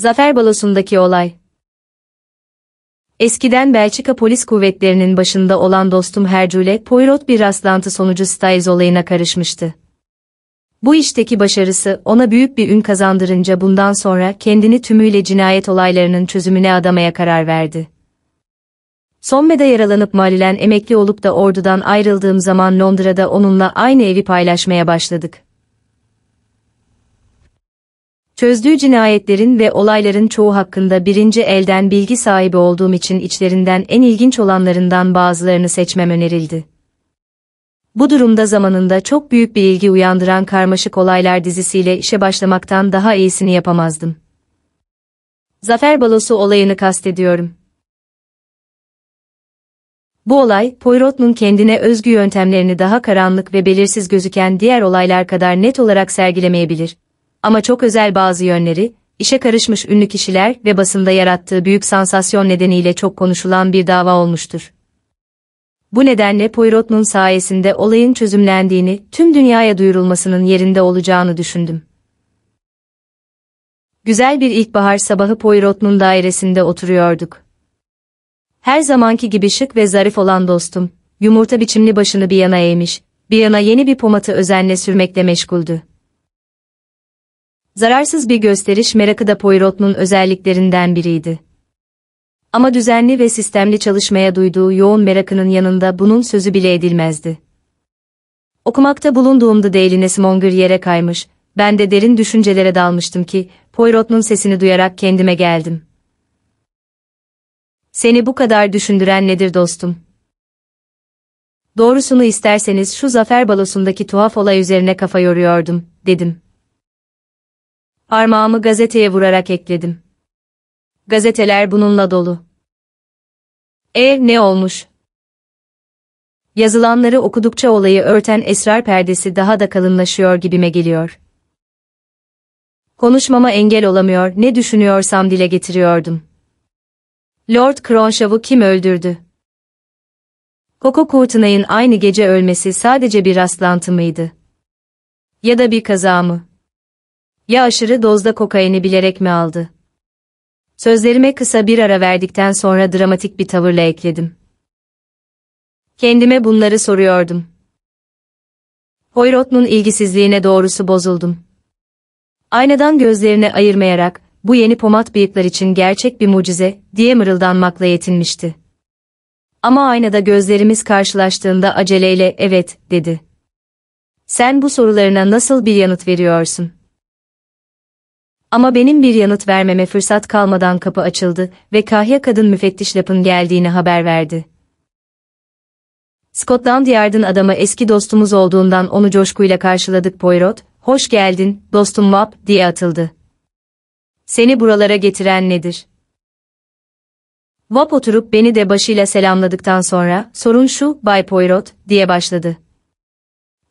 Zafer Balosu'ndaki olay. Eskiden Belçika Polis Kuvvetleri'nin başında olan dostum Hercule Poirot bir rastlantı sonucu Styles olayına karışmıştı. Bu işteki başarısı ona büyük bir ün kazandırınca bundan sonra kendini tümüyle cinayet olaylarının çözümüne adamaya karar verdi. Sommede yaralanıp malilen emekli olup da ordudan ayrıldığım zaman Londra'da onunla aynı evi paylaşmaya başladık. Çözdüğü cinayetlerin ve olayların çoğu hakkında birinci elden bilgi sahibi olduğum için içlerinden en ilginç olanlarından bazılarını seçmem önerildi. Bu durumda zamanında çok büyük bir ilgi uyandıran karmaşık olaylar dizisiyle işe başlamaktan daha iyisini yapamazdım. Zafer Balosu olayını kastediyorum. Bu olay, Poirot'un kendine özgü yöntemlerini daha karanlık ve belirsiz gözüken diğer olaylar kadar net olarak sergilemeyebilir. Ama çok özel bazı yönleri, işe karışmış ünlü kişiler ve basında yarattığı büyük sansasyon nedeniyle çok konuşulan bir dava olmuştur. Bu nedenle Poirot'un sayesinde olayın çözümlendiğini, tüm dünyaya duyurulmasının yerinde olacağını düşündüm. Güzel bir ilkbahar sabahı Poirot'un dairesinde oturuyorduk. Her zamanki gibi şık ve zarif olan dostum, yumurta biçimli başını bir yana eğmiş, bir yana yeni bir pomatı özenle sürmekle meşguldü. Zararsız bir gösteriş merakı da Poirot'un özelliklerinden biriydi. Ama düzenli ve sistemli çalışmaya duyduğu yoğun merakının yanında bunun sözü bile edilmezdi. Okumakta bulunduğumda Daily Nesmonger yere kaymış, ben de derin düşüncelere dalmıştım ki, Poirot'un sesini duyarak kendime geldim. Seni bu kadar düşündüren nedir dostum? Doğrusunu isterseniz şu zafer balosundaki tuhaf olay üzerine kafa yoruyordum, dedim. Parmağımı gazeteye vurarak ekledim. Gazeteler bununla dolu. E ne olmuş? Yazılanları okudukça olayı örten esrar perdesi daha da kalınlaşıyor gibime geliyor. Konuşmama engel olamıyor, ne düşünüyorsam dile getiriyordum. Lord Cronshaw'u kim öldürdü? Coco Courtenay'ın aynı gece ölmesi sadece bir rastlantı mıydı? Ya da bir kaza mı? Ya aşırı dozda kokaini bilerek mi aldı? Sözlerime kısa bir ara verdikten sonra dramatik bir tavırla ekledim. Kendime bunları soruyordum. Poirot'un ilgisizliğine doğrusu bozuldum. Aynadan gözlerini ayırmayarak, bu yeni pomat bıyıklar için gerçek bir mucize, diye mırıldanmakla yetinmişti. Ama aynada gözlerimiz karşılaştığında aceleyle evet, dedi. Sen bu sorularına nasıl bir yanıt veriyorsun? Ama benim bir yanıt vermeme fırsat kalmadan kapı açıldı ve kahya kadın müfettiş Lap'ın geldiğini haber verdi. Scotland Yard'ın adamı eski dostumuz olduğundan onu coşkuyla karşıladık Poirot, hoş geldin, dostum Wap, diye atıldı. Seni buralara getiren nedir? Wap oturup beni de başıyla selamladıktan sonra, sorun şu, Bay Poirot, diye başladı.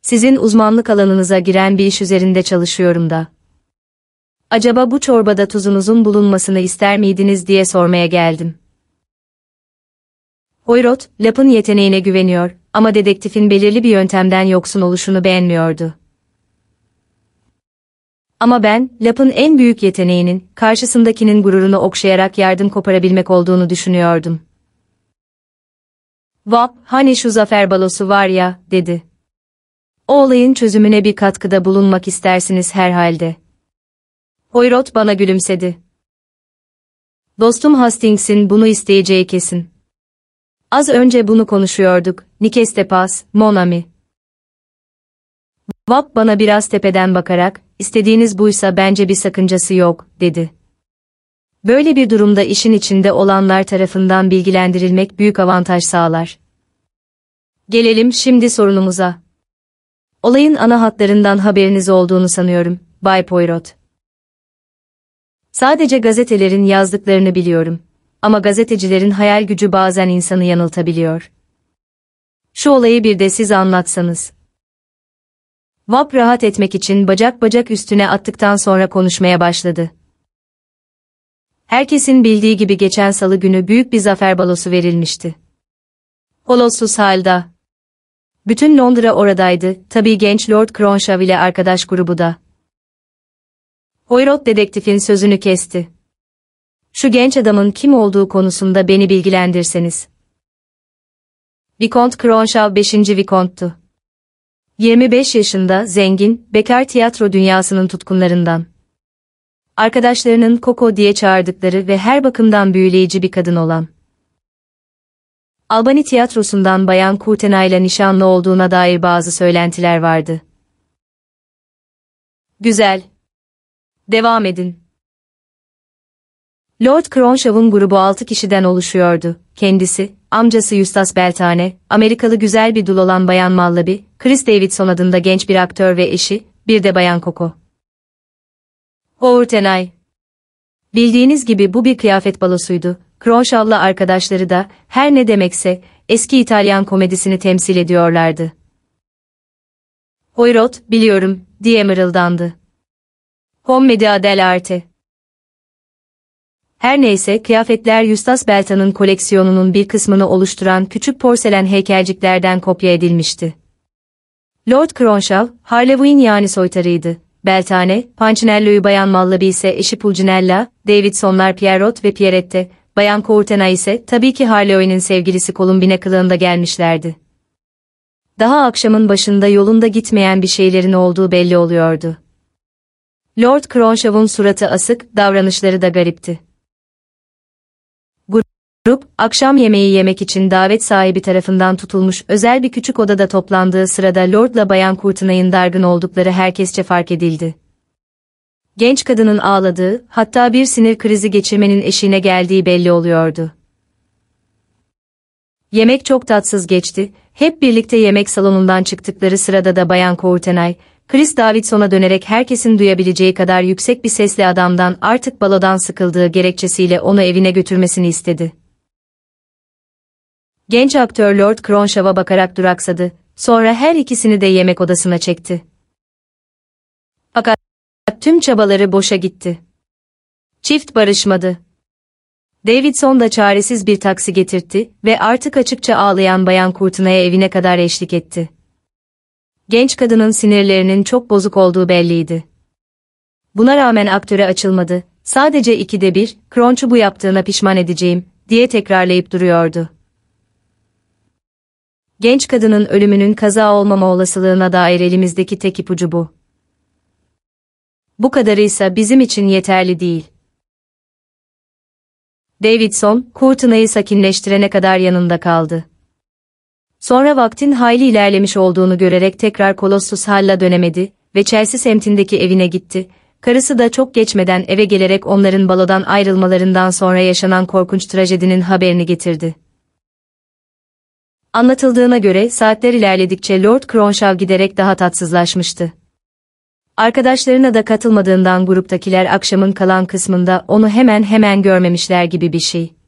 Sizin uzmanlık alanınıza giren bir iş üzerinde çalışıyorum da. Acaba bu çorbada tuzunuzun bulunmasını ister miydiniz diye sormaya geldim. Poirot, Lap'ın yeteneğine güveniyor ama dedektifin belirli bir yöntemden yoksun oluşunu beğenmiyordu. Ama ben, Lap'ın en büyük yeteneğinin, karşısındakinin gururunu okşayarak yardım koparabilmek olduğunu düşünüyordum. Vap, hani şu zafer balosu var ya, dedi. O olayın çözümüne bir katkıda bulunmak istersiniz herhalde. Poirot bana gülümsedi. Dostum Hastings'in bunu isteyeceği kesin. Az önce bunu konuşuyorduk, Nikestepas, Monami. Vap bana biraz tepeden bakarak, istediğiniz buysa bence bir sakıncası yok, dedi. Böyle bir durumda işin içinde olanlar tarafından bilgilendirilmek büyük avantaj sağlar. Gelelim şimdi sorunumuza. Olayın ana hatlarından haberiniz olduğunu sanıyorum, Bay Poirot. Sadece gazetelerin yazdıklarını biliyorum. Ama gazetecilerin hayal gücü bazen insanı yanıltabiliyor. Şu olayı bir de siz anlatsanız. Vap rahat etmek için bacak bacak üstüne attıktan sonra konuşmaya başladı. Herkesin bildiği gibi geçen salı günü büyük bir zafer balosu verilmişti. Kolossuz halde. Bütün Londra oradaydı, tabii genç Lord Cronshaw ile arkadaş grubu da. Poirot dedektifin sözünü kesti. Şu genç adamın kim olduğu konusunda beni bilgilendirseniz. Vicomte Cronshaw 5. Vicomte'tu. 25 yaşında, zengin, bekar tiyatro dünyasının tutkunlarından. Arkadaşlarının Coco diye çağırdıkları ve her bakımdan büyüleyici bir kadın olan. Albany tiyatrosundan Bayan Courtenay ile nişanlı olduğuna dair bazı söylentiler vardı. Güzel. Devam edin. Lord Cronshaw'un grubu 6 kişiden oluşuyordu. Kendisi, amcası Eustace Beltane, Amerikalı güzel bir dul olan Bayan Mallaby, Chris Davidson adında genç bir aktör ve eşi, bir de Bayan Coco. Courtenay. Bildiğiniz gibi bu bir kıyafet balosuydu. Cronshaw'la arkadaşları da, her ne demekse, eski İtalyan komedisini temsil ediyorlardı. Poirot, biliyorum, diye mırıldandı. Commedia dell'arte. Her neyse, kıyafetler Eustace Beltan'ın koleksiyonunun bir kısmını oluşturan küçük porselen heykelciklerden kopya edilmişti. Lord Cronshaw, Harlewin yani soytarıydı. Beltane, Pancinello'yu Bayan Mallaby ise eşi Pulcinella, Davidsonlar Pierrot ve Pierrette, Bayan Courtenay ise tabii ki Harlewin'in sevgilisi Columbine kılığında gelmişlerdi. Daha akşamın başında yolunda gitmeyen bir şeylerin olduğu belli oluyordu. Lord Cronshaw'un suratı asık, davranışları da garipti. Grup, akşam yemeği yemek için davet sahibi tarafından tutulmuş özel bir küçük odada toplandığı sırada Lord'la Bayan Courtenay'ın dargın oldukları herkesçe fark edildi. Genç kadının ağladığı, hatta bir sinir krizi geçirmenin eşiğine geldiği belli oluyordu. Yemek çok tatsız geçti, hep birlikte yemek salonundan çıktıkları sırada da Bayan Courtenay, Chris Davidson'a dönerek herkesin duyabileceği kadar yüksek bir sesle adamdan artık balodan sıkıldığı gerekçesiyle onu evine götürmesini istedi. Genç aktör Lord Cronshaw'a bakarak duraksadı, sonra her ikisini de yemek odasına çekti. Fakat tüm çabaları boşa gitti. Çift barışmadı. Davidson da çaresiz bir taksi getirtti ve artık açıkça ağlayan Bayan Courtenay'a evine kadar eşlik etti. Genç kadının sinirlerinin çok bozuk olduğu belliydi. Buna rağmen aktöre açılmadı, sadece ikide bir, Cronch'u bu yaptığına pişman edeceğim, diye tekrarlayıp duruyordu. Genç kadının ölümünün kaza olmama olasılığına dair elimizdeki tek ipucu bu. Bu kadarı ise bizim için yeterli değil. Davidson, Courtenay'ı sakinleştirene kadar yanında kaldı. Sonra vaktin hayli ilerlemiş olduğunu görerek tekrar Colossus Hall'a dönemedi ve Chelsea semtindeki evine gitti. Karısı da çok geçmeden eve gelerek onların balodan ayrılmalarından sonra yaşanan korkunç trajedinin haberini getirdi. Anlatıldığına göre saatler ilerledikçe Lord Cronshaw giderek daha tatsızlaşmıştı. Arkadaşlarına da katılmadığından gruptakiler akşamın kalan kısmında onu hemen hemen görmemişler gibi bir şey.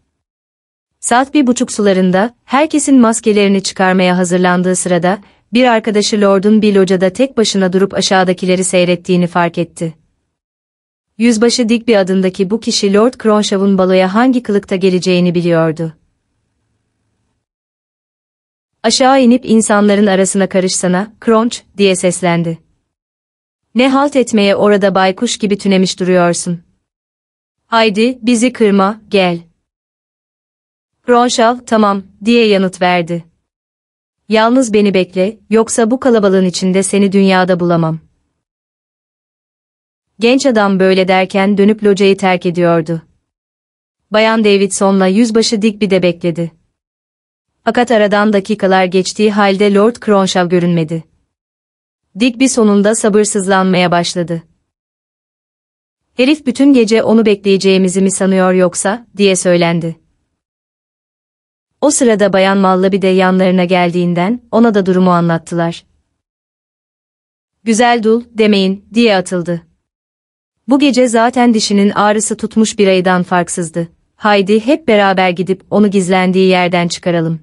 Saat bir buçuk sularında, herkesin maskelerini çıkarmaya hazırlandığı sırada, bir arkadaşı Lord'un bir locada tek başına durup aşağıdakileri seyrettiğini fark etti. Yüzbaşı Digby adındaki bu kişi Lord Cronshaw'un baloya hangi kılıkta geleceğini biliyordu. Aşağı inip insanların arasına karışsana, Cronch, diye seslendi. Ne halt etmeye orada baykuş gibi tünemiş duruyorsun. Haydi, bizi kırma, gel. Cronshaw, tamam, diye yanıt verdi. Yalnız beni bekle, yoksa bu kalabalığın içinde seni dünyada bulamam. Genç adam böyle derken dönüp locayı terk ediyordu. Bayan Davidson'la yüzbaşı Digby de bekledi. Fakat aradan dakikalar geçtiği halde Lord Cronshaw görünmedi. Digby sonunda sabırsızlanmaya başladı. Herif bütün gece onu bekleyeceğimizi mi sanıyor yoksa, diye söylendi. O sırada Bayan Mallaby de yanlarına geldiğinden, ona da durumu anlattılar. Güzel dul, demeyin, diye atıldı. Bu gece zaten dişinin ağrısı tutmuş bir aydan farksızdı. Haydi hep beraber gidip onu gizlendiği yerden çıkaralım.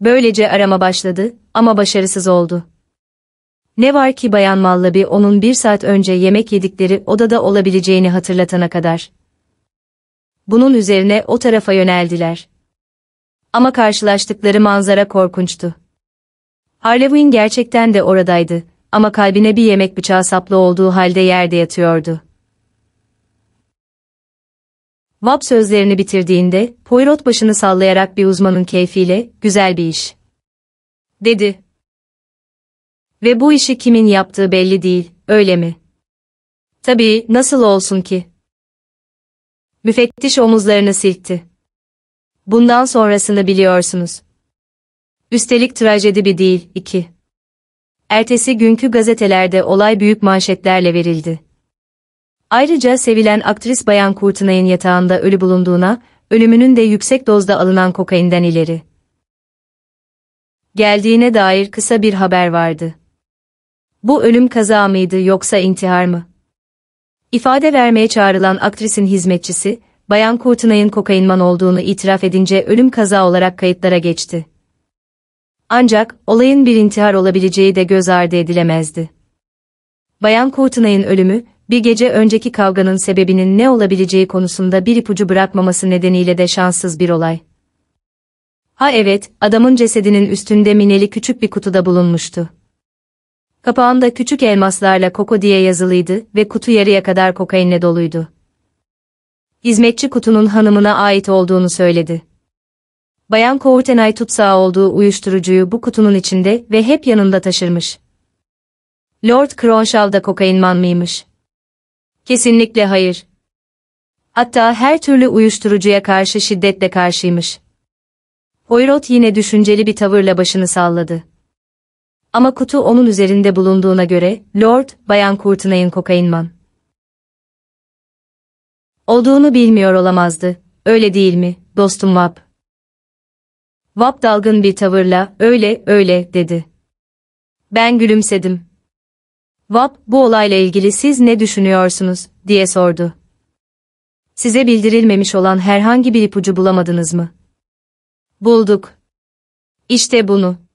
Böylece arama başladı ama başarısız oldu. Ne var ki Bayan Mallaby onun bir saat önce yemek yedikleri odada olabileceğini hatırlatana kadar. Bunun üzerine o tarafa yöneldiler. Ama karşılaştıkları manzara korkunçtu. Harlewin gerçekten de oradaydı ama kalbine bir yemek bıçağı saplı olduğu halde yerde yatıyordu. Vap sözlerini bitirdiğinde, Poirot başını sallayarak bir uzmanın keyfiyle, güzel bir iş. Dedi. Ve bu işi kimin yaptığı belli değil, öyle mi? Tabii, nasıl olsun ki? Müfettiş omuzlarını silkti. Bundan sonrasını biliyorsunuz. Üstelik trajedi bir değil, iki. Ertesi günkü gazetelerde olay büyük manşetlerle verildi. Ayrıca sevilen aktris Bayan Courtenay'ın yatağında ölü bulunduğuna, ölümünün de yüksek dozda alınan kokainden ileri. Geldiğine dair kısa bir haber vardı. Bu ölüm kaza mıydı yoksa intihar mı? İfade vermeye çağrılan aktrisin hizmetçisi, Bayan Courtenay'ın kokainman olduğunu itiraf edince ölüm kaza olarak kayıtlara geçti. Ancak, olayın bir intihar olabileceği de göz ardı edilemezdi. Bayan Courtenay'ın ölümü, bir gece önceki kavganın sebebinin ne olabileceği konusunda bir ipucu bırakmaması nedeniyle de şanssız bir olay. Ha evet, adamın cesedinin üstünde mineli küçük bir kutuda bulunmuştu. Kapağında küçük elmaslarla Koko diye yazılıydı ve kutu yarıya kadar kokainle doluydu. Hizmetçi kutunun hanımına ait olduğunu söyledi. Bayan Courtenay tutsağı olduğu uyuşturucuyu bu kutunun içinde ve hep yanında taşırmış. Lord Cronshaw da kokainman mıymış? Kesinlikle hayır. Hatta her türlü uyuşturucuya karşı şiddetle karşıymış. Poirot yine düşünceli bir tavırla başını salladı. Ama kutu onun üzerinde bulunduğuna göre, Lord, Bayan Courtenay'ın kokainman. Olduğunu bilmiyor olamazdı, öyle değil mi, dostum Wap? Wap dalgın bir tavırla, öyle, öyle, dedi. Ben gülümsedim. Wap, bu olayla ilgili siz ne düşünüyorsunuz, diye sordu. Size bildirilmemiş olan herhangi bir ipucu bulamadınız mı? Bulduk. İşte bunu.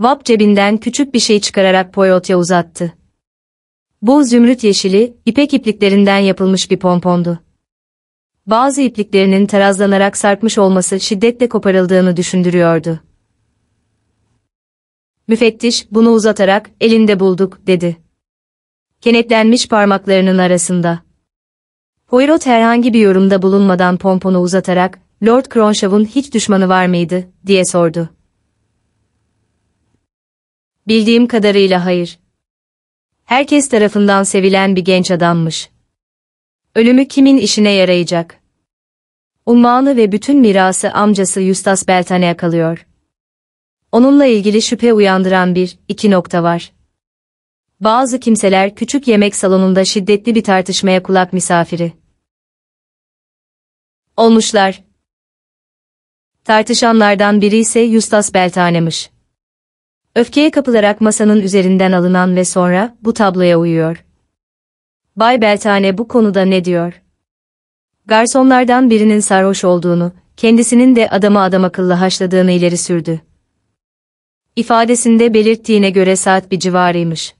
Wap cebinden küçük bir şey çıkararak Poyot'a uzattı. Bu zümrüt yeşili, ipek ipliklerinden yapılmış bir pompondu. Bazı ipliklerinin tarazlanarak sarkmış olması şiddetle koparıldığını düşündürüyordu. Müfettiş, bunu uzatarak, elinde bulduk, dedi. Kenetlenmiş parmaklarının arasında. Poirot herhangi bir yorumda bulunmadan pomponu uzatarak, Lord Cronshaw'un hiç düşmanı var mıydı, diye sordu. Bildiğim kadarıyla hayır. Herkes tarafından sevilen bir genç adammış. Ölümü kimin işine yarayacak? Ummanı ve bütün mirası amcası Eustace Beltane'ye kalıyor. Onunla ilgili şüphe uyandıran bir, iki nokta var. Bazı kimseler küçük yemek salonunda şiddetli bir tartışmaya kulak misafiri. Olmuşlar. Tartışanlardan biri ise Eustace Beltane'miş. Öfkeye kapılarak masanın üzerinden alınan ve sonra bu tabloya uyuyor. Bay Beltane bu konuda ne diyor? Garsonlardan birinin sarhoş olduğunu, kendisinin de adamı adam akıllı haşladığını ileri sürdü. İfadesinde belirttiğine göre saat bir civarıymış.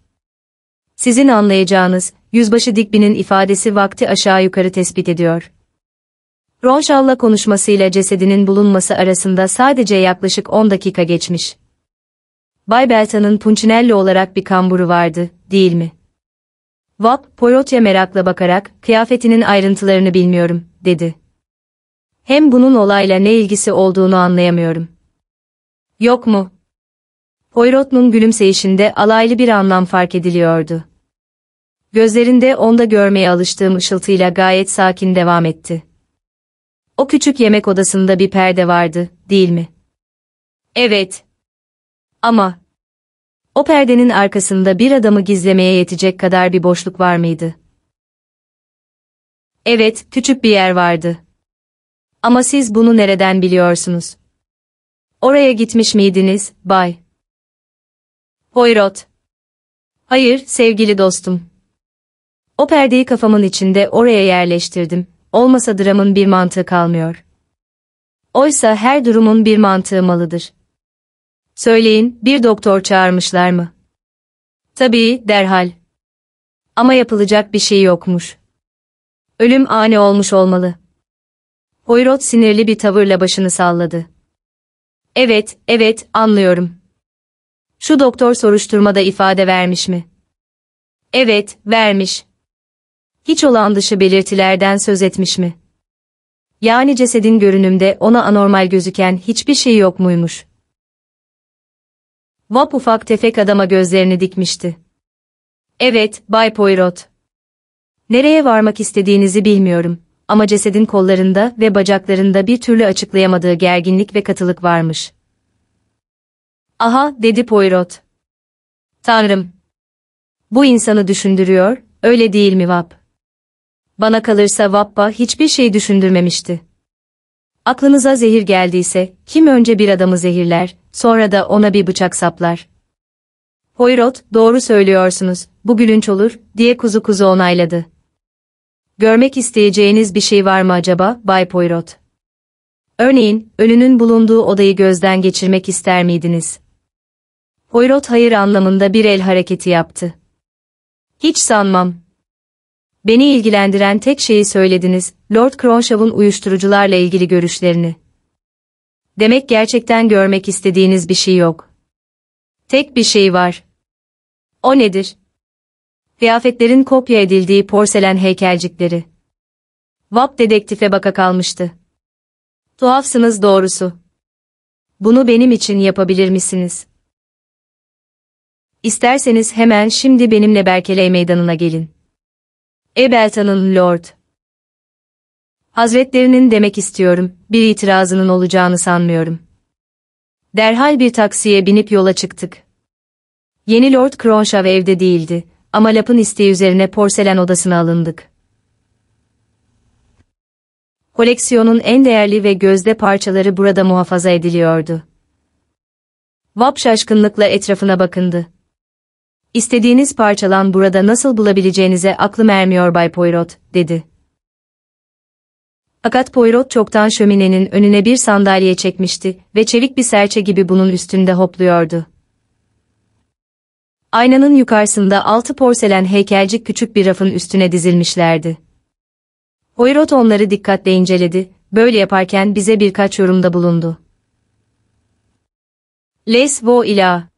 Sizin anlayacağınız, Yüzbaşı Digby'nin ifadesi vakti aşağı yukarı tespit ediyor. Ronshall'la konuşmasıyla cesedinin bulunması arasında sadece yaklaşık 10 dakika geçmiş. Bay Belta'nın Punchinello olarak bir kamburu vardı, değil mi? Vap, Poirot'a merakla bakarak, kıyafetinin ayrıntılarını bilmiyorum, dedi. Hem bunun olayla ne ilgisi olduğunu anlayamıyorum. Yok mu? Poirot'un gülümseyişinde alaylı bir anlam fark ediliyordu. Gözlerinde onda görmeye alıştığım ışıltıyla gayet sakin devam etti. O küçük yemek odasında bir perde vardı, değil mi? Evet. Ama o perdenin arkasında bir adamı gizlemeye yetecek kadar bir boşluk var mıydı? Evet, küçük bir yer vardı. Ama siz bunu nereden biliyorsunuz? Oraya gitmiş miydiniz, bay? Poirot. Hayır, sevgili dostum. O perdeyi kafamın içinde oraya yerleştirdim. Olmasa dramın bir mantığı kalmıyor. Oysa her durumun bir mantığı malıdır. Söyleyin, bir doktor çağırmışlar mı? Tabii, derhal. Ama yapılacak bir şey yokmuş. Ölüm ani olmuş olmalı. Poirot sinirli bir tavırla başını salladı. Evet, evet, anlıyorum. Şu doktor soruşturmada ifade vermiş mi? Evet, vermiş. Hiç olan dışı belirtilerden söz etmiş mi? Yani cesedin görünümde ona anormal gözüken hiçbir şey yok muymuş? Vap ufak tefek adama gözlerini dikmişti. Evet, Bay Poirot. Nereye varmak istediğinizi bilmiyorum ama cesedin kollarında ve bacaklarında bir türlü açıklayamadığı gerginlik ve katılık varmış. Aha, dedi Poirot. Tanrım. Bu insanı düşündürüyor, öyle değil mi Vap? Bana kalırsa Vappa hiçbir şey düşündürmemişti. Aklınıza zehir geldiyse, kim önce bir adamı zehirler, sonra da ona bir bıçak saplar. Poirot, doğru söylüyorsunuz, bu gülünç olur, diye kuzu kuzu onayladı. Görmek isteyeceğiniz bir şey var mı acaba, Bay Poirot? Örneğin, ölünün bulunduğu odayı gözden geçirmek ister miydiniz? Poirot hayır anlamında bir el hareketi yaptı. Hiç sanmam. Beni ilgilendiren tek şeyi söylediniz, Lord Cronshaw'un uyuşturucularla ilgili görüşlerini. Demek gerçekten görmek istediğiniz bir şey yok. Tek bir şey var. O nedir? Kıyafetlerin kopya edildiği porselen heykelcikleri. Vap dedektife baka kalmıştı. Tuhafsınız doğrusu. Bunu benim için yapabilir misiniz? İsterseniz hemen şimdi benimle Berkeley meydanına gelin. Ebeltan'ın Lord. Hazretlerinin demek istiyorum, bir itirazının olacağını sanmıyorum. Derhal bir taksiye binip yola çıktık. Yeni Lord Cronshaw evde değildi ama Lap'ın isteği üzerine porselen odasına alındık. Koleksiyonun en değerli ve gözde parçaları burada muhafaza ediliyordu. Vap şaşkınlıkla etrafına bakındı. İstediğiniz parçalan burada nasıl bulabileceğinize aklım ermiyor Bay Poirot, dedi. Fakat Poirot çoktan şöminenin önüne bir sandalye çekmişti ve çevik bir serçe gibi bunun üstünde hopluyordu. Aynanın yukarısında altı porselen heykelcik küçük bir rafın üstüne dizilmişlerdi. Poirot onları dikkatle inceledi, böyle yaparken bize birkaç yorumda bulundu. Les Vo ila.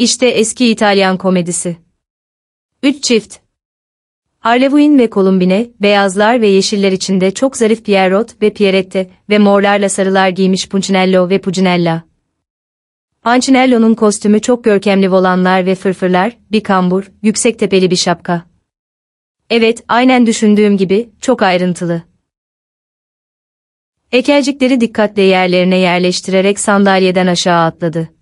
İşte eski İtalyan komedisi. Üç çift. Harlequin ve Columbine, beyazlar ve yeşiller içinde çok zarif Pierrot ve Pierrette ve morlarla sarılar giymiş Punchinello ve Pucinella. Punchinello'nun kostümü çok görkemli volanlar ve fırfırlar, bir kambur, yüksek tepeli bir şapka. Evet, aynen düşündüğüm gibi, çok ayrıntılı. Heykelcikleri dikkatle yerlerine yerleştirerek sandalyeden aşağı atladı.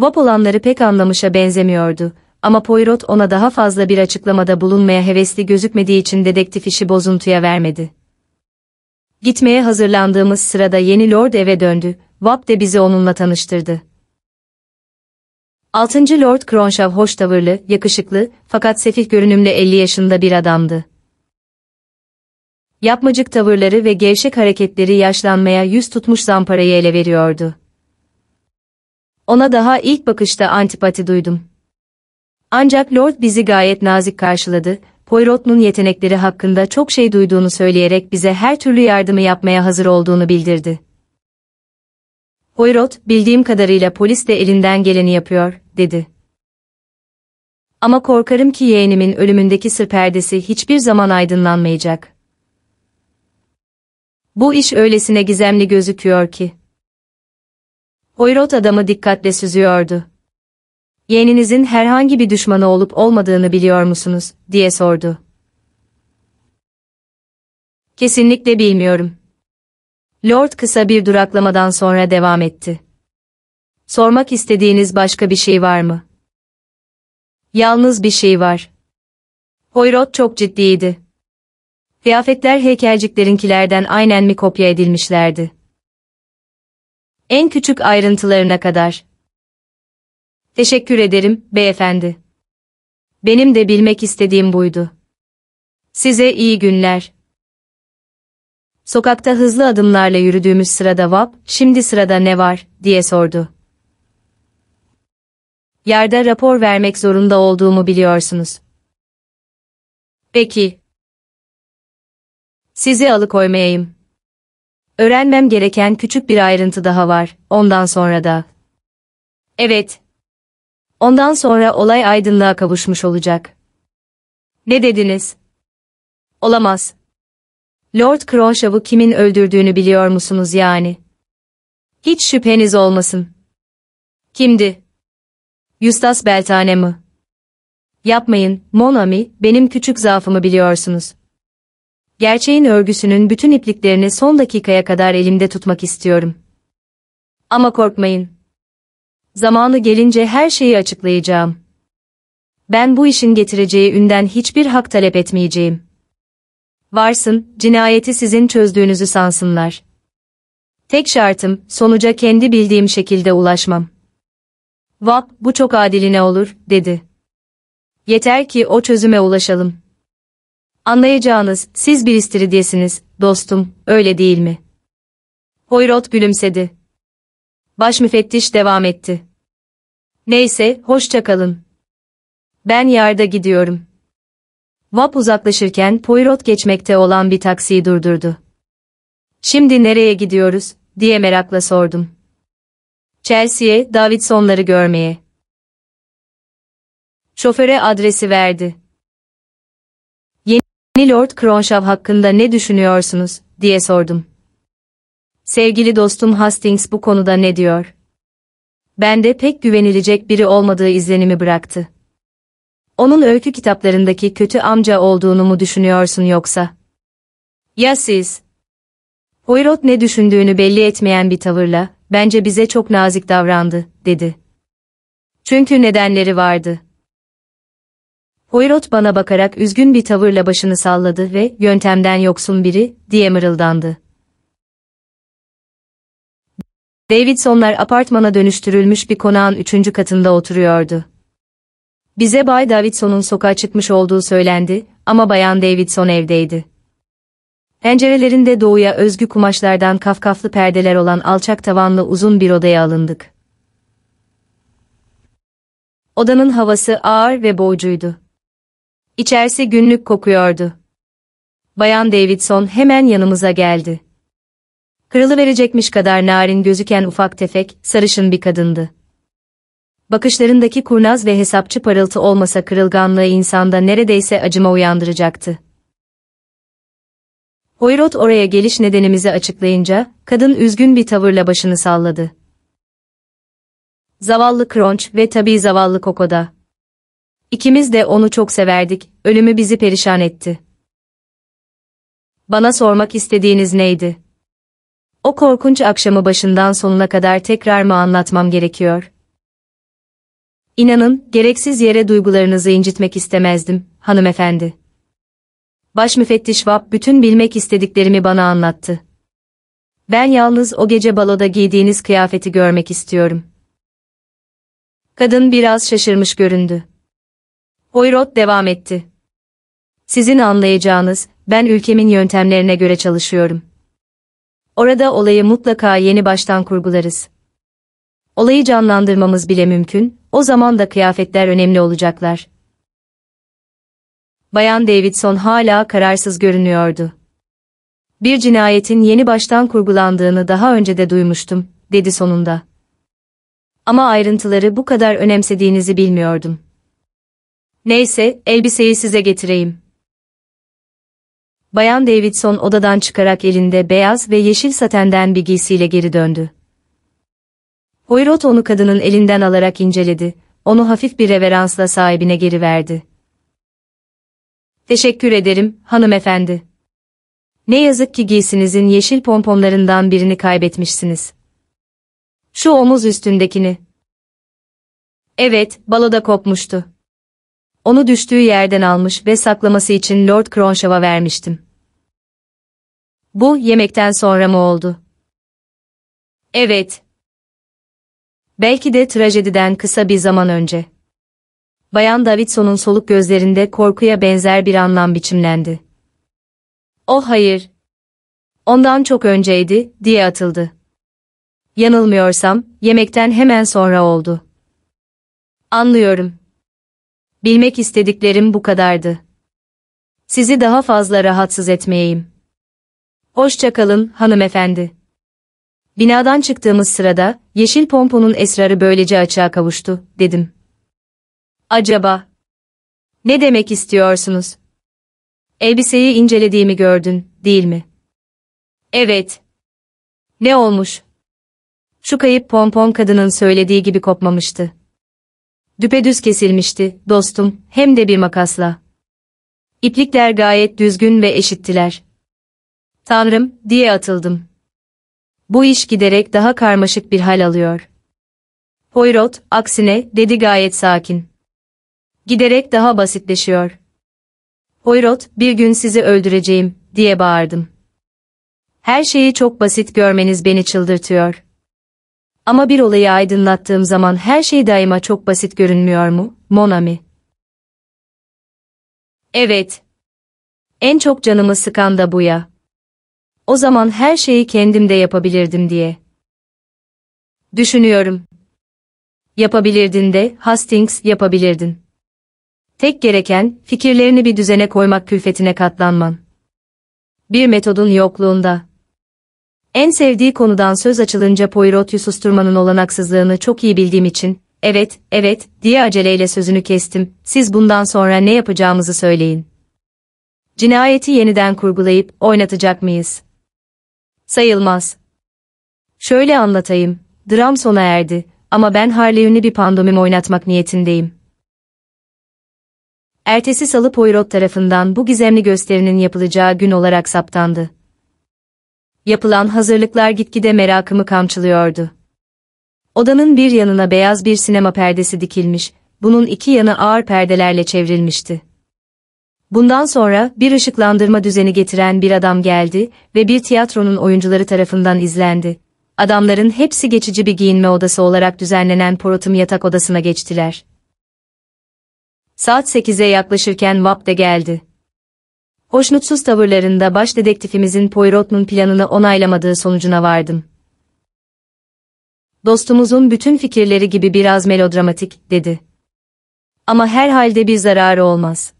Vap olanları pek anlamışa benzemiyordu ama Poirot ona daha fazla bir açıklamada bulunmaya hevesli gözükmediği için dedektif işi bozuntuya vermedi. Gitmeye hazırlandığımız sırada yeni Lord eve döndü, Vap de bizi onunla tanıştırdı. 6. Lord Cronshaw hoş tavırlı, yakışıklı, fakat sefih görünümlü 50 yaşında bir adamdı. Yapmacık tavırları ve gevşek hareketleri yaşlanmaya yüz tutmuş zamparayı ele veriyordu. Ona daha ilk bakışta antipati duydum. Ancak Lord bizi gayet nazik karşıladı, Poirot'un yetenekleri hakkında çok şey duyduğunu söyleyerek bize her türlü yardımı yapmaya hazır olduğunu bildirdi. Poirot, bildiğim kadarıyla polis de elinden geleni yapıyor, dedi. Ama korkarım ki yeğenimin ölümündeki sır perdesi hiçbir zaman aydınlanmayacak. Bu iş öylesine gizemli gözüküyor ki. Poirot adamı dikkatle süzüyordu. Yeğeninizin herhangi bir düşmanı olup olmadığını biliyor musunuz, diye sordu. Kesinlikle bilmiyorum. Lord kısa bir duraklamadan sonra devam etti. Sormak istediğiniz başka bir şey var mı? Yalnız bir şey var. Poirot çok ciddiydi. Kıyafetler heykelciklerinkilerden aynen mi kopya edilmişlerdi? En küçük ayrıntılarına kadar. Teşekkür ederim, beyefendi. Benim de bilmek istediğim buydu. Size iyi günler. Sokakta hızlı adımlarla yürüdüğümüz sırada Vap, şimdi sırada ne var, diye sordu. Yerde rapor vermek zorunda olduğumu biliyorsunuz. Peki. Sizi alıkoymayayım. Öğrenmem gereken küçük bir ayrıntı daha var, ondan sonra da. Evet. Ondan sonra olay aydınlığa kavuşmuş olacak. Ne dediniz? Olamaz. Lord Cronshaw'u kimin öldürdüğünü biliyor musunuz yani? Hiç şüpheniz olmasın. Kimdi? Eustace Beltane mi? Yapmayın, Mon ami, benim küçük zaafımı biliyorsunuz. Gerçeğin örgüsünün bütün ipliklerini son dakikaya kadar elimde tutmak istiyorum. Ama korkmayın. Zamanı gelince her şeyi açıklayacağım. Ben bu işin getireceği ünden hiçbir hak talep etmeyeceğim. Varsın, cinayeti sizin çözdüğünüzü sansınlar. Tek şartım, sonuca kendi bildiğim şekilde ulaşmam. Vap, bu çok adiline olur, dedi. Yeter ki o çözüme ulaşalım. Anlayacağınız, siz bir istiridyesiniz, dostum, öyle değil mi? Poirot gülümsedi. Baş müfettiş devam etti. Neyse, hoşça kalın. Ben yarda gidiyorum. Vap uzaklaşırken Poirot geçmekte olan bir taksiyi durdurdu. Şimdi nereye gidiyoruz, diye merakla sordum. Chelsea'ye, Davidson'ları görmeye. Şoföre adresi verdi. Yeni Lord Cronshaw hakkında ne düşünüyorsunuz, diye sordum. Sevgili dostum Hastings bu konuda ne diyor? Bende pek güvenilecek biri olmadığı izlenimi bıraktı. Onun öykü kitaplarındaki kötü amca olduğunu mu düşünüyorsun yoksa? Ya siz? Poirot ne düşündüğünü belli etmeyen bir tavırla, bence bize çok nazik davrandı, dedi. Çünkü nedenleri vardı. Poirot bana bakarak üzgün bir tavırla başını salladı ve yöntemden yoksun biri, diye mırıldandı. Davidsonlar apartmana dönüştürülmüş bir konağın üçüncü katında oturuyordu. Bize Bay Davidson'un sokağa çıkmış olduğu söylendi ama Bayan Davidson evdeydi. Pencerelerinde doğuya özgü kumaşlardan kafkaflı perdeler olan alçak tavanlı uzun bir odaya alındık. Odanın havası ağır ve boğucuydu. İçerisi günlük kokuyordu. Bayan Davidson hemen yanımıza geldi. Kırılıverecekmiş kadar narin gözüken ufak tefek, sarışın bir kadındı. Bakışlarındaki kurnaz ve hesapçı parıltı olmasa kırılganlığı insanda neredeyse acıma uyandıracaktı. Poirot oraya geliş nedenimizi açıklayınca, kadın üzgün bir tavırla başını salladı. Zavallı Kronç ve tabii zavallı Kokoda. İkimiz de onu çok severdik, ölümü bizi perişan etti. Bana sormak istediğiniz neydi? O korkunç akşamı başından sonuna kadar tekrar mı anlatmam gerekiyor? İnanın, gereksiz yere duygularınızı incitmek istemezdim, hanımefendi. Baş müfettiş Wap bütün bilmek istediklerimi bana anlattı. Ben yalnız o gece baloda giydiğiniz kıyafeti görmek istiyorum. Kadın biraz şaşırmış göründü. Poirot devam etti. Sizin anlayacağınız, ben ülkemin yöntemlerine göre çalışıyorum. Orada olayı mutlaka yeni baştan kurgularız. Olayı canlandırmamız bile mümkün, o zaman da kıyafetler önemli olacaklar. Bayan Davidson hala kararsız görünüyordu. Bir cinayetin yeni baştan kurgulandığını daha önce de duymuştum, dedi sonunda. Ama ayrıntıları bu kadar önemsediğinizi bilmiyordum. Neyse, elbiseyi size getireyim. Bayan Davidson odadan çıkarak elinde beyaz ve yeşil satenden bir giysiyle geri döndü. Poirot onu kadının elinden alarak inceledi, onu hafif bir reveransla sahibine geri verdi. Teşekkür ederim, hanımefendi. Ne yazık ki giysinizin yeşil pomponlarından birini kaybetmişsiniz. Şu omuz üstündekini. Evet, baloda kopmuştu. Onu düştüğü yerden almış ve saklaması için Lord Cronshaw'a vermiştim. Bu, yemekten sonra mı oldu? Evet. Belki de trajediden kısa bir zaman önce. Bayan Davidson'un soluk gözlerinde korkuya benzer bir anlam biçimlendi. Oh hayır. Ondan çok önceydi, diye atıldı. Yanılmıyorsam, yemekten hemen sonra oldu. Anlıyorum. Bilmek istediklerim bu kadardı. Sizi daha fazla rahatsız etmeyeyim. Hoşça kalın, hanımefendi. Binadan çıktığımız sırada, yeşil pomponun esrarı böylece açığa kavuştu, dedim. Acaba? Ne demek istiyorsunuz? Elbiseyi incelediğimi gördün, değil mi? Evet. Ne olmuş? Şu kayıp pompon kadının söylediği gibi kopmamıştı. Düpedüz kesilmişti, dostum, hem de bir makasla. İplikler gayet düzgün ve eşittiler. Tanrım, diye atıldım. Bu iş giderek daha karmaşık bir hal alıyor. Poirot, aksine, dedi gayet sakin. Giderek daha basitleşiyor. Poirot, bir gün sizi öldüreceğim, diye bağırdım. Her şeyi çok basit görmeniz beni çıldırtıyor. Ama bir olayı aydınlattığım zaman her şey daima çok basit görünmüyor mu, Monami? Evet. En çok canımı sıkan da bu ya. O zaman her şeyi kendim de yapabilirdim diye. Düşünüyorum. Yapabilirdin de, Hastings, yapabilirdin. Tek gereken, fikirlerini bir düzene koymak külfetine katlanman. Bir metodun yokluğunda. En sevdiği konudan söz açılınca Poirot'u susturmanın olanaksızlığını çok iyi bildiğim için, evet, evet, diye aceleyle sözünü kestim, siz bundan sonra ne yapacağımızı söyleyin. Cinayeti yeniden kurgulayıp, oynatacak mıyız? Sayılmaz. Şöyle anlatayım, dram sona erdi, ama ben Harley'ünlü bir pandomim oynatmak niyetindeyim. Ertesi salı Poirot tarafından bu gizemli gösterinin yapılacağı gün olarak saptandı. Yapılan hazırlıklar gitgide merakımı kamçılıyordu. Odanın bir yanına beyaz bir sinema perdesi dikilmiş, bunun iki yanı ağır perdelerle çevrilmişti. Bundan sonra bir ışıklandırma düzeni getiren bir adam geldi ve bir tiyatronun oyuncuları tarafından izlendi. Adamların hepsi geçici bir giyinme odası olarak düzenlenen Porot'um yatak odasına geçtiler. Saat 8'e yaklaşırken Vap de geldi. Hoşnutsuz tavırlarında baş dedektifimizin Poirot'un planını onaylamadığı sonucuna vardım. Dostumuzun bütün fikirleri gibi biraz melodramatik, dedi. Ama herhalde bir zararı olmaz.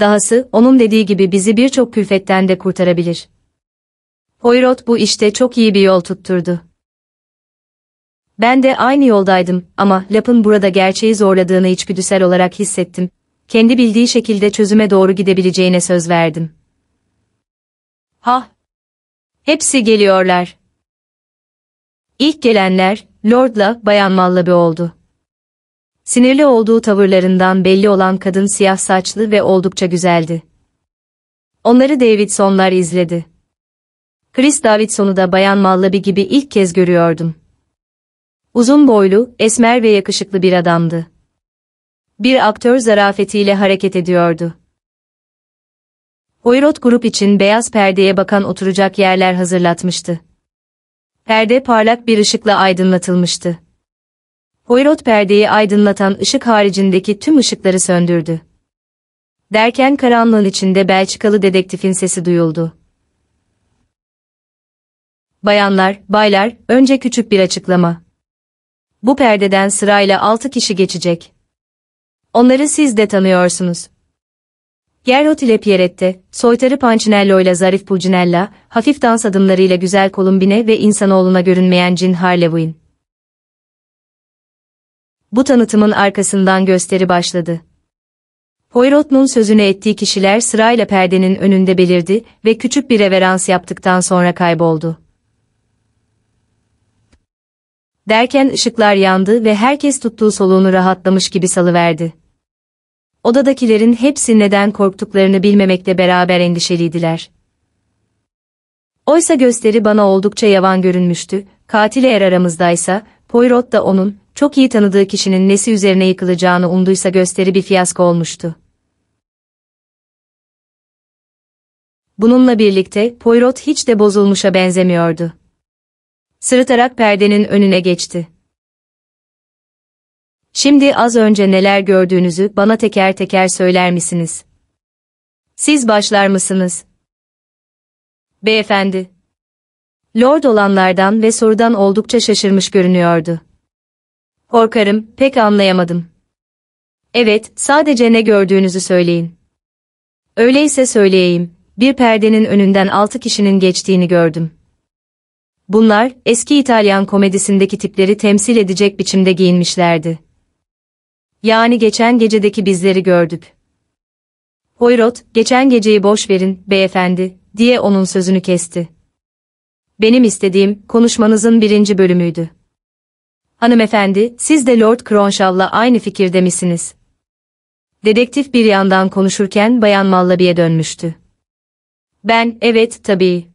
Dahası, onun dediği gibi bizi birçok külfetten de kurtarabilir. Poirot bu işte çok iyi bir yol tutturdu. Ben de aynı yoldaydım ama Lap'ın burada gerçeği zorladığını içgüdüsel olarak hissettim. Kendi bildiği şekilde çözüme doğru gidebileceğine söz verdim. Ha! Hepsi geliyorlar. İlk gelenler, Lord'la Bayan Mallaby oldu. Sinirli olduğu tavırlarından belli olan kadın siyah saçlı ve oldukça güzeldi. Onları Davidsonlar izledi. Chris Davidson'u da Bayan Mallaby gibi ilk kez görüyordum. Uzun boylu, esmer ve yakışıklı bir adamdı. Bir aktör zarafetiyle hareket ediyordu. Poirot grup için beyaz perdeye bakan oturacak yerler hazırlatmıştı. Perde parlak bir ışıkla aydınlatılmıştı. Poirot perdeyi aydınlatan ışık haricindeki tüm ışıkları söndürdü. Derken karanlığın içinde Belçikalı dedektifin sesi duyuldu. Bayanlar, baylar, önce küçük bir açıklama. Bu perdeden sırayla altı kişi geçecek. Onları siz de tanıyorsunuz. Gerhot ile Pierrette, soytarı Pancinello ile zarif Pulcinella, hafif dans adımlarıyla güzel Columbine ve insanoğluna görünmeyen Cin Harlewin. Bu tanıtımın arkasından gösteri başladı. Poirot'un sözünü ettiği kişiler sırayla perdenin önünde belirdi ve küçük bir reverans yaptıktan sonra kayboldu. Derken ışıklar yandı ve herkes tuttuğu soluğunu rahatlamış gibi salıverdi. Odadakilerin hepsi neden korktuklarını bilmemekle beraber endişeliydiler. Oysa gösteri bana oldukça yavan görünmüştü, katil eğer aramızdaysa, Poirot da onun, çok iyi tanıdığı kişinin nesi üzerine yıkılacağını umduysa gösteri bir fiyasko olmuştu. Bununla birlikte Poirot hiç de bozulmuşa benzemiyordu. Sırıtarak perdenin önüne geçti. Şimdi az önce neler gördüğünüzü bana teker teker söyler misiniz? Siz başlar mısınız? Beyefendi. Lord olanlardan ve sorudan oldukça şaşırmış görünüyordu. Korkarım, pek anlayamadım. Evet, sadece ne gördüğünüzü söyleyin. Öyleyse söyleyeyim, bir perdenin önünden altı kişinin geçtiğini gördüm. Bunlar, eski İtalyan komedisindeki tipleri temsil edecek biçimde giyinmişlerdi. Yani geçen gecedeki bizleri gördük. Poirot, geçen geceyi boş verin, beyefendi, diye onun sözünü kesti. Benim istediğim, konuşmanızın birinci bölümüydü. Hanımefendi, siz de Lord Cronshaw'la aynı fikirde misiniz? Dedektif bir yandan konuşurken Bayan Mallaby'e dönmüştü. Ben, evet, tabii.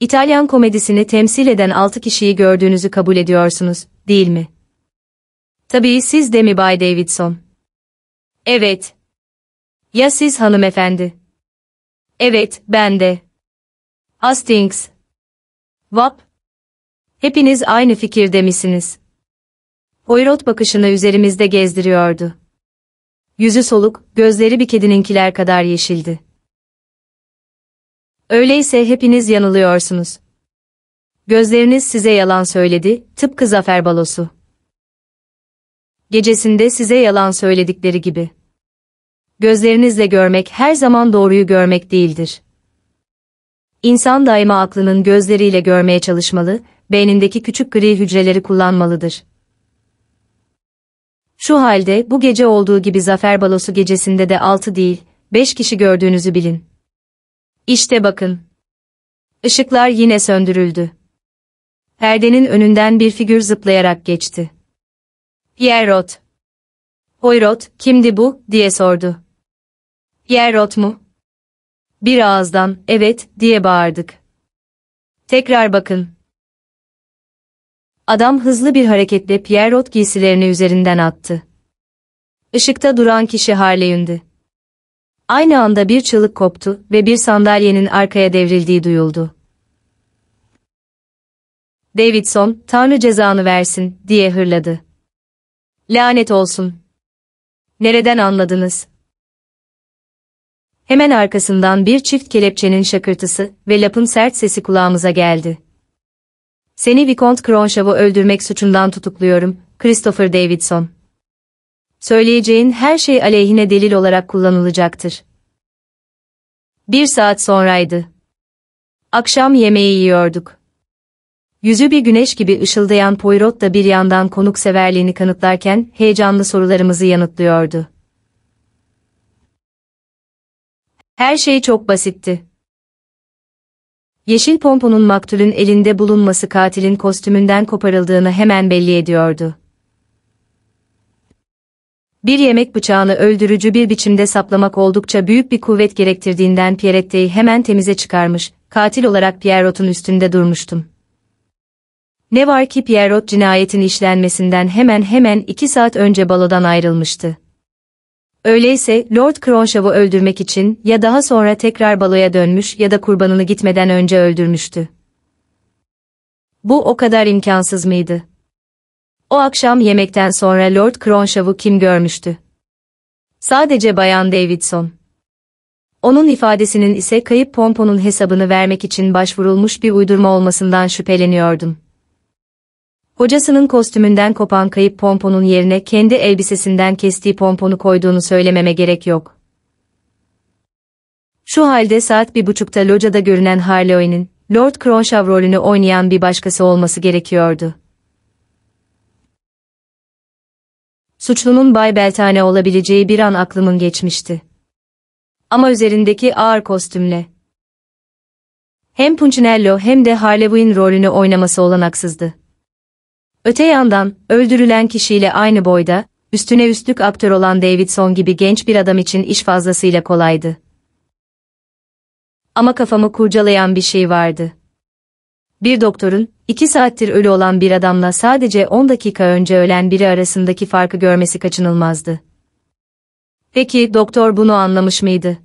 İtalyan komedisini temsil eden altı kişiyi gördüğünüzü kabul ediyorsunuz, değil mi? Tabii siz de mi Bay Davidson? Evet. Ya siz hanımefendi? Evet, ben de. Hastings. Vap. Hepiniz aynı fikirde misiniz? Poirot bakışını üzerimizde gezdiriyordu. Yüzü soluk, gözleri bir kedininkiler kadar yeşildi. Öyleyse hepiniz yanılıyorsunuz. Gözleriniz size yalan söyledi, tıpkı zafer balosu. Gecesinde size yalan söyledikleri gibi. Gözlerinizle görmek her zaman doğruyu görmek değildir. İnsan daima aklının gözleriyle görmeye çalışmalı, beynindeki küçük gri hücreleri kullanmalıdır. Şu halde bu gece olduğu gibi zafer balosu gecesinde de altı değil, beş kişi gördüğünüzü bilin. İşte bakın. Işıklar yine söndürüldü. Perdenin önünden bir figür zıplayarak geçti. Pierrot. Poirot, kimdi bu, diye sordu. Pierrot mu? Bir ağızdan, evet, diye bağırdık. Tekrar bakın. Adam hızlı bir hareketle Pierrot giysilerini üzerinden attı. Işıkta duran kişi Harley'ündü. Aynı anda bir çığlık koptu ve bir sandalyenin arkaya devrildiği duyuldu. Davidson, Tanrı cezanı versin, diye hırladı. Lanet olsun. Nereden anladınız? Hemen arkasından bir çift kelepçenin şakırtısı ve lapın sert sesi kulağımıza geldi. Seni Vicomte Cronshaw'u öldürmek suçundan tutukluyorum, Christopher Davidson. Söyleyeceğin her şey aleyhine delil olarak kullanılacaktır. Bir saat sonraydı. Akşam yemeği yiyorduk. Yüzü bir güneş gibi ışıldayan Poirot da bir yandan konukseverliğini kanıtlarken heyecanlı sorularımızı yanıtlıyordu. Her şey çok basitti. Yeşil pomponun maktulün elinde bulunması katilin kostümünden koparıldığını hemen belli ediyordu. Bir yemek bıçağını öldürücü bir biçimde saplamak oldukça büyük bir kuvvet gerektirdiğinden Pierrette'yi hemen temize çıkarmış, katil olarak Pierrot'un üstünde durmuştum. Ne var ki Pierrot cinayetin işlenmesinden hemen hemen iki saat önce balodan ayrılmıştı. Öyleyse Lord Cronshaw'u öldürmek için ya daha sonra tekrar baloya dönmüş ya da kurbanını gitmeden önce öldürmüştü. Bu o kadar imkansız mıydı? O akşam yemekten sonra Lord Cronshaw'u kim görmüştü? Sadece Bayan Davidson. Onun ifadesinin ise kayıp pomponun hesabını vermek için başvurulmuş bir uydurma olmasından şüpheleniyordum. Hocasının kostümünden kopan kayıp pomponun yerine kendi elbisesinden kestiği pomponu koyduğunu söylememe gerek yok. Şu halde saat bir buçukta locada görünen Harley'nin, Lord Cronshaw rolünü oynayan bir başkası olması gerekiyordu. Suçlunun Bay Beltane olabileceği bir an aklımın geçmişti. Ama üzerindeki ağır kostümle. Hem Punchinello hem de Harley'in rolünü oynaması olanaksızdı. Öte yandan, öldürülen kişiyle aynı boyda, üstüne üstlük aktör olan Davidson gibi genç bir adam için iş fazlasıyla kolaydı. Ama kafamı kurcalayan bir şey vardı. Bir doktorun, iki saattir ölü olan bir adamla sadece 10 dakika önce ölen biri arasındaki farkı görmesi kaçınılmazdı. Peki doktor bunu anlamış mıydı?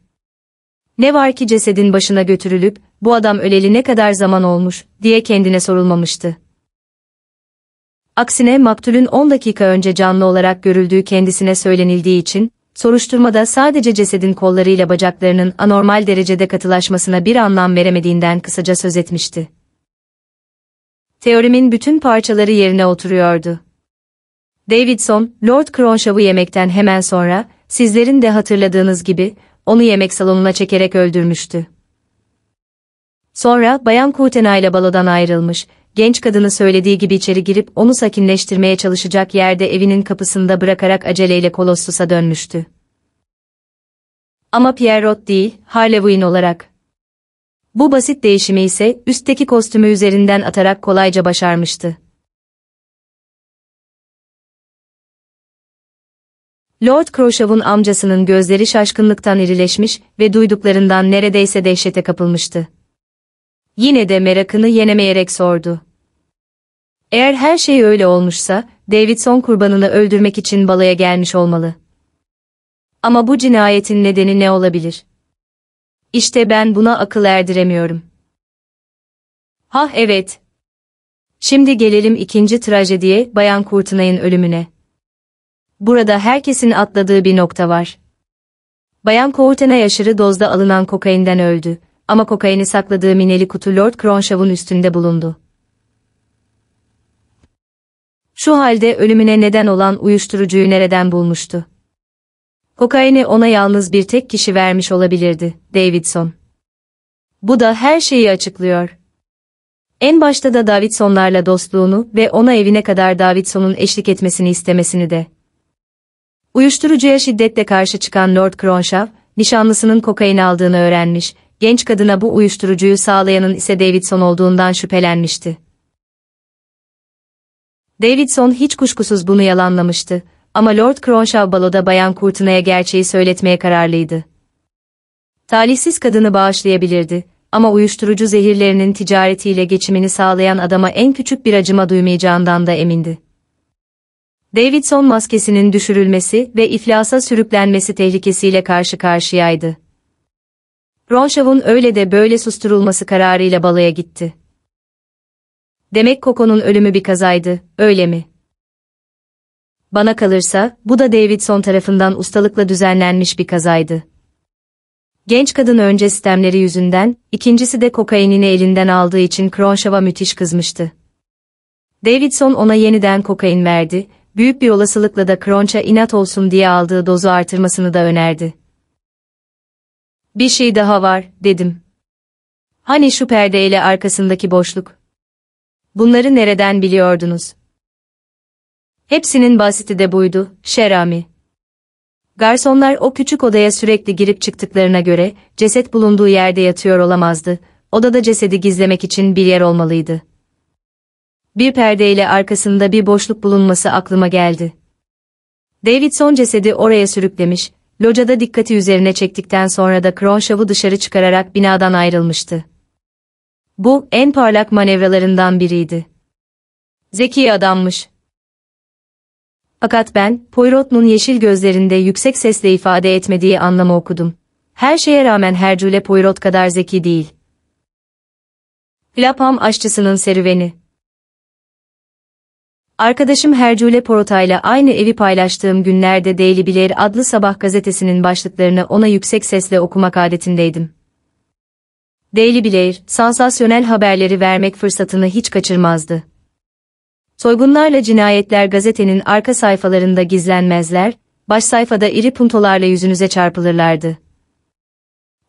Ne var ki cesedin başına götürülüp, bu adam öleli ne kadar zaman olmuş, diye kendine sorulmamıştı. Aksine maktulün 10 dakika önce canlı olarak görüldüğü kendisine söylenildiği için, soruşturmada sadece cesedin kollarıyla bacaklarının anormal derecede katılaşmasına bir anlam veremediğinden kısaca söz etmişti. Teorimin bütün parçaları yerine oturuyordu. Davidson, Lord Cronshaw'u yemekten hemen sonra, sizlerin de hatırladığınız gibi, onu yemek salonuna çekerek öldürmüştü. Sonra Bayan Kutena ile balodan ayrılmış, genç kadını söylediği gibi içeri girip onu sakinleştirmeye çalışacak yerde evinin kapısında bırakarak aceleyle Kolossus'a dönmüştü. Ama Pierrot değil, Harley olarak. Bu basit değişimi ise üstteki kostümü üzerinden atarak kolayca başarmıştı. Lord Croshav'un amcasının gözleri şaşkınlıktan irileşmiş ve duyduklarından neredeyse dehşete kapılmıştı. Yine de merakını yenemeyerek sordu. Eğer her şey öyle olmuşsa, Davidson kurbanını öldürmek için balaya gelmiş olmalı. Ama bu cinayetin nedeni ne olabilir? İşte ben buna akıl erdiremiyorum. Ha evet. Şimdi gelelim ikinci trajediye, Bayan Kurtunay'ın ölümüne. Burada herkesin atladığı bir nokta var. Bayan Courtenay aşırı dozda alınan kokainden öldü ama kokaini sakladığı mineli kutu Lord Cronshaw'un üstünde bulundu. Şu halde ölümüne neden olan uyuşturucuyu nereden bulmuştu? Kokaini ona yalnız bir tek kişi vermiş olabilirdi, Davidson. Bu da her şeyi açıklıyor. En başta da Davidsonlarla dostluğunu ve ona evine kadar Davidson'un eşlik etmesini istemesini de. Uyuşturucuya şiddetle karşı çıkan Lord Cronshaw, nişanlısının kokain aldığını öğrenmiş, genç kadına bu uyuşturucuyu sağlayanın ise Davidson olduğundan şüphelenmişti. Davidson hiç kuşkusuz bunu yalanlamıştı ama Lord Cronshaw baloda Bayan Courtenay'a gerçeği söyletmeye kararlıydı. Talihsiz kadını bağışlayabilirdi ama uyuşturucu zehirlerinin ticaretiyle geçimini sağlayan adama en küçük bir acıma duymayacağından da emindi. Davidson maskesinin düşürülmesi ve iflasa sürüklenmesi tehlikesiyle karşı karşıyaydı. Ronshaw'un öyle de böyle susturulması kararıyla balaya gitti. Demek Coco'nun ölümü bir kazaydı, öyle mi? Bana kalırsa, bu da Davidson tarafından ustalıkla düzenlenmiş bir kazaydı. Genç kadın önce sistemleri yüzünden, ikincisi de kokainini elinden aldığı için Cronshaw'a müthiş kızmıştı. Davidson ona yeniden kokain verdi, büyük bir olasılıkla da Cronch'a inat olsun diye aldığı dozu artırmasını da önerdi. Bir şey daha var, dedim. Hani şu perdeyle arkasındaki boşluk? Bunları nereden biliyordunuz? Hepsinin basiti de buydu, Şerami. Garsonlar o küçük odaya sürekli girip çıktıklarına göre, ceset bulunduğu yerde yatıyor olamazdı, odada cesedi gizlemek için bir yer olmalıydı. Bir perdeyle arkasında bir boşluk bulunması aklıma geldi. Davidson cesedi oraya sürüklemiş, locada dikkati üzerine çektikten sonra da Cronshaw'u dışarı çıkararak binadan ayrılmıştı. Bu, en parlak manevralarından biriydi. Zeki adammış. Fakat ben, Poirot'un yeşil gözlerinde yüksek sesle ifade etmediği anlamı okudum. Her şeye rağmen Hercule Poirot kadar zeki değil. Clapham aşçısının serüveni. Arkadaşım Hercule Porotay'la aynı evi paylaştığım günlerde Daily Blair adlı sabah gazetesinin başlıklarını ona yüksek sesle okumak adetindeydim. Daily Blair, sansasyonel haberleri vermek fırsatını hiç kaçırmazdı. Soygunlarla cinayetler gazetenin arka sayfalarında gizlenmezler, baş sayfada iri puntolarla yüzünüze çarpılırlardı.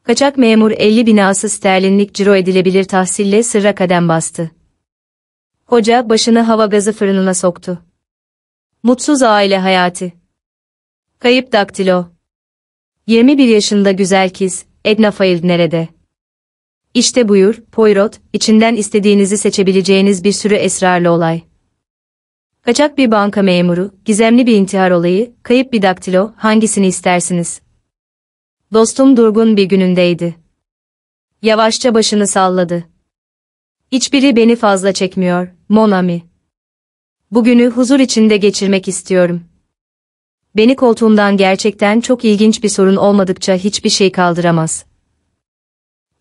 Kaçak memur 50 binası sterlinlik ciro edilebilir tahsille sırra kadem bastı. Hoca başını hava gazı fırınına soktu. Mutsuz aile hayatı. Kayıp daktilo. 21 yaşında güzel kız, Edna Field nerede? İşte buyur, Poirot, içinden istediğinizi seçebileceğiniz bir sürü esrarlı olay. Kaçak bir banka memuru, gizemli bir intihar olayı, kayıp bir daktilo, hangisini istersiniz? Dostum durgun bir günündeydi. Yavaşça başını salladı. Hiçbiri beni fazla çekmiyor, Monami. Bugünü huzur içinde geçirmek istiyorum. Beni koltuğumdan gerçekten çok ilginç bir sorun olmadıkça hiçbir şey kaldıramaz.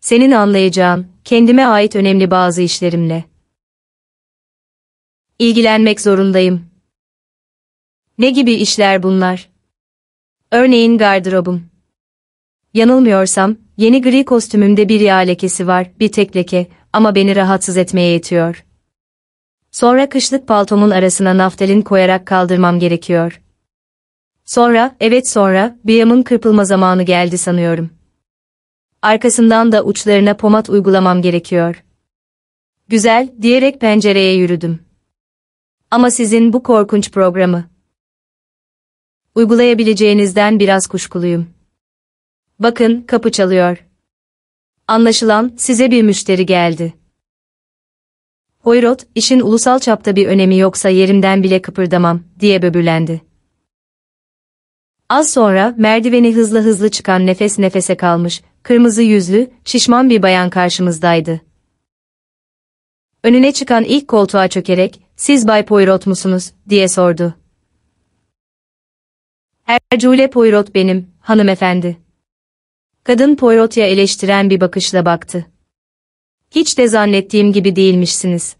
Senin anlayacağın, kendime ait önemli bazı işlerimle. İlgilenmek zorundayım. Ne gibi işler bunlar? Örneğin gardırobum. Yanılmıyorsam, yeni gri kostümümde bir yağ lekesi var, bir tek leke, ama beni rahatsız etmeye yetiyor. Sonra kışlık paltomun arasına naftalin koyarak kaldırmam gerekiyor. Sonra, evet sonra, bıyamın kırpılma zamanı geldi sanıyorum. Arkasından da uçlarına pomat uygulamam gerekiyor. Güzel, diyerek pencereye yürüdüm. Ama sizin bu korkunç programı uygulayabileceğinizden biraz kuşkuluyum. Bakın, kapı çalıyor. Anlaşılan size bir müşteri geldi. Poirot, işin ulusal çapta bir önemi yoksa yerimden bile kıpırdamam, diye böbürlendi. Az sonra merdiveni hızlı hızlı çıkan nefes nefese kalmış, kırmızı yüzlü, şişman bir bayan karşımızdaydı. Önüne çıkan ilk koltuğa çökerek, siz Bay Poirot musunuz, diye sordu. Ercule Poirot benim, hanımefendi. Kadın Poirot'a eleştiren bir bakışla baktı. Hiç de zannettiğim gibi değilmişsiniz.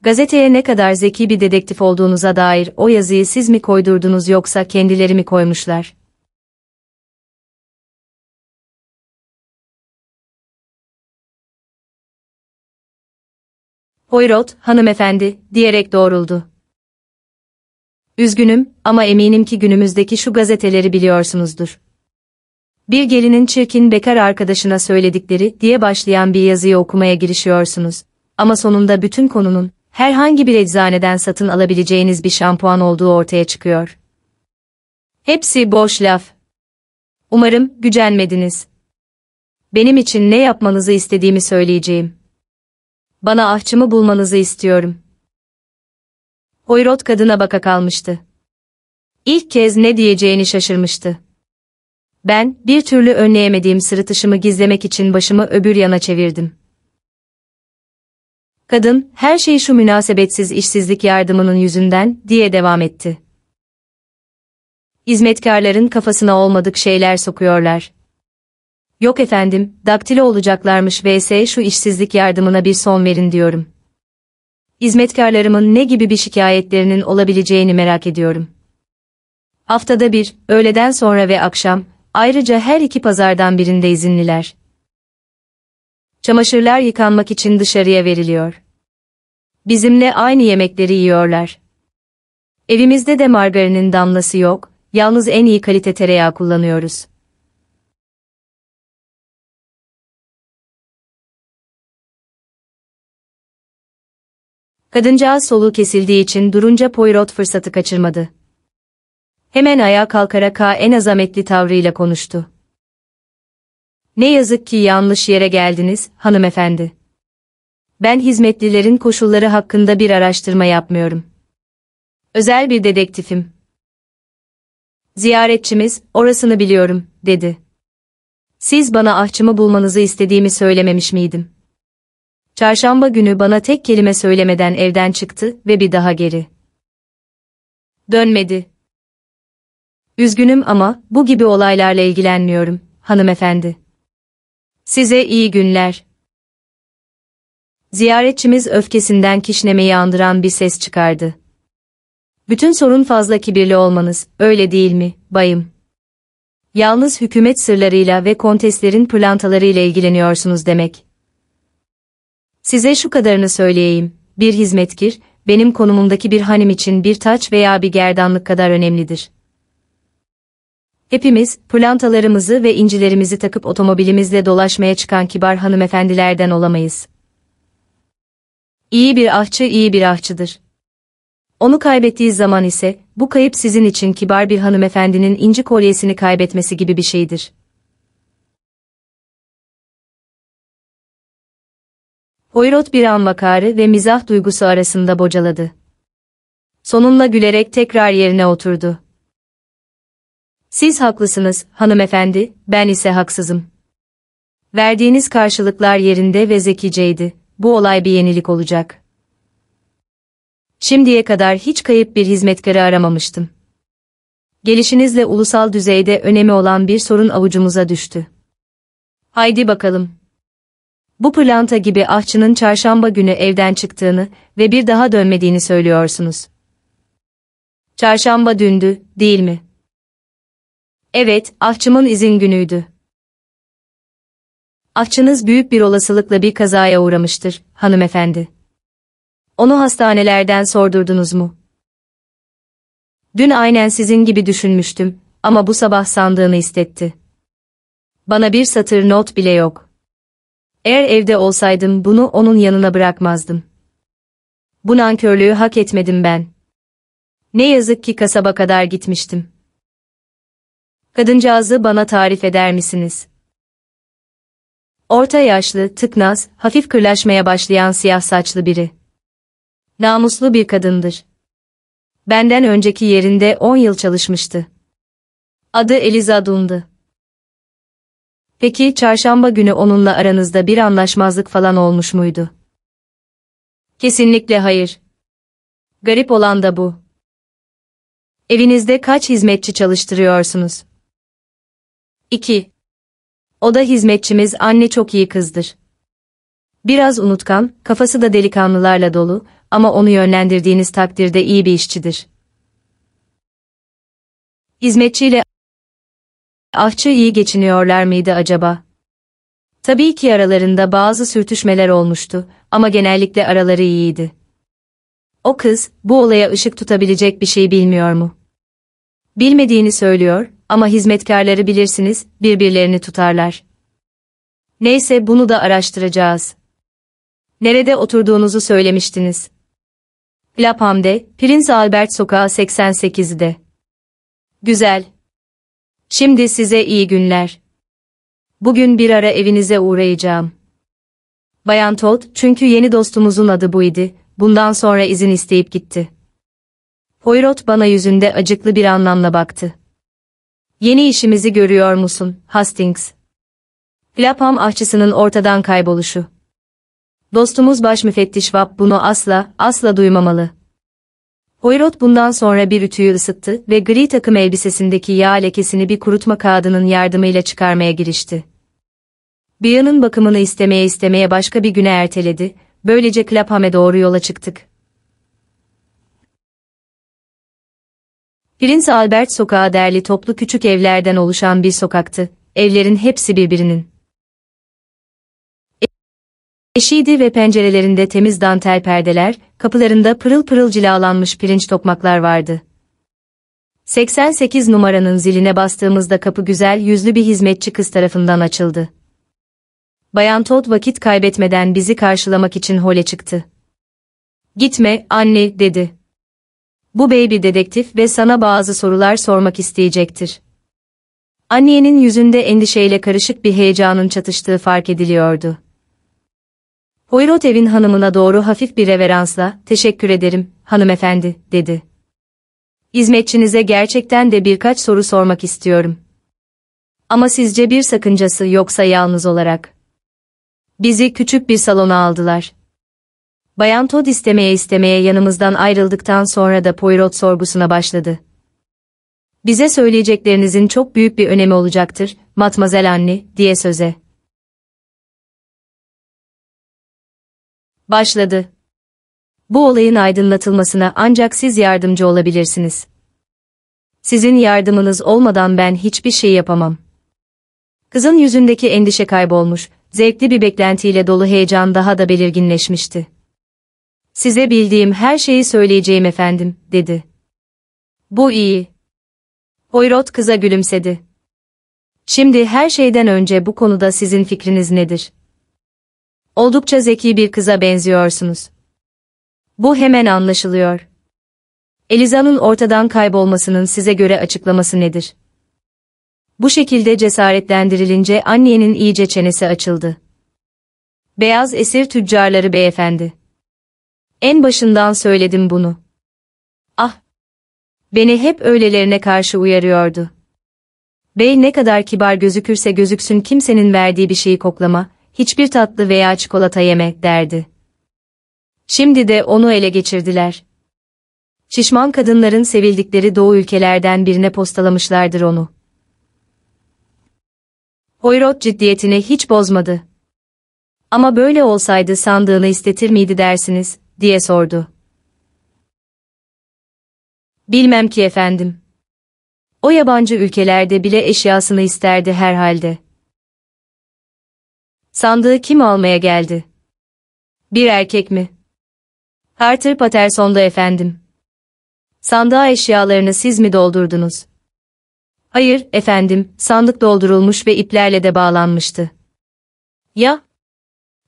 Gazeteye ne kadar zeki bir dedektif olduğunuza dair o yazıyı siz mi koydurdunuz yoksa kendileri mi koymuşlar? Poirot, hanımefendi, diyerek doğruldu. Üzgünüm ama eminim ki günümüzdeki şu gazeteleri biliyorsunuzdur. Bir gelinin çirkin bekar arkadaşına söyledikleri diye başlayan bir yazıyı okumaya girişiyorsunuz. Ama sonunda bütün konunun, herhangi bir eczaneden satın alabileceğiniz bir şampuan olduğu ortaya çıkıyor. Hepsi boş laf. Umarım gücenmediniz. Benim için ne yapmanızı istediğimi söyleyeceğim. Bana ahçımı bulmanızı istiyorum. Poirot kadına baka kalmıştı. İlk kez ne diyeceğini şaşırmıştı. Ben, bir türlü önleyemediğim sırıtışımı gizlemek için başımı öbür yana çevirdim. Kadın, her şey şu münasebetsiz işsizlik yardımının yüzünden, diye devam etti. Hizmetkarların kafasına olmadık şeyler sokuyorlar. Yok efendim, daktilo olacaklarmış vs şu işsizlik yardımına bir son verin diyorum. Hizmetkarlarımın ne gibi bir şikayetlerinin olabileceğini merak ediyorum. Haftada bir, öğleden sonra ve akşam, ayrıca her iki pazardan birinde izinliler. Çamaşırlar yıkanmak için dışarıya veriliyor. Bizimle aynı yemekleri yiyorlar. Evimizde de margarinin damlası yok, yalnız en iyi kalite tereyağı kullanıyoruz. Kadıncağız soluğu kesildiği için durunca Poirot fırsatı kaçırmadı. Hemen ayağa kalkarak en azametli tavrıyla konuştu. Ne yazık ki yanlış yere geldiniz, hanımefendi. Ben hizmetlilerin koşulları hakkında bir araştırma yapmıyorum. Özel bir dedektifim. Ziyaretçimiz, orasını biliyorum, dedi. Siz bana ahçımı bulmanızı istediğimi söylememiş miydim? Çarşamba günü bana tek kelime söylemeden evden çıktı ve bir daha geri. Dönmedi. Üzgünüm ama bu gibi olaylarla ilgilenmiyorum, hanımefendi. Size iyi günler. Ziyaretçimiz öfkesinden kişnemeyi andıran bir ses çıkardı. Bütün sorun fazla kibirli olmanız, öyle değil mi, bayım? Yalnız hükümet sırlarıyla ve konteslerin pırlantalarıyla ilgileniyorsunuz demek. Size şu kadarını söyleyeyim, bir hizmetkir, benim konumumdaki bir hanim için bir taç veya bir gerdanlık kadar önemlidir. Hepimiz, pırlantalarımızı ve incilerimizi takıp otomobilimizle dolaşmaya çıkan kibar hanımefendilerden olamayız. İyi bir ahçı iyi bir ahçıdır. Onu kaybettiği zaman ise, bu kayıp sizin için kibar bir hanımefendinin inci kolyesini kaybetmesi gibi bir şeydir. Poirot bir an vakarı ve mizah duygusu arasında bocaladı. Sonunda gülerek tekrar yerine oturdu. Siz haklısınız, hanımefendi, ben ise haksızım. Verdiğiniz karşılıklar yerinde ve zekiceydi. Bu olay bir yenilik olacak. Şimdiye kadar hiç kayıp bir hizmetkarı aramamıştım. Gelişinizle ulusal düzeyde önemi olan bir sorun avucumuza düştü. Haydi bakalım. Bu pırlanta gibi ahçının çarşamba günü evden çıktığını ve bir daha dönmediğini söylüyorsunuz. Çarşamba dündü, değil mi? Evet, ahçımın izin günüydü. Ahçınız büyük bir olasılıkla bir kazaya uğramıştır, hanımefendi. Onu hastanelerden sordurdunuz mu? Dün aynen sizin gibi düşünmüştüm ama bu sabah sandığını istetti. Bana bir satır not bile yok. Eğer evde olsaydım bunu onun yanına bırakmazdım. Bu nankörlüğü hak etmedim ben. Ne yazık ki kasaba kadar gitmiştim. Kadıncağızı bana tarif eder misiniz? Orta yaşlı, tıknaz, hafif kırlaşmaya başlayan siyah saçlı biri. Namuslu bir kadındır. Benden önceki yerinde 10 yıl çalışmıştı. Adı Eliza Dun'du. Peki çarşamba günü onunla aranızda bir anlaşmazlık falan olmuş muydu? Kesinlikle hayır. Garip olan da bu. Evinizde kaç hizmetçi çalıştırıyorsunuz? 2. O da hizmetçimiz anne çok iyi kızdır. Biraz unutkan, kafası da delikanlılarla dolu ama onu yönlendirdiğiniz takdirde iyi bir işçidir. Hizmetçiyle ahçı iyi geçiniyorlar mıydı acaba? Tabii ki aralarında bazı sürtüşmeler olmuştu ama genellikle araları iyiydi. O kız, bu olaya ışık tutabilecek bir şey bilmiyor mu? Bilmediğini söylüyor ama hizmetkarları bilirsiniz, birbirlerini tutarlar. Neyse bunu da araştıracağız. Nerede oturduğunuzu söylemiştiniz. Lapham'de, Prince Albert Sokağı 88'de. Güzel. Şimdi size iyi günler. Bugün bir ara evinize uğrayacağım. Bayan Todd, çünkü yeni dostumuzun adı buydu, bundan sonra izin isteyip gitti. Poirot bana yüzünde acıklı bir anlamla baktı. Yeni işimizi görüyor musun, Hastings? Clapham ahçısının ortadan kayboluşu. Dostumuz baş müfettiş Watt bunu asla, asla duymamalı. Poirot bundan sonra bir ütüyü ısıttı ve gri takım elbisesindeki yağ lekesini bir kurutma kağıdının yardımıyla çıkarmaya girişti. Bıyığının bakımını istemeye istemeye başka bir güne erteledi, böylece Clapham'e doğru yola çıktık. Prince Albert sokağı derli toplu küçük evlerden oluşan bir sokaktı, evlerin hepsi birbirinin. Eşiydi ve pencerelerinde temiz dantel perdeler, kapılarında pırıl pırıl cilalanmış pirinç tokmaklar vardı. 88 numaranın ziline bastığımızda kapı güzel yüzlü bir hizmetçi kız tarafından açıldı. Bayan Todd vakit kaybetmeden bizi karşılamak için hole çıktı. Gitme, anne, dedi. Bu bey bir dedektif ve sana bazı sorular sormak isteyecektir. Annenin yüzünde endişeyle karışık bir heyecanın çatıştığı fark ediliyordu. Poirot evin hanımına doğru hafif bir reveransla, teşekkür ederim, hanımefendi, dedi. Hizmetçinize gerçekten de birkaç soru sormak istiyorum. Ama sizce bir sakıncası yoksa yalnız olarak? Bizi küçük bir salona aldılar. Bayan Todd istemeye istemeye yanımızdan ayrıldıktan sonra da Poirot sorgusuna başladı. Bize söyleyeceklerinizin çok büyük bir önemi olacaktır, Matmazel anne, diye söze. Başladı. Bu olayın aydınlatılmasına ancak siz yardımcı olabilirsiniz. Sizin yardımınız olmadan ben hiçbir şey yapamam. Kızın yüzündeki endişe kaybolmuş, zevkli bir beklentiyle dolu heyecan daha da belirginleşmişti. Size bildiğim her şeyi söyleyeceğim efendim, dedi. Bu iyi. Poirot kıza gülümsedi. Şimdi her şeyden önce bu konuda sizin fikriniz nedir? Oldukça zeki bir kıza benziyorsunuz. Bu hemen anlaşılıyor. Eliza'nın ortadan kaybolmasının size göre açıklaması nedir? Bu şekilde cesaretlendirilince annenin iyice çenesi açıldı. Beyaz esir tüccarları beyefendi. En başından söyledim bunu. Ah! Beni hep öylelerine karşı uyarıyordu. Bey ne kadar kibar gözükürse gözüksün kimsenin verdiği bir şeyi koklama, hiçbir tatlı veya çikolata yeme, derdi. Şimdi de onu ele geçirdiler. Şişman kadınların sevildikleri doğu ülkelerden birine postalamışlardır onu. Poirot ciddiyetini hiç bozmadı. Ama böyle olsaydı sandığını istetir miydi dersiniz, diye sordu. Bilmem ki efendim. O yabancı ülkelerde bile eşyasını isterdi herhalde. Sandığı kim almaya geldi? Bir erkek mi? Carter Patterson'da efendim. Sandığa eşyalarını siz mi doldurdunuz? Hayır, efendim, sandık doldurulmuş ve iplerle de bağlanmıştı. Ya?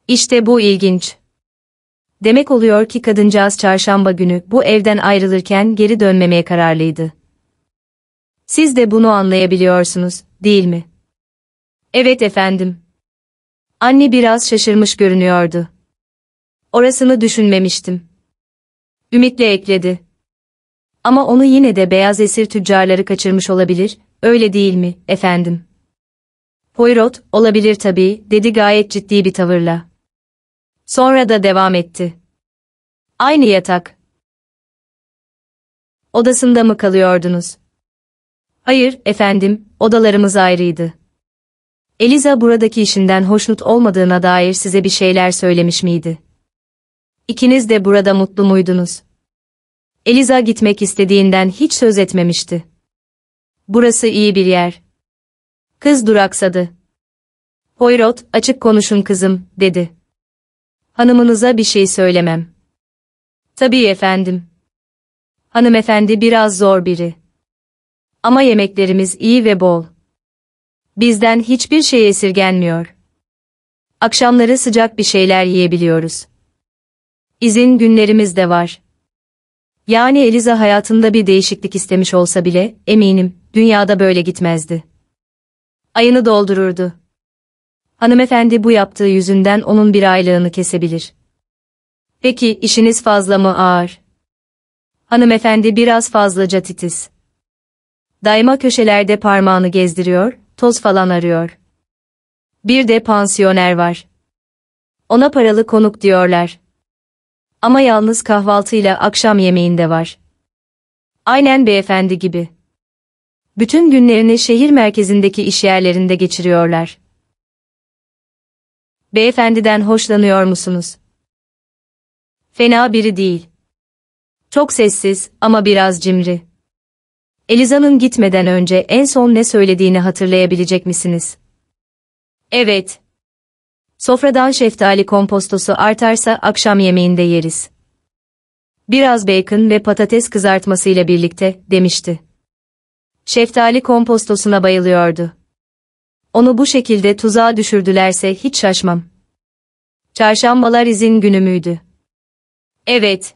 İşte bu ilginç. Demek oluyor ki kadıncağız çarşamba günü bu evden ayrılırken geri dönmemeye kararlıydı. Siz de bunu anlayabiliyorsunuz, değil mi? Evet efendim. Anne biraz şaşırmış görünüyordu. Orasını düşünmemiştim. Ümitle ekledi. Ama onu yine de beyaz esir tüccarları kaçırmış olabilir, öyle değil mi, efendim? Poirot, olabilir tabii, dedi gayet ciddi bir tavırla. Sonra da devam etti. Aynı yatak. Odasında mı kalıyordunuz? Hayır, efendim, odalarımız ayrıydı. Eliza buradaki işinden hoşnut olmadığına dair size bir şeyler söylemiş miydi? İkiniz de burada mutlu muydunuz? Eliza gitmek istediğinden hiç söz etmemişti. Burası iyi bir yer. Kız duraksadı. Poirot, açık konuşun kızım, dedi. Hanımınıza bir şey söylemem. Tabii efendim. Hanımefendi biraz zor biri. Ama yemeklerimiz iyi ve bol. Bizden hiçbir şey esirgenmiyor. Akşamları sıcak bir şeyler yiyebiliyoruz. İzin günlerimiz de var. Yani Eliza hayatında bir değişiklik istemiş olsa bile, eminim, dünyada böyle gitmezdi. Ayını doldururdu. Hanımefendi bu yaptığı yüzünden onun bir aylığını kesebilir. Peki, işiniz fazla mı ağır? Hanımefendi biraz fazlaca titiz. Daima köşelerde parmağını gezdiriyor, toz falan arıyor. Bir de pansiyoner var. Ona paralı konuk diyorlar. Ama yalnız kahvaltıyla akşam yemeğinde var. Aynen beyefendi gibi. Bütün günlerini şehir merkezindeki iş yerlerinde geçiriyorlar. Beyefendiden hoşlanıyor musunuz? Fena biri değil. Çok sessiz ama biraz cimri. Eliza'nın gitmeden önce en son ne söylediğini hatırlayabilecek misiniz? Evet. Sofradan şeftali kompostosu artarsa akşam yemeğinde yeriz. Biraz bacon ve patates kızartmasıyla birlikte, demişti. Şeftali kompostosuna bayılıyordu. Onu bu şekilde tuzağa düşürdülerse hiç şaşmam. Çarşambalar izin günü müydü? Evet.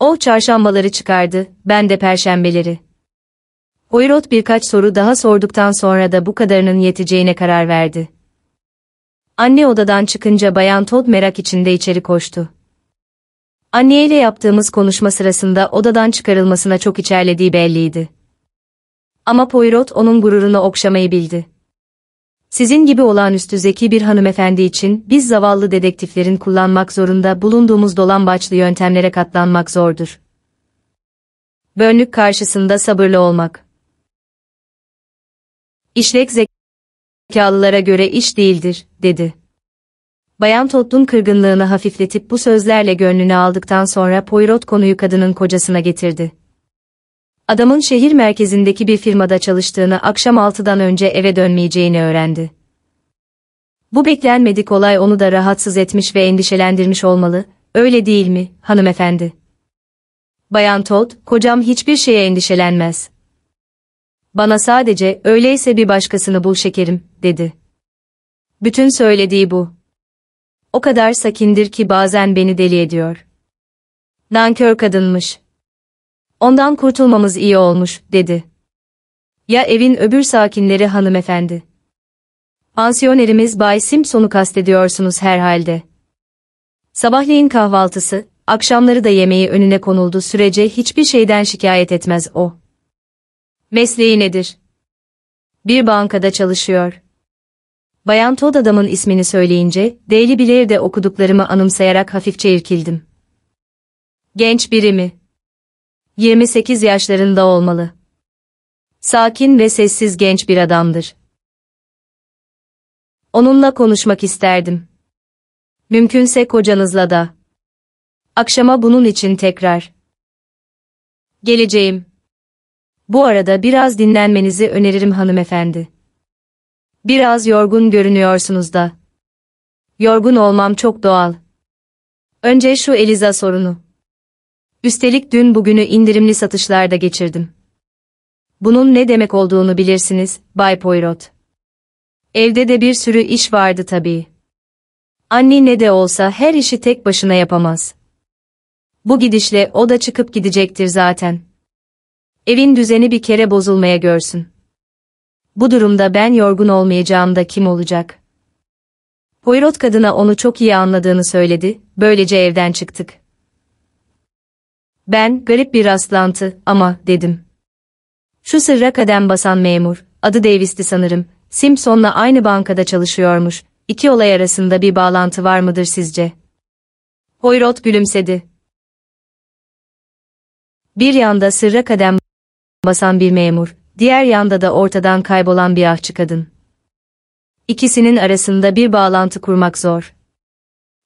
O çarşambaları çıkardı, ben de perşembeleri. Poirot birkaç soru daha sorduktan sonra da bu kadarının yeteceğine karar verdi. Anne odadan çıkınca Bayan Todd merak içinde içeri koştu. Anneyle yaptığımız konuşma sırasında odadan çıkarılmasına çok içerlediği belliydi. Ama Poirot onun gururunu okşamayı bildi. Sizin gibi olağanüstü zeki bir hanımefendi için biz zavallı dedektiflerin kullanmak zorunda bulunduğumuz dolambaçlı yöntemlere katlanmak zordur. Bönlük karşısında sabırlı olmak. İşlek zekalılara göre iş değildir, dedi. Bayan Todd'un kırgınlığını hafifletip bu sözlerle gönlünü aldıktan sonra Poirot konuyu kadının kocasına getirdi. Adamın şehir merkezindeki bir firmada çalıştığını akşam altıdan önce eve dönmeyeceğini öğrendi. Bu beklenmedik olay onu da rahatsız etmiş ve endişelendirmiş olmalı, öyle değil mi, hanımefendi? Bayan Todd, kocam hiçbir şeye endişelenmez. Bana sadece, öyleyse bir başkasını bul şekerim, dedi. Bütün söylediği bu. O kadar sakindir ki bazen beni deli ediyor. Nankör kadınmış. Ondan kurtulmamız iyi olmuş, dedi. Ya evin öbür sakinleri hanımefendi. Pansiyonerimiz Bay Simpson'u kastediyorsunuz herhalde. Sabahleyin kahvaltısı, akşamları da yemeği önüne konuldu sürece hiçbir şeyden şikayet etmez o. Mesleği nedir? Bir bankada çalışıyor. Bayan Todd adamın ismini söyleyince, Daily Blair'de okuduklarımı anımsayarak hafifçe irkildim. Genç biri mi? 28 yaşlarında olmalı. Sakin ve sessiz genç bir adamdır. Onunla konuşmak isterdim. Mümkünse kocanızla da. Akşama bunun için tekrar. Geleceğim. Bu arada biraz dinlenmenizi öneririm hanımefendi. Biraz yorgun görünüyorsunuz da. Yorgun olmam çok doğal. Önce şu Eliza sorunu. Üstelik dün bugünü indirimli satışlarda geçirdim. Bunun ne demek olduğunu bilirsiniz, Bay Poirot. Evde de bir sürü iş vardı tabii. Anne ne de olsa her işi tek başına yapamaz. Bu gidişle o da çıkıp gidecektir zaten. Evin düzeni bir kere bozulmaya görsün. Bu durumda ben yorgun olmayacağım da kim olacak? Poirot kadına onu çok iyi anladığını söyledi, böylece evden çıktık. Ben, garip bir rastlantı, ama, dedim. Şu sırra kadem basan memur, adı Davis'ti sanırım, Simpson'la aynı bankada çalışıyormuş, iki olay arasında bir bağlantı var mıdır sizce? Poirot gülümsedi. Bir yanda sırra kadem basan bir memur, diğer yanda da ortadan kaybolan bir ahçı kadın. İkisinin arasında bir bağlantı kurmak zor.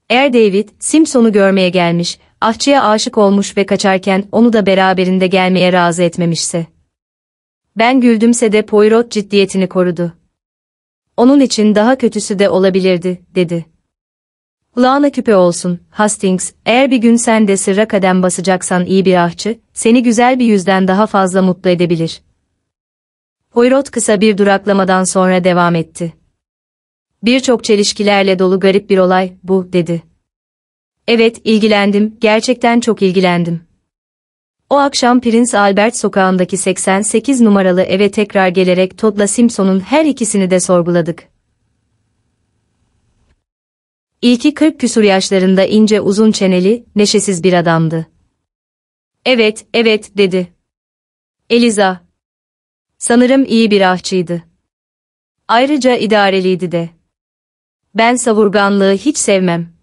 Eğer David, Simpson'u görmeye gelmiş, ahçıya aşık olmuş ve kaçarken onu da beraberinde gelmeye razı etmemişse. Ben güldümse de Poirot ciddiyetini korudu. Onun için daha kötüsü de olabilirdi, dedi. Kulağına küpe olsun, Hastings, eğer bir gün sen de sırra kadem basacaksan iyi bir ahçı, seni güzel bir yüzden daha fazla mutlu edebilir. Poirot kısa bir duraklamadan sonra devam etti. Birçok çelişkilerle dolu garip bir olay, bu, dedi. Evet, ilgilendim, gerçekten çok ilgilendim. O akşam Prince Albert sokağındaki 88 numaralı eve tekrar gelerek Todd'la Simpson'un her ikisini de sorguladık. İlki 40 küsur yaşlarında ince uzun çeneli, neşesiz bir adamdı. Evet, evet, dedi. Eliza. Sanırım iyi bir ahçıydı. Ayrıca idareliydi de. Ben savurganlığı hiç sevmem.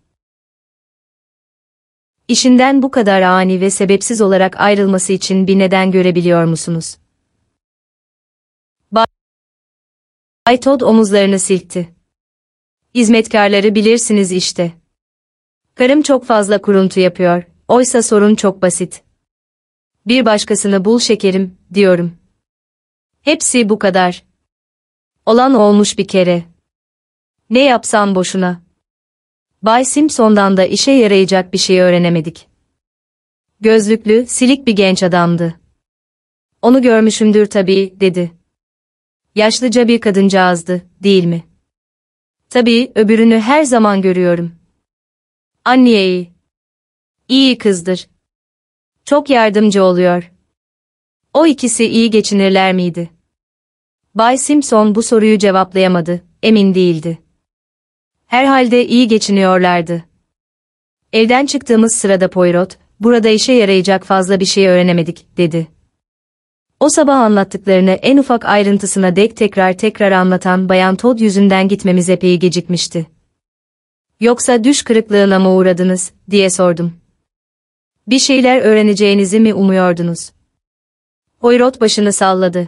İşinden bu kadar ani ve sebepsiz olarak ayrılması için bir neden görebiliyor musunuz? Bay Todd omuzlarını silkti. Hizmetkarları bilirsiniz işte. Karım çok fazla kuruntu yapıyor, oysa sorun çok basit. Bir başkasını bul şekerim, diyorum. Hepsi bu kadar. Olan olmuş bir kere. Ne yapsam boşuna. Bay Simpson'dan da işe yarayacak bir şey öğrenemedik. Gözlüklü, silik bir genç adamdı. Onu görmüşümdür tabii, dedi. Yaşlıca bir kadıncağızdı, değil mi? Tabii, öbürünü her zaman görüyorum. Anniye'yi. İyi kızdır. Çok yardımcı oluyor. O ikisi iyi geçinirler miydi? Bay Simpson bu soruyu cevaplayamadı, emin değildi. Herhalde iyi geçiniyorlardı. Evden çıktığımız sırada Poirot, burada işe yarayacak fazla bir şey öğrenemedik, dedi. O sabah anlattıklarını en ufak ayrıntısına dek tekrar tekrar anlatan Bayan Todd yüzünden gitmemiz epey gecikmişti. Yoksa düş kırıklığına mı uğradınız, diye sordum. Bir şeyler öğreneceğinizi mi umuyordunuz? Poirot başını salladı.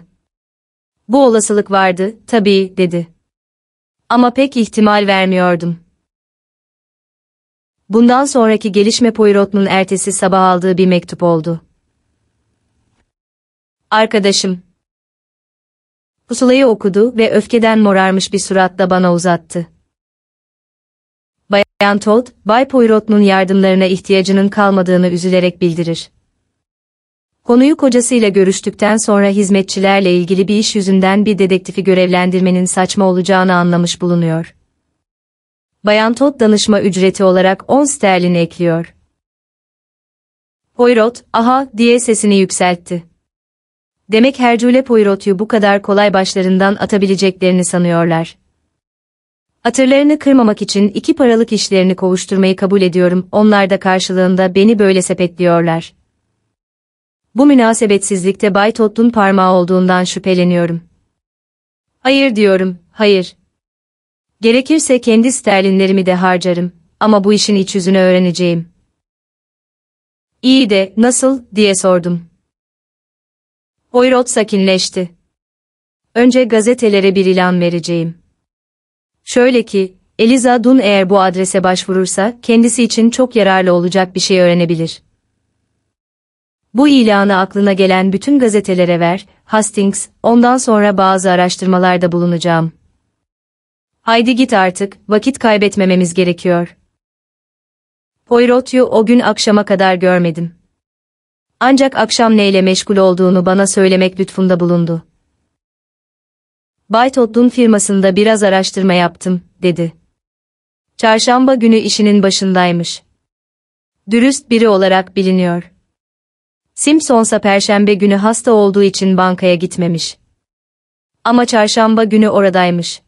Bu olasılık vardı, tabii, dedi. Ama pek ihtimal vermiyordum. Bundan sonraki gelişme Poirot'un ertesi sabah aldığı bir mektup oldu. Arkadaşım. Pusulayı okudu ve öfkeden morarmış bir suratla bana uzattı. Bayan Todd, Bay Poirot'un yardımlarına ihtiyacının kalmadığını üzülerek bildirir. Konuyu kocasıyla görüştükten sonra hizmetçilerle ilgili bir iş yüzünden bir dedektifi görevlendirmenin saçma olacağını anlamış bulunuyor. Bayan Todd danışma ücreti olarak 10 sterlin ekliyor. Poirot, aha diye sesini yükseltti. Demek Hercule Poirot'u bu kadar kolay başlarından atabileceklerini sanıyorlar. Hatırlarını kırmamak için iki paralık işlerini kovuşturmayı kabul ediyorum, onlar da karşılığında beni böyle sepetliyorlar. Bu münasebetsizlikte Bay Todd'un parmağı olduğundan şüpheleniyorum. Hayır diyorum, hayır. Gerekirse kendi sterlinlerimi de harcarım ama bu işin iç yüzünü öğreneceğim. İyi de, nasıl, diye sordum. Poirot sakinleşti. Önce gazetelere bir ilan vereceğim. Şöyle ki, Eliza Dun eğer bu adrese başvurursa, kendisi için çok yararlı olacak bir şey öğrenebilir. Bu ilanı aklına gelen bütün gazetelere ver, Hastings, ondan sonra bazı araştırmalarda bulunacağım. Haydi git artık, vakit kaybetmememiz gerekiyor. Poirot'u o gün akşama kadar görmedim. Ancak akşam neyle meşgul olduğunu bana söylemek lütfunda bulundu. Bay Todd'un firmasında biraz araştırma yaptım, dedi. Çarşamba günü işinin başındaymış. Dürüst biri olarak biliniyor. Simpsonsa perşembe günü hasta olduğu için bankaya gitmemiş. Ama çarşamba günü oradaymış.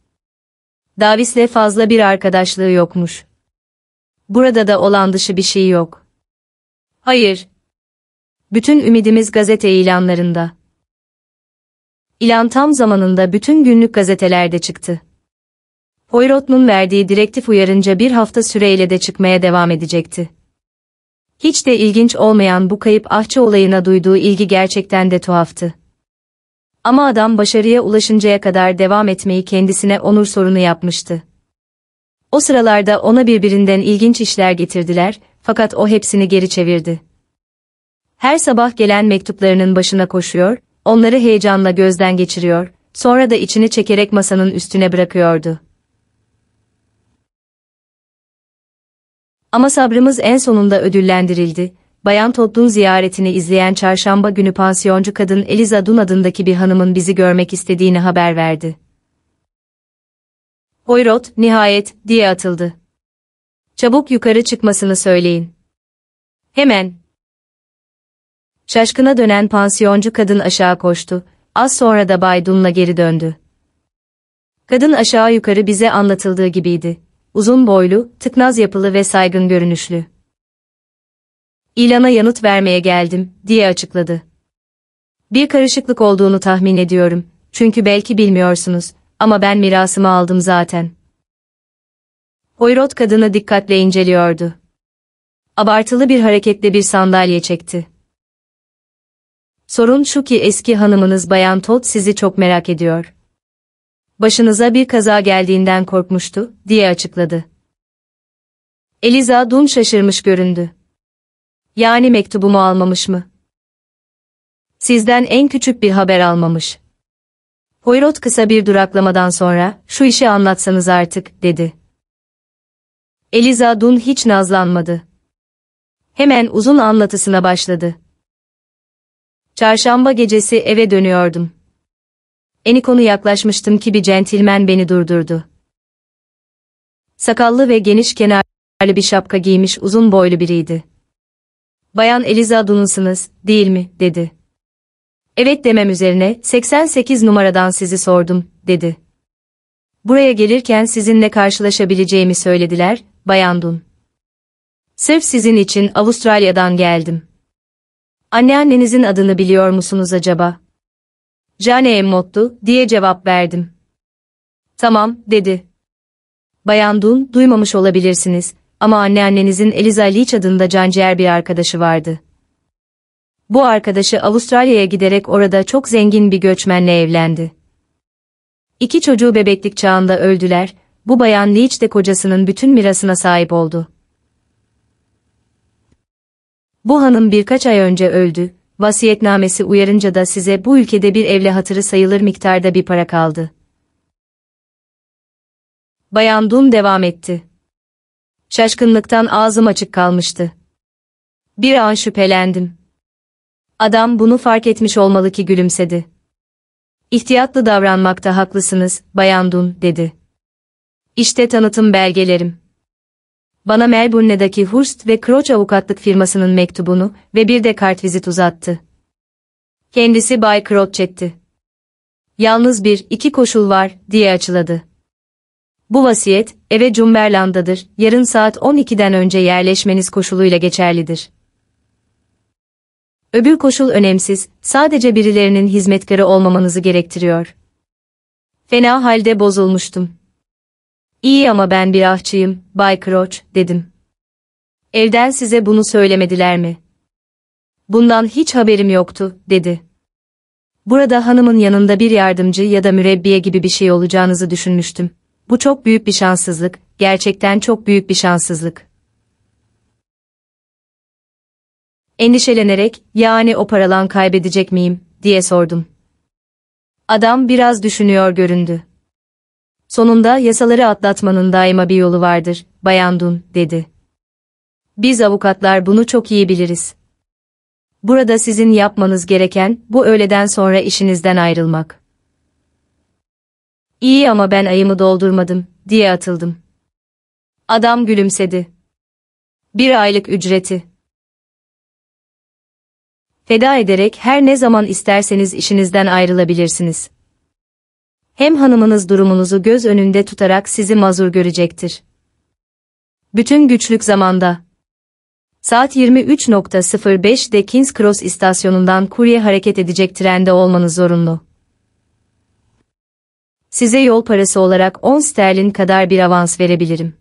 Davis'le fazla bir arkadaşlığı yokmuş. Burada da olan dışı bir şey yok. Hayır. Bütün ümidimiz gazete ilanlarında. İlan tam zamanında bütün günlük gazetelerde çıktı. Poirot'un verdiği direktif uyarınca bir hafta süreyle de çıkmaya devam edecekti. Hiç de ilginç olmayan bu kayıp ahçı olayına duyduğu ilgi gerçekten de tuhaftı. Ama adam başarıya ulaşıncaya kadar devam etmeyi kendisine onur sorunu yapmıştı. O sıralarda ona birbirinden ilginç işler getirdiler, fakat o hepsini geri çevirdi. Her sabah gelen mektuplarının başına koşuyor, onları heyecanla gözden geçiriyor, sonra da içini çekerek masanın üstüne bırakıyordu. Ama sabrımız en sonunda ödüllendirildi. Bayan Todd'un ziyaretini izleyen çarşamba günü pansiyoncu kadın Eliza Dun adındaki bir hanımın bizi görmek istediğini haber verdi. Poirot, nihayet, diye atıldı. Çabuk yukarı çıkmasını söyleyin. Hemen. Şaşkına dönen pansiyoncu kadın aşağı koştu, az sonra da Bay Dun'la geri döndü. Kadın aşağı yukarı bize anlatıldığı gibiydi. Uzun boylu, tıknaz yapılı ve saygın görünüşlü. İlana yanıt vermeye geldim, diye açıkladı. Bir karışıklık olduğunu tahmin ediyorum, çünkü belki bilmiyorsunuz, ama ben mirasımı aldım zaten. Poirot kadını dikkatle inceliyordu. Abartılı bir hareketle bir sandalye çekti. Sorun şu ki eski hanımınız Bayan Todd sizi çok merak ediyor. Başınıza bir kaza geldiğinden korkmuştu, diye açıkladı. Eliza Dun şaşırmış göründü. Yani mektubumu almamış mı? Sizden en küçük bir haber almamış. Poirot kısa bir duraklamadan sonra, şu işi anlatsanız artık, dedi. Eliza Dun hiç nazlanmadı. Hemen uzun anlatısına başladı. Çarşamba gecesi eve dönüyordum. Enikon'u yaklaşmıştım ki bir centilmen beni durdurdu. Sakallı ve geniş kenarlı bir şapka giymiş uzun boylu biriydi. Bayan Eliza Dun'sunuz, değil mi, dedi. Evet demem üzerine, 88 numaradan sizi sordum, dedi. Buraya gelirken sizinle karşılaşabileceğimi söylediler, Bayan Dun. Sırf sizin için Avustralya'dan geldim. Anneannenizin adını biliyor musunuz acaba? Jane Emmot'tu, diye cevap verdim. Tamam, dedi. Bayan Dun, duymamış olabilirsiniz ama anneannenizin Eliza Leach adında canciğer bir arkadaşı vardı. Bu arkadaşı Avustralya'ya giderek orada çok zengin bir göçmenle evlendi. İki çocuğu bebeklik çağında öldüler, bu bayan Leach de kocasının bütün mirasına sahip oldu. Bu hanım birkaç ay önce öldü, vasiyetnamesi uyarınca da size bu ülkede bir evle hatırı sayılır miktarda bir para kaldı. Bayan Dun devam etti. Şaşkınlıktan ağzım açık kalmıştı. Bir an şüphelendim. Adam bunu fark etmiş olmalı ki gülümsedi. İhtiyatlı davranmakta haklısınız, Bayan Dun, dedi. İşte tanıtım belgelerim. Bana Melbourne'deki Hurst ve Crouch avukatlık firmasının mektubunu ve bir de kartvizit uzattı. Kendisi Bay Crotchet'ti. Yalnız bir, iki koşul var, diye açıkladı. Bu vasiyet, eve Cumberland'dadır, yarın saat 12'den önce yerleşmeniz koşuluyla geçerlidir. Öbür koşul önemsiz, sadece birilerinin hizmetkarı olmamanızı gerektiriyor. Fena halde bozulmuştum. İyi ama ben bir ahçıyım, Bay Crouch, dedim. Evden size bunu söylemediler mi? Bundan hiç haberim yoktu, dedi. Burada hanımın yanında bir yardımcı ya da mürebbiye gibi bir şey olacağınızı düşünmüştüm. Bu çok büyük bir şanssızlık, gerçekten çok büyük bir şanssızlık. Endişelenerek, yani o paralan kaybedecek miyim, diye sordum. Adam biraz düşünüyor göründü. Sonunda yasaları atlatmanın daima bir yolu vardır, Bayan Dun, dedi. Biz avukatlar bunu çok iyi biliriz. Burada sizin yapmanız gereken, bu öğleden sonra işinizden ayrılmak. İyi ama ben ayımı doldurmadım, diye atıldım. Adam gülümsedi. Bir aylık ücreti. Feda ederek her ne zaman isterseniz işinizden ayrılabilirsiniz. Hem hanımınız durumunuzu göz önünde tutarak sizi mazur görecektir. Bütün güçlük zamanda. Saat 23.05'de Kings Cross istasyonundan kurye hareket edecek trende olmanız zorunlu. Size yol parası olarak 10 sterlin kadar bir avans verebilirim.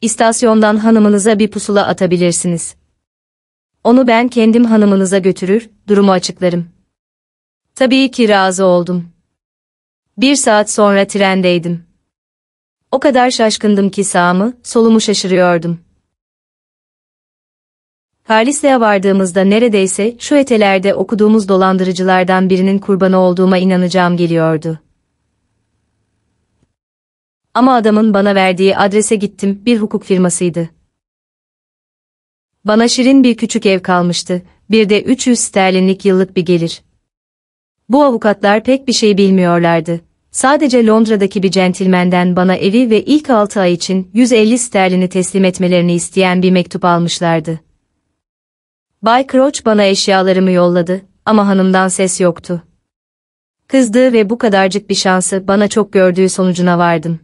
İstasyondan hanımınıza bir pusula atabilirsiniz. Onu ben kendim hanımınıza götürür, durumu açıklarım. Tabii ki razı oldum. Bir saat sonra trendeydim. O kadar şaşkındım ki sağımı, solumu şaşırıyordum. Carlisle'ye vardığımızda neredeyse şu etelerde okuduğumuz dolandırıcılardan birinin kurbanı olduğuma inanacağım geliyordu. Ama adamın bana verdiği adrese gittim, bir hukuk firmasıydı. Bana şirin bir küçük ev kalmıştı, bir de 300 sterlinlik yıllık bir gelir. Bu avukatlar pek bir şey bilmiyorlardı. Sadece Londra'daki bir centilmenden bana evi ve ilk 6 ay için 150 sterlini teslim etmelerini isteyen bir mektup almışlardı. Bay Crouch bana eşyalarımı yolladı ama hanımdan ses yoktu. Kızdığı ve bu kadarcık bir şansı bana çok gördüğü sonucuna vardım.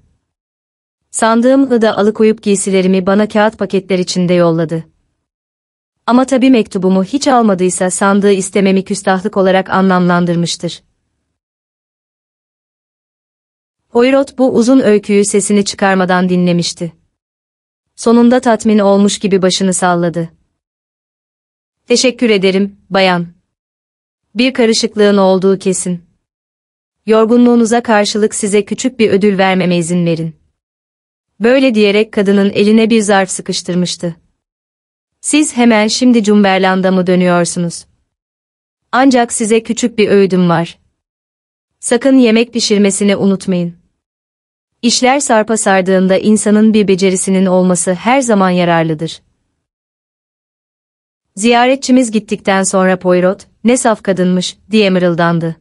Sandığımı da alıkoyup giysilerimi bana kağıt paketler içinde yolladı. Ama tabi mektubumu hiç almadıysa sandığı istememi küstahlık olarak anlamlandırmıştır. Poirot bu uzun öyküyü sesini çıkarmadan dinlemişti. Sonunda tatmin olmuş gibi başını salladı. Teşekkür ederim, bayan. Bir karışıklığın olduğu kesin. Yorgunluğunuza karşılık size küçük bir ödül vermeme izin verin. Böyle diyerek kadının eline bir zarf sıkıştırmıştı. Siz hemen şimdi Cumberland'a mı dönüyorsunuz? Ancak size küçük bir öğüdüm var. Sakın yemek pişirmesini unutmayın. İşler sarpa sardığında insanın bir becerisinin olması her zaman yararlıdır. Ziyaretçimiz gittikten sonra Poirot, ne saf kadınmış, diye mırıldandı.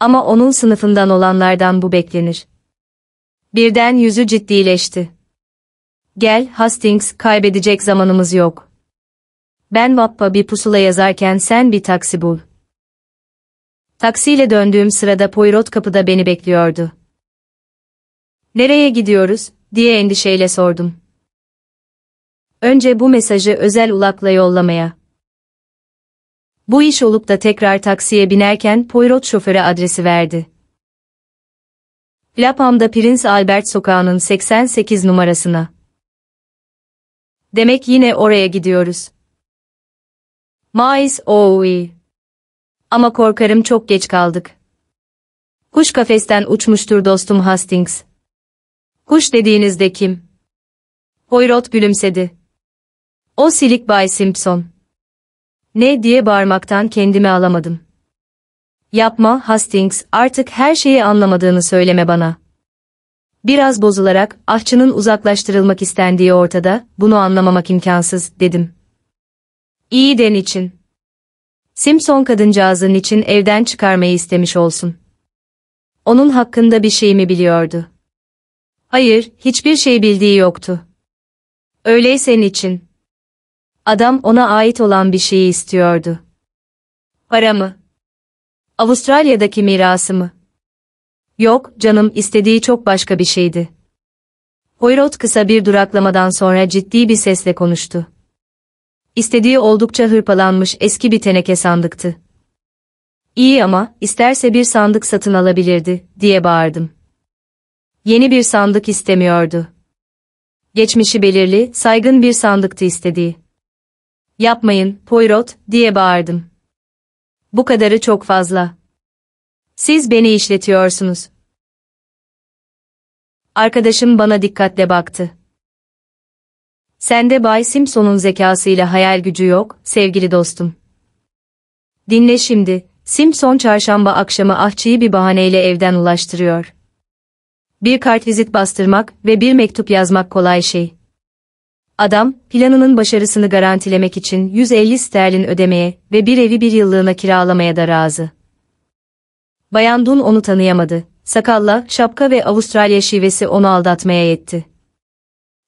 Ama onun sınıfından olanlardan bu beklenir. Birden yüzü ciddileşti. Gel, Hastings, kaybedecek zamanımız yok. Ben Vappa bir pusula yazarken sen bir taksi bul. Taksiyle döndüğüm sırada Poirot kapıda beni bekliyordu. Nereye gidiyoruz, diye endişeyle sordum. Önce bu mesajı özel ulakla yollamaya. Bu iş olup da tekrar taksiye binerken Poirot şoföre adresi verdi. Lapham'da Prince Albert sokağının 88 numarasına. Demek yine oraya gidiyoruz. Mais oui. Ama korkarım çok geç kaldık. Kuş kafesten uçmuştur dostum Hastings. Kuş dediğinizde kim? Poirot gülümsedi. O silik Bay Simpson. Ne diye bağırmaktan kendimi alamadım. Yapma Hastings, artık her şeyi anlamadığını söyleme bana. Biraz bozularak, ahçının uzaklaştırılmak istendiği ortada, bunu anlamamak imkansız, dedim. İyi den için. Simpson kadıncağızın için evden çıkarmayı istemiş olsun. Onun hakkında bir şey mi biliyordu? Hayır, hiçbir şey bildiği yoktu. Öyleyse için. Adam ona ait olan bir şeyi istiyordu. Para mı? Avustralya'daki mirası mı? Yok, canım, istediği çok başka bir şeydi. Poirot kısa bir duraklamadan sonra ciddi bir sesle konuştu. İstediği oldukça hırpalanmış eski bir teneke sandıktı. İyi ama, isterse bir sandık satın alabilirdi, diye bağırdım. Yeni bir sandık istemiyordu. Geçmişi belirli, saygın bir sandıktı istediği. Yapmayın, Poirot, diye bağırdım. Bu kadarı çok fazla. Siz beni işletiyorsunuz. Arkadaşım bana dikkatle baktı. Sende Bay Simpson'un zekasıyla hayal gücü yok, sevgili dostum. Dinle şimdi, Simpson çarşamba akşamı ahçıyı bir bahaneyle evden ulaştırıyor. Bir kartvizit bastırmak ve bir mektup yazmak kolay şey. Adam, planının başarısını garantilemek için 150 sterlin ödemeye ve bir evi bir yıllığına kiralamaya da razı. Bayan Dun onu tanıyamadı. Sakalla, şapka ve Avustralya şivesi onu aldatmaya yetti.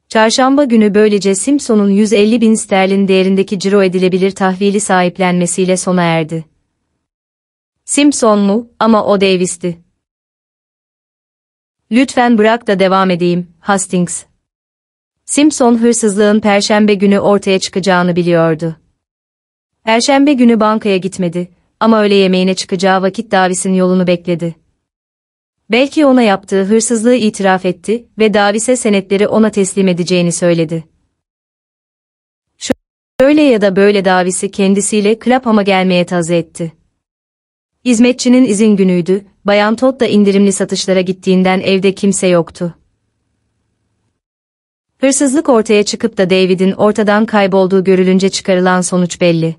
Çarşamba günü böylece Simpson'un 150 bin sterlin değerindeki ciro edilebilir tahvili sahiplenmesiyle sona erdi. Simpson mu, ama o Davis'ti. Lütfen bırak da devam edeyim, Hastings. Simpson hırsızlığın perşembe günü ortaya çıkacağını biliyordu. Perşembe günü bankaya gitmedi ama öğle yemeğine çıkacağı vakit Davis'in yolunu bekledi. Belki ona yaptığı hırsızlığı itiraf etti ve Davis'e senetleri ona teslim edeceğini söyledi. Şöyle ya da böyle Davis'i kendisiyle Clapham'a gelmeye tazı etti. Hizmetçinin izin günüydü, Bayan Todd da indirimli satışlara gittiğinden evde kimse yoktu. Hırsızlık ortaya çıkıp da David'in ortadan kaybolduğu görülünce çıkarılan sonuç belli.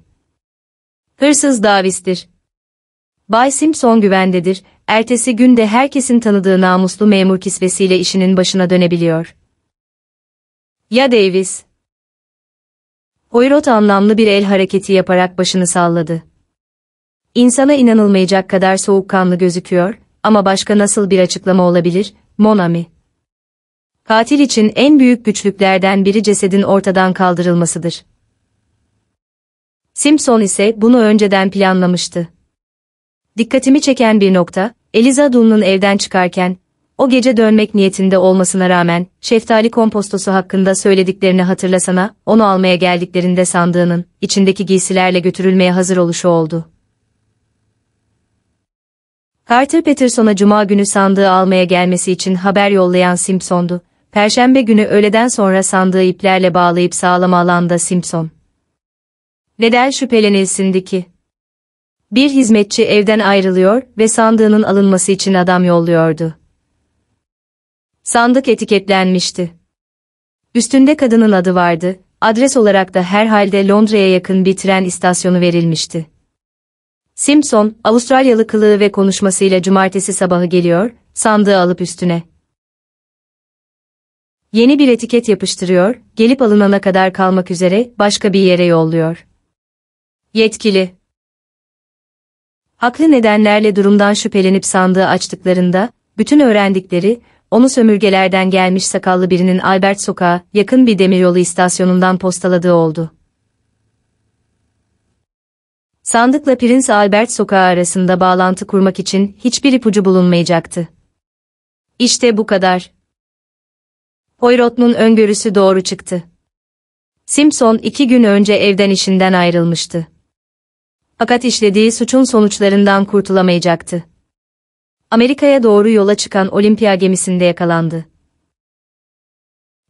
Hırsız Davis'tir. Bay Simpson güvendedir, ertesi günde herkesin tanıdığı namuslu memur kisvesiyle işinin başına dönebiliyor. Ya Davis? Poirot anlamlı bir el hareketi yaparak başını salladı. İnsana inanılmayacak kadar soğukkanlı gözüküyor, ama başka nasıl bir açıklama olabilir, Monami? Katil için en büyük güçlüklerden biri cesedin ortadan kaldırılmasıdır. Simpson ise bunu önceden planlamıştı. Dikkatimi çeken bir nokta, Eliza Dunn'un evden çıkarken, o gece dönmek niyetinde olmasına rağmen, şeftali kompostosu hakkında söylediklerini hatırlasana, onu almaya geldiklerinde sandığının, içindeki giysilerle götürülmeye hazır oluşu oldu. Carter Peterson'a cuma günü sandığı almaya gelmesi için haber yollayan Simpson'du. Perşembe günü öğleden sonra sandığı iplerle bağlayıp sağlam alanda Simpson. Neden şüphelenilsindi ki? Bir hizmetçi evden ayrılıyor ve sandığının alınması için adam yolluyordu. Sandık etiketlenmişti. Üstünde kadının adı vardı, adres olarak da herhalde Londra'ya yakın bir tren istasyonu verilmişti. Simpson, Avustralyalı kılığı ve konuşmasıyla cumartesi sabahı geliyor, sandığı alıp üstüne. Yeni bir etiket yapıştırıyor, gelip alınana kadar kalmak üzere başka bir yere yolluyor. Yetkili Haklı nedenlerle durumdan şüphelenip sandığı açtıklarında, bütün öğrendikleri, onu sömürgelerden gelmiş sakallı birinin Albert Sokağı, yakın bir demiryolu istasyonundan postaladığı oldu. Sandıkla Prince Albert Sokağı arasında bağlantı kurmak için hiçbir ipucu bulunmayacaktı. İşte bu kadar. Poirot'un öngörüsü doğru çıktı. Simpson iki gün önce evden işinden ayrılmıştı. Fakat işlediği suçun sonuçlarından kurtulamayacaktı. Amerika'ya doğru yola çıkan Olimpiya gemisinde yakalandı.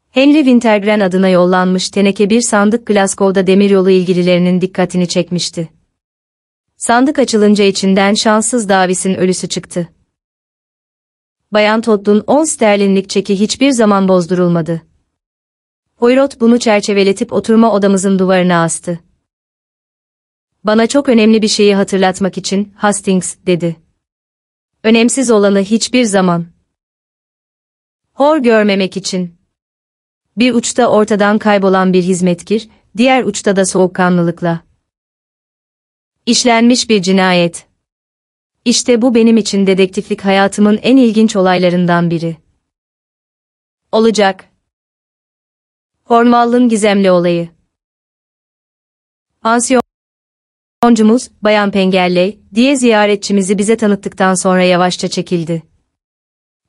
Henry Wintergren adına yollanmış teneke bir sandık Glasgow'da demiryolu ilgililerinin dikkatini çekmişti. Sandık açılınca içinden şanssız Davis'in ölüsü çıktı. Bayan Todd'un 10 sterlinlik çeki hiçbir zaman bozdurulmadı. Poirot bunu çerçeveletip oturma odamızın duvarına astı. Bana çok önemli bir şeyi hatırlatmak için, Hastings, dedi. Önemsiz olanı hiçbir zaman. Hor görmemek için. Bir uçta ortadan kaybolan bir hizmetkir, diğer uçta da soğukkanlılıkla. İşlenmiş bir cinayet. İşte bu benim için dedektiflik hayatımın en ilginç olaylarından biri. Olacak. Cornwall'ın gizemli olayı. Pansiyoncumuz, Bayan Pengerley, diye ziyaretçimizi bize tanıttıktan sonra yavaşça çekildi.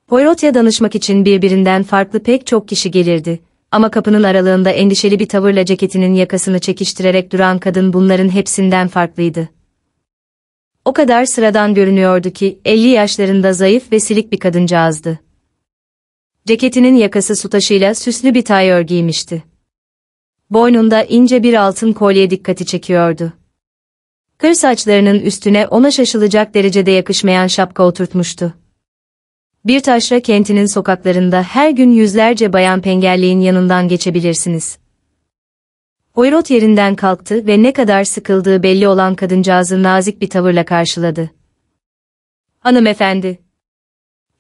Poirot'a danışmak için birbirinden farklı pek çok kişi gelirdi. Ama kapının aralığında endişeli bir tavırla ceketinin yakasını çekiştirerek duran kadın bunların hepsinden farklıydı. O kadar sıradan görünüyordu ki 50 yaşlarında zayıf ve silik bir kadıncağızdı. Ceketinin yakası su taşıyla süslü bir tayör giymişti. Boynunda ince bir altın kolye dikkati çekiyordu. Kır saçlarının üstüne ona şaşılacak derecede yakışmayan şapka oturtmuştu. Bir taşra kentinin sokaklarında her gün yüzlerce bayan pengerliğin yanından geçebilirsiniz. Poirot yerinden kalktı ve ne kadar sıkıldığı belli olan kadıncağızı nazik bir tavırla karşıladı. Hanımefendi.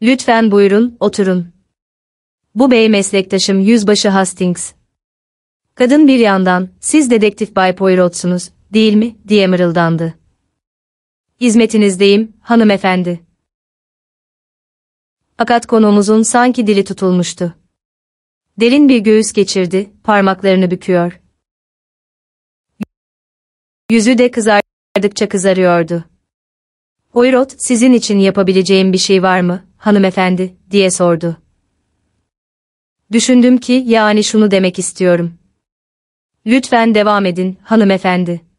Lütfen buyurun, oturun. Bu bey meslektaşım Yüzbaşı Hastings. Kadın bir yandan, siz dedektif Bay Poirot'sunuz, değil mi, diye mırıldandı. Hizmetinizdeyim, hanımefendi. Fakat konumuzun sanki dili tutulmuştu. Derin bir göğüs geçirdi, parmaklarını büküyor. Yüzü de kızardıkça kızarıyordu. Poirot, sizin için yapabileceğim bir şey var mı, hanımefendi, diye sordu. Düşündüm ki, yani şunu demek istiyorum. Lütfen devam edin, hanımefendi.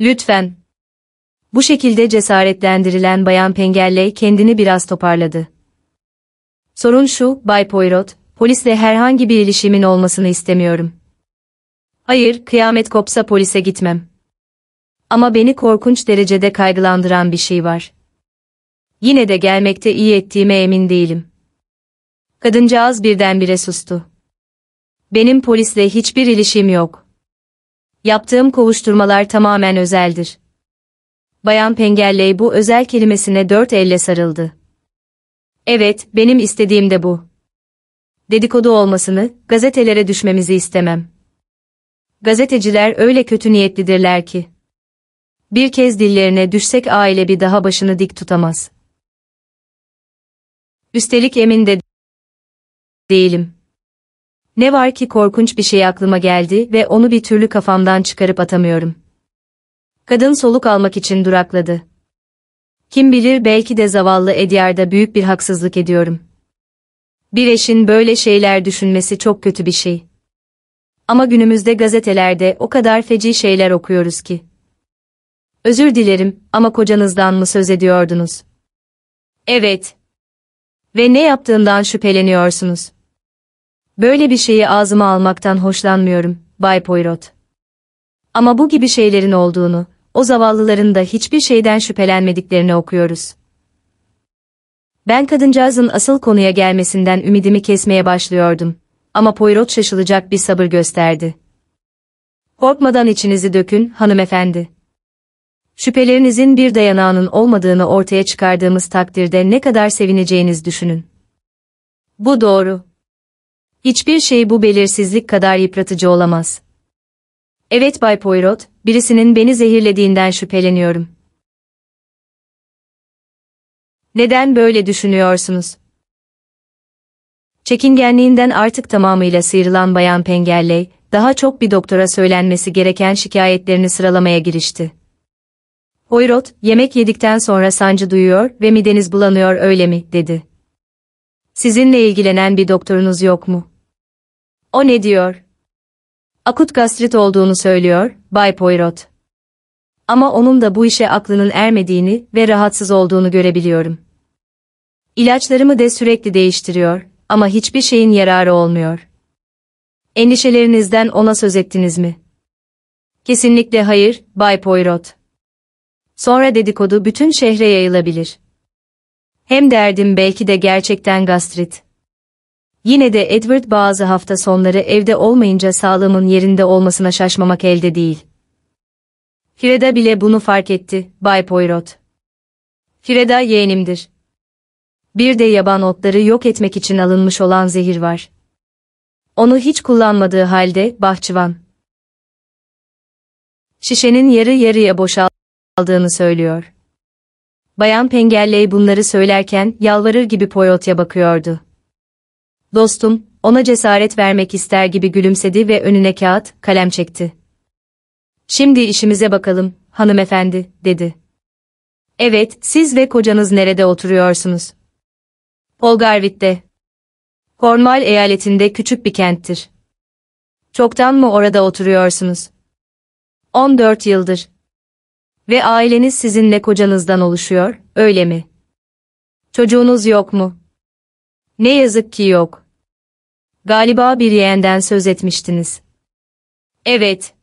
Lütfen. Bu şekilde cesaretlendirilen Bayan Pengelley kendini biraz toparladı. Sorun şu, Bay Poirot, polisle herhangi bir ilişimin olmasını istemiyorum. Hayır, kıyamet kopsa polise gitmem. Ama beni korkunç derecede kaygılandıran bir şey var. Yine de gelmekte iyi ettiğime emin değilim. Kadıncağız birdenbire sustu. Benim polisle hiçbir ilişim yok. Yaptığım kovuşturmalar tamamen özeldir. Bayan Pengelley bu özel kelimesine dört elle sarıldı. Evet, benim istediğim de bu. Dedikodu olmasını, gazetelere düşmemizi istemem. Gazeteciler öyle kötü niyetlidirler ki. Bir kez dillerine düşsek aile bir daha başını dik tutamaz. Üstelik emin de değilim. Ne var ki korkunç bir şey aklıma geldi ve onu bir türlü kafamdan çıkarıp atamıyorum. Kadın soluk almak için durakladı. Kim bilir belki de zavallı Edyar'da büyük bir haksızlık ediyorum. Bir eşin böyle şeyler düşünmesi çok kötü bir şey. Ama günümüzde gazetelerde o kadar feci şeyler okuyoruz ki. Özür dilerim ama kocanızdan mı söz ediyordunuz? Evet. Ve ne yaptığından şüpheleniyorsunuz? Böyle bir şeyi ağzıma almaktan hoşlanmıyorum, Bay Poirot. Ama bu gibi şeylerin olduğunu, o zavallıların da hiçbir şeyden şüphelenmediklerini okuyoruz. Ben kadıncağızın asıl konuya gelmesinden ümidimi kesmeye başlıyordum. Ama Poirot şaşılacak bir sabır gösterdi. Korkmadan içinizi dökün, hanımefendi. Şüphelerinizin bir dayanağının olmadığını ortaya çıkardığımız takdirde ne kadar sevineceğiniz düşünün. Bu doğru. Hiçbir şey bu belirsizlik kadar yıpratıcı olamaz. Evet Bay Poirot, birisinin beni zehirlediğinden şüpheleniyorum. Neden böyle düşünüyorsunuz? Çekingenliğinden artık tamamıyla sıyrılan Bayan Pengelley, daha çok bir doktora söylenmesi gereken şikayetlerini sıralamaya girişti. Poirot, yemek yedikten sonra sancı duyuyor ve mideniz bulanıyor öyle mi, dedi. Sizinle ilgilenen bir doktorunuz yok mu? O ne diyor? Akut gastrit olduğunu söylüyor, Bay Poirot. Ama onun da bu işe aklının ermediğini ve rahatsız olduğunu görebiliyorum. İlaçlarımı de sürekli değiştiriyor ama hiçbir şeyin yararı olmuyor. Endişelerinizden ona söz ettiniz mi? Kesinlikle hayır, Bay Poirot. Sonra dedikodu bütün şehre yayılabilir. Hem derdim belki de gerçekten gastrit. Yine de Edward bazı hafta sonları evde olmayınca sağlığımın yerinde olmasına şaşmamak elde değil. Freda bile bunu fark etti, Bay Poirot. Freda yeğenimdir. Bir de yaban otları yok etmek için alınmış olan zehir var. Onu hiç kullanmadığı halde bahçıvan. Şişenin yarı yarıya boşaldığını söylüyor. Bayan Pengelley bunları söylerken yalvarır gibi Poirot'a bakıyordu. Dostum, ona cesaret vermek ister gibi gülümsedi ve önüne kağıt, kalem çekti. Şimdi işimize bakalım, hanımefendi, dedi. Evet, siz ve kocanız nerede oturuyorsunuz? Polgarvit'te. Cornwall eyaletinde küçük bir kenttir. Çoktan mı orada oturuyorsunuz? 14 yıldır. Ve aileniz sizinle kocanızdan oluşuyor, öyle mi? Çocuğunuz yok mu? Ne yazık ki yok. Galiba bir yeğenden söz etmiştiniz. Evet.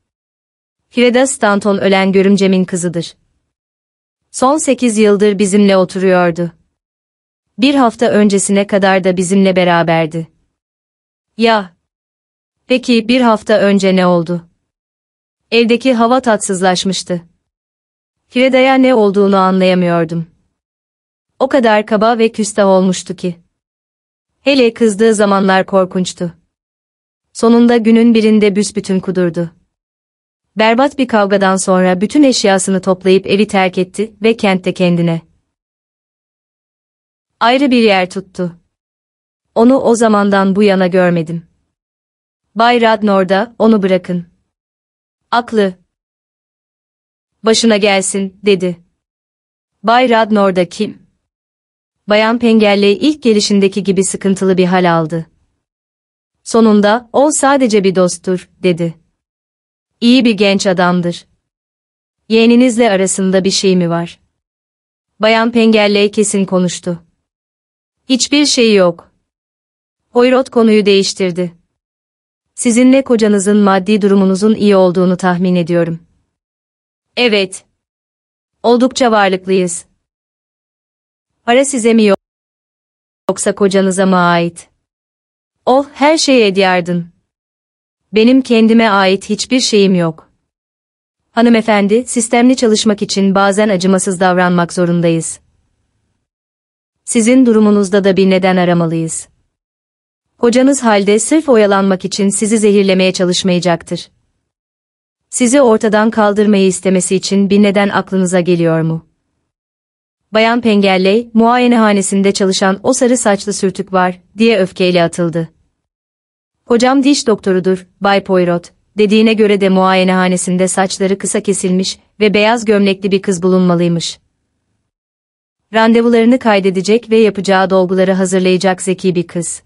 Freda Stanton ölen görümcemin kızıdır. Son sekiz yıldır bizimle oturuyordu. Bir hafta öncesine kadar da bizimle beraberdi. Ya. Peki bir hafta önce ne oldu? Evdeki hava tatsızlaşmıştı. Freda'ya ne olduğunu anlayamıyordum. O kadar kaba ve küstah olmuştu ki. Hele kızdığı zamanlar korkunçtu. Sonunda günün birinde büsbütün kudurdu. Berbat bir kavgadan sonra bütün eşyasını toplayıp evi terk etti ve kentte kendine ayrı bir yer tuttu. Onu o zamandan bu yana görmedim. Bay Radnor'da, onu bırakın. Aklı. Başına gelsin, dedi. Bay Radnor'da kim? Bayan Pengerley ilk gelişindeki gibi sıkıntılı bir hal aldı. Sonunda, o sadece bir dosttur, dedi. İyi bir genç adamdır. Yeğeninizle arasında bir şey mi var? Bayan Pengerley kesin konuştu. Hiçbir şey yok. Poirot konuyu değiştirdi. Sizinle kocanızın maddi durumunuzun iyi olduğunu tahmin ediyorum. Evet. Oldukça varlıklıyız. Para size mi yok? Yoksa kocanıza mı ait? Oh, her şeye Edyardın. Benim kendime ait hiçbir şeyim yok. Hanımefendi, sistemli çalışmak için bazen acımasız davranmak zorundayız. Sizin durumunuzda da bir neden aramalıyız. Kocanız halde sırf oyalanmak için sizi zehirlemeye çalışmayacaktır. Sizi ortadan kaldırmayı istemesi için bir neden aklınıza geliyor mu? Bayan Pengelley, muayenehanesinde çalışan o sarı saçlı sürtük var, diye öfkeyle atıldı. Hocam diş doktorudur, Bay Poirot, dediğine göre de muayenehanesinde saçları kısa kesilmiş ve beyaz gömlekli bir kız bulunmalıymış. Randevularını kaydedecek ve yapacağı dolguları hazırlayacak zeki bir kız.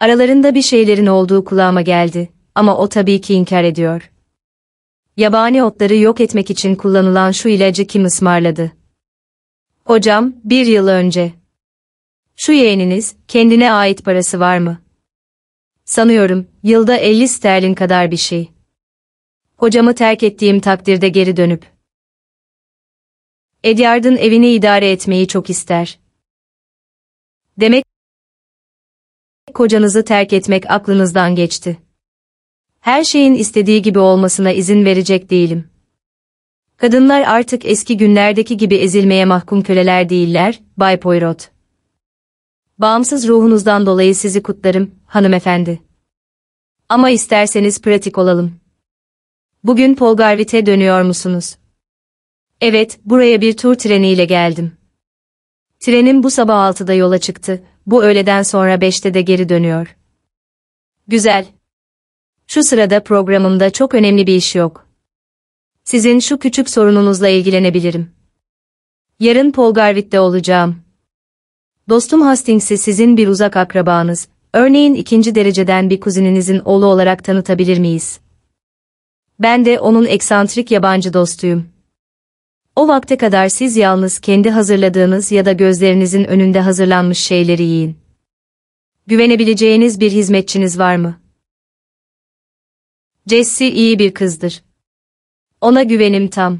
Aralarında bir şeylerin olduğu kulağıma geldi ama o tabii ki inkar ediyor. Yabani otları yok etmek için kullanılan şu ilacı kim ısmarladı? Hocam, bir yıl önce. Şu yeğeniniz, kendine ait parası var mı? Sanıyorum, yılda 50 sterlin kadar bir şey. Hocamı terk ettiğim takdirde geri dönüp. Edyard'ın evini idare etmeyi çok ister. Demek kocanızı terk etmek aklınızdan geçti. Her şeyin istediği gibi olmasına izin verecek değilim. Kadınlar artık eski günlerdeki gibi ezilmeye mahkum köleler değiller, Bay Poirot. Bağımsız ruhunuzdan dolayı sizi kutlarım, hanımefendi. Ama isterseniz pratik olalım. Bugün Polgarvit'e dönüyor musunuz? Evet, buraya bir tur treniyle geldim. Trenim bu sabah 6'da yola çıktı, bu öğleden sonra 5'te de geri dönüyor. Güzel. Şu sırada programımda çok önemli bir iş yok. Sizin şu küçük sorununuzla ilgilenebilirim. Yarın Polgarvit'te olacağım. Dostum Hastings'i sizin bir uzak akrabanız, örneğin ikinci dereceden bir kuzininizin oğlu olarak tanıtabilir miyiz? Ben de onun eksantrik yabancı dostuyum. O vakte kadar siz yalnız kendi hazırladığınız ya da gözlerinizin önünde hazırlanmış şeyleri yiyin. Güvenebileceğiniz bir hizmetçiniz var mı? Jessie iyi bir kızdır. Ona güvenim tam.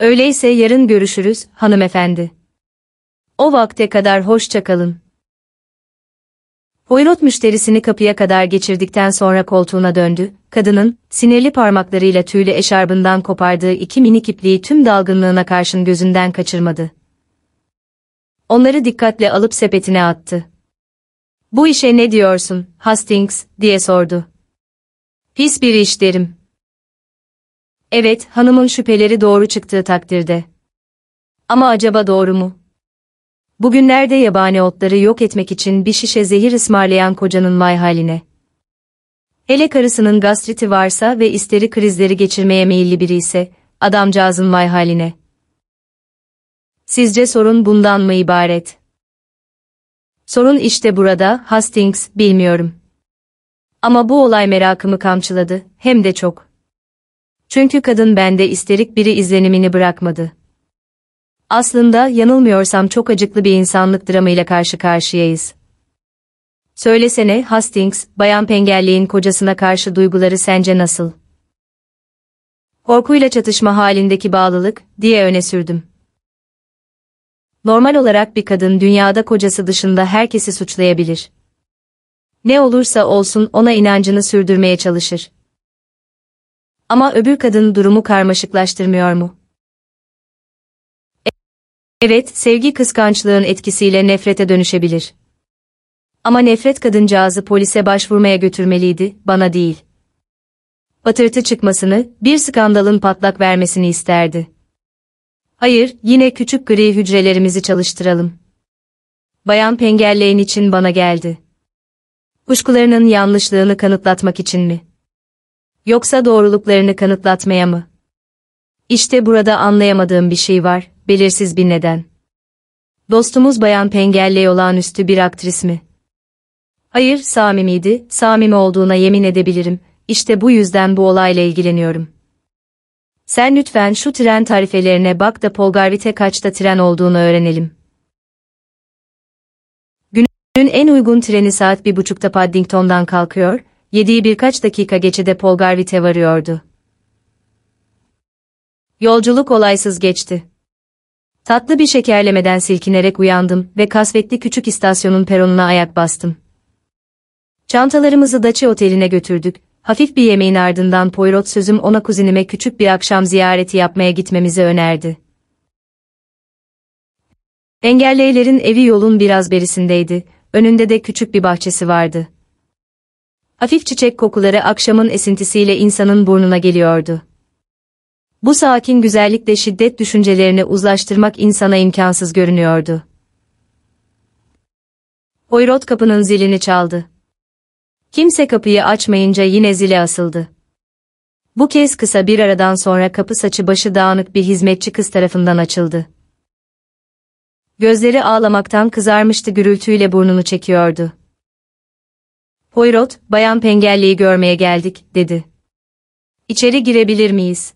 Öyleyse yarın görüşürüz, hanımefendi. O vakte kadar hoşça kalın. Poirot müşterisini kapıya kadar geçirdikten sonra koltuğuna döndü, kadının, sinirli parmaklarıyla tüylü eşarbından kopardığı iki minik ipliği tüm dalgınlığına karşın gözünden kaçırmadı. Onları dikkatle alıp sepetine attı. Bu işe ne diyorsun, Hastings, diye sordu. Pis bir iş derim. Evet, hanımın şüpheleri doğru çıktığı takdirde. Ama acaba doğru mu? Bugünlerde yabani otları yok etmek için bir şişe zehir ısmarlayan kocanın vay haline. Hele karısının gastriti varsa ve isteri krizleri geçirmeye meyilli biri ise, adamcağızın vay haline. Sizce sorun bundan mı ibaret? Sorun işte burada, Hastings, bilmiyorum. Ama bu olay merakımı kamçıladı, hem de çok. Çünkü kadın bende isterik biri izlenimini bırakmadı. Aslında yanılmıyorsam çok acıklı bir insanlık dramıyla karşı karşıyayız. Söylesene Hastings, Bayan Pengerley'in kocasına karşı duyguları sence nasıl? Korkuyla çatışma halindeki bağlılık, diye öne sürdüm. Normal olarak bir kadın dünyada kocası dışında herkesi suçlayabilir. Ne olursa olsun ona inancını sürdürmeye çalışır. Ama öbür kadın durumu karmaşıklaştırmıyor mu? Evet, sevgi kıskançlığın etkisiyle nefrete dönüşebilir. Ama nefret kadıncağızı polise başvurmaya götürmeliydi, bana değil. Patırtı çıkmasını, bir skandalın patlak vermesini isterdi. Hayır, yine küçük gri hücrelerimizi çalıştıralım. Bayan Pengerleyin için bana geldi. Kuşkularının yanlışlığını kanıtlatmak için mi? Yoksa doğruluklarını kanıtlatmaya mı? İşte burada anlayamadığım bir şey var, belirsiz bir neden. Dostumuz Bayan Pengel'le olağanüstü bir aktris mi? Hayır, samimiydi, samimi olduğuna yemin edebilirim. İşte bu yüzden bu olayla ilgileniyorum. Sen lütfen şu tren tarifelerine bak da Polgarvit'e kaçta tren olduğunu öğrenelim. Günün en uygun treni saat bir buçukta Paddington'dan kalkıyor, yediği birkaç dakika geçede Polgarvit'e varıyordu. Yolculuk olaysız geçti. Tatlı bir şekerlemeden silkinerek uyandım ve kasvetli küçük istasyonun peronuna ayak bastım. Çantalarımızı Daci Oteli'ne götürdük, hafif bir yemeğin ardından Poirot sözüm ona kuzinime küçük bir akşam ziyareti yapmaya gitmemizi önerdi. Engelleylerin evi yolun biraz berisindeydi, önünde de küçük bir bahçesi vardı. Hafif çiçek kokuları akşamın esintisiyle insanın burnuna geliyordu. Bu sakin güzellikle şiddet düşüncelerini uzlaştırmak insana imkansız görünüyordu. Poirot kapının zilini çaldı. Kimse kapıyı açmayınca yine zile asıldı. Bu kez kısa bir aradan sonra kapı saçı başı dağınık bir hizmetçi kız tarafından açıldı. Gözleri ağlamaktan kızarmıştı gürültüyle burnunu çekiyordu. Poirot, Bayan Pengelli'yi görmeye geldik, dedi. İçeri girebilir miyiz?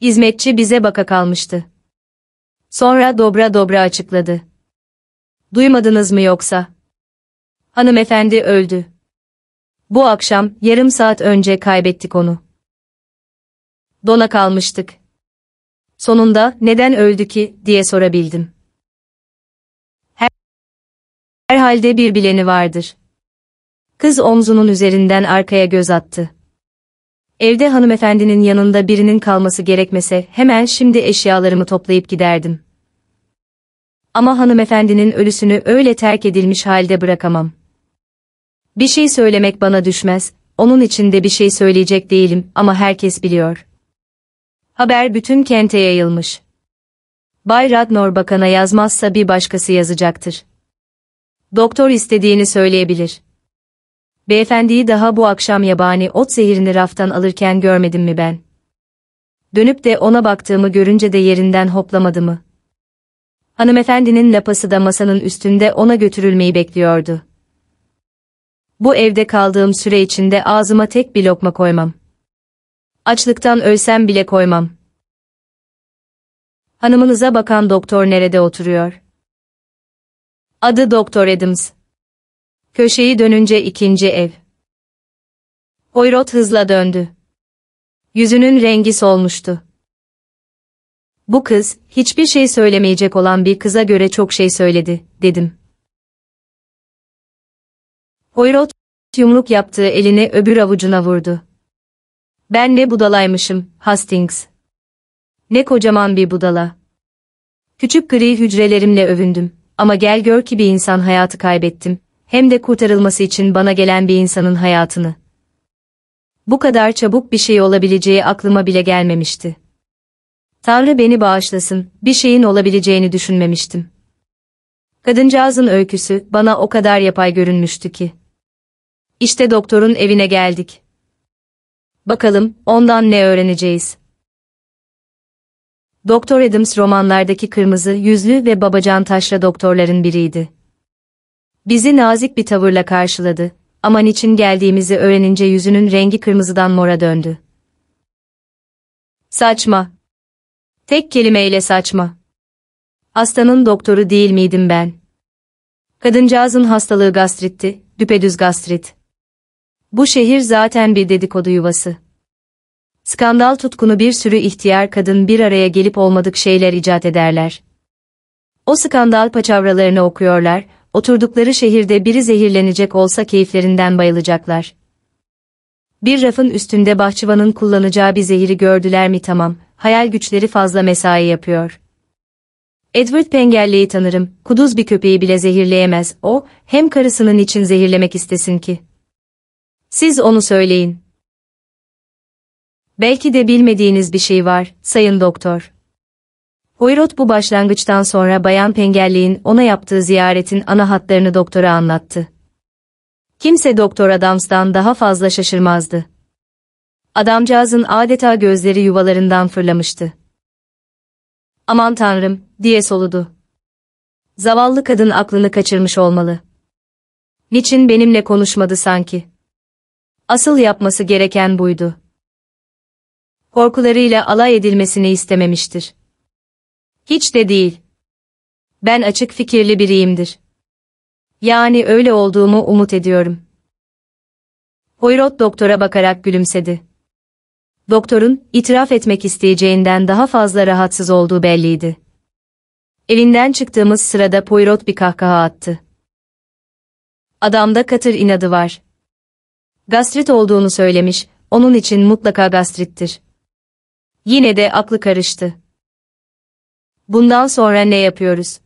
Hizmetçi bize baka kalmıştı. Sonra dobra dobra açıkladı. Duymadınız mı yoksa? Hanımefendi öldü. Bu akşam, yarım saat önce kaybettik onu. Dona kalmıştık. Sonunda, neden öldü ki, diye sorabildim. Her Herhalde bir bileni vardır. Kız omzunun üzerinden arkaya göz attı. Evde hanımefendinin yanında birinin kalması gerekmese hemen şimdi eşyalarımı toplayıp giderdim. Ama hanımefendinin ölüsünü öyle terk edilmiş halde bırakamam. Bir şey söylemek bana düşmez, onun için de bir şey söyleyecek değilim ama herkes biliyor. Haber bütün kente yayılmış. Bay Radnor bakana yazmazsa bir başkası yazacaktır. Doktor istediğini söyleyebilir. Beyefendiyi daha bu akşam yabani ot zehirini raftan alırken görmedim mi ben? Dönüp de ona baktığımı görünce de yerinden hoplamadı mı? Hanımefendinin lapası da masanın üstünde ona götürülmeyi bekliyordu. Bu evde kaldığım süre içinde ağzıma tek bir lokma koymam. Açlıktan ölsem bile koymam. Hanımınıza bakan doktor nerede oturuyor? Adı Doktor Adams. Köşeyi dönünce ikinci ev. Poirot hızla döndü. Yüzünün rengi solmuştu. Bu kız, hiçbir şey söylemeyecek olan bir kıza göre çok şey söyledi, dedim. Poirot, yumruk yaptığı elini öbür avucuna vurdu. Ben ne budalaymışım, Hastings. Ne kocaman bir budala. Küçük gri hücrelerimle övündüm, ama gel gör ki bir insan hayatı kaybettim, hem de kurtarılması için bana gelen bir insanın hayatını. Bu kadar çabuk bir şey olabileceği aklıma bile gelmemişti. Tanrı beni bağışlasın, bir şeyin olabileceğini düşünmemiştim. Kadıncağızın öyküsü bana o kadar yapay görünmüştü ki. İşte doktorun evine geldik. Bakalım, ondan ne öğreneceğiz? Doktor Adams romanlardaki kırmızı yüzlü ve babacan taşra doktorların biriydi. Bizi nazik bir tavırla karşıladı, ama niçin geldiğimizi öğrenince yüzünün rengi kırmızıdan mora döndü. Saçma. Tek kelimeyle saçma. Hastanın doktoru değil miydim ben? Kadıncağızın hastalığı gastritti, düpedüz gastrit. Bu şehir zaten bir dedikodu yuvası. Skandal tutkunu bir sürü ihtiyar kadın bir araya gelip olmadık şeyler icat ederler. O skandal paçavralarını okuyorlar, oturdukları şehirde biri zehirlenecek olsa keyiflerinden bayılacaklar. Bir rafın üstünde bahçıvanın kullanacağı bir zehiri gördüler mi tamam, hayal güçleri fazla mesai yapıyor. Edward Pengelli'yi tanırım, kuduz bir köpeği bile zehirleyemez, o, hem karısının için zehirlemek istesin ki. Siz onu söyleyin. Belki de bilmediğiniz bir şey var, sayın doktor. Poirot bu başlangıçtan sonra Bayan Pengelli'nin ona yaptığı ziyaretin ana hatlarını doktora anlattı. Kimse Doktor Adams'tan daha fazla şaşırmazdı. Adamcağızın adeta gözleri yuvalarından fırlamıştı. Aman tanrım, diye soludu. Zavallı kadın aklını kaçırmış olmalı. Niçin benimle konuşmadı sanki? Asıl yapması gereken buydu. Korkularıyla alay edilmesini istememiştir. Hiç de değil. Ben açık fikirli biriyimdir. Yani öyle olduğumu umut ediyorum. Poirot doktora bakarak gülümsedi. Doktorun, itiraf etmek isteyeceğinden daha fazla rahatsız olduğu belliydi. Evinden çıktığımız sırada Poirot bir kahkaha attı. Adamda katır inadı var. Gastrit olduğunu söylemiş, onun için mutlaka gastrittir. Yine de aklı karıştı. Bundan sonra ne yapıyoruz?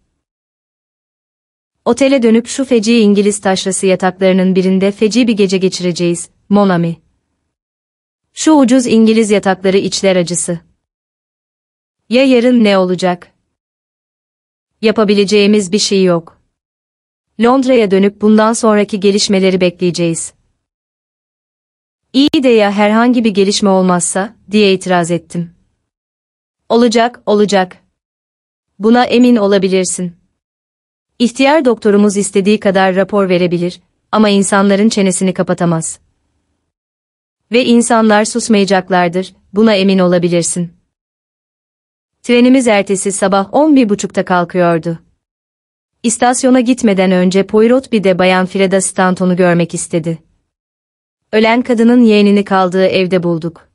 Otele dönüp şu feci İngiliz taşrası yataklarının birinde feci bir gece geçireceğiz, Monami. Şu ucuz İngiliz yatakları içler acısı. Ya yarın ne olacak? Yapabileceğimiz bir şey yok. Londra'ya dönüp bundan sonraki gelişmeleri bekleyeceğiz. İyi de ya herhangi bir gelişme olmazsa, diye itiraz ettim. Olacak, olacak. Buna emin olabilirsin. İhtiyar doktorumuz istediği kadar rapor verebilir ama insanların çenesini kapatamaz. Ve insanlar susmayacaklardır, buna emin olabilirsin. Trenimiz ertesi sabah 11.30'da kalkıyordu. İstasyona gitmeden önce Poirot bir de Bayan Freda Stanton'u görmek istedi. Ölen kadının yeğenini kaldığı evde bulduk.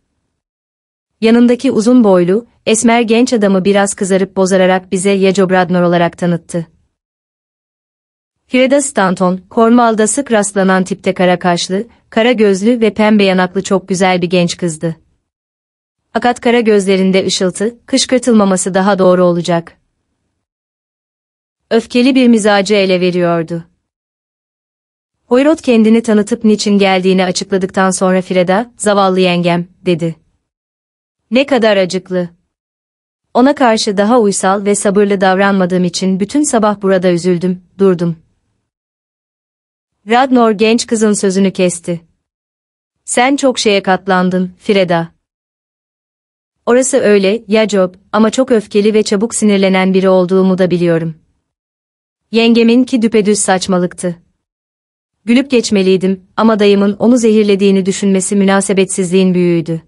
Yanındaki uzun boylu, esmer genç adamı biraz kızarıp bozararak bize Yajo Bradnor olarak tanıttı. Freda Stanton, Cornwall'da sık rastlanan tipte kara kaşlı, kara gözlü ve pembe yanaklı çok güzel bir genç kızdı. Fakat kara gözlerinde ışıltı, kışkırtılmaması daha doğru olacak. Öfkeli bir mizacı ele veriyordu. Poirot kendini tanıtıp niçin geldiğini açıkladıktan sonra Freda, zavallı yengem, dedi. Ne kadar acıklı. Ona karşı daha uysal ve sabırlı davranmadığım için bütün sabah burada üzüldüm, durdum. Radnor genç kızın sözünü kesti. Sen çok şeye katlandın, Freda. Orası öyle, ya Job, ama çok öfkeli ve çabuk sinirlenen biri olduğumu da biliyorum. Yengemin ki düpedüz saçmalıktı. Gülüp geçmeliydim ama dayımın onu zehirlediğini düşünmesi münasebetsizliğin büyüğüydü.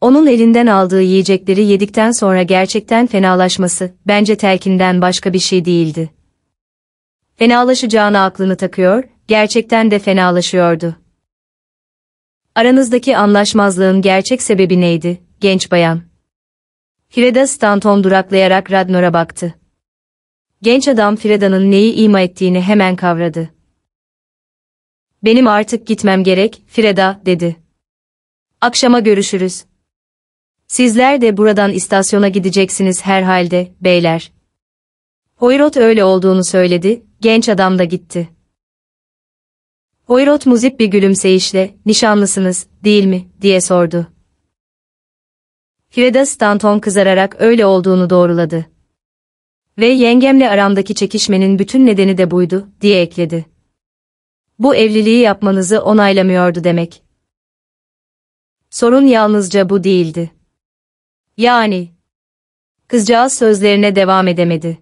Onun elinden aldığı yiyecekleri yedikten sonra gerçekten fenalaşması, bence telkinden başka bir şey değildi. Fenalaşacağına aklını takıyor, gerçekten de fenalaşıyordu. Aranızdaki anlaşmazlığın gerçek sebebi neydi, genç bayan? Freda Stanton duraklayarak Radnor'a baktı. Genç adam Freda'nın neyi ima ettiğini hemen kavradı. Benim artık gitmem gerek, Freda, dedi. Akşama görüşürüz. Sizler de buradan istasyona gideceksiniz herhalde, beyler. Poirot öyle olduğunu söyledi, genç adam da gitti. Poirot muzip bir gülümseyişle, nişanlısınız, değil mi, diye sordu. Freda Stanton kızararak öyle olduğunu doğruladı. Ve yengemle aramdaki çekişmenin bütün nedeni de buydu, diye ekledi. Bu evliliği yapmanızı onaylamıyordu demek. Sorun yalnızca bu değildi. Yani. Kızcağız sözlerine devam edemedi.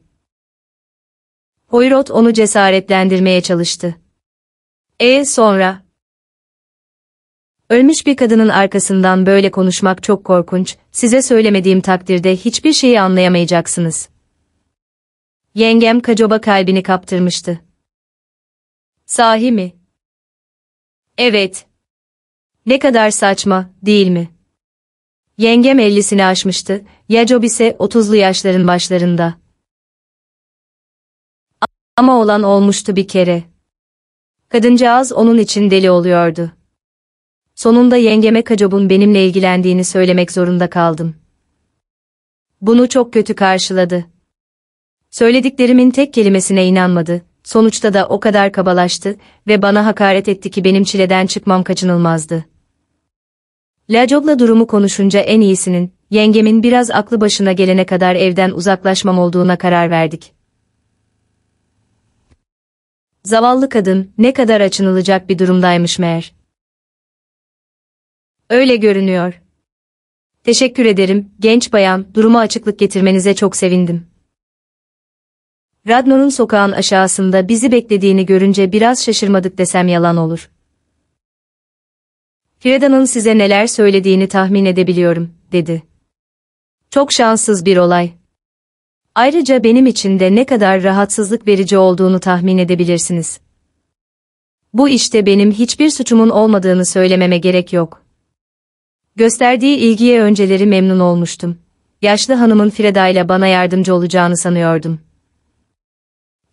Poirot onu cesaretlendirmeye çalıştı. E sonra? Ölmüş bir kadının arkasından böyle konuşmak çok korkunç, size söylemediğim takdirde hiçbir şeyi anlayamayacaksınız. Yengem Kacoba kalbini kaptırmıştı. Sahi mi? Evet. Ne kadar saçma, değil mi? Yengem ellisini aşmıştı, Yacob ise otuzlu yaşların başlarında. Ama olan olmuştu bir kere. Kadıncağız onun için deli oluyordu. Sonunda yengeme Kacob'un benimle ilgilendiğini söylemek zorunda kaldım. Bunu çok kötü karşıladı. Söylediklerimin tek kelimesine inanmadı, sonuçta da o kadar kabalaştı ve bana hakaret etti ki benim çileden çıkmam kaçınılmazdı. Lacob'la durumu konuşunca en iyisinin, yengemin biraz aklı başına gelene kadar evden uzaklaşmam olduğuna karar verdik. Zavallı kadın ne kadar açınılacak bir durumdaymış meğer. Öyle görünüyor. Teşekkür ederim, genç bayan, duruma açıklık getirmenize çok sevindim. Radno'nun sokağın aşağısında bizi beklediğini görünce biraz şaşırmadık desem yalan olur. Freda'nın size neler söylediğini tahmin edebiliyorum, dedi. Çok şanssız bir olay. Ayrıca benim için de ne kadar rahatsızlık verici olduğunu tahmin edebilirsiniz. Bu işte benim hiçbir suçumun olmadığını söylememe gerek yok. Gösterdiği ilgiye önceleri memnun olmuştum. Yaşlı hanımın Freda ile bana yardımcı olacağını sanıyordum.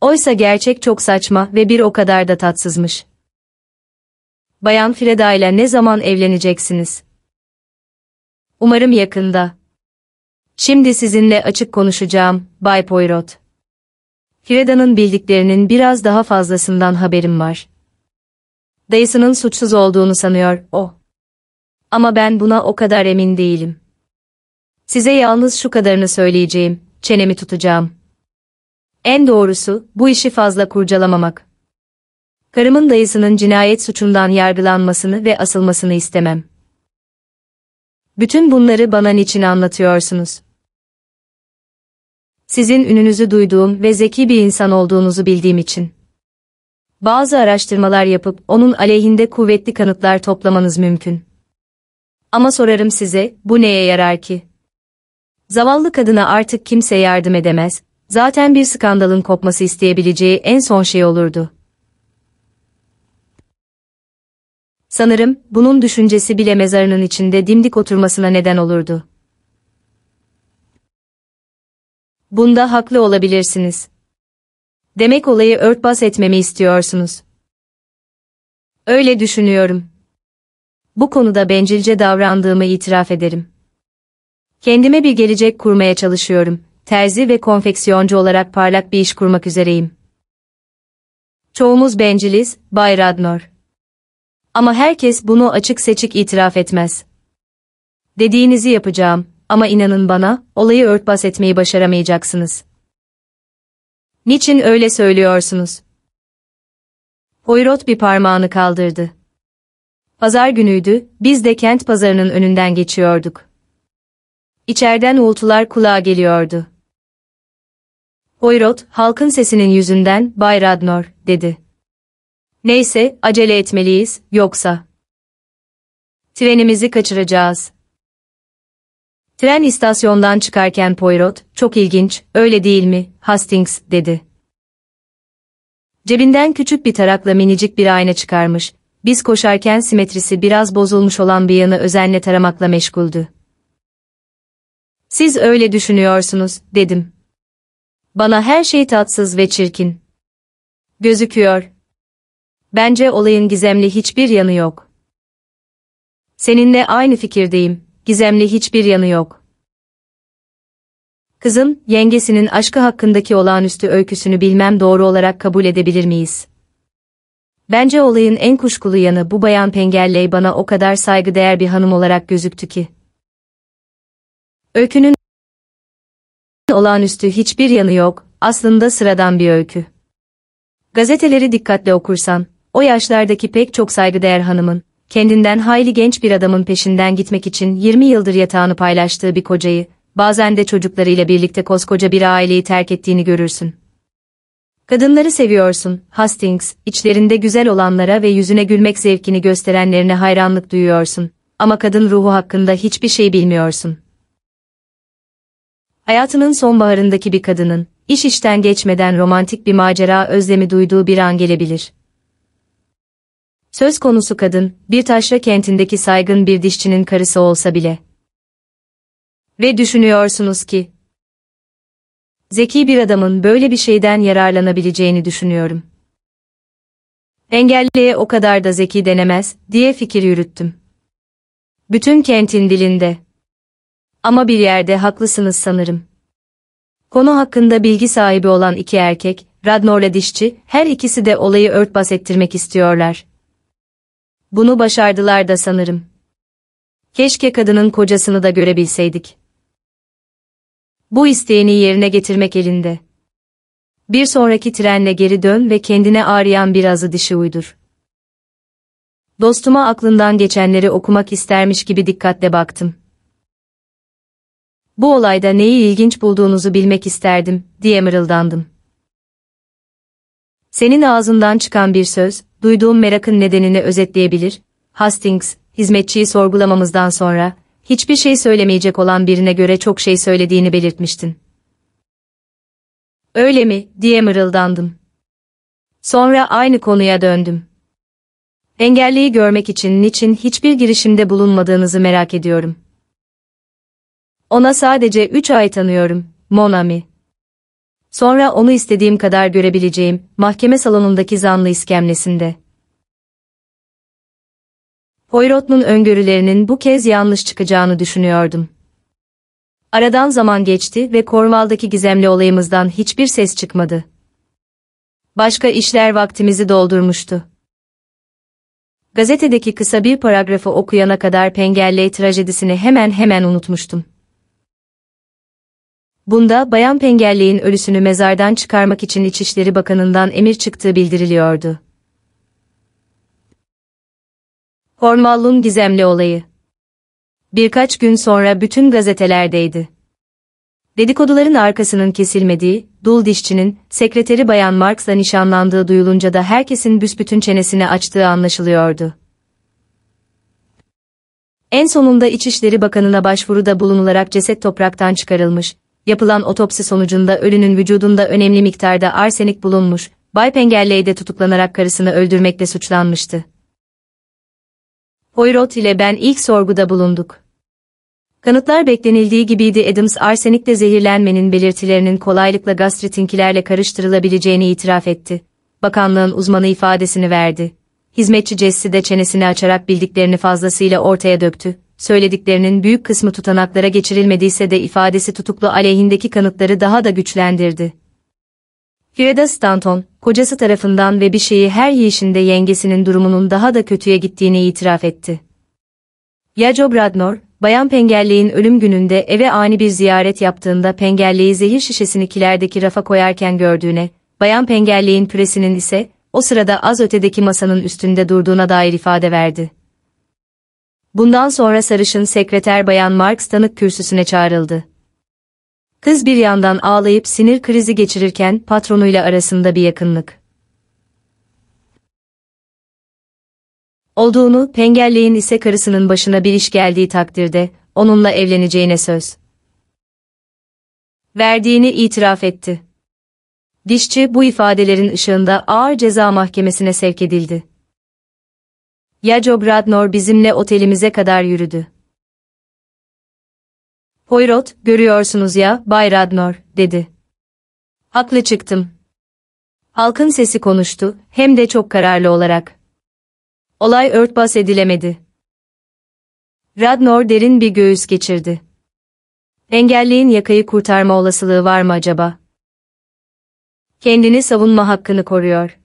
Oysa gerçek çok saçma ve bir o kadar da tatsızmış. Bayan Freda ile ne zaman evleneceksiniz? Umarım yakında. Şimdi sizinle açık konuşacağım, Bay Poirot. Freda'nın bildiklerinin biraz daha fazlasından haberim var. Dayısının suçsuz olduğunu sanıyor, o. Ama ben buna o kadar emin değilim. Size yalnız şu kadarını söyleyeceğim, çenemi tutacağım. En doğrusu, bu işi fazla kurcalamamak. Karımın dayısının cinayet suçundan yargılanmasını ve asılmasını istemem. Bütün bunları bana niçin anlatıyorsunuz? Sizin ününüzü duyduğum ve zeki bir insan olduğunuzu bildiğim için. Bazı araştırmalar yapıp onun aleyhinde kuvvetli kanıtlar toplamanız mümkün. Ama sorarım size, bu neye yarar ki? Zavallı kadına artık kimse yardım edemez, zaten bir skandalın kopması isteyebileceği en son şey olurdu. Sanırım, bunun düşüncesi bile mezarının içinde dimdik oturmasına neden olurdu. Bunda haklı olabilirsiniz. Demek olayı örtbas etmemi istiyorsunuz. Öyle düşünüyorum. Bu konuda bencilce davrandığımı itiraf ederim. Kendime bir gelecek kurmaya çalışıyorum. Terzi ve konfeksiyoncu olarak parlak bir iş kurmak üzereyim. Çoğumuz benciliz, Bay Radnor. Ama herkes bunu açık seçik itiraf etmez. Dediğinizi yapacağım ama inanın bana, olayı örtbas etmeyi başaramayacaksınız. Niçin öyle söylüyorsunuz? Poirot bir parmağını kaldırdı. Pazar günüydü, biz de kent pazarının önünden geçiyorduk. İçeriden uğultular kulağa geliyordu. Poirot, halkın sesinin yüzünden, Bay Radnor, dedi. Neyse, acele etmeliyiz, yoksa. Trenimizi kaçıracağız. Tren istasyondan çıkarken Poirot, çok ilginç, öyle değil mi, Hastings, dedi. Cebinden küçük bir tarakla minicik bir ayna çıkarmış, biz koşarken simetrisi biraz bozulmuş olan bir yanı özenle taramakla meşguldü. Siz öyle düşünüyorsunuz, dedim. Bana her şey tatsız ve çirkin. Gözüküyor. Bence olayın gizemli hiçbir yanı yok. Seninle aynı fikirdeyim, gizemli hiçbir yanı yok. Kızım, yengesinin aşkı hakkındaki olağanüstü öyküsünü bilmem doğru olarak kabul edebilir miyiz? Bence olayın en kuşkulu yanı bu bayan Pengelley bana o kadar saygıdeğer bir hanım olarak gözüktü ki. Öykünün olağanüstü hiçbir yanı yok, aslında sıradan bir öykü. Gazeteleri dikkatle okursan, o yaşlardaki pek çok saygıdeğer hanımın, kendinden hayli genç bir adamın peşinden gitmek için 20 yıldır yatağını paylaştığı bir kocayı, bazen de çocuklarıyla birlikte koskoca bir aileyi terk ettiğini görürsün. Kadınları seviyorsun, Hastings, içlerinde güzel olanlara ve yüzüne gülmek zevkini gösterenlerine hayranlık duyuyorsun. Ama kadın ruhu hakkında hiçbir şey bilmiyorsun. Hayatının sonbaharındaki bir kadının, iş işten geçmeden romantik bir macera özlemi duyduğu bir an gelebilir. Söz konusu kadın, bir taşra kentindeki saygın bir dişçinin karısı olsa bile. Ve düşünüyorsunuz ki, zeki bir adamın böyle bir şeyden yararlanabileceğini düşünüyorum. Engelliye o kadar da zeki denemez, diye fikir yürüttüm. Bütün kentin dilinde. Ama bir yerde haklısınız sanırım. Konu hakkında bilgi sahibi olan iki erkek, Radnor'la dişçi, her ikisi de olayı örtbas ettirmek istiyorlar. Bunu başardılar da sanırım. Keşke kadının kocasını da görebilseydik. Bu isteğini yerine getirmek elinde. Bir sonraki trenle geri dön ve kendine ağrıyan bir azı dişi uydur. Dostuma aklından geçenleri okumak istermiş gibi dikkatle baktım. Bu olayda neyi ilginç bulduğunuzu bilmek isterdim, diye mırıldandım. Senin ağzından çıkan bir söz, duyduğum merakın nedenini özetleyebilir. Hastings, hizmetçiyi sorgulamamızdan sonra, hiçbir şey söylemeyecek olan birine göre çok şey söylediğini belirtmiştin. Öyle mi, diye mırıldandım. Sonra aynı konuya döndüm. Engelliyi görmek için niçin hiçbir girişimde bulunmadığınızı merak ediyorum. Ona sadece üç ay tanıyorum, Monami. Sonra onu istediğim kadar görebileceğim, mahkeme salonundaki zanlı iskemlesinde. Poirot'un öngörülerinin bu kez yanlış çıkacağını düşünüyordum. Aradan zaman geçti ve Cornwall'daki gizemli olayımızdan hiçbir ses çıkmadı. Başka işler vaktimizi doldurmuştu. Gazetedeki kısa bir paragrafı okuyana kadar Pengerley trajedisini hemen hemen unutmuştum. Bunda Bayan Pengerley'in ölüsünü mezardan çıkarmak için İçişleri Bakanı'ndan emir çıktığı bildiriliyordu. Cornwall'un gizemli olayı. Birkaç gün sonra bütün gazetelerdeydi. Dedikoduların arkasının kesilmediği, dul dişçinin, sekreteri Bayan Marks'la nişanlandığı duyulunca da herkesin büsbütün çenesini açtığı anlaşılıyordu. En sonunda İçişleri Bakanı'na başvuruda bulunularak ceset topraktan çıkarılmış, yapılan otopsi sonucunda ölünün vücudunda önemli miktarda arsenik bulunmuş, Bay Pengerley de tutuklanarak karısını öldürmekle suçlanmıştı. Poirot ile ben ilk sorguda bulunduk. Kanıtlar beklenildiği gibiydi Adams arsenikle zehirlenmenin belirtilerinin kolaylıkla gastritinkilerle karıştırılabileceğini itiraf etti. Bakanlığın uzmanı ifadesini verdi. Hizmetçi Jesse de çenesini açarak bildiklerini fazlasıyla ortaya döktü. Söylediklerinin büyük kısmı tutanaklara geçirilmediyse de ifadesi tutuklu aleyhindeki kanıtları daha da güçlendirdi. Freda Stanton, kocası tarafından ve bir şeyi her yiyişinde yengesinin durumunun daha da kötüye gittiğini itiraf etti. Ya Joe Bradnor, Bayan Pengerley'in ölüm gününde eve ani bir ziyaret yaptığında Pengerley'i zehir şişesini kilerdeki rafa koyarken gördüğüne, Bayan Pengerley'in püresinin ise, o sırada az ötedeki masanın üstünde durduğuna dair ifade verdi. Bundan sonra sarışın sekreter Bayan Marks tanık kürsüsüne çağrıldı. Kız bir yandan ağlayıp sinir krizi geçirirken patronuyla arasında bir yakınlık. Olduğunu, Pengerley'in ise karısının başına bir iş geldiği takdirde, onunla evleneceğine söz. Verdiğini itiraf etti. Dişçi bu ifadelerin ışığında ağır ceza mahkemesine sevk edildi. Yajo Bradnor bizimle otelimize kadar yürüdü. Poirot, görüyorsunuz ya, Bay Radnor, dedi. Haklı çıktım. Halkın sesi konuştu, hem de çok kararlı olarak. Olay örtbas edilemedi. Radnor derin bir göğüs geçirdi. Engelliğin yakayı kurtarma olasılığı var mı acaba? Kendini savunma hakkını koruyor.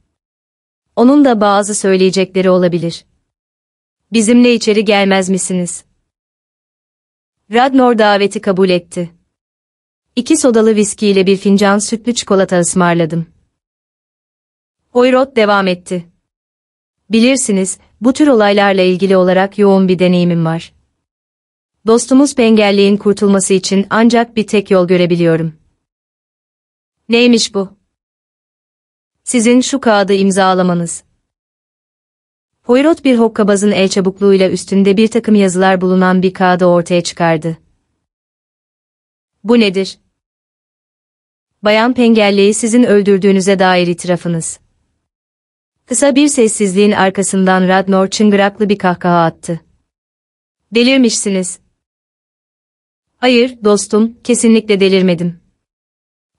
Onun da bazı söyleyecekleri olabilir. Bizimle içeri gelmez misiniz? Radnor daveti kabul etti. İki sodalı viski ile bir fincan sütlü çikolata ısmarladım. Poirot devam etti. Bilirsiniz, bu tür olaylarla ilgili olarak yoğun bir deneyimim var. Dostumuz Pengerli'nin kurtulması için ancak bir tek yol görebiliyorum. Neymiş bu? Sizin şu kağıdı imzalamanız. Poirot bir hokkabazın el çabukluğuyla üstünde bir takım yazılar bulunan bir kağıdı ortaya çıkardı. Bu nedir? Bayan Pengerley'i sizin öldürdüğünüze dair itirafınız. Kısa bir sessizliğin arkasından Radnor çıngıraklı bir kahkaha attı. Delirmişsiniz. Hayır, dostum, kesinlikle delirmedim.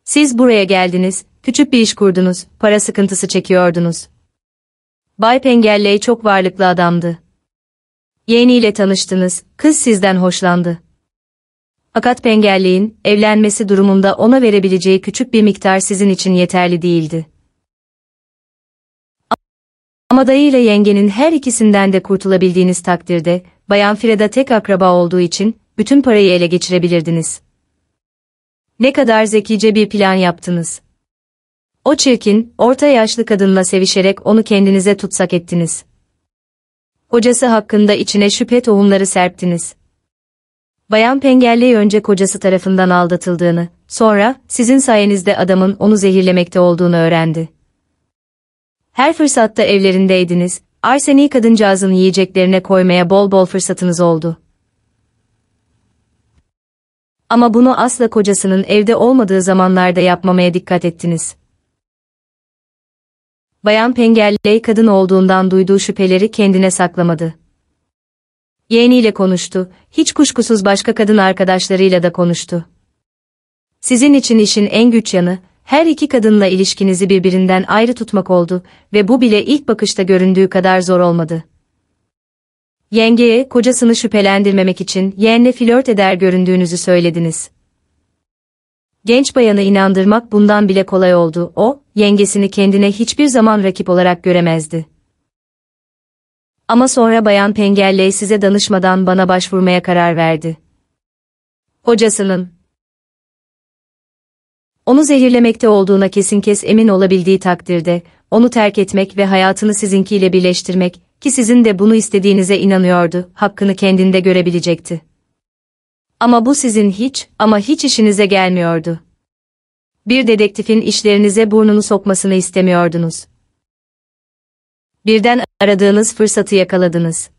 Siz buraya geldiniz, küçük bir iş kurdunuz, para sıkıntısı çekiyordunuz. Bay Pengerley çok varlıklı adamdı. Yeğeniyle tanıştınız, kız sizden hoşlandı. Fakat Pengerley'in evlenmesi durumunda ona verebileceği küçük bir miktar sizin için yeterli değildi. Ama dayı ile yengenin her ikisinden de kurtulabildiğiniz takdirde, Bayan Freda tek akraba olduğu için, bütün parayı ele geçirebilirdiniz. Ne kadar zekice bir plan yaptınız. O çirkin, orta yaşlı kadınla sevişerek onu kendinize tutsak ettiniz. Kocası hakkında içine şüphe tohumları serptiniz. Bayan Pengerley önce kocası tarafından aldatıldığını, sonra sizin sayenizde adamın onu zehirlemekte olduğunu öğrendi. Her fırsatta evlerindeydiniz, arseniği kadıncağızın yiyeceklerine koymaya bol bol fırsatınız oldu. Ama bunu asla kocasının evde olmadığı zamanlarda yapmamaya dikkat ettiniz. Bayan Pengerley kadın olduğundan duyduğu şüpheleri kendine saklamadı. Yeğeniyle konuştu, hiç kuşkusuz başka kadın arkadaşlarıyla da konuştu. Sizin için işin en güç yanı, her iki kadınla ilişkinizi birbirinden ayrı tutmak oldu ve bu bile ilk bakışta göründüğü kadar zor olmadı. Yengeye kocasını şüphelendirmemek için yeğenle flört eder göründüğünüzü söylediniz. Genç bayanı inandırmak bundan bile kolay oldu. O, yengesini kendine hiçbir zaman rakip olarak göremezdi. Ama sonra Bayan Pengelley size danışmadan bana başvurmaya karar verdi. Hocasının onu zehirlemekte olduğuna kesin kes emin olabildiği takdirde, onu terk etmek ve hayatını sizinkiyle birleştirmek, ki sizin de bunu istediğinize inanıyordu, hakkını kendinde görebilecekti. Ama bu sizin hiç, ama hiç işinize gelmiyordu. Bir dedektifin işlerinize burnunu sokmasını istemiyordunuz. Birden aradığınız fırsatı yakaladınız.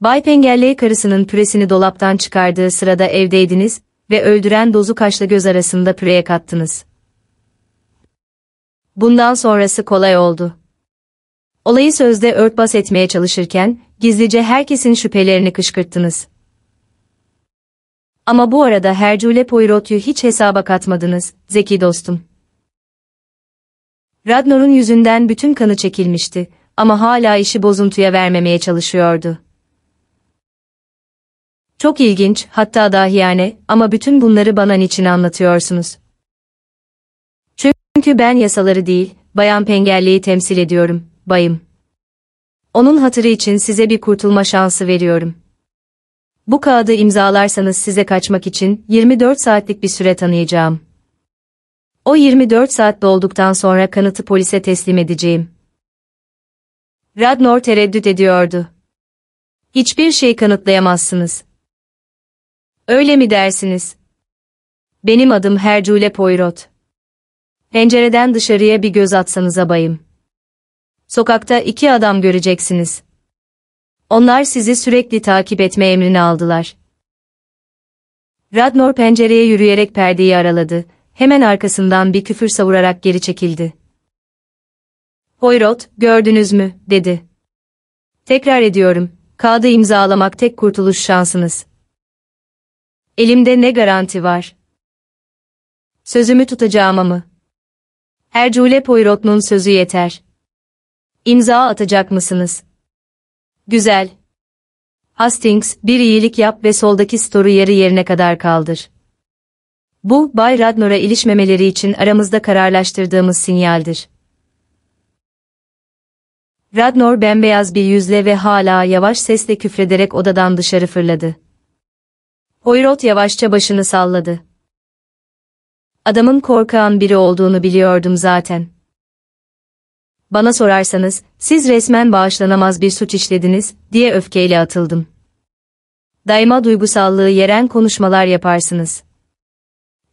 Bay Pengerley karısının püresini dolaptan çıkardığı sırada evdeydiniz ve öldüren dozu kaşla göz arasında püreye kattınız. Bundan sonrası kolay oldu. Olayı sözde örtbas etmeye çalışırken, gizlice herkesin şüphelerini kışkırttınız. Ama bu arada Hercule Poirot'u hiç hesaba katmadınız, zeki dostum. Radnor'un yüzünden bütün kanı çekilmişti ama hala işi bozuntuya vermemeye çalışıyordu. Çok ilginç, hatta dahiyane ama bütün bunları bana niçin anlatıyorsunuz? Çünkü ben yasaları değil, Bayan Pengerli'yi temsil ediyorum, bayım. Onun hatırı için size bir kurtulma şansı veriyorum. Bu kağıdı imzalarsanız size kaçmak için 24 saatlik bir süre tanıyacağım. O 24 saat dolduktan sonra kanıtı polise teslim edeceğim. Radnor tereddüt ediyordu. Hiçbir şey kanıtlayamazsınız. Öyle mi dersiniz? Benim adım Hercule Poirot. Pencereden dışarıya bir göz atsanıza bayım. Sokakta iki adam göreceksiniz. Onlar sizi sürekli takip etme emrini aldılar. Radnor pencereye yürüyerek perdeyi araladı, hemen arkasından bir küfür savurarak geri çekildi. Poirot, gördünüz mü, dedi. Tekrar ediyorum, kağıdı imzalamak tek kurtuluş şansınız. Elimde ne garanti var? Sözümü tutacağım mı? Hercule Poirot'un sözü yeter. İmza atacak mısınız? Güzel. Hastings, bir iyilik yap ve soldaki storu yarı yerine kadar kaldır. Bu, Bay Radnor'a ilişmemeleri için aramızda kararlaştırdığımız sinyaldir. Radnor bembeyaz bir yüzle ve hala yavaş sesle küfrederek odadan dışarı fırladı. Poirot yavaşça başını salladı. Adamın korkağın biri olduğunu biliyordum zaten. Bana sorarsanız, siz resmen bağışlanamaz bir suç işlediniz, diye öfkeyle atıldım. Daima duygusallığı yeren konuşmalar yaparsınız.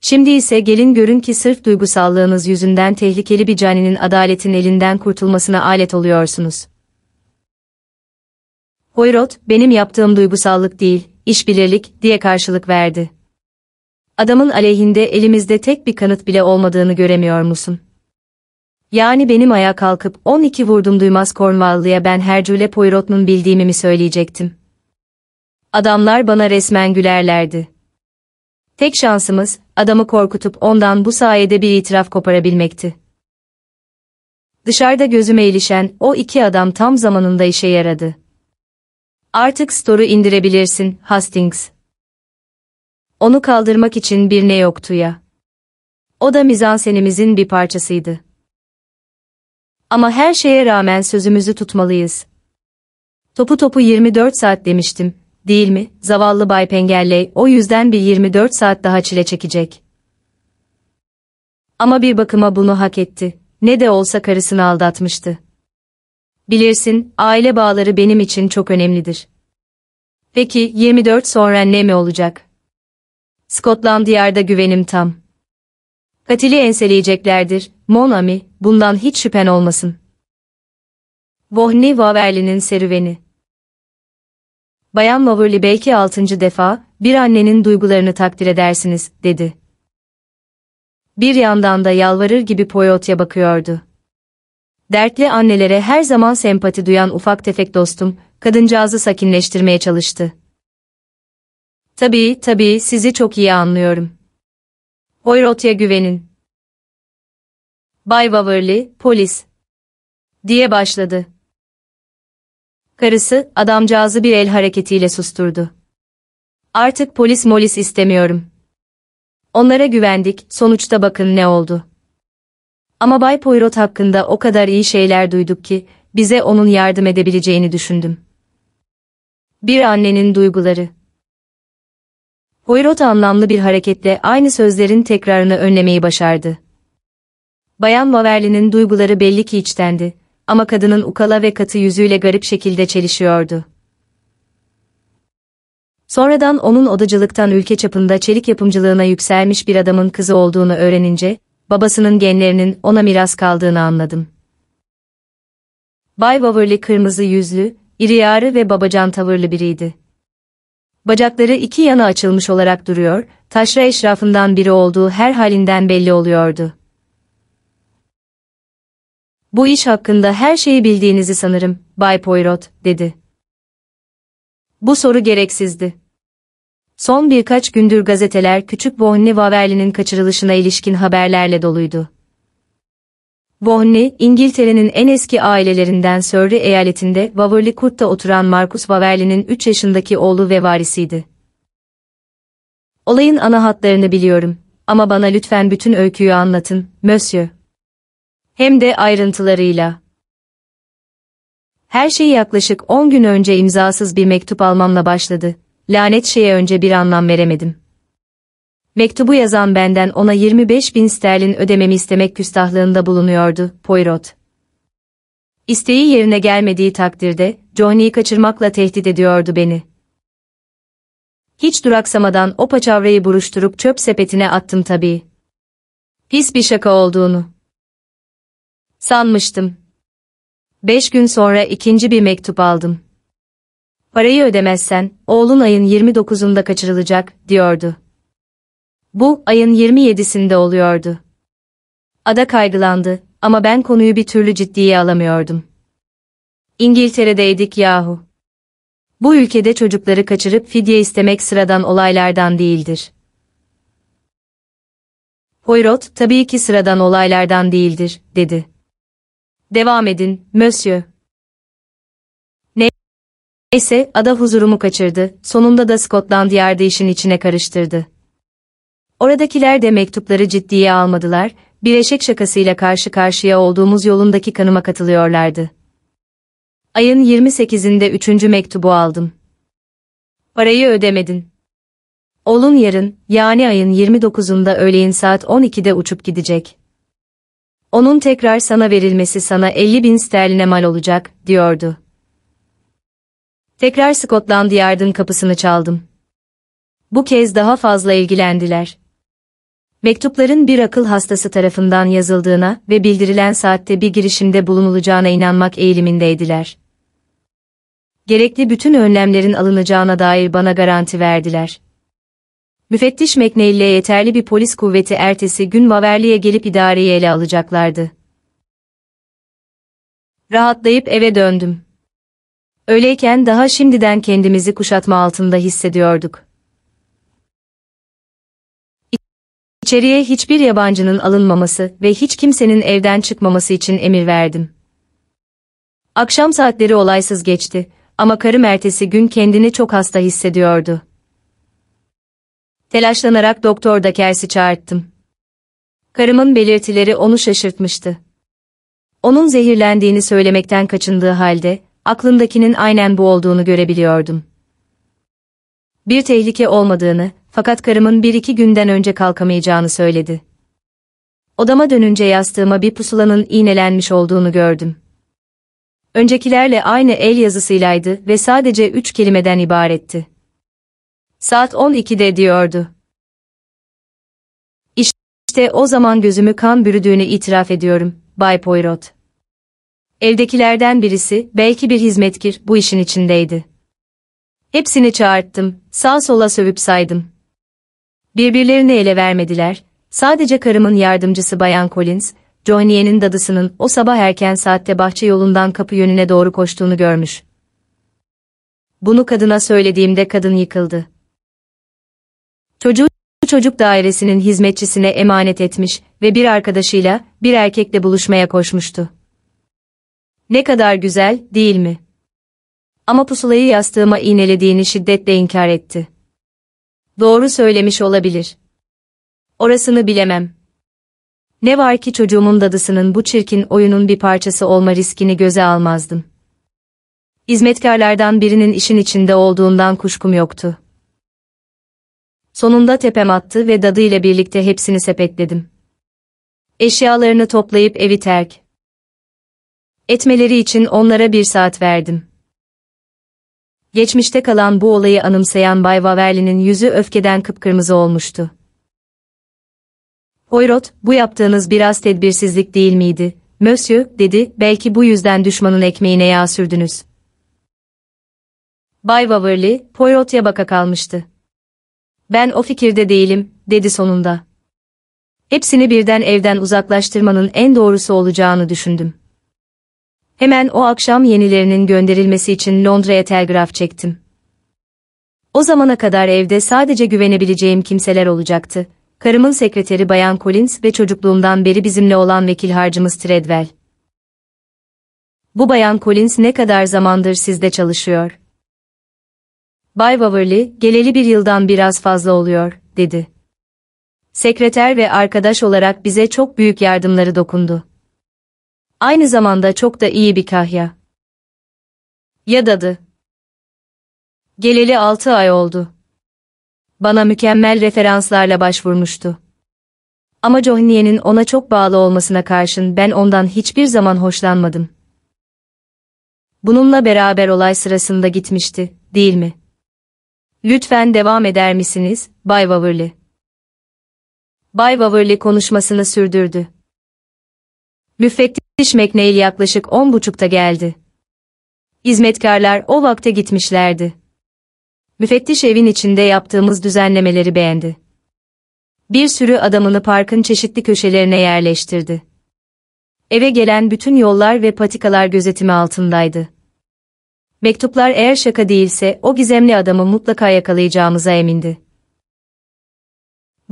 Şimdi ise gelin görün ki sırf duygusallığınız yüzünden tehlikeli bir caninin adaletin elinden kurtulmasına alet oluyorsunuz. Poirot, benim yaptığım duygusallık değil, işbirlik, diye karşılık verdi. Adamın aleyhinde elimizde tek bir kanıt bile olmadığını göremiyor musun? Yani benim ayağa kalkıp 12 vurdum duymaz Cornwall'lıya ben Hercule Poirot'un bildiğimi mi söyleyecektim? Adamlar bana resmen gülerlerdi. Tek şansımız, adamı korkutup ondan bu sayede bir itiraf koparabilmekti. Dışarıda gözüme ilişen o iki adam tam zamanında işe yaradı. Artık storu indirebilirsin, Hastings. Onu kaldırmak için bir ne yoktu ya. O da mizansenimizin bir parçasıydı. Ama her şeye rağmen sözümüzü tutmalıyız. Topu topu 24 saat demiştim, değil mi? Zavallı Bay Pengerley o yüzden bir 24 saat daha çile çekecek. Ama bir bakıma bunu hak etti. Ne de olsa karısını aldatmıştı. Bilirsin, aile bağları benim için çok önemlidir. Peki 24 sonra ne mi olacak? Scotland Yard'a güvenim tam. Katili enseleyeceklerdir, Mon ami, bundan hiç şüphen olmasın. Vohni Waverly'nin serüveni Bayan Waverly belki altıncı defa, bir annenin duygularını takdir edersiniz, dedi. Bir yandan da yalvarır gibi Poyot'a bakıyordu. Dertli annelere her zaman sempati duyan ufak tefek dostum, kadıncağızı sakinleştirmeye çalıştı. Tabii, tabii, sizi çok iyi anlıyorum. Poirot'a güvenin. Bay Waverly, polis. Diye başladı. Karısı, adamcağızı bir el hareketiyle susturdu. Artık polis molis istemiyorum. Onlara güvendik, sonuçta bakın ne oldu. Ama Bay Poirot hakkında o kadar iyi şeyler duyduk ki, bize onun yardım edebileceğini düşündüm. Bir annenin duyguları. Poirot anlamlı bir hareketle aynı sözlerin tekrarını önlemeyi başardı. Bayan Waverly'nin duyguları belli ki içtendi ama kadının ukala ve katı yüzüyle garip şekilde çelişiyordu. Sonradan onun odacılıktan ülke çapında çelik yapımcılığına yükselmiş bir adamın kızı olduğunu öğrenince, babasının genlerinin ona miras kaldığını anladım. Bay Waverly kırmızı yüzlü, iri yarı ve babacan tavırlı biriydi. Bacakları iki yana açılmış olarak duruyor, taşra eşrafından biri olduğu her halinden belli oluyordu. Bu iş hakkında her şeyi bildiğinizi sanırım, Bay Poirot, dedi. Bu soru gereksizdi. Son birkaç gündür gazeteler küçük Bohne Waverly'nin kaçırılışına ilişkin haberlerle doluydu. Bohne, İngiltere'nin en eski ailelerinden Surrey eyaletinde Waverly Court'ta oturan Marcus Waverly'nin 3 yaşındaki oğlu ve varisiydi. Olayın ana hatlarını biliyorum ama bana lütfen bütün öyküyü anlatın, Monsieur. Hem de ayrıntılarıyla. Her şey yaklaşık 10 gün önce imzasız bir mektup almamla başladı. Lanet şeye önce bir anlam veremedim. Mektubu yazan benden ona 25 bin sterlin ödememi istemek küstahlığında bulunuyordu, Poirot. İsteği yerine gelmediği takdirde, Johnny'yi kaçırmakla tehdit ediyordu beni. Hiç duraksamadan o paçavrayı buruşturup çöp sepetine attım tabii. Pis bir şaka olduğunu. Sanmıştım. Beş gün sonra ikinci bir mektup aldım. Parayı ödemezsen, oğlun ayın 29'unda kaçırılacak, diyordu. Bu, ayın 27'sinde oluyordu. Ada kaygılandı ama ben konuyu bir türlü ciddiye alamıyordum. İngiltere'deydik yahu. Bu ülkede çocukları kaçırıp fidye istemek sıradan olaylardan değildir. Poirot, tabii ki sıradan olaylardan değildir, dedi. Devam edin, Monsieur. Neyse, ada huzurumu kaçırdı, sonunda da Scotland Yard'ı işin içine karıştırdı. Oradakiler de mektupları ciddiye almadılar, bir eşek şakasıyla karşı karşıya olduğumuz yolundaki kanıma katılıyorlardı. Ayın 28'inde üçüncü mektubu aldım. Parayı ödemedin. Oğlun yarın, yani ayın 29'unda öğleyin saat 12'de uçup gidecek. Onun tekrar sana verilmesi sana 50 bin sterline mal olacak, diyordu. Tekrar Scotland Yard'ın kapısını çaldım. Bu kez daha fazla ilgilendiler. Mektupların bir akıl hastası tarafından yazıldığına ve bildirilen saatte bir girişimde bulunulacağına inanmak eğilimindeydiler. Gerekli bütün önlemlerin alınacağına dair bana garanti verdiler. Müfettiş McNeil yeterli bir polis kuvveti ertesi gün Waverly'e gelip idareyi ele alacaklardı. Rahatlayıp eve döndüm. Öyleyken daha şimdiden kendimizi kuşatma altında hissediyorduk. İçeriye hiçbir yabancının alınmaması ve hiç kimsenin evden çıkmaması için emir verdim. Akşam saatleri olaysız geçti ama karım ertesi gün kendini çok hasta hissediyordu. Telaşlanarak doktor Dakers'i çağırttım. Karımın belirtileri onu şaşırtmıştı. Onun zehirlendiğini söylemekten kaçındığı halde, aklındakinin aynen bu olduğunu görebiliyordum. Bir tehlike olmadığını, fakat karımın bir iki günden önce kalkamayacağını söyledi. Odama dönünce yastığıma bir pusulanın iğnelenmiş olduğunu gördüm. Öncekilerle aynı el yazısıylaydı ve sadece üç kelimeden ibaretti. Saat 12'de diyordu. İşte o zaman gözümü kan bürüdüğünü itiraf ediyorum, Bay Poirot. Evdekilerden birisi, belki bir hizmetkir, bu işin içindeydi. Hepsini çağırttım, sağ sola sövüp saydım. Birbirlerini ele vermediler, sadece karımın yardımcısı Bayan Collins, Johanniye'nin dadısının o sabah erken saatte bahçe yolundan kapı yönüne doğru koştuğunu görmüş. Bunu kadına söylediğimde kadın yıkıldı. Çocuğu çocuk dairesinin hizmetçisine emanet etmiş ve bir arkadaşıyla, bir erkekle buluşmaya koşmuştu. Ne kadar güzel, değil mi? Ama pusulayı yastığıma iğnelediğini şiddetle inkar etti. Doğru söylemiş olabilir. Orasını bilemem. Ne var ki çocuğumun dadısının bu çirkin oyunun bir parçası olma riskini göze almazdım. Hizmetkarlardan birinin işin içinde olduğundan kuşkum yoktu. Sonunda tepem attı ve dadı ile birlikte hepsini sepetledim. Eşyalarını toplayıp evi terk. Etmeleri için onlara bir saat verdim. Geçmişte kalan bu olayı anımsayan Bay Waverly'nin yüzü öfkeden kıpkırmızı olmuştu. Poirot, bu yaptığınız biraz tedbirsizlik değil miydi? Monsieur, dedi, belki bu yüzden düşmanın ekmeğine yağ sürdünüz. Bay Waverly, Poirot'a baka kalmıştı. Ben o fikirde değilim, dedi sonunda. Hepsini birden evden uzaklaştırmanın en doğrusu olacağını düşündüm. Hemen o akşam yenilerinin gönderilmesi için Londra'ya telgraf çektim. O zamana kadar evde sadece güvenebileceğim kimseler olacaktı. Karımın sekreteri Bayan Collins ve çocukluğumdan beri bizimle olan vekil harcımız Treadwell. Bu Bayan Collins ne kadar zamandır sizde çalışıyor? Bay Waverly, geleli bir yıldan biraz fazla oluyor, dedi. Sekreter ve arkadaş olarak bize çok büyük yardımları dokundu. Aynı zamanda çok da iyi bir kahya. Ya dadı. Geleli altı ay oldu. Bana mükemmel referanslarla başvurmuştu. Ama Johanniye'nin ona çok bağlı olmasına karşın ben ondan hiçbir zaman hoşlanmadım. Bununla beraber olay sırasında gitmişti, değil mi? Lütfen devam eder misiniz, Bay Waverly? Bay Waverly konuşmasını sürdürdü. Müfettiş McNeil yaklaşık on buçukta geldi. Hizmetkarlar o vakte gitmişlerdi. Müfettiş evin içinde yaptığımız düzenlemeleri beğendi. Bir sürü adamını parkın çeşitli köşelerine yerleştirdi. Eve gelen bütün yollar ve patikalar gözetimi altındaydı. Mektuplar eğer şaka değilse o gizemli adamı mutlaka yakalayacağımıza emindi.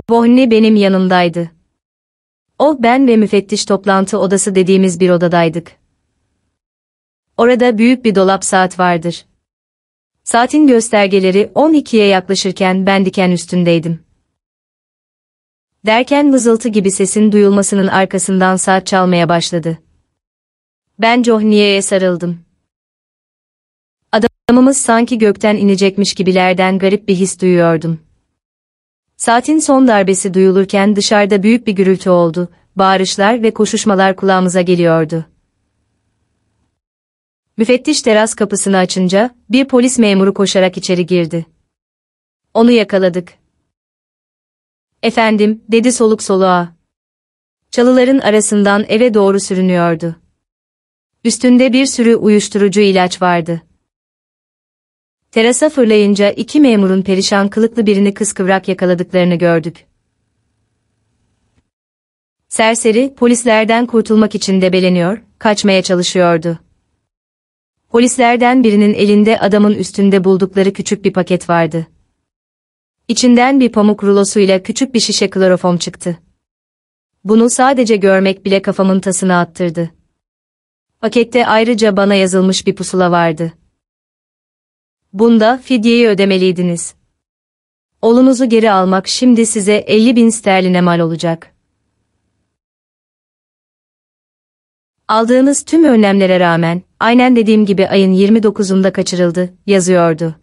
Bohne benim yanımdaydı. O, ben ve müfettiş toplantı odası dediğimiz bir odadaydık. Orada büyük bir dolap saat vardır. Saatin göstergeleri 12'ye yaklaşırken ben diken üstündeydim. Derken vızıltı gibi sesin duyulmasının arkasından saat çalmaya başladı. Ben Johnny'ye sarıldım. Adamımız sanki gökten inecekmiş gibilerden garip bir his duyuyordum. Saatin son darbesi duyulurken dışarıda büyük bir gürültü oldu, bağırışlar ve koşuşmalar kulağımıza geliyordu. Müfettiş teras kapısını açınca, bir polis memuru koşarak içeri girdi. Onu yakaladık. Efendim, dedi soluk soluğa. Çalıların arasından eve doğru sürünüyordu. Üstünde bir sürü uyuşturucu ilaç vardı. Terasa fırlayınca iki memurun perişan kılıklı birini kıskıvrak yakaladıklarını gördük. Serseri, polislerden kurtulmak için debeleniyor, kaçmaya çalışıyordu. Polislerden birinin elinde adamın üstünde buldukları küçük bir paket vardı. İçinden bir pamuk rulosuyla küçük bir şişe klorofom çıktı. Bunu sadece görmek bile kafamın tasını attırdı. Pakette ayrıca bana yazılmış bir pusula vardı. Bunda fidyeyi ödemeliydiniz. Oğlunuzu geri almak şimdi size 50 bin sterline mal olacak. Aldığınız tüm önlemlere rağmen, aynen dediğim gibi ayın 29'unda kaçırıldı, yazıyordu.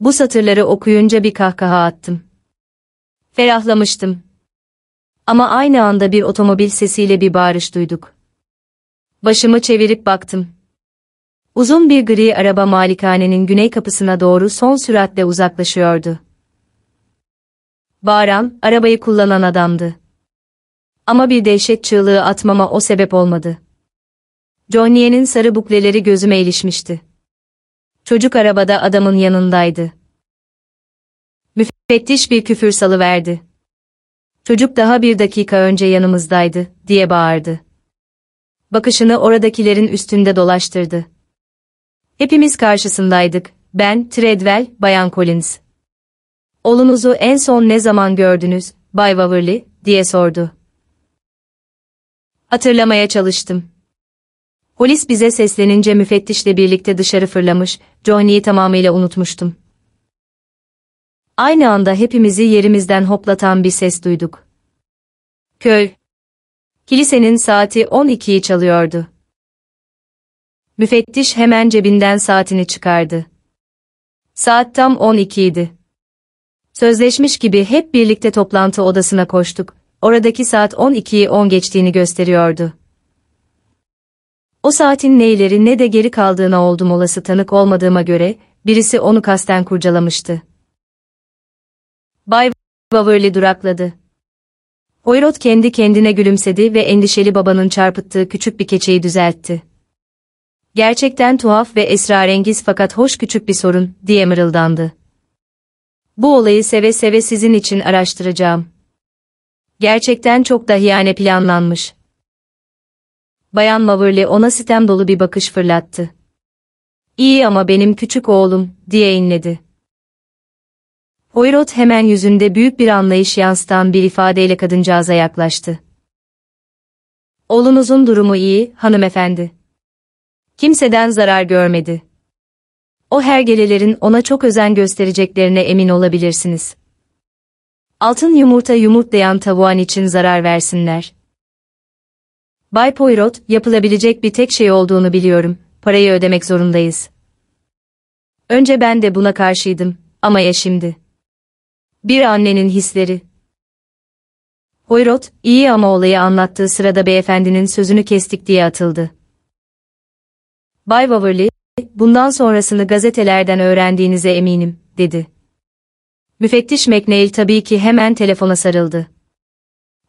Bu satırları okuyunca bir kahkaha attım. Ferahlamıştım. Ama aynı anda bir otomobil sesiyle bir bağırış duyduk. Başımı çevirip baktım. Uzun bir gri araba malikanenin güney kapısına doğru son süratle uzaklaşıyordu. Bağıran, arabayı kullanan adamdı. Ama bir dehşet çığlığı atmama o sebep olmadı. Johnny'nin sarı bukleleri gözüme ilişmişti. Çocuk arabada adamın yanındaydı. Müfettiş bir küfür salıverdi. Çocuk daha bir dakika önce yanımızdaydı, diye bağırdı. Bakışını oradakilerin üstünde dolaştırdı. Hepimiz karşısındaydık, ben, Treadwell, Bayan Collins. Oğlunuzu en son ne zaman gördünüz, Bay Waverly, diye sordu. Hatırlamaya çalıştım. Polis bize seslenince müfettişle birlikte dışarı fırlamış, Johnny'yi tamamıyla unutmuştum. Aynı anda hepimizi yerimizden hoplatan bir ses duyduk. Köy. Kilisenin saati 12'yi çalıyordu. Müfettiş hemen cebinden saatini çıkardı. Saat tam 12 idi. Sözleşmiş gibi hep birlikte toplantı odasına koştuk. Oradaki saat 12'yi 10 geçtiğini gösteriyordu. O saatin ne ileri ne de geri kaldığına oldum olası tanık olmadığıma göre, birisi onu kasten kurcalamıştı. Bay Waverly durakladı. Poirot kendi kendine gülümsedi ve endişeli babanın çarpıttığı küçük bir keçeyi düzeltti. Gerçekten tuhaf ve esrarengiz fakat hoş küçük bir sorun, diye mırıldandı. Bu olayı seve seve sizin için araştıracağım. Gerçekten çok dahiyane planlanmış. Bayan Waverly ona sitem dolu bir bakış fırlattı. İyi ama benim küçük oğlum, diye inledi. Poirot hemen yüzünde büyük bir anlayış yansıtan bir ifadeyle kadıncağıza yaklaştı. Oğlunuzun durumu iyi, hanımefendi. Kimseden zarar görmedi. O hergelelerin ona çok özen göstereceklerine emin olabilirsiniz. Altın yumurta yumurtlayan tavuğan için zarar versinler. Bay Poirot, yapılabilecek bir tek şey olduğunu biliyorum, parayı ödemek zorundayız. Önce ben de buna karşıydım, ama ya şimdi? Bir annenin hisleri. Poirot, iyi ama olayı anlattığı sırada beyefendinin sözünü kestik diye atıldı. Bay Waverly, bundan sonrasını gazetelerden öğrendiğinize eminim, dedi. Müfettiş McNeil tabii ki hemen telefona sarıldı.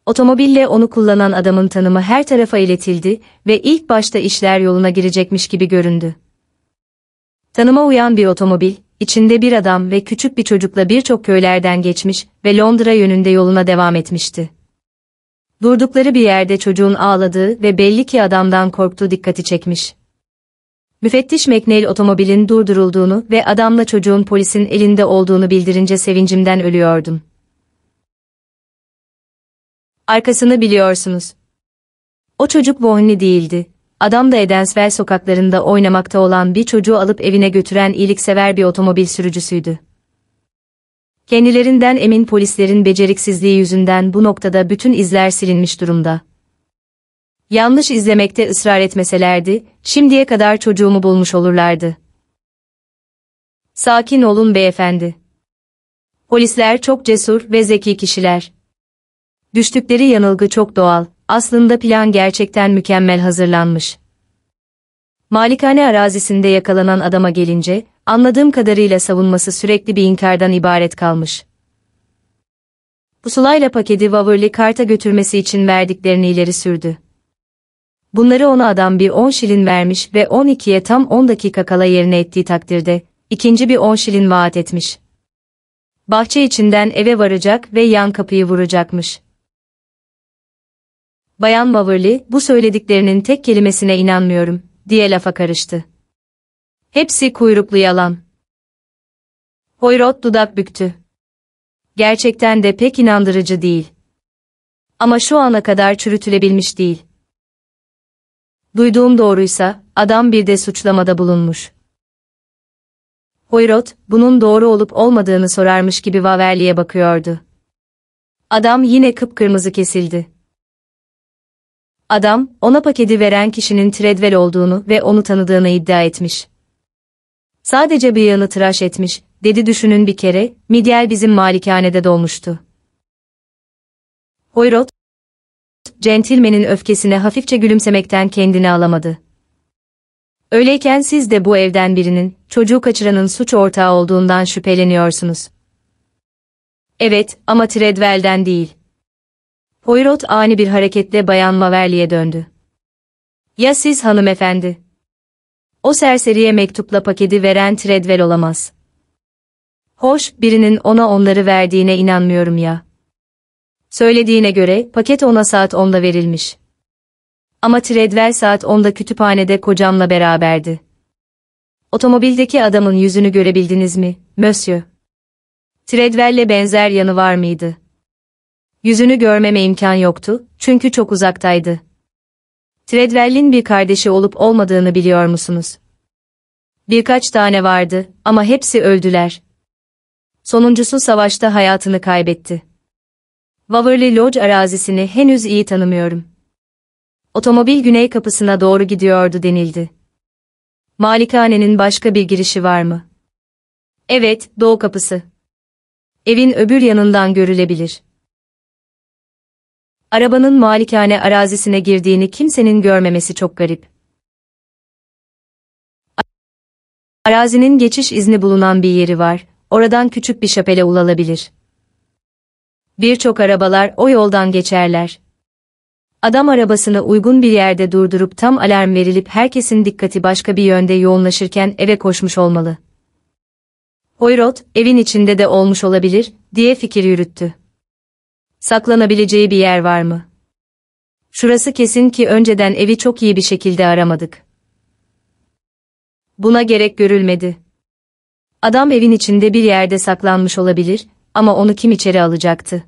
Otomobille onu kullanan adamın tanımı her tarafa iletildi ve ilk başta işler yoluna girecekmiş gibi göründü. Tanıma uyan bir otomobil, içinde bir adam ve küçük bir çocukla birçok köylerden geçmiş ve Londra yönünde yoluna devam etmişti. Durdukları bir yerde çocuğun ağladığı ve belli ki adamdan korktuğu dikkati çekmiş. Müfettiş McNeil otomobilin durdurulduğunu ve adamla çocuğun polisin elinde olduğunu bildirince sevincimden ölüyordum. Arkasını biliyorsunuz. O çocuk Bohnli değildi. Adam da Edenswell sokaklarında oynamakta olan bir çocuğu alıp evine götüren iyiliksever bir otomobil sürücüsüydü. Kendilerinden emin polislerin beceriksizliği yüzünden bu noktada bütün izler silinmiş durumda. Yanlış izlemekte ısrar etmeselerdi, şimdiye kadar çocuğumu bulmuş olurlardı. Sakin olun beyefendi. Polisler çok cesur ve zeki kişiler. Düştükleri yanılgı çok doğal, aslında plan gerçekten mükemmel hazırlanmış. Malikane arazisinde yakalanan adama gelince, anladığım kadarıyla savunması sürekli bir inkardan ibaret kalmış. Pusulayla paketi Waverly Kart'a götürmesi için verdiklerini ileri sürdü. Bunları ona adam bir 10 şilin vermiş ve 12'ye tam 10 dakika kala yerine ettiği takdirde, ikinci bir 10 şilin vaat etmiş. Bahçe içinden eve varacak ve yan kapıyı vuracakmış. Bayan Waverly, bu söylediklerinin tek kelimesine inanmıyorum, diye lafa karıştı. Hepsi kuyruklu yalan. Poirot dudak büktü. Gerçekten de pek inandırıcı değil. Ama şu ana kadar çürütülebilmiş değil. Duyduğum doğruysa, adam bir de suçlamada bulunmuş. Poirot, bunun doğru olup olmadığını sorarmış gibi Waverly'e bakıyordu. Adam yine kıpkırmızı kesildi. Adam, ona paketi veren kişinin Treadwell olduğunu ve onu tanıdığını iddia etmiş. Sadece bıyığını tıraş etmiş, dedi düşünün bir kere, Midyel bizim malikanede dolmuştu. Poirot, centilmenin öfkesine hafifçe gülümsemekten kendini alamadı. Öyleyken siz de bu evden birinin, çocuğu kaçıranın suç ortağı olduğundan şüpheleniyorsunuz. Evet, ama Treadwell'den değil. Poirot ani bir hareketle Bayan Maverli'ye döndü. Ya siz hanımefendi? O serseriye mektupla paketi veren Treadwell olamaz. Hoş, birinin ona onları verdiğine inanmıyorum ya. Söylediğine göre paket ona saat 10'da verilmiş. Ama Treadwell saat 10'da kütüphanede kocamla beraberdi. Otomobildeki adamın yüzünü görebildiniz mi, Monsieur? Treadwell'le benzer yanı var mıydı? Yüzünü görmeme imkan yoktu, çünkü çok uzaktaydı. Treadwell'in bir kardeşi olup olmadığını biliyor musunuz? Birkaç tane vardı ama hepsi öldüler. Sonuncusu savaşta hayatını kaybetti. Waverly Lodge arazisini henüz iyi tanımıyorum. Otomobil güney kapısına doğru gidiyordu denildi. Malikanenin başka bir girişi var mı? Evet, doğu kapısı. Evin öbür yanından görülebilir. Arabanın malikane arazisine girdiğini kimsenin görmemesi çok garip. Arazinin geçiş izni bulunan bir yeri var, oradan küçük bir şapele ulaşılabilir. Birçok arabalar o yoldan geçerler. Adam arabasını uygun bir yerde durdurup tam alarm verilip herkesin dikkati başka bir yönde yoğunlaşırken eve koşmuş olmalı. Poirot, evin içinde de olmuş olabilir, diye fikir yürüttü. Saklanabileceği bir yer var mı? Şurası kesin ki önceden evi çok iyi bir şekilde aramadık. Buna gerek görülmedi. Adam evin içinde bir yerde saklanmış olabilir ama onu kim içeri alacaktı?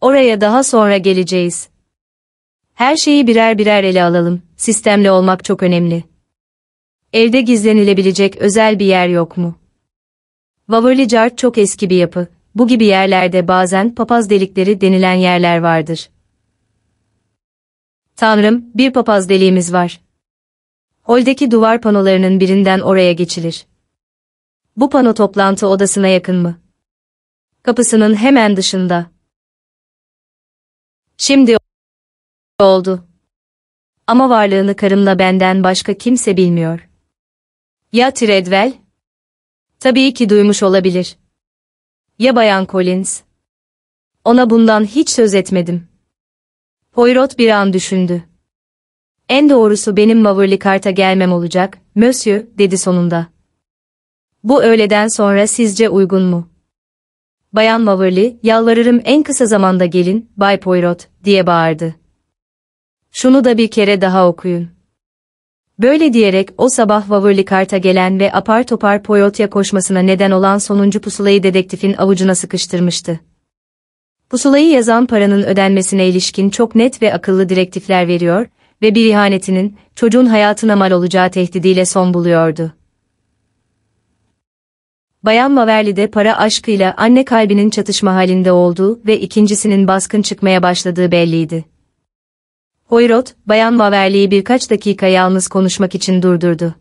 Oraya daha sonra geleceğiz. Her şeyi birer birer ele alalım, sistemli olmak çok önemli. Evde gizlenilebilecek özel bir yer yok mu? Waverly Jar çok eski bir yapı, bu gibi yerlerde bazen papaz delikleri denilen yerler vardır. Tanrım, bir papaz deliğimiz var. Holdeki duvar panolarının birinden oraya geçilir. Bu pano toplantı odasına yakın mı? Kapısının hemen dışında. Şimdi oldu. Ama varlığını karımla benden başka kimse bilmiyor. Ya Treadwell? Tabii ki duymuş olabilir. Ya Bayan Collins? Ona bundan hiç söz etmedim. Poirot bir an düşündü. En doğrusu benim Maverly Kart'a gelmem olacak, Monsieur, dedi sonunda. Bu öğleden sonra sizce uygun mu? Bayan Maverly, yalvarırım en kısa zamanda gelin, Bay Poirot, diye bağırdı. Şunu da bir kere daha okuyun. Böyle diyerek o sabah Waverly Kart'a gelen ve apar topar Poirot'a koşmasına neden olan sonuncu pusulayı dedektifin avucuna sıkıştırmıştı. Pusulayı yazan paranın ödenmesine ilişkin çok net ve akıllı direktifler veriyor ve bir ihanetinin çocuğun hayatına mal olacağı tehdidiyle son buluyordu. Bayan Maverli'de para aşkıyla anne kalbinin çatışma halinde olduğu ve ikincisinin baskın çıkmaya başladığı belliydi. Poirot, Bayan Maverli'yi birkaç dakika yalnız konuşmak için durdurdu.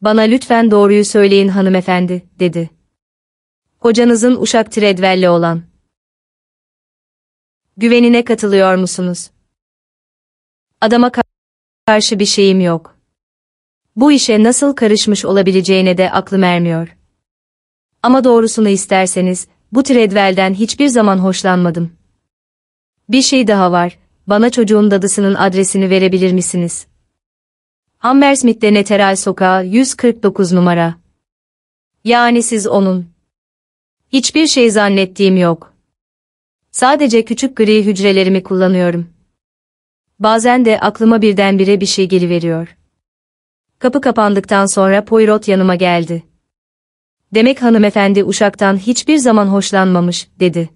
Bana lütfen doğruyu söyleyin hanımefendi, dedi. Kocanızın uşak Treadwell'le olan. Güvenine katılıyor musunuz? Adama karşı bir şeyim yok. Bu işe nasıl karışmış olabileceğine de aklım ermiyor. Ama doğrusunu isterseniz, bu Treadwell'den hiçbir zaman hoşlanmadım. Bir şey daha var, bana çocuğun dadısının adresini verebilir misiniz? Hammersmith'te Neteral Sokağı 149 numara. Yani siz onun. Hiçbir şey zannettiğim yok. Sadece küçük gri hücrelerimi kullanıyorum. Bazen de aklıma birdenbire bir şey geliveriyor. Kapı kapandıktan sonra Poirot yanıma geldi. Demek hanımefendi uşaktan hiçbir zaman hoşlanmamış, dedi.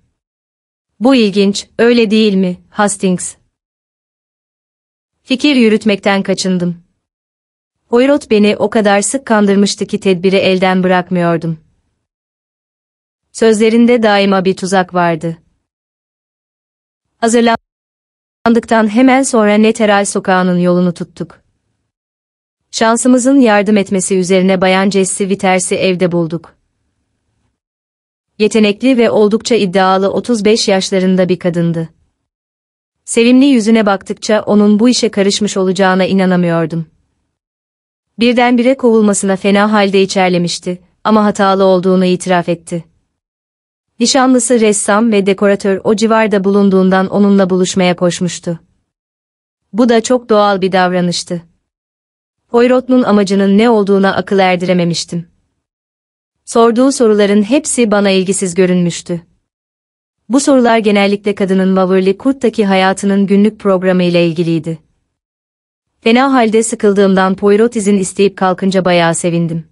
Bu ilginç, öyle değil mi, Hastings? Fikir yürütmekten kaçındım. Poirot beni o kadar sık kandırmıştı ki tedbiri elden bırakmıyordum. Sözlerinde daima bir tuzak vardı. Hazırlandıktan hemen sonra Neteral sokağının yolunu tuttuk. Şansımızın yardım etmesi üzerine Bayan Jessie Viters'i evde bulduk. Yetenekli ve oldukça iddialı 35 yaşlarında bir kadındı. Sevimli yüzüne baktıkça onun bu işe karışmış olacağına inanamıyordum. Birdenbire kovulmasına fena halde içerlemişti ama hatalı olduğunu itiraf etti. Nişanlısı ressam ve dekoratör o civarda bulunduğundan onunla buluşmaya koşmuştu. Bu da çok doğal bir davranıştı. Poirot'un amacının ne olduğuna akıl erdirememiştim. Sorduğu soruların hepsi bana ilgisiz görünmüştü. Bu sorular genellikle kadının Waverly Court'taki hayatının günlük programı ile ilgiliydi. Fena halde sıkıldığımdan Poirot izin isteyip kalkınca bayağı sevindim.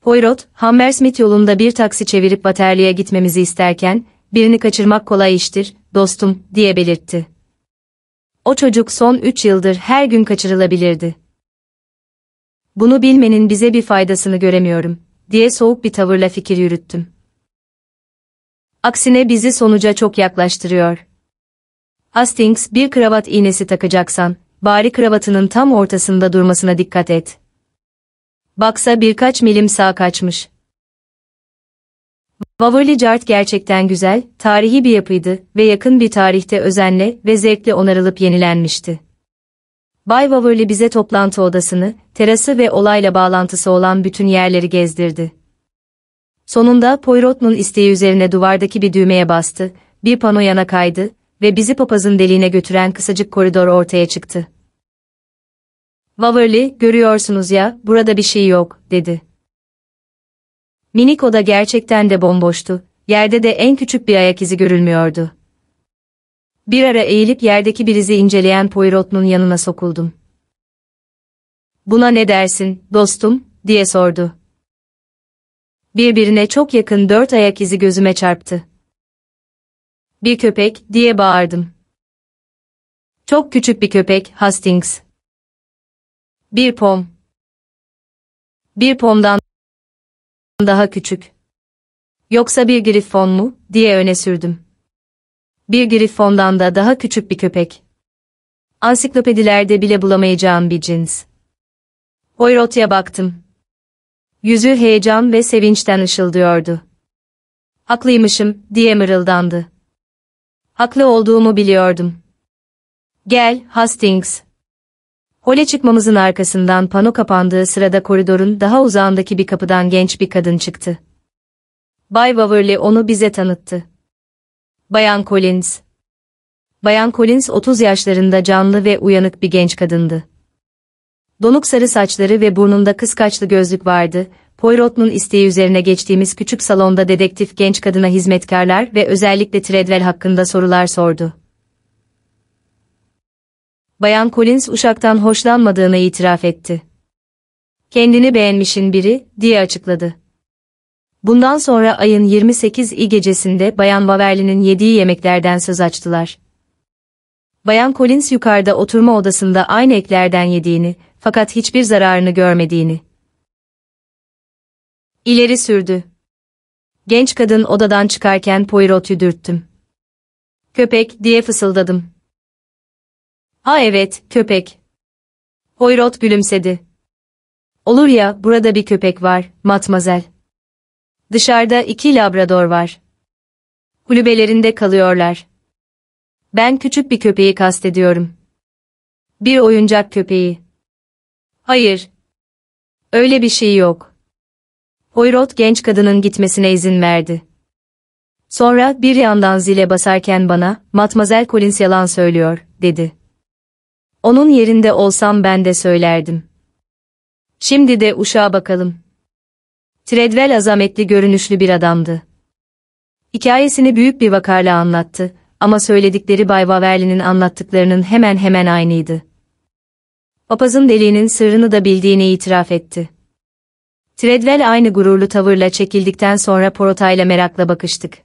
Poirot, Hammersmith yolunda bir taksi çevirip Waterloo'ya gitmemizi isterken, birini kaçırmak kolay iştir, dostum, diye belirtti. O çocuk son üç yıldır her gün kaçırılabilirdi. Bunu bilmenin bize bir faydasını göremiyorum, diye soğuk bir tavırla fikir yürüttüm. Aksine bizi sonuca çok yaklaştırıyor. Hastings bir kravat iğnesi takacaksan, bari kravatının tam ortasında durmasına dikkat et. Baksa birkaç milim sağ kaçmış. Waverly Cart gerçekten güzel, tarihi bir yapıydı ve yakın bir tarihte özenle ve zevkle onarılıp yenilenmişti. Bay Waverly bize toplantı odasını, terası ve olayla bağlantısı olan bütün yerleri gezdirdi. Sonunda Poirot'un isteği üzerine duvardaki bir düğmeye bastı, bir pano yana kaydı ve bizi papazın deliğine götüren kısacık koridor ortaya çıktı. Waverly, görüyorsunuz ya, burada bir şey yok, dedi. Minik oda gerçekten de bomboştu, yerde de en küçük bir ayak izi görülmüyordu. Bir ara eğilip yerdeki bir izi inceleyen Poirot'un yanına sokuldum. Buna ne dersin, dostum, diye sordu. Birbirine çok yakın dört ayak izi gözüme çarptı. Bir köpek, diye bağırdım. Çok küçük bir köpek, Hastings. Bir pom. Bir pomdan daha küçük. Yoksa bir grifon mu, diye öne sürdüm. Bir grifondan da daha küçük bir köpek. Ansiklopedilerde bile bulamayacağım bir cins. Poirot'a baktım. Yüzü heyecan ve sevinçten ışıldıyordu. Haklıymışım, diye mırıldandı. Haklı olduğumu biliyordum. Gel, Hastings. Hole çıkmamızın arkasından pano kapandığı sırada koridorun daha uzağındaki bir kapıdan genç bir kadın çıktı. Bay Waverly onu bize tanıttı. Bayan Collins. Bayan Collins 30 yaşlarında canlı ve uyanık bir genç kadındı. Donuk sarı saçları ve burnunda kıskaçlı gözlük vardı. Poirot'un isteği üzerine geçtiğimiz küçük salonda dedektif genç kadına hizmetkarlar ve özellikle Treadwell hakkında sorular sordu. Bayan Collins uşaktan hoşlanmadığını itiraf etti. Kendini beğenmişin biri, diye açıkladı. Bundan sonra ayın 28 i gecesinde Bayan Waverly'nin yediği yemeklerden söz açtılar. Bayan Collins yukarıda oturma odasında aynı eklerden yediğini, fakat hiçbir zararını görmediğini. İleri sürdü. Genç kadın odadan çıkarken Poirot'u dürttüm. Köpek, diye fısıldadım. Ha evet, köpek. Poirot gülümsedi. Olur ya, burada bir köpek var, matmazel. Dışarıda iki labrador var. Kulübelerinde kalıyorlar. Ben küçük bir köpeği kastediyorum. Bir oyuncak köpeği. Hayır. Öyle bir şey yok. Poirot genç kadının gitmesine izin verdi. Sonra bir yandan zile basarken bana, Matmazel Collins yalan söylüyor, dedi. Onun yerinde olsam ben de söylerdim. Şimdi de uşağa bakalım. Treadwell azametli görünüşlü bir adamdı. Hikayesini büyük bir vakarla anlattı ama söyledikleri Bay Waverly'nin anlattıklarının hemen hemen aynıydı. Papazın deliğinin sırrını da bildiğini itiraf etti. Treadwell aynı gururlu tavırla çekildikten sonra Porota'yla merakla bakıştık.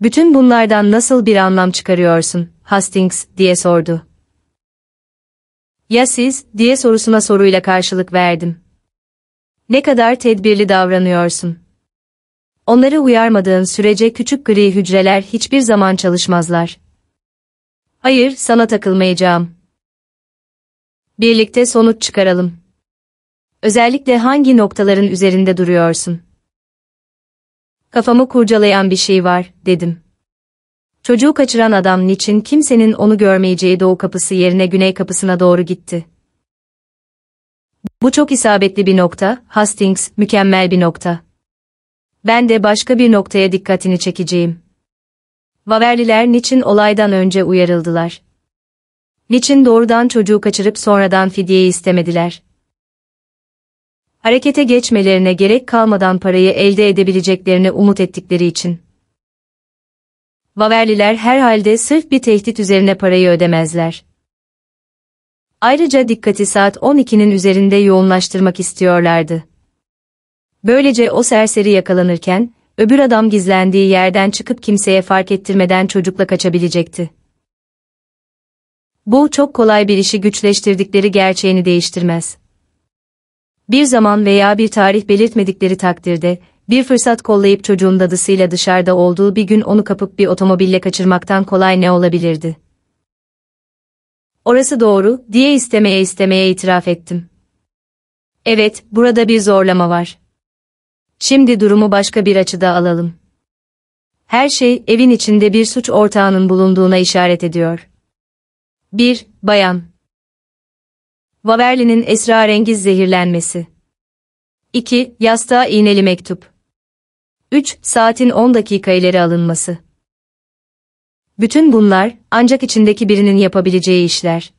Bütün bunlardan nasıl bir anlam çıkarıyorsun, Hastings, diye sordu. Ya siz, diye sorusuna soruyla karşılık verdim. Ne kadar tedbirli davranıyorsun. Onları uyarmadığın sürece küçük gri hücreler hiçbir zaman çalışmazlar. Hayır, sana takılmayacağım. Birlikte sonuç çıkaralım. Özellikle hangi noktaların üzerinde duruyorsun? Kafamı kurcalayan bir şey var, dedim. Çocuğu kaçıran adam niçin kimsenin onu görmeyeceği doğu kapısı yerine güney kapısına doğru gitti. Bu çok isabetli bir nokta, Hastings, mükemmel bir nokta. Ben de başka bir noktaya dikkatini çekeceğim. Vaverliler niçin olaydan önce uyarıldılar? Niçin doğrudan çocuğu kaçırıp sonradan fidyeyi istemediler? Harekete geçmelerine gerek kalmadan parayı elde edebileceklerini umut ettikleri için. Vaverliler herhalde sırf bir tehdit üzerine parayı ödemezler. Ayrıca dikkati saat 12'nin üzerinde yoğunlaştırmak istiyorlardı. Böylece o serseri yakalanırken, öbür adam gizlendiği yerden çıkıp kimseye fark ettirmeden çocukla kaçabilecekti. Bu çok kolay bir işi güçleştirdikleri gerçeğini değiştirmez. Bir zaman veya bir tarih belirtmedikleri takdirde, bir fırsat kollayıp çocuğun dadısıyla dışarıda olduğu bir gün onu kapıp bir otomobille kaçırmaktan kolay ne olabilirdi? Orası doğru, diye istemeye istemeye itiraf ettim. Evet, burada bir zorlama var. Şimdi durumu başka bir açıda alalım. Her şey evin içinde bir suç ortağının bulunduğuna işaret ediyor. 1. Bayan Waverly'nin esrarengiz zehirlenmesi. 2. Yastığa iğneli mektup. 3. Saatin 10 dakika ileri alınması. Bütün bunlar, ancak içindeki birinin yapabileceği işler.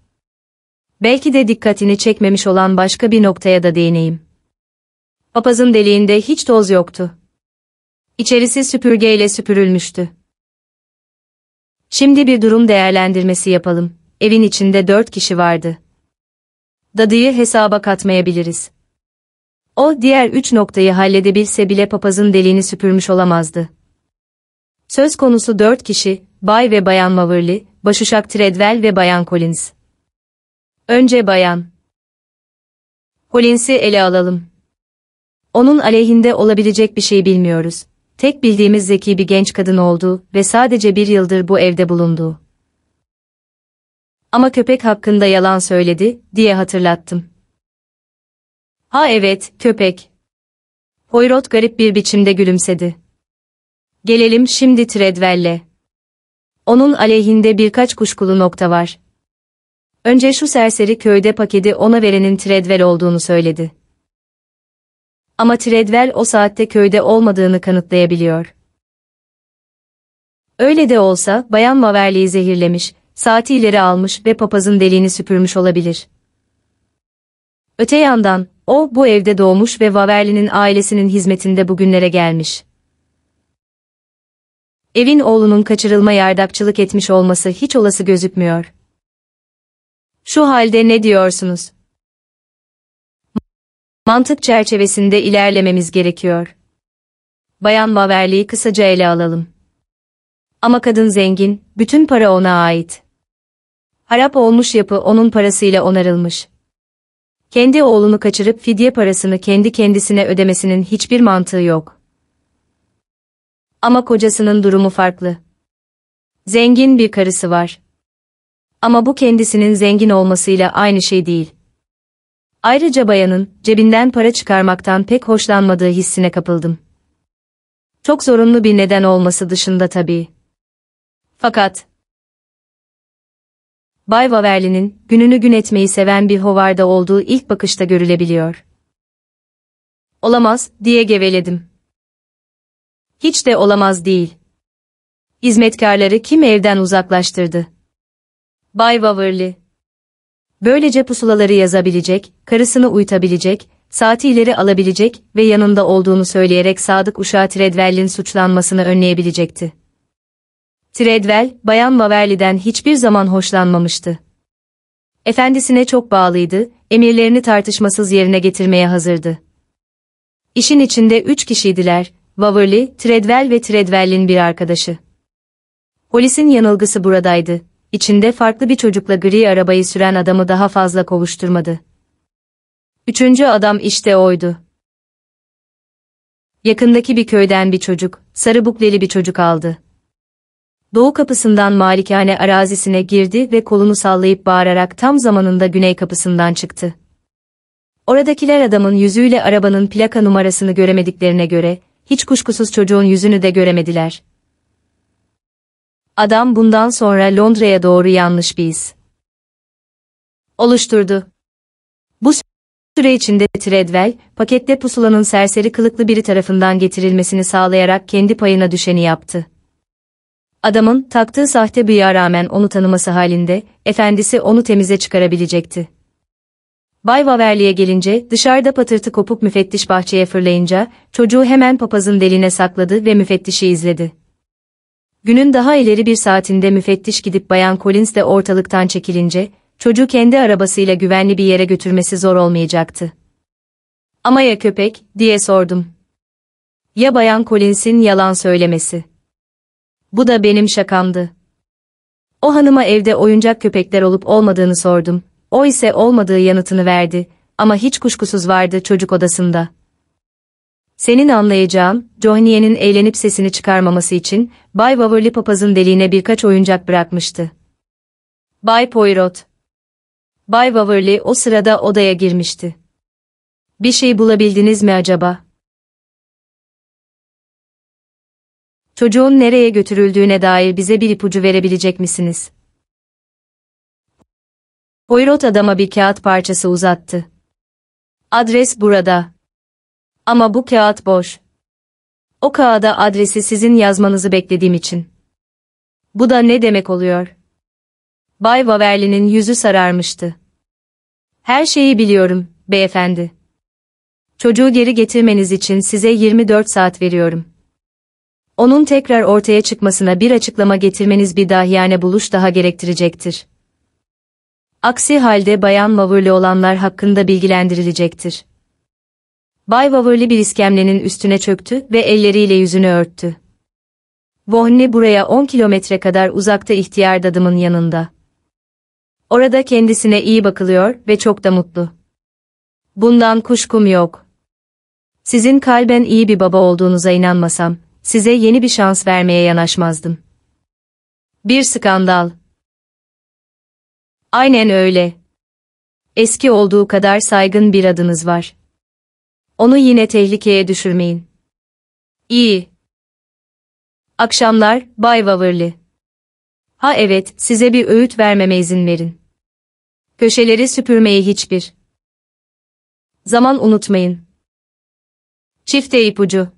Belki de dikkatini çekmemiş olan başka bir noktaya da değineyim. Papazın deliğinde hiç toz yoktu. İçerisi süpürgeyle süpürülmüştü. Şimdi bir durum değerlendirmesi yapalım. Evin içinde dört kişi vardı. Dadıyı hesaba katmayabiliriz. O diğer üç noktayı halledebilse bile papazın deliğini süpürmüş olamazdı. Söz konusu dört kişi, Bay ve Bayan Maverly, Başuşak Treadwell ve Bayan Collins. Önce Bayan. Collins'i ele alalım. Onun aleyhinde olabilecek bir şey bilmiyoruz. Tek bildiğimiz zeki bir genç kadın olduğu ve sadece bir yıldır bu evde bulunduğu. Ama köpek hakkında yalan söyledi, diye hatırlattım. Ha evet, köpek. Poirot garip bir biçimde gülümsedi. Gelelim şimdi Treadwell'e. Onun aleyhinde birkaç kuşkulu nokta var. Önce şu serseri köyde paketi ona verenin Treadwell olduğunu söyledi. Ama Treadwell o saatte köyde olmadığını kanıtlayabiliyor. Öyle de olsa Bayan Maverly'i zehirlemiş, saati ileri almış ve papazın deliğini süpürmüş olabilir. Öte yandan, o bu evde doğmuş ve Waverly'nin ailesinin hizmetinde bugünlere gelmiş. Evin oğlunun kaçırılma yardakçılık etmiş olması hiç olası gözükmüyor. Şu halde ne diyorsunuz? Mantık çerçevesinde ilerlememiz gerekiyor. Bayan Waverly'yi kısaca ele alalım. Ama kadın zengin, bütün para ona ait. Harap olmuş yapı onun parasıyla onarılmış. Kendi oğlunu kaçırıp fidye parasını kendi kendisine ödemesinin hiçbir mantığı yok. Ama kocasının durumu farklı. Zengin bir karısı var. Ama bu kendisinin zengin olmasıyla aynı şey değil. Ayrıca bayanın cebinden para çıkarmaktan pek hoşlanmadığı hissine kapıldım. Çok zorunlu bir neden olması dışında tabii. Fakat Bay Waverly'nin gününü gün etmeyi seven bir hovarda olduğu ilk bakışta görülebiliyor. Olamaz, diye geveledim. Hiç de olamaz değil. Hizmetkarları kim evden uzaklaştırdı? Bay Waverly. Böylece pusulaları yazabilecek, karısını uyutabilecek, saati ileri alabilecek ve yanında olduğunu söyleyerek sadık uşağı Treadwell'in suçlanmasını önleyebilecekti. Treadwell, Bayan Waverly'den hiçbir zaman hoşlanmamıştı. Efendisine çok bağlıydı, emirlerini tartışmasız yerine getirmeye hazırdı. İşin içinde üç kişiydiler, Waverly, Treadwell ve Treadwell'in bir arkadaşı. Polisin yanılgısı buradaydı, içinde farklı bir çocukla gri arabayı süren adamı daha fazla kovuşturmadı. Üçüncü adam işte oydu. Yakındaki bir köyden bir çocuk, sarı bukleli bir çocuk aldı doğu kapısından malikane arazisine girdi ve kolunu sallayıp bağırarak tam zamanında güney kapısından çıktı. Oradakiler adamın yüzüyle arabanın plaka numarasını göremediklerine göre, hiç kuşkusuz çocuğun yüzünü de göremediler. Adam bundan sonra Londra'ya doğru yanlış bir iz oluşturdu. Bu süre içinde Treadwell, pakette pusulanın serseri kılıklı biri tarafından getirilmesini sağlayarak kendi payına düşeni yaptı. Adamın taktığı sahte bıyığa rağmen onu tanıması halinde, efendisi onu temize çıkarabilecekti. Bay Waverly'e gelince dışarıda patırtı kopuk müfettiş bahçeye fırlayınca çocuğu hemen papazın deline sakladı ve müfettişi izledi. Günün daha ileri bir saatinde müfettiş gidip Bayan Collins de ortalıktan çekilince çocuğu kendi arabasıyla güvenli bir yere götürmesi zor olmayacaktı. Ama ya köpek, diye sordum. Ya Bayan Collins'in yalan söylemesi. Bu da benim şakamdı. O hanıma evde oyuncak köpekler olup olmadığını sordum. O ise olmadığı yanıtını verdi ama hiç kuşkusuz vardı çocuk odasında. Senin anlayacağın, Johnny'nin eğlenip sesini çıkarmaması için Bay Waverly papazın deliğine birkaç oyuncak bırakmıştı. Bay Poirot. Bay Waverly o sırada odaya girmişti. Bir şey bulabildiniz mi acaba? Çocuğun nereye götürüldüğüne dair bize bir ipucu verebilecek misiniz? Poirot adama bir kağıt parçası uzattı. Adres burada. Ama bu kağıt boş. O kağıda adresi sizin yazmanızı beklediğim için. Bu da ne demek oluyor? Bay Waverly'nin yüzü sararmıştı. Her şeyi biliyorum, beyefendi. Çocuğu geri getirmeniz için size 24 saat veriyorum. Onun tekrar ortaya çıkmasına bir açıklama getirmeniz bir dahiyane buluş daha gerektirecektir. Aksi halde Bayan Waverly olanlar hakkında bilgilendirilecektir. Bay Waverly bir iskemlenin üstüne çöktü ve elleriyle yüzünü örttü. Vohni buraya 10 kilometre kadar uzakta ihtiyar dadımın yanında. Orada kendisine iyi bakılıyor ve çok da mutlu. Bundan kuşkum yok. Sizin kalben iyi bir baba olduğunuza inanmasam, size yeni bir şans vermeye yanaşmazdım. Bir skandal. Aynen öyle. Eski olduğu kadar saygın bir adınız var. Onu yine tehlikeye düşürmeyin. İyi. Akşamlar, Bay Waverly. Ha evet, size bir öğüt vermeme izin verin. Köşeleri süpürmeyi hiçbir zaman unutmayın. Çifte ipucu.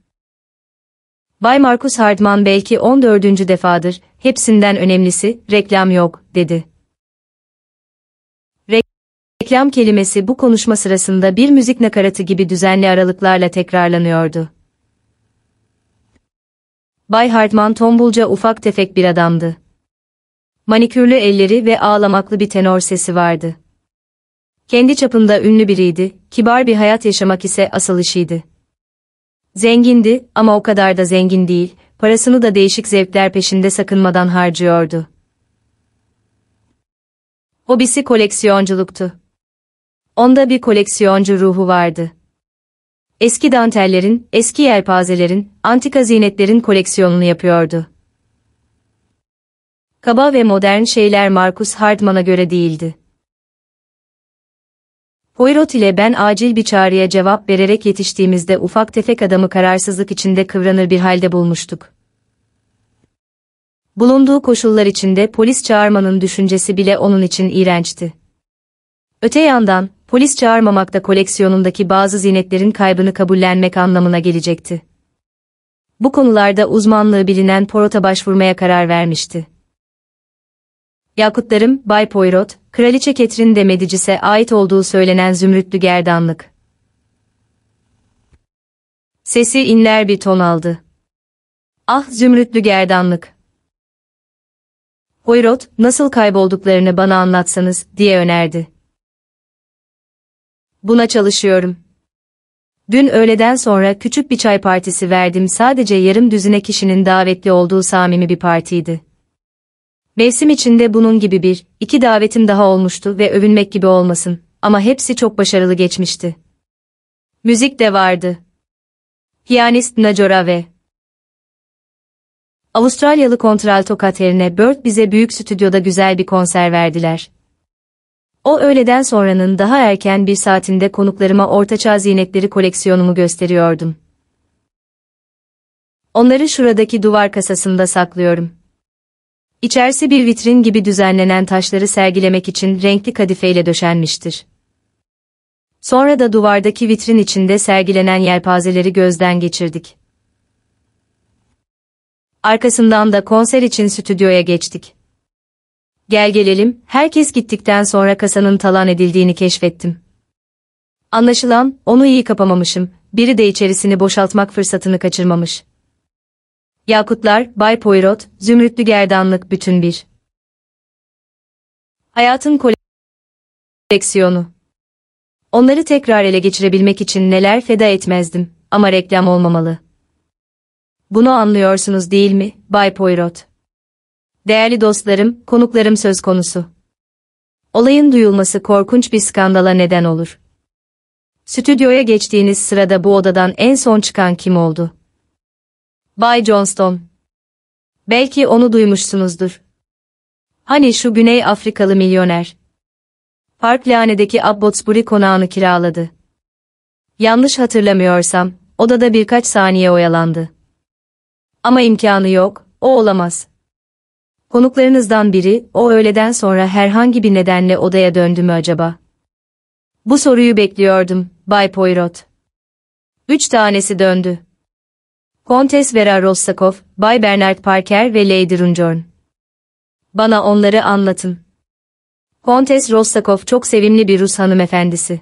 Bay Marcus Hardman belki 14. defadır, hepsinden önemlisi, reklam yok, dedi. Reklam kelimesi bu konuşma sırasında bir müzik nakaratı gibi düzenli aralıklarla tekrarlanıyordu. Bay Hartman tombulca ufak tefek bir adamdı. Manikürlü elleri ve ağlamaklı bir tenor sesi vardı. Kendi çapında ünlü biriydi, kibar bir hayat yaşamak ise asıl işiydi. Zengindi ama o kadar da zengin değil, parasını da değişik zevkler peşinde sakınmadan harcıyordu. Hobisi koleksiyonculuktu. Onda bir koleksiyoncu ruhu vardı. Eski dantellerin, eski yelpazelerin, antika zinetlerin koleksiyonunu yapıyordu. Kaba ve modern şeyler Marcus Hardman'a göre değildi. Poirot ile ben acil bir çağrıya cevap vererek yetiştiğimizde ufak tefek adamı kararsızlık içinde kıvranır bir halde bulmuştuk. Bulunduğu koşullar içinde polis çağırmanın düşüncesi bile onun için iğrençti. Öte yandan, polis çağırmamak da koleksiyonundaki bazı zinetlerin kaybını kabullenmek anlamına gelecekti. Bu konularda uzmanlığı bilinen Porot'a başvurmaya karar vermişti. Yakutlarım, Bay Poirot, Kraliçe Ketrin de Medicis'e ait olduğu söylenen zümrütlü gerdanlık. Sesi inler bir ton aldı. Ah zümrütlü gerdanlık. Poirot, nasıl kaybolduklarını bana anlatsanız, diye önerdi. Buna çalışıyorum. Dün öğleden sonra küçük bir çay partisi verdim sadece yarım düzine kişinin davetli olduğu samimi bir partiydi. Mevsim içinde bunun gibi bir, iki davetim daha olmuştu ve övünmek gibi olmasın ama hepsi çok başarılı geçmişti. Müzik de vardı. Piyanist Najora ve Avustralyalı kontralto Katerine Bird bize büyük stüdyoda güzel bir konser verdiler. O öğleden sonranın daha erken bir saatinde konuklarıma ortaçağ zinetleri koleksiyonumu gösteriyordum. Onları şuradaki duvar kasasında saklıyorum. İçerisi bir vitrin gibi düzenlenen taşları sergilemek için renkli kadifeyle döşenmiştir. Sonra da duvardaki vitrin içinde sergilenen yelpazeleri gözden geçirdik. Arkasından da konser için stüdyoya geçtik. Gel gelelim, herkes gittikten sonra kasanın talan edildiğini keşfettim. Anlaşılan, onu iyi kapamamışım, biri de içerisini boşaltmak fırsatını kaçırmamış. Yakutlar, Bay Poirot, zümrütlü gerdanlık bütün bir. Hayatın koleksiyonu. Onları tekrar ele geçirebilmek için neler feda etmezdim, ama reklam olmamalı. Bunu anlıyorsunuz değil mi, Bay Poirot? Değerli dostlarım, konuklarım söz konusu. Olayın duyulması korkunç bir skandala neden olur. Stüdyoya geçtiğiniz sırada bu odadan en son çıkan kim oldu? Bay Johnston. Belki onu duymuşsunuzdur. Hani şu Güney Afrikalı milyoner. Park Lane'deki Abbotsbury konağını kiraladı. Yanlış hatırlamıyorsam, odada birkaç saniye oyalandı. Ama imkanı yok, o olamaz. Konuklarınızdan biri, o öğleden sonra herhangi bir nedenle odaya döndü mü acaba? Bu soruyu bekliyordum, Bay Poirot. Üç tanesi döndü. Kontes Vera Rossakov, Bay Bernard Parker ve Lady Runjorn. Bana onları anlatın. Kontes Rossakov çok sevimli bir Rus hanımefendisi.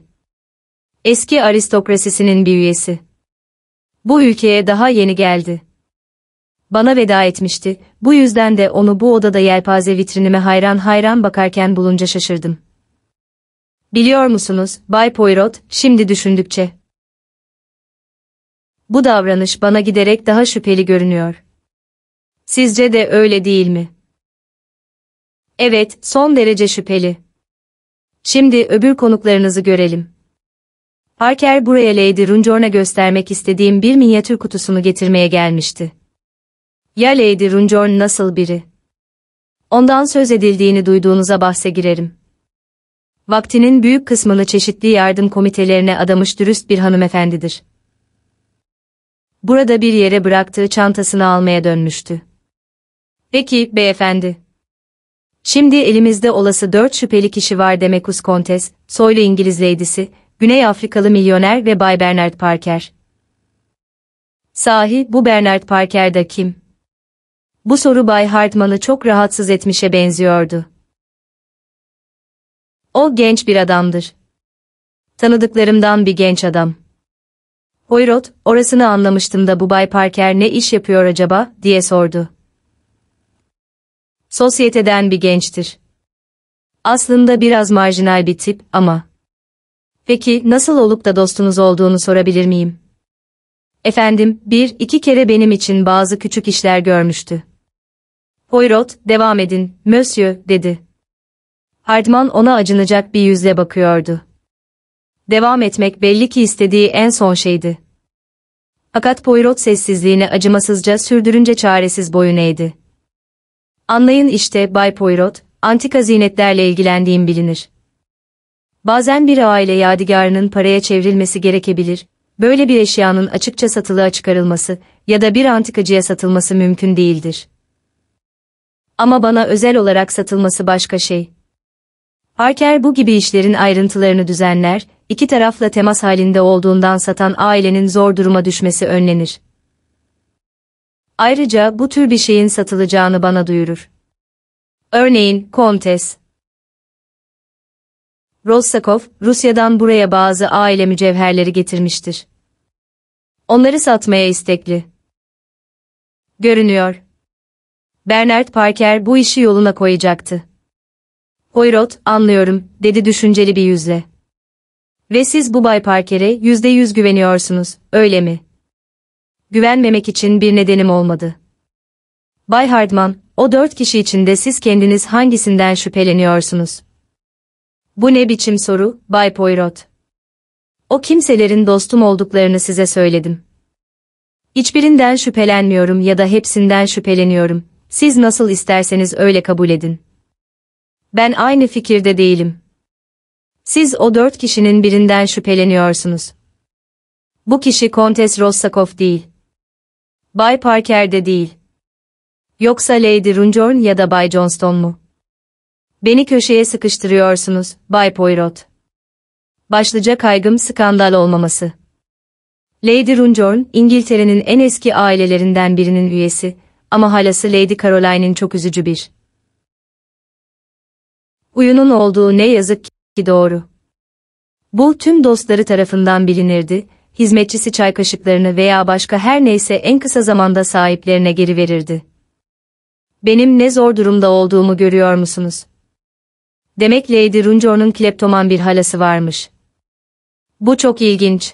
Eski aristokrasisinin bir üyesi. Bu ülkeye daha yeni geldi. Bana veda etmişti, bu yüzden de onu bu odada yelpaze vitrinime hayran hayran bakarken bulunca şaşırdım. Biliyor musunuz, Bay Poirot, şimdi düşündükçe. Bu davranış bana giderek daha şüpheli görünüyor. Sizce de öyle değil mi? Evet, son derece şüpheli. Şimdi öbür konuklarınızı görelim. Parker buraya Lady Runjorn'a göstermek istediğim bir minyatür kutusunu getirmeye gelmişti. Ya Lady Runjorn nasıl biri? Ondan söz edildiğini duyduğunuza bahse girerim. Vaktinin büyük kısmını çeşitli yardım komitelerine adamış dürüst bir hanımefendidir. Burada bir yere bıraktığı çantasını almaya dönmüştü. Peki, beyefendi. Şimdi elimizde olası dört şüpheli kişi var Demekus Kontes, soylu İngiliz leydisi, Güney Afrikalı milyoner ve Bay Bernard Parker. Sahi bu Bernard Parker da kim? Bu soru Bay Hartman'ı çok rahatsız etmişe benziyordu. O genç bir adamdır. Tanıdıklarımdan bir genç adam. Poirot, orasını anlamıştım da bu Bay Parker ne iş yapıyor acaba, diye sordu. Sosyeteden bir gençtir. Aslında biraz marjinal bir tip ama. Peki nasıl olup da dostunuz olduğunu sorabilir miyim? Efendim, bir, iki kere benim için bazı küçük işler görmüştü. Poirot, devam edin, monsieur, dedi. Hardman ona acınacak bir yüzle bakıyordu. Devam etmek belli ki istediği en son şeydi. Fakat Poirot sessizliğini acımasızca sürdürünce çaresiz boyun eğdi. Anlayın işte Bay Poirot, antika zinetlerle ilgilendiğim bilinir. Bazen bir aile yadigarının paraya çevrilmesi gerekebilir, böyle bir eşyanın açıkça satılığa çıkarılması ya da bir antikacıya satılması mümkün değildir. Ama bana özel olarak satılması başka şey. Parker bu gibi işlerin ayrıntılarını düzenler, iki tarafla temas halinde olduğundan satan ailenin zor duruma düşmesi önlenir. Ayrıca bu tür bir şeyin satılacağını bana duyurur. Örneğin, Kontes. Rossakov, Rusya'dan buraya bazı aile mücevherleri getirmiştir. Onları satmaya istekli. Görünüyor. Bernard Parker bu işi yoluna koyacaktı. Poirot, anlıyorum, dedi düşünceli bir yüzle. Ve siz bu Bay Parker'e yüzde yüz güveniyorsunuz, öyle mi? Güvenmemek için bir nedenim olmadı. Bay Hardman, o dört kişi içinde siz kendiniz hangisinden şüpheleniyorsunuz? Bu ne biçim soru, Bay Poirot? O kimselerin dostum olduklarını size söyledim. Hiçbirinden şüphelenmiyorum ya da hepsinden şüpheleniyorum. Siz nasıl isterseniz öyle kabul edin. Ben aynı fikirde değilim. Siz o dört kişinin birinden şüpheleniyorsunuz. Bu kişi Kontes Rossakov değil. Bay Parker de değil. Yoksa Lady Runjorn ya da Bay Johnston mu? Beni köşeye sıkıştırıyorsunuz, Bay Poirot. Başlıca kaygım skandal olmaması. Lady Runjorn, İngiltere'nin en eski ailelerinden birinin üyesi ama halası Lady Caroline'in çok üzücü bir uyunun olduğu ne yazık ki doğru. Bu tüm dostları tarafından bilinirdi, hizmetçisi çay kaşıklarını veya başka her neyse en kısa zamanda sahiplerine geri verirdi. Benim ne zor durumda olduğumu görüyor musunuz? Demek Lady Runjorn'un kleptoman bir halası varmış. Bu çok ilginç.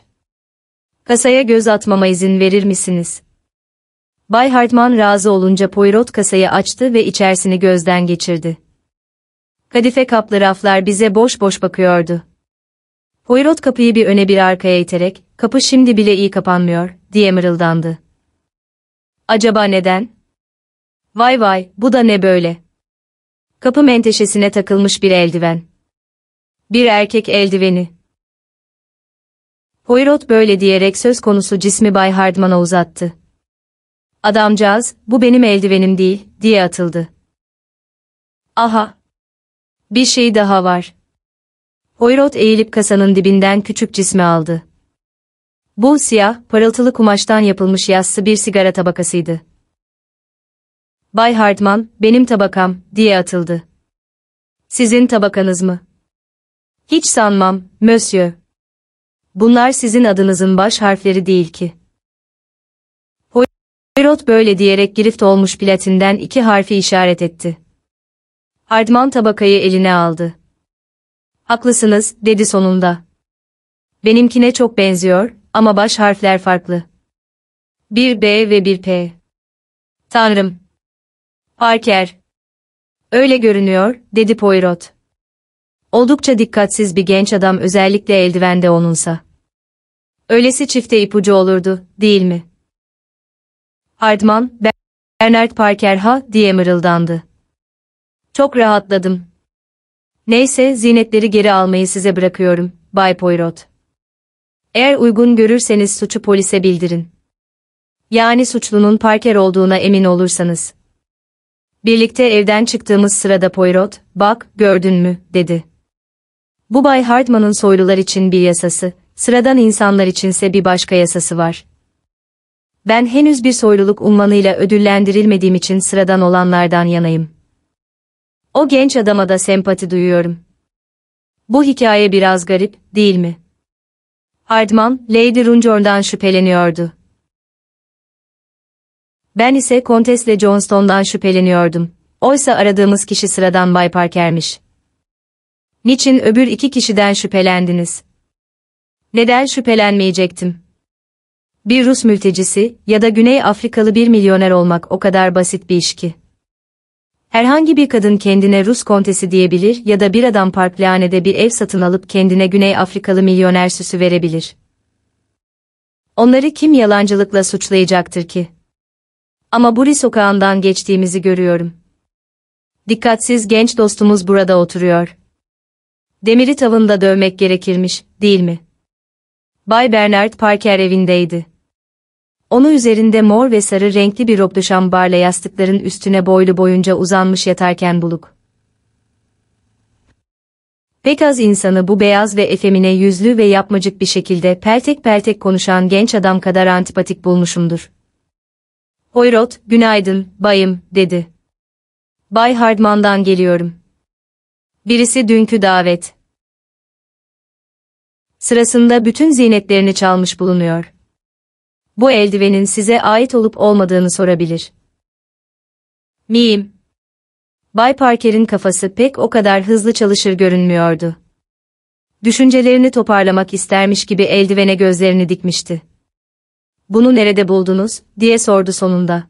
Kasaya göz atmama izin verir misiniz? Bay Hartman razı olunca Poirot kasayı açtı ve içerisini gözden geçirdi. Kadife kaplı raflar bize boş boş bakıyordu. Poirot kapıyı bir öne bir arkaya iterek, kapı şimdi bile iyi kapanmıyor, diye mırıldandı. Acaba neden? Vay vay, bu da ne böyle? Kapı menteşesine takılmış bir eldiven. Bir erkek eldiveni. Poirot böyle diyerek söz konusu cismi Bay Hardman'a uzattı. Adamcağız, bu benim eldivenim değil, diye atıldı. Aha! Bir şey daha var. Poirot eğilip kasanın dibinden küçük cismi aldı. Bu siyah, parıltılı kumaştan yapılmış yassı bir sigara tabakasıydı. Bay Hartman, benim tabakam, diye atıldı. Sizin tabakanız mı? Hiç sanmam, Monsieur. Bunlar sizin adınızın baş harfleri değil ki. Poirot böyle diyerek girift olmuş platinden iki harfi işaret etti. Hardman tabakayı eline aldı. Haklısınız, dedi sonunda. Benimkine çok benziyor, ama baş harfler farklı. Bir B ve bir P. Tanrım. Parker. Öyle görünüyor, dedi Poirot. Oldukça dikkatsiz bir genç adam özellikle eldivende onunsa. Öylesi çifte ipucu olurdu, değil mi? Hardman, Bernard Parker ha, diye mırıldandı. Çok rahatladım. Neyse, zinetleri geri almayı size bırakıyorum, Bay Poirot. Eğer uygun görürseniz suçu polise bildirin. Yani suçlunun Parker olduğuna emin olursanız. Birlikte evden çıktığımız sırada Poirot, bak, gördün mü, dedi. Bu Bay Hartman'ın soylular için bir yasası, sıradan insanlar içinse bir başka yasası var. Ben henüz bir soyluluk unvanıyla ödüllendirilmediğim için sıradan olanlardan yanayım. O genç adama da sempati duyuyorum. Bu hikaye biraz garip, değil mi? Hardman, Lady Runjorn'dan şüpheleniyordu. Ben ise Kontesle Johnston'dan şüpheleniyordum. Oysa aradığımız kişi sıradan Bay Parker'miş. Niçin öbür iki kişiden şüphelendiniz? Neden şüphelenmeyecektim? Bir Rus mültecisi ya da Güney Afrikalı bir milyoner olmak o kadar basit bir iş ki. Herhangi bir kadın kendine Rus kontesi diyebilir ya da bir adam parklanede bir ev satın alıp kendine Güney Afrikalı milyoner süsü verebilir. Onları kim yalancılıkla suçlayacaktır ki? Ama Buri sokağından geçtiğimizi görüyorum. Dikkatsiz genç dostumuz burada oturuyor. Demiri tavında dövmek gerekirmiş, değil mi? Bay Bernard Parker evindeydi. Onu üzerinde mor ve sarı renkli bir robe şambarla yastıkların üstüne boylu boyunca uzanmış yatarken buluk. Pek az insanı bu beyaz ve efemine yüzlü ve yapmacık bir şekilde peltek peltek konuşan genç adam kadar antipatik bulmuşumdur. Poirot, günaydın, bayım, dedi. Bay Hardman'dan geliyorum. Birisi dünkü davet. Sırasında bütün zinetlerini çalmış bulunuyor. Bu eldivenin size ait olup olmadığını sorabilir. Miyim? Bay Parker'in kafası pek o kadar hızlı çalışır görünmüyordu. Düşüncelerini toparlamak istermiş gibi eldivene gözlerini dikmişti. Bunu nerede buldunuz, diye sordu sonunda.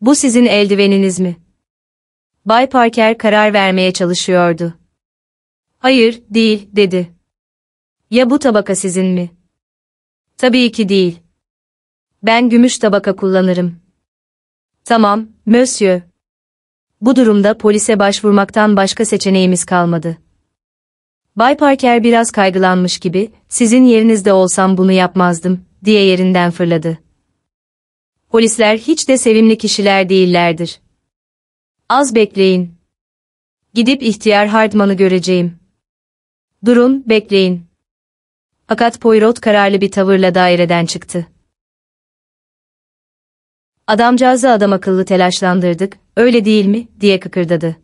Bu sizin eldiveniniz mi? Bay Parker karar vermeye çalışıyordu. Hayır, değil, dedi. Ya bu tabaka sizin mi? Tabii ki değil. Ben gümüş tabaka kullanırım. Tamam, monsieur. Bu durumda polise başvurmaktan başka seçeneğimiz kalmadı. Bay Parker biraz kaygılanmış gibi, sizin yerinizde olsam bunu yapmazdım, diye yerinden fırladı. Polisler hiç de sevimli kişiler değillerdir. Az bekleyin. Gidip ihtiyar Hardman'ı göreceğim. Durun, bekleyin. Fakat Poirot kararlı bir tavırla daireden çıktı. Adamcağızı adam akıllı telaşlandırdık, öyle değil mi, diye kıkırdadı.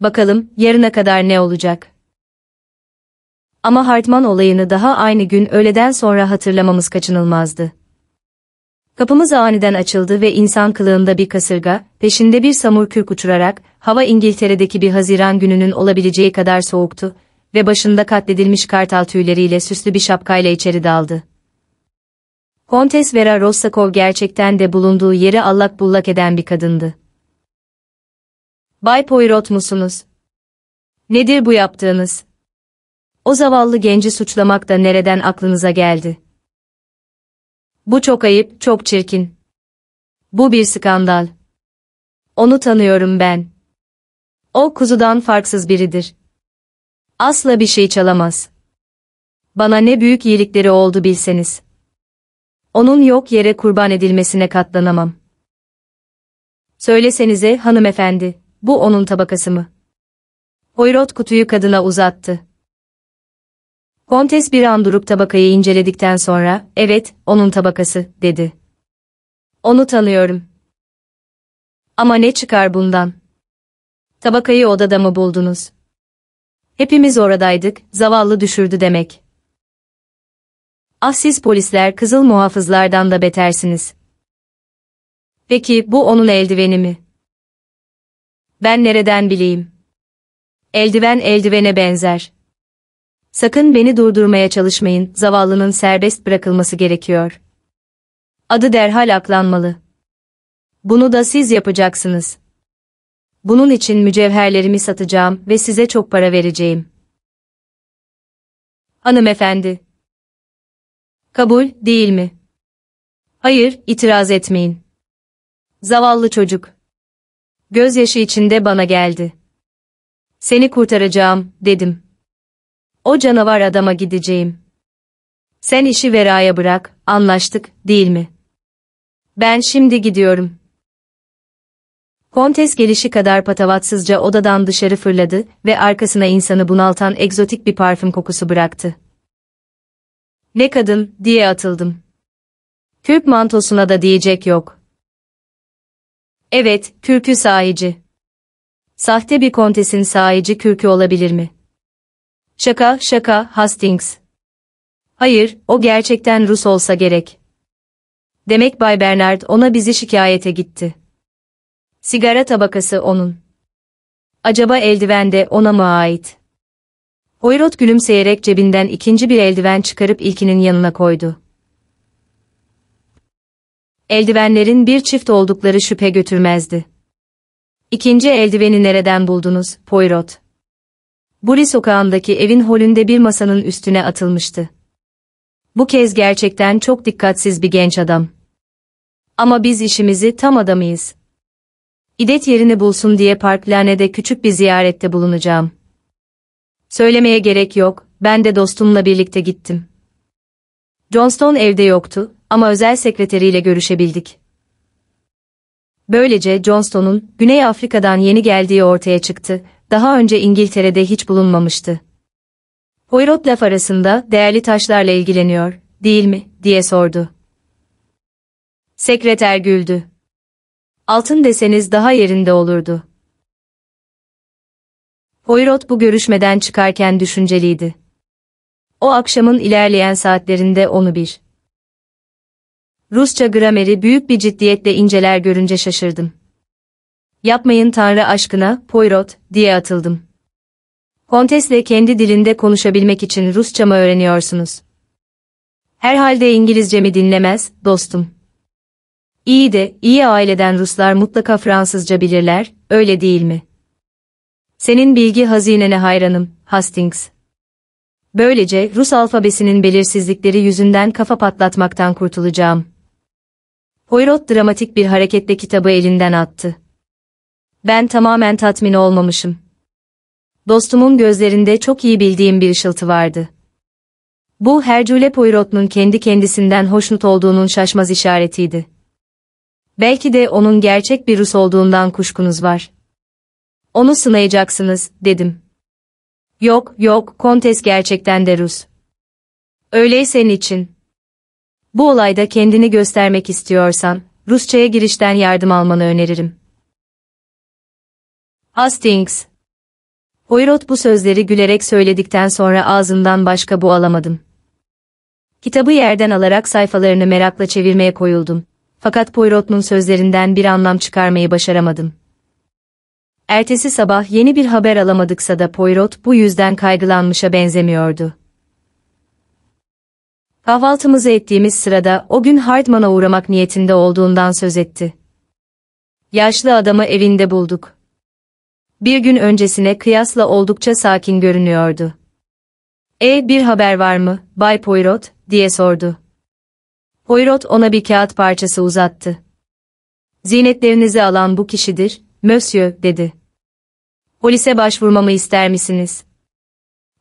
Bakalım, yarına kadar ne olacak? Ama Hartman olayını daha aynı gün öğleden sonra hatırlamamız kaçınılmazdı. Kapımız aniden açıldı ve insan kılığında bir kasırga, peşinde bir samur kürk uçurarak, hava İngiltere'deki bir haziran gününün olabileceği kadar soğuktu ve başında katledilmiş kartal tüyleriyle süslü bir şapkayla içeri daldı. Kontes Vera Rossakov gerçekten de bulunduğu yeri allak bullak eden bir kadındı. Bay Poirot musunuz? Nedir bu yaptığınız? O zavallı genci suçlamak da nereden aklınıza geldi? Bu çok ayıp, çok çirkin. Bu bir skandal. Onu tanıyorum ben. O kuzudan farksız biridir. Asla bir şey çalamaz. Bana ne büyük iyilikleri oldu bilseniz. Onun yok yere kurban edilmesine katlanamam. Söylesenize hanımefendi, bu onun tabakası mı? Poirot kutuyu kadına uzattı. Kontes bir an durup tabakayı inceledikten sonra, evet, onun tabakası, dedi. Onu tanıyorum. Ama ne çıkar bundan? Tabakayı odada mı buldunuz? Hepimiz oradaydık, zavallı düşürdü demek. Ah siz polisler kızıl muhafızlardan da betersiniz. Peki bu onun eldiveni mi? Ben nereden bileyim? Eldiven eldivene benzer. Sakın beni durdurmaya çalışmayın, zavallının serbest bırakılması gerekiyor. Adı derhal aklanmalı. Bunu da siz yapacaksınız. Bunun için mücevherlerimi satacağım ve size çok para vereceğim. Hanımefendi. Kabul, değil mi? Hayır, itiraz etmeyin. Zavallı çocuk. Gözyaşı içinde bana geldi. Seni kurtaracağım, dedim. O canavar adama gideceğim. Sen işi Vera'ya bırak, anlaştık, değil mi? Ben şimdi gidiyorum. Kontes gelişi kadar patavatsızca odadan dışarı fırladı ve arkasına insanı bunaltan egzotik bir parfüm kokusu bıraktı. Ne kadın, diye atıldım. Kürk mantosuna da diyecek yok. Evet, kürkü sahici. Sahte bir kontesin sahici kürkü olabilir mi? Şaka, şaka, Hastings. Hayır, o gerçekten Rus olsa gerek. Demek Bay Bernard ona bizi şikayete gitti. Sigara tabakası onun. Acaba eldiven de ona mı ait? Poirot gülümseyerek cebinden ikinci bir eldiven çıkarıp ilkinin yanına koydu. Eldivenlerin bir çift oldukları şüphe götürmezdi. İkinci eldiveni nereden buldunuz, Poirot? Buri sokağındaki evin holünde bir masanın üstüne atılmıştı. Bu kez gerçekten çok dikkatsiz bir genç adam. Ama biz işimizi tam adamıyız. İdet yerini bulsun diye Park Lane'de küçük bir ziyarette bulunacağım. Söylemeye gerek yok, ben de dostumla birlikte gittim. Johnston evde yoktu ama özel sekreteriyle görüşebildik. Böylece Johnston'un Güney Afrika'dan yeni geldiği ortaya çıktı, daha önce İngiltere'de hiç bulunmamıştı. Poirot laf arasında değerli taşlarla ilgileniyor, değil mi, diye sordu. Sekreter güldü. Altın deseniz daha yerinde olurdu. Poirot bu görüşmeden çıkarken düşünceliydi. O akşamın ilerleyen saatlerinde onu bir. Rusça grameri büyük bir ciddiyetle inceler görünce şaşırdım. Yapmayın Tanrı aşkına, Poirot, diye atıldım. Kontesle kendi dilinde konuşabilmek için Rusça mı öğreniyorsunuz? Herhalde İngilizce mi dinlemez, dostum. İyi de, iyi aileden Ruslar mutlaka Fransızca bilirler, öyle değil mi? Senin bilgi hazinene hayranım, Hastings. Böylece Rus alfabesinin belirsizlikleri yüzünden kafa patlatmaktan kurtulacağım. Poirot dramatik bir hareketle kitabı elinden attı. Ben tamamen tatmin olmamışım. Dostumun gözlerinde çok iyi bildiğim bir ışıltı vardı. Bu Hercule Poirot'un kendi kendisinden hoşnut olduğunun şaşmaz işaretiydi. Belki de onun gerçek bir Rus olduğundan kuşkunuz var. Onu sınayacaksınız, dedim. Yok, yok, Kontes gerçekten de Rus. Öyleyse için. Bu olayda kendini göstermek istiyorsan, Rusçaya girişten yardım almanı öneririm. Hastings. Poirot bu sözleri gülerek söyledikten sonra ağzından başka bu alamadım. Kitabı yerden alarak sayfalarını merakla çevirmeye koyuldum. Fakat Poirot'un sözlerinden bir anlam çıkarmayı başaramadım. Ertesi sabah yeni bir haber alamadıksa da Poirot bu yüzden kaygılanmışa benzemiyordu. Kahvaltımızı ettiğimiz sırada o gün Hardman'a uğramak niyetinde olduğundan söz etti. Yaşlı adamı evinde bulduk. Bir gün öncesine kıyasla oldukça sakin görünüyordu. E bir haber var mı, Bay Poirot, diye sordu. Poirot ona bir kağıt parçası uzattı. Zinetlerinizi alan bu kişidir, Monsieur, dedi. Polise başvurmamı ister misiniz?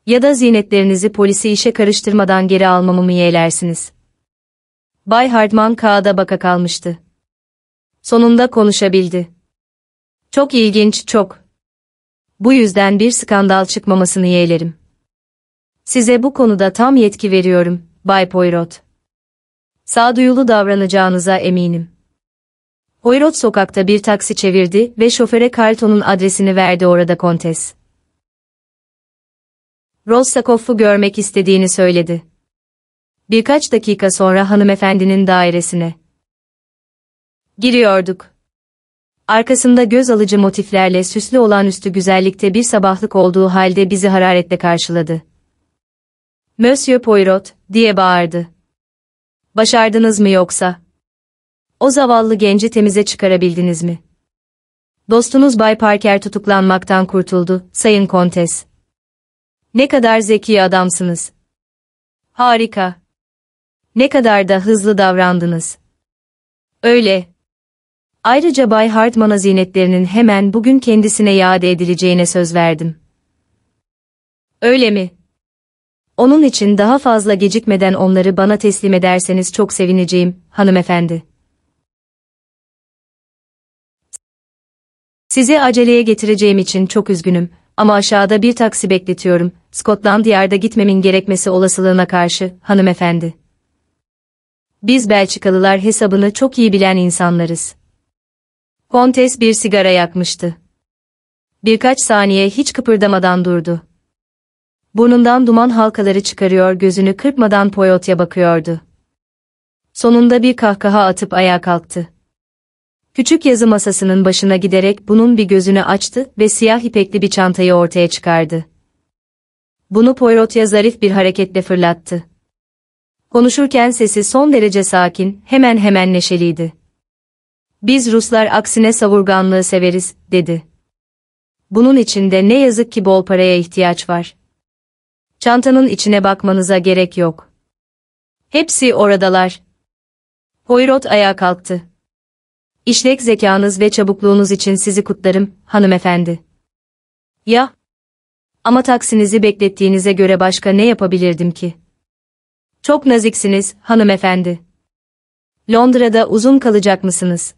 Ya da zinetlerinizi polisi işe karıştırmadan geri almamı mı yeğlersiniz? Bay Hartman kağıda baka kalmıştı. Sonunda konuşabildi. Çok ilginç, çok. Bu yüzden bir skandal çıkmamasını yeğlerim. Size bu konuda tam yetki veriyorum, Bay Poirot. Sağduyulu davranacağınıza eminim. Poirot sokakta bir taksi çevirdi ve şoföre Carlton'un adresini verdi orada kontes. Rossakoff'u görmek istediğini söyledi. Birkaç dakika sonra hanımefendinin dairesine giriyorduk. Arkasında göz alıcı motiflerle süslü olan üstü güzellikte bir sabahlık olduğu halde bizi hararetle karşıladı. Monsieur Poirot, diye bağırdı. Başardınız mı yoksa? O zavallı genci temize çıkarabildiniz mi? Dostunuz Bay Parker tutuklanmaktan kurtuldu, Sayın Kontes. Ne kadar zeki adamsınız. Harika. Ne kadar da hızlı davrandınız. Öyle. Ayrıca Bay Hartman'a zinetlerinin hemen bugün kendisine iade edileceğine söz verdim. Öyle mi? Onun için daha fazla gecikmeden onları bana teslim ederseniz çok sevineceğim, hanımefendi. Sizi aceleye getireceğim için çok üzgünüm ama aşağıda bir taksi bekletiyorum, Scotland Yard'a gitmemin gerekmesi olasılığına karşı, hanımefendi. Biz Belçikalılar hesabını çok iyi bilen insanlarız. Kontes bir sigara yakmıştı. Birkaç saniye hiç kıpırdamadan durdu. Burnundan duman halkaları çıkarıyor gözünü kırpmadan Poyot'a bakıyordu. Sonunda bir kahkaha atıp ayağa kalktı. Küçük yazı masasının başına giderek bunun bir gözünü açtı ve siyah ipekli bir çantayı ortaya çıkardı. Bunu Poirot'a zarif bir hareketle fırlattı. Konuşurken sesi son derece sakin, hemen hemen neşeliydi. Biz Ruslar aksine savurganlığı severiz, dedi. Bunun içinde ne yazık ki bol paraya ihtiyaç var. Çantanın içine bakmanıza gerek yok. Hepsi oradalar. Poirot ayağa kalktı. İşlek zekanız ve çabukluğunuz için sizi kutlarım, hanımefendi. Ya? Ama taksinizi beklettiğinize göre başka ne yapabilirdim ki? Çok naziksiniz, hanımefendi. Londra'da uzun kalacak mısınız?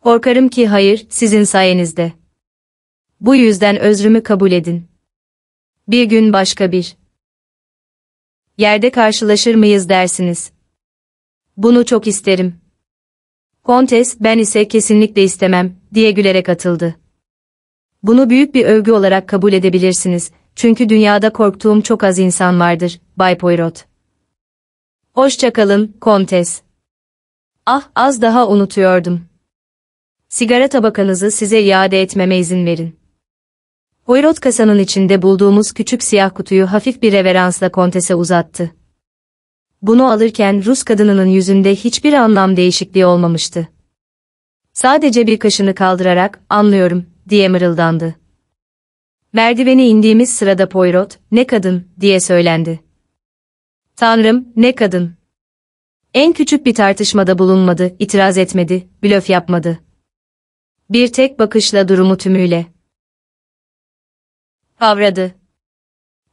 Korkarım ki hayır, sizin sayenizde. Bu yüzden özrümü kabul edin. Bir gün başka bir yerde karşılaşır mıyız dersiniz. Bunu çok isterim. Kontes, ben ise kesinlikle istemem, diye gülerek atıldı. Bunu büyük bir övgü olarak kabul edebilirsiniz, çünkü dünyada korktuğum çok az insan vardır, Bay Poirot. Hoşçakalın, Kontes. Ah, az daha unutuyordum. Sigara tabakanızı size iade etmeme izin verin. Poirot kasanın içinde bulduğumuz küçük siyah kutuyu hafif bir reveransla Kontes'e uzattı. Bunu alırken Rus kadınının yüzünde hiçbir anlam değişikliği olmamıştı. Sadece bir kaşını kaldırarak, anlıyorum, diye mırıldandı. Merdiveni indiğimiz sırada Poirot, ne kadın, diye söylendi. Tanrım, ne kadın. En küçük bir tartışmada bulunmadı, itiraz etmedi, blöf yapmadı. Bir tek bakışla durumu tümüyle kavradı.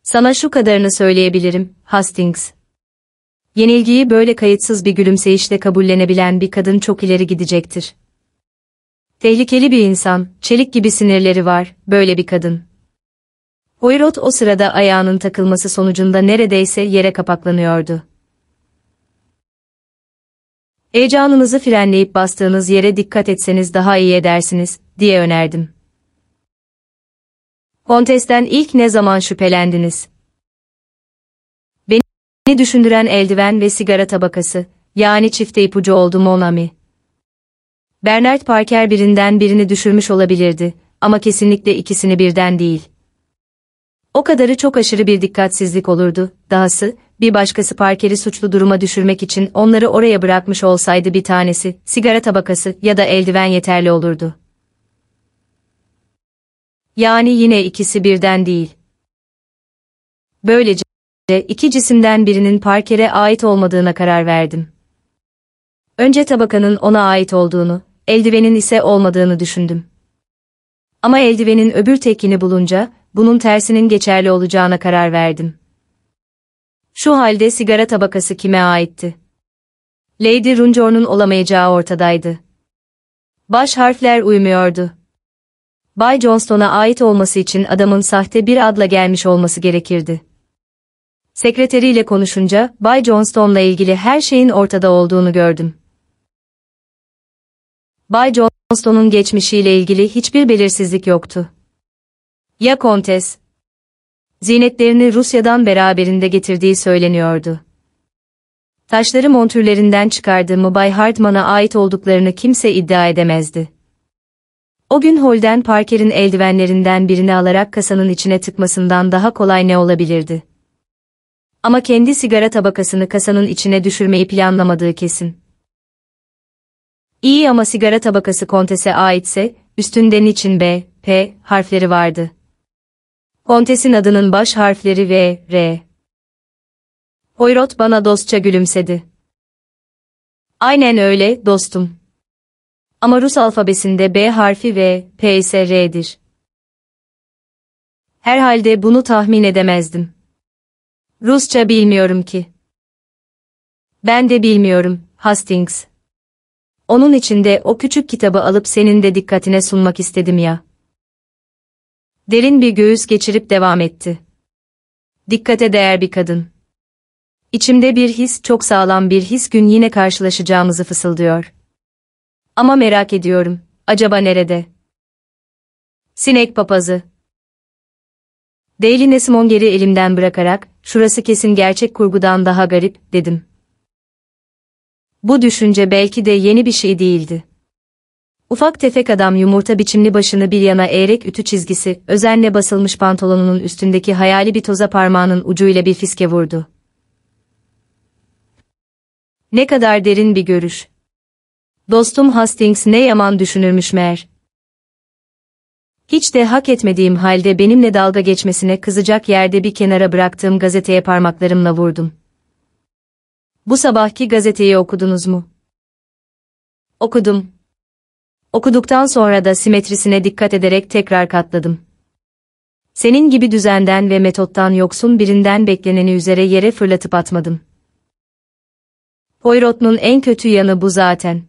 Sana şu kadarını söyleyebilirim, Hastings. Yenilgiyi böyle kayıtsız bir gülümseyişle kabullenebilen bir kadın çok ileri gidecektir. Tehlikeli bir insan, çelik gibi sinirleri var, böyle bir kadın. Poirot o sırada ayağının takılması sonucunda neredeyse yere kapaklanıyordu. Heyecanınızı frenleyip bastığınız yere dikkat etseniz daha iyi edersiniz, diye önerdim. Kontesten ilk ne zaman şüphelendiniz? Beni düşündüren eldiven ve sigara tabakası, yani çifte ipucu oldu Monami. Bernard Parker birinden birini düşürmüş olabilirdi, ama kesinlikle ikisini birden değil. O kadarı çok aşırı bir dikkatsizlik olurdu, dahası, bir başkası Parker'i suçlu duruma düşürmek için onları oraya bırakmış olsaydı bir tanesi, sigara tabakası ya da eldiven yeterli olurdu. Yani yine ikisi birden değil. Böylece, iki cisimden birinin Parker'e ait olmadığına karar verdim. Önce tabakanın ona ait olduğunu, eldivenin ise olmadığını düşündüm. Ama eldivenin öbür tekini bulunca, bunun tersinin geçerli olacağına karar verdim. Şu halde sigara tabakası kime aitti? Lady Runjor'un olamayacağı ortadaydı. Baş harfler uymuyordu. Bay Johnston'a ait olması için adamın sahte bir adla gelmiş olması gerekirdi. Sekreteriyle konuşunca Bay Johnston'la ilgili her şeyin ortada olduğunu gördüm. Bay Johnston'un geçmişiyle ilgili hiçbir belirsizlik yoktu. Ya Kontes? Zinetlerini Rusya'dan beraberinde getirdiği söyleniyordu. Taşları montürlerinden çıkardığımı Bay Hartman'a ait olduklarını kimse iddia edemezdi. O gün Holden Parker'in eldivenlerinden birini alarak kasanın içine tıkmasından daha kolay ne olabilirdi? Ama kendi sigara tabakasını kasanın içine düşürmeyi planlamadığı kesin. İyi ama sigara tabakası kontese aitse, üstünden için B, P harfleri vardı. Kontesin adının baş harfleri V, R. Poirot bana dostça gülümsedi. Aynen öyle, dostum. Ama Rus alfabesinde B harfi ve P ise R'dir. Herhalde bunu tahmin edemezdim. Rusça bilmiyorum ki. Ben de bilmiyorum, Hastings. Onun içinde o küçük kitabı alıp senin de dikkatine sunmak istedim ya. Derin bir göğüs geçirip devam etti. Dikkate değer bir kadın. İçimde bir his, çok sağlam bir his gün yine karşılaşacağımızı fısıldıyor. Ama merak ediyorum, acaba nerede? Sinek papazı. Daily Nesmonger'i elimden bırakarak, şurası kesin gerçek kurgudan daha garip, dedim. Bu düşünce belki de yeni bir şey değildi. Ufak tefek adam yumurta biçimli başını bir yana eğerek ütü çizgisi, özenle basılmış pantolonunun üstündeki hayali bir toza parmağının ucuyla bir fiske vurdu. Ne kadar derin bir görüş. Dostum Hastings ne yaman düşünürmüş meğer. Hiç de hak etmediğim halde benimle dalga geçmesine kızacak yerde bir kenara bıraktığım gazeteye parmaklarımla vurdum. Bu sabahki gazeteyi okudunuz mu? Okudum. Okuduktan sonra da simetrisine dikkat ederek tekrar katladım. Senin gibi düzenden ve metottan yoksun birinden bekleneni üzere yere fırlatıp atmadım. Poirot'un en kötü yanı bu zaten.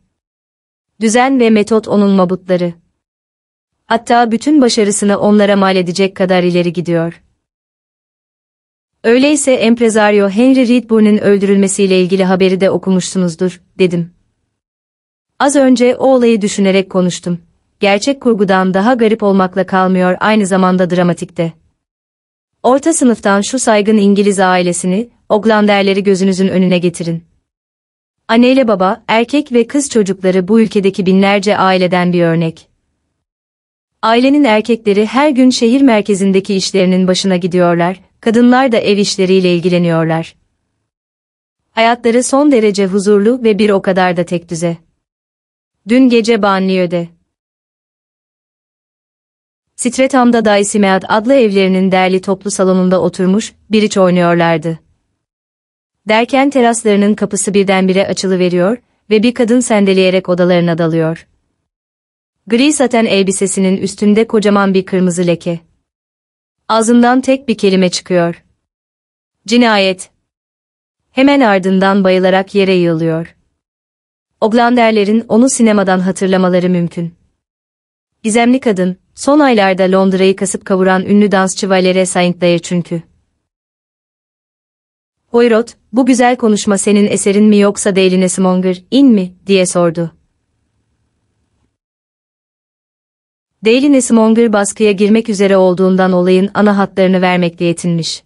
Düzen ve metot onun mabutları. Hatta bütün başarısını onlara mal edecek kadar ileri gidiyor. Öyleyse empresario Henry Redburn'un öldürülmesiyle ilgili haberi de okumuşsunuzdur, dedim. Az önce o olayı düşünerek konuştum. Gerçek kurgudan daha garip olmakla kalmıyor aynı zamanda dramatikte. Orta sınıftan şu saygın İngiliz ailesini, Oglanderleri gözünüzün önüne getirin. Anneyle baba, erkek ve kız çocukları bu ülkedeki binlerce aileden bir örnek. Ailenin erkekleri her gün şehir merkezindeki işlerinin başına gidiyorlar, kadınlar da ev işleriyle ilgileniyorlar. Hayatları son derece huzurlu ve bir o kadar da tek düze. Dün gece banliyöde. Stretham'da Daisimead adlı evlerinin derli toplu salonunda oturmuş, biriç oynuyorlardı. Derken teraslarının kapısı birdenbire açılıveriyor ve bir kadın sendeleyerek odalarına dalıyor. Gri saten elbisesinin üstünde kocaman bir kırmızı leke. Ağzından tek bir kelime çıkıyor. Cinayet. Hemen ardından bayılarak yere yığılıyor. Oglanderlerin onu sinemadan hatırlamaları mümkün. Gizemli kadın, son aylarda Londra'yı kasıp kavuran ünlü dansçı Valerie Saint-Clair çünkü. Poirot, bu güzel konuşma senin eserin mi yoksa Daily Newsmonger, in mi, diye sordu. Daily Newsmonger baskıya girmek üzere olduğundan olayın ana hatlarını vermekle yetinmiş.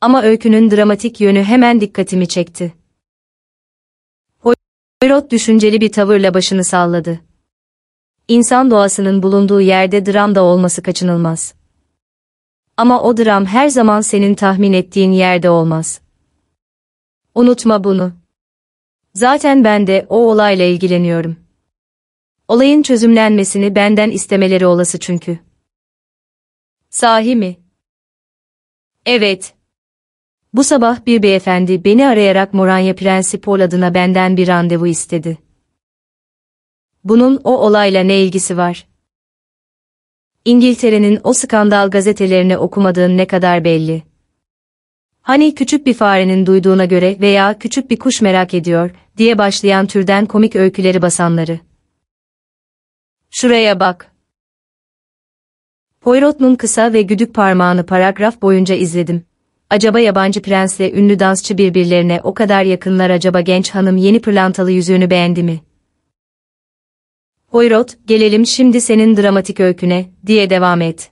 Ama öykünün dramatik yönü hemen dikkatimi çekti. Poirot düşünceli bir tavırla başını salladı. İnsan doğasının bulunduğu yerde dram da olması kaçınılmaz. Ama o dram her zaman senin tahmin ettiğin yerde olmaz. Unutma bunu. Zaten ben de o olayla ilgileniyorum. Olayın çözümlenmesini benden istemeleri olası çünkü. Sahi mi? Evet. Bu sabah bir beyefendi beni arayarak Moranya Prensi Paul adına benden bir randevu istedi. Bunun o olayla ne ilgisi var? İngiltere'nin o skandal gazetelerini okumadığın ne kadar belli. Hani küçük bir farenin duyduğuna göre veya küçük bir kuş merak ediyor diye başlayan türden komik öyküleri basanları. Şuraya bak. Poirot'un kısa ve güdük parmağını paragraf boyunca izledim. Acaba yabancı prensle ünlü dansçı birbirlerine o kadar yakınlar acaba genç hanım yeni pırlantalı yüzüğünü beğendi mi? Poirot, gelelim şimdi senin dramatik öyküne, diye devam et.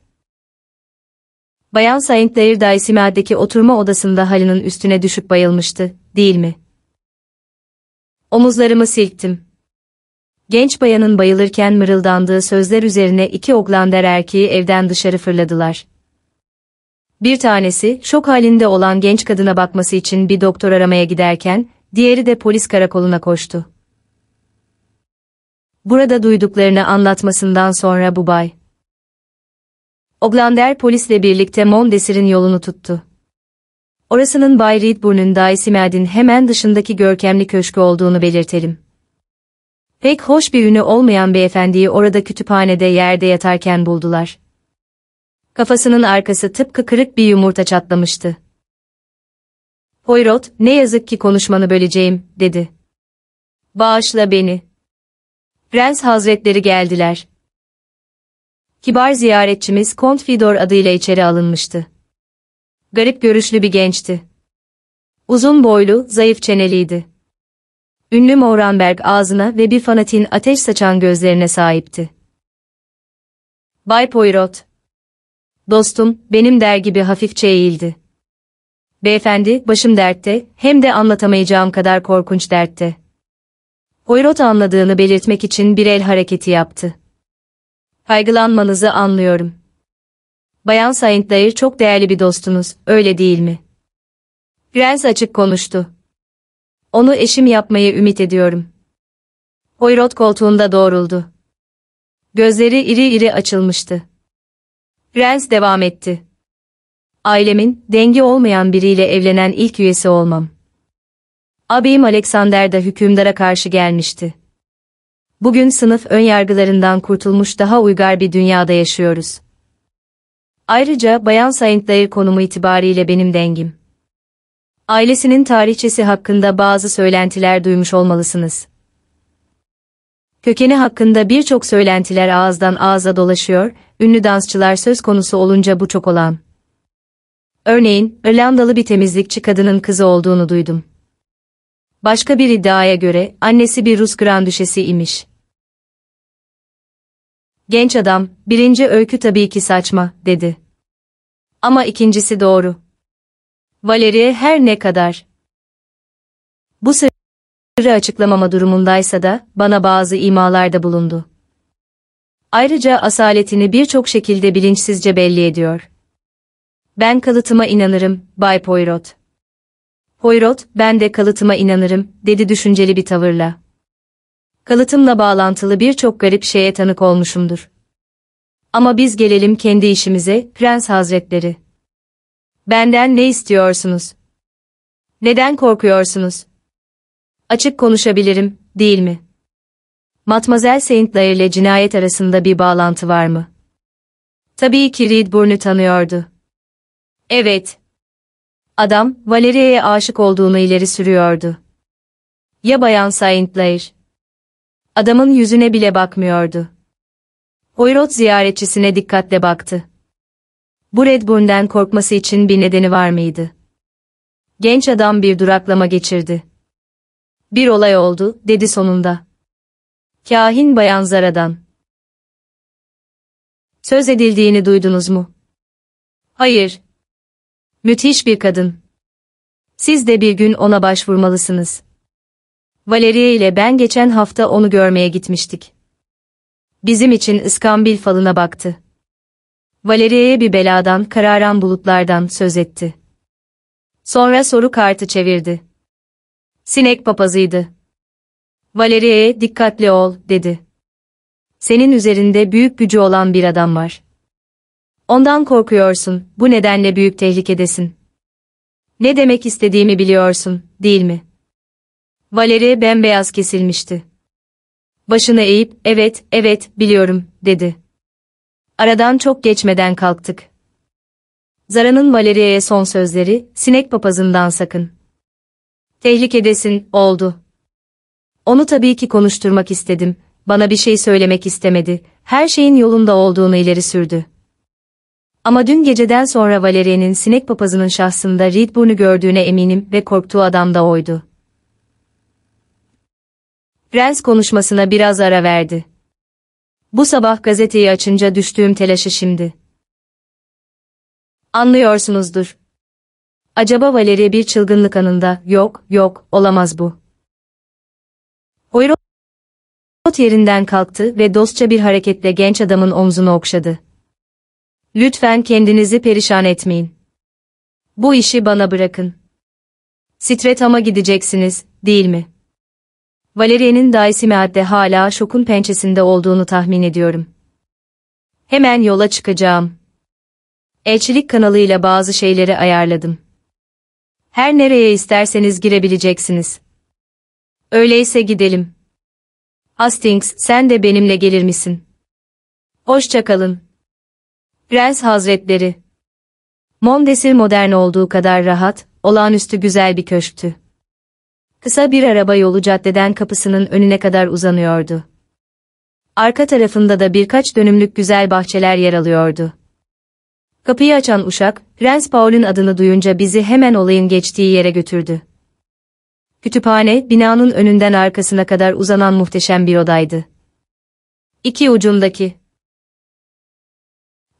Bayan Saint Clair Daisimel'deki oturma odasında halının üstüne düşüp bayılmıştı, değil mi? Omuzlarımı silktim. Genç bayanın bayılırken mırıldandığı sözler üzerine iki Oglander erkeği evden dışarı fırladılar. Bir tanesi, şok halinde olan genç kadına bakması için bir doktor aramaya giderken, diğeri de polis karakoluna koştu. Burada duyduklarını anlatmasından sonra bu bay. Oglander polisle birlikte Mondesir'in yolunu tuttu. Orasının Bay Redburn'un Daisimeld'in hemen dışındaki görkemli köşkü olduğunu belirtelim. Pek hoş bir ünü olmayan beyefendiyi orada kütüphanede yerde yatarken buldular. Kafasının arkası tıpkı kırık bir yumurta çatlamıştı. Poirot, ne yazık ki konuşmanı böleceğim, dedi. Bağışla beni. Prens Hazretleri geldiler. Kibar ziyaretçimiz Kont Fidor adıyla içeri alınmıştı. Garip görüşlü bir gençti. Uzun boylu, zayıf çeneliydi. Ünlü Moranberg ağzına ve bir fanatin ateş saçan gözlerine sahipti. Bay Poirot. Dostum, benim der gibi hafifçe eğildi. Beyefendi, başım dertte, hem de anlatamayacağım kadar korkunç dertte. Poirot anladığını belirtmek için bir el hareketi yaptı. Kaygılanmanızı anlıyorum. Bayan Saint Clair çok değerli bir dostunuz, öyle değil mi? Prens açık konuştu. Onu eşim yapmayı ümit ediyorum. Poirot koltuğunda doğruldu. Gözleri iri iri açılmıştı. Prens devam etti. Ailemin, dengi olmayan biriyle evlenen ilk üyesi olmam. Abim Alexander da hükümdara karşı gelmişti. Bugün sınıf önyargılarından kurtulmuş daha uygar bir dünyada yaşıyoruz. Ayrıca Bayan Saint Clair konumu itibariyle benim dengim. Ailesinin tarihçesi hakkında bazı söylentiler duymuş olmalısınız. Kökeni hakkında birçok söylentiler ağızdan ağza dolaşıyor, ünlü dansçılar söz konusu olunca bu çok olan. Örneğin, İrlandalı bir temizlikçi kadının kızı olduğunu duydum. Başka bir iddiaya göre annesi bir Rus grandüşesi imiş. Genç adam, birinci öykü tabii ki saçma, dedi. Ama ikincisi doğru. Valerie her ne kadar bu sırrı açıklamama durumundaysa da bana bazı imalarda bulundu. Ayrıca asaletini birçok şekilde bilinçsizce belli ediyor. Ben kalıtıma inanırım, Bay Poirot. Poirot, ben de kalıtıma inanırım, dedi düşünceli bir tavırla. Kalıtımla bağlantılı birçok garip şeye tanık olmuşumdur. Ama biz gelelim kendi işimize, Prens Hazretleri. Benden ne istiyorsunuz? Neden korkuyorsunuz? Açık konuşabilirim, değil mi? Matmazel Saint Clair ile cinayet arasında bir bağlantı var mı? Tabii ki Redburn'u tanıyordu. Evet. Adam, Valeria'ya aşık olduğunu ileri sürüyordu. Ya Bayan Saintlair? Adamın yüzüne bile bakmıyordu. Poirot ziyaretçisine dikkatle baktı. Bu Redburn'den korkması için bir nedeni var mıydı? Genç adam bir duraklama geçirdi. Bir olay oldu, dedi sonunda. Kahin Bayan Zara'dan. Söz edildiğini duydunuz mu? Hayır. Müthiş bir kadın. Siz de bir gün ona başvurmalısınız. Valeria ile ben geçen hafta onu görmeye gitmiştik. Bizim için ıskambil falına baktı. Valeria'ya bir beladan, kararan bulutlardan söz etti. Sonra soru kartı çevirdi. Sinek papazıydı. Valeria'ya dikkatli ol, dedi. Senin üzerinde büyük gücü olan bir adam var. Ondan korkuyorsun, bu nedenle büyük tehlikedesin. Ne demek istediğimi biliyorsun, değil mi? Valeri bembeyaz kesilmişti. Başını eğip, evet, evet, biliyorum, dedi. Aradan çok geçmeden kalktık. Zara'nın Valeria'ya son sözleri, sinek papazından sakın. Tehlikedesin, oldu. Onu tabii ki konuşturmak istedim, bana bir şey söylemek istemedi, her şeyin yolunda olduğunu ileri sürdü. Ama dün geceden sonra Valeria'nın sinek papazının şahsında Redburn'u gördüğüne eminim ve korktuğu adam da oydu. Prens konuşmasına biraz ara verdi. Bu sabah gazeteyi açınca düştüğüm telaşı şimdi. Anlıyorsunuzdur. Acaba Valeria bir çılgınlık anında, yok, yok, olamaz bu. Poirot yerinden kalktı ve dostça bir hareketle genç adamın omzunu okşadı. Lütfen kendinizi perişan etmeyin. Bu işi bana bırakın. Stretham'a gideceksiniz, değil mi? Valeria'nın Daisimead'de hala şokun pençesinde olduğunu tahmin ediyorum. Hemen yola çıkacağım. Elçilik kanalıyla bazı şeyleri ayarladım. Her nereye isterseniz girebileceksiniz. Öyleyse gidelim. Hastings, sen de benimle gelir misin? Hoşça kalın. Prens Hazretleri. Mondesir modern olduğu kadar rahat, olağanüstü güzel bir köşktü. Kısa bir araba yolu caddeden kapısının önüne kadar uzanıyordu. Arka tarafında da birkaç dönümlük güzel bahçeler yer alıyordu. Kapıyı açan uşak, Prens Paul'un adını duyunca bizi hemen olayın geçtiği yere götürdü. Kütüphane, binanın önünden arkasına kadar uzanan muhteşem bir odaydı. İki ucundaki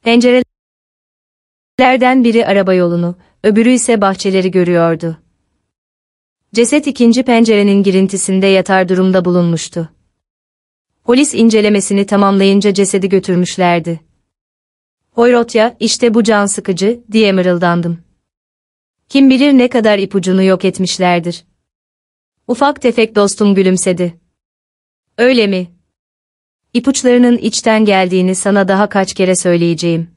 pencerelerden biri araba yolunu, öbürü ise bahçeleri görüyordu. Ceset ikinci pencerenin girintisinde yatar durumda bulunmuştu. Polis incelemesini tamamlayınca cesedi götürmüşlerdi. Poirot'a, işte bu can sıkıcı, diye mırıldandım. Kim bilir ne kadar ipucunu yok etmişlerdir. Ufak tefek dostum gülümsedi. Öyle mi? İpuçlarının içten geldiğini sana daha kaç kere söyleyeceğim.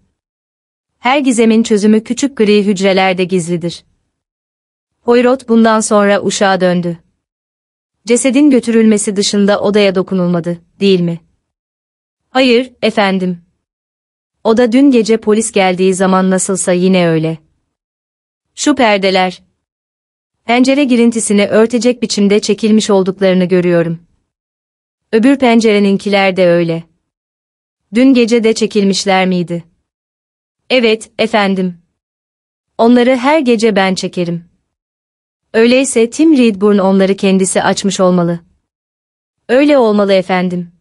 Her gizemin çözümü küçük gri hücrelerde gizlidir. Poirot bundan sonra uşağa döndü. Cesedin götürülmesi dışında odaya dokunulmadı, değil mi? Hayır, efendim. Oda dün gece polis geldiği zaman nasılsa yine öyle. Şu perdeler. Pencere girintisini örtecek biçimde çekilmiş olduklarını görüyorum. Öbür pencereninkiler de öyle. Dün gece de çekilmişler miydi? Evet, efendim. Onları her gece ben çekerim. Öyleyse Tim Redburn onları kendisi açmış olmalı. Öyle olmalı efendim.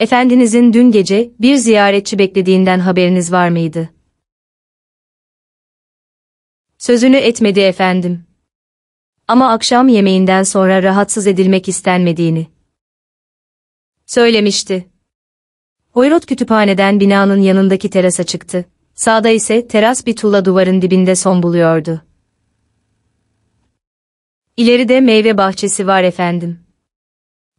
Efendinizin dün gece bir ziyaretçi beklediğinden haberiniz var mıydı? Sözünü etmedi efendim. Ama akşam yemeğinden sonra rahatsız edilmek istenmediğini söylemişti. Poirot kütüphaneden binanın yanındaki terasa çıktı. Sağda ise teras bir tuğla duvarın dibinde son buluyordu. İleride meyve bahçesi var efendim.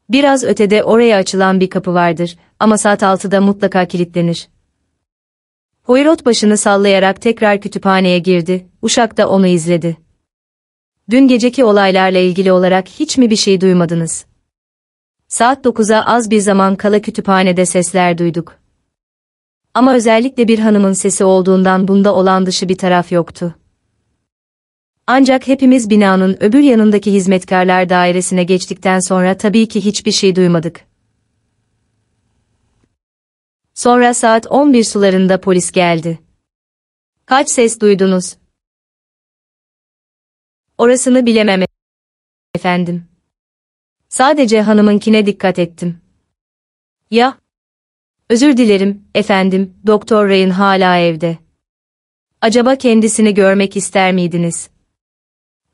Biraz ötede oraya açılan bir kapı vardır ama saat altıda mutlaka kilitlenir. Poirot başını sallayarak tekrar kütüphaneye girdi, uşak da onu izledi. Dün geceki olaylarla ilgili olarak hiç mi bir şey duymadınız? Saat 9'a az bir zaman kala kütüphanede sesler duyduk. Ama özellikle bir hanımın sesi olduğundan bunda olan dışı bir taraf yoktu. Ancak hepimiz binanın öbür yanındaki hizmetkarlar dairesine geçtikten sonra tabii ki hiçbir şey duymadık. Sonra saat 11 sularında polis geldi. Kaç ses duydunuz? Orasını bilemem efendim. Sadece hanımınkine dikkat ettim. Ya? Özür dilerim, efendim, Doktor Ryan hala evde. Acaba kendisini görmek ister miydiniz?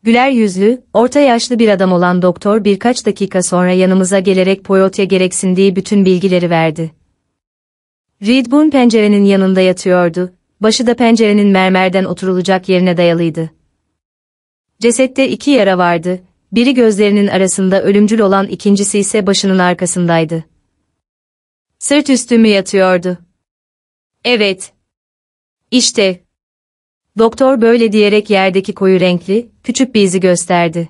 Güler yüzlü, orta yaşlı bir adam olan doktor birkaç dakika sonra yanımıza gelerek Poyot'a gereksindiği bütün bilgileri verdi. Reedburn pencerenin yanında yatıyordu, başı da pencerenin mermerden oturulacak yerine dayalıydı. Cesette iki yara vardı, biri gözlerinin arasında ölümcül olan ikincisi ise başının arkasındaydı. Sırt üstü mü yatıyordu? Evet. İşte. Doktor böyle diyerek yerdeki koyu renkli, küçük bir izi gösterdi.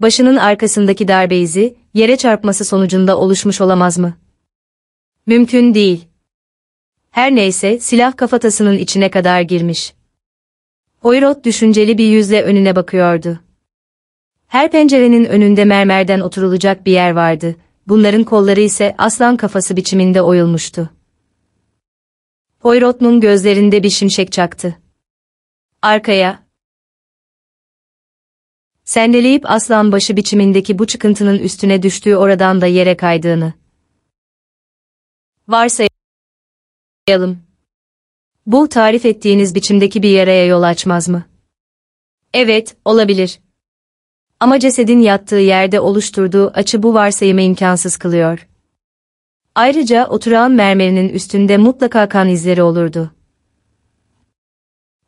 Başının arkasındaki darbe izi, yere çarpması sonucunda oluşmuş olamaz mı? Mümkün değil. Her neyse, silah kafatasının içine kadar girmiş. Poirot düşünceli bir yüzle önüne bakıyordu. Her pencerenin önünde mermerden oturulacak bir yer vardı, bunların kolları ise aslan kafası biçiminde oyulmuştu. Poirot'un gözlerinde bir şimşek çaktı. Arkaya. Sendeleyip aslan başı biçimindeki bu çıkıntının üstüne düştüğü oradan da yere kaydığını. Varsayalım. Bu tarif ettiğiniz biçimdeki bir yaraya yol açmaz mı? Evet, olabilir. Ama cesedin yattığı yerde oluşturduğu açı bu varsayımı imkansız kılıyor. Ayrıca oturağın mermerinin üstünde mutlaka kan izleri olurdu.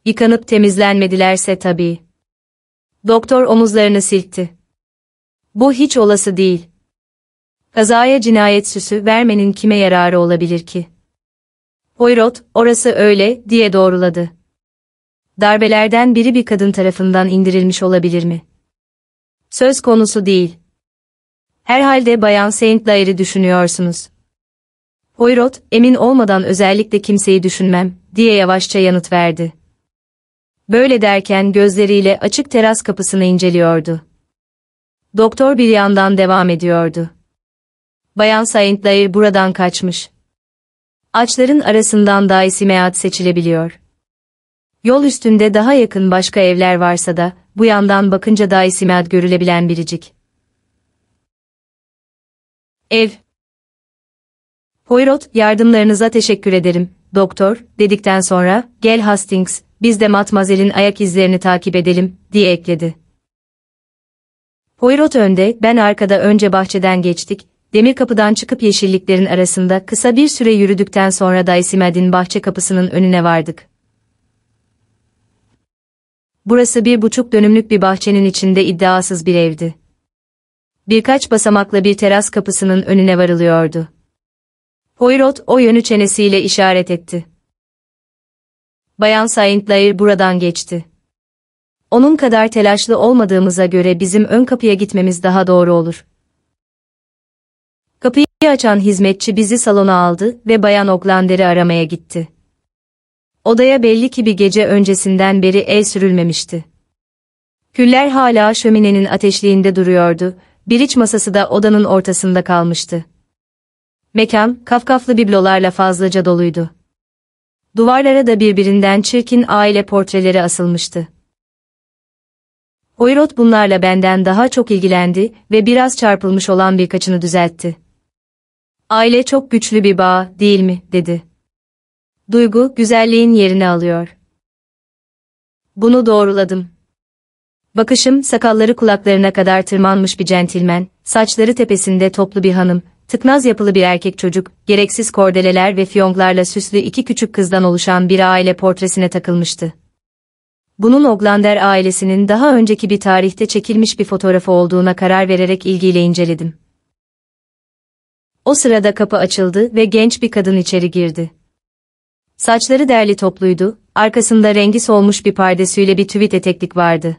Yıkanıp temizlenmedilerse tabii. Doktor omuzlarını silkti. Bu hiç olası değil. Kazaya cinayet süsü vermenin kime yararı olabilir ki? Poirot, orası öyle, diye doğruladı. Darbelerden biri bir kadın tarafından indirilmiş olabilir mi? Söz konusu değil. Herhalde Bayan Saint Clair'i düşünüyorsunuz. Poirot, emin olmadan özellikle kimseyi düşünmem, diye yavaşça yanıt verdi. Böyle derken gözleriyle açık teras kapısını inceliyordu. Doktor bir yandan devam ediyordu. Bayan Saint Clair buradan kaçmış. Ağaçların arasından dahi simeat seçilebiliyor. Yol üstünde daha yakın başka evler varsa da, bu yandan bakınca dahi simeat görülebilen biricik. Ev. Poirot, yardımlarınıza teşekkür ederim, doktor, dedikten sonra, gel Hastings, biz de Matmazel'in ayak izlerini takip edelim, diye ekledi. Poirot önde, ben arkada önce bahçeden geçtik, demir kapıdan çıkıp yeşilliklerin arasında kısa bir süre yürüdükten sonra Daisimed'in bahçe kapısının önüne vardık. Burası bir buçuk dönümlük bir bahçenin içinde iddiasız bir evdi. Birkaç basamakla bir teras kapısının önüne varılıyordu. Poirot o yönü çenesiyle işaret etti. Bayan Saint Clair buradan geçti. Onun kadar telaşlı olmadığımıza göre bizim ön kapıya gitmemiz daha doğru olur. Kapıyı açan hizmetçi bizi salona aldı ve Bayan Oglander'i aramaya gitti. Odaya belli ki bir gece öncesinden beri el sürülmemişti. Küller hala şöminenin ateşliğinde duruyordu, bir iç masası da odanın ortasında kalmıştı. Mekan, kafkaflı biblolarla fazlaca doluydu. Duvarlara da birbirinden çirkin aile portreleri asılmıştı. Poirot bunlarla benden daha çok ilgilendi ve biraz çarpılmış olan birkaçını düzeltti. Aile çok güçlü bir bağ, değil mi, dedi. Duygu, güzelliğin yerini alıyor. Bunu doğruladım. Bakışım, sakalları kulaklarına kadar tırmanmış bir centilmen, saçları tepesinde toplu bir hanım, tıknaz yapılı bir erkek çocuk, gereksiz kordeleler ve fiyonklarla süslü iki küçük kızdan oluşan bir aile portresine takılmıştı. Bunun Oglander ailesinin daha önceki bir tarihte çekilmiş bir fotoğrafı olduğuna karar vererek ilgiyle inceledim. O sırada kapı açıldı ve genç bir kadın içeri girdi. Saçları derli topluydu, arkasında rengi solmuş bir pardesüyle bir tüvit eteklik vardı.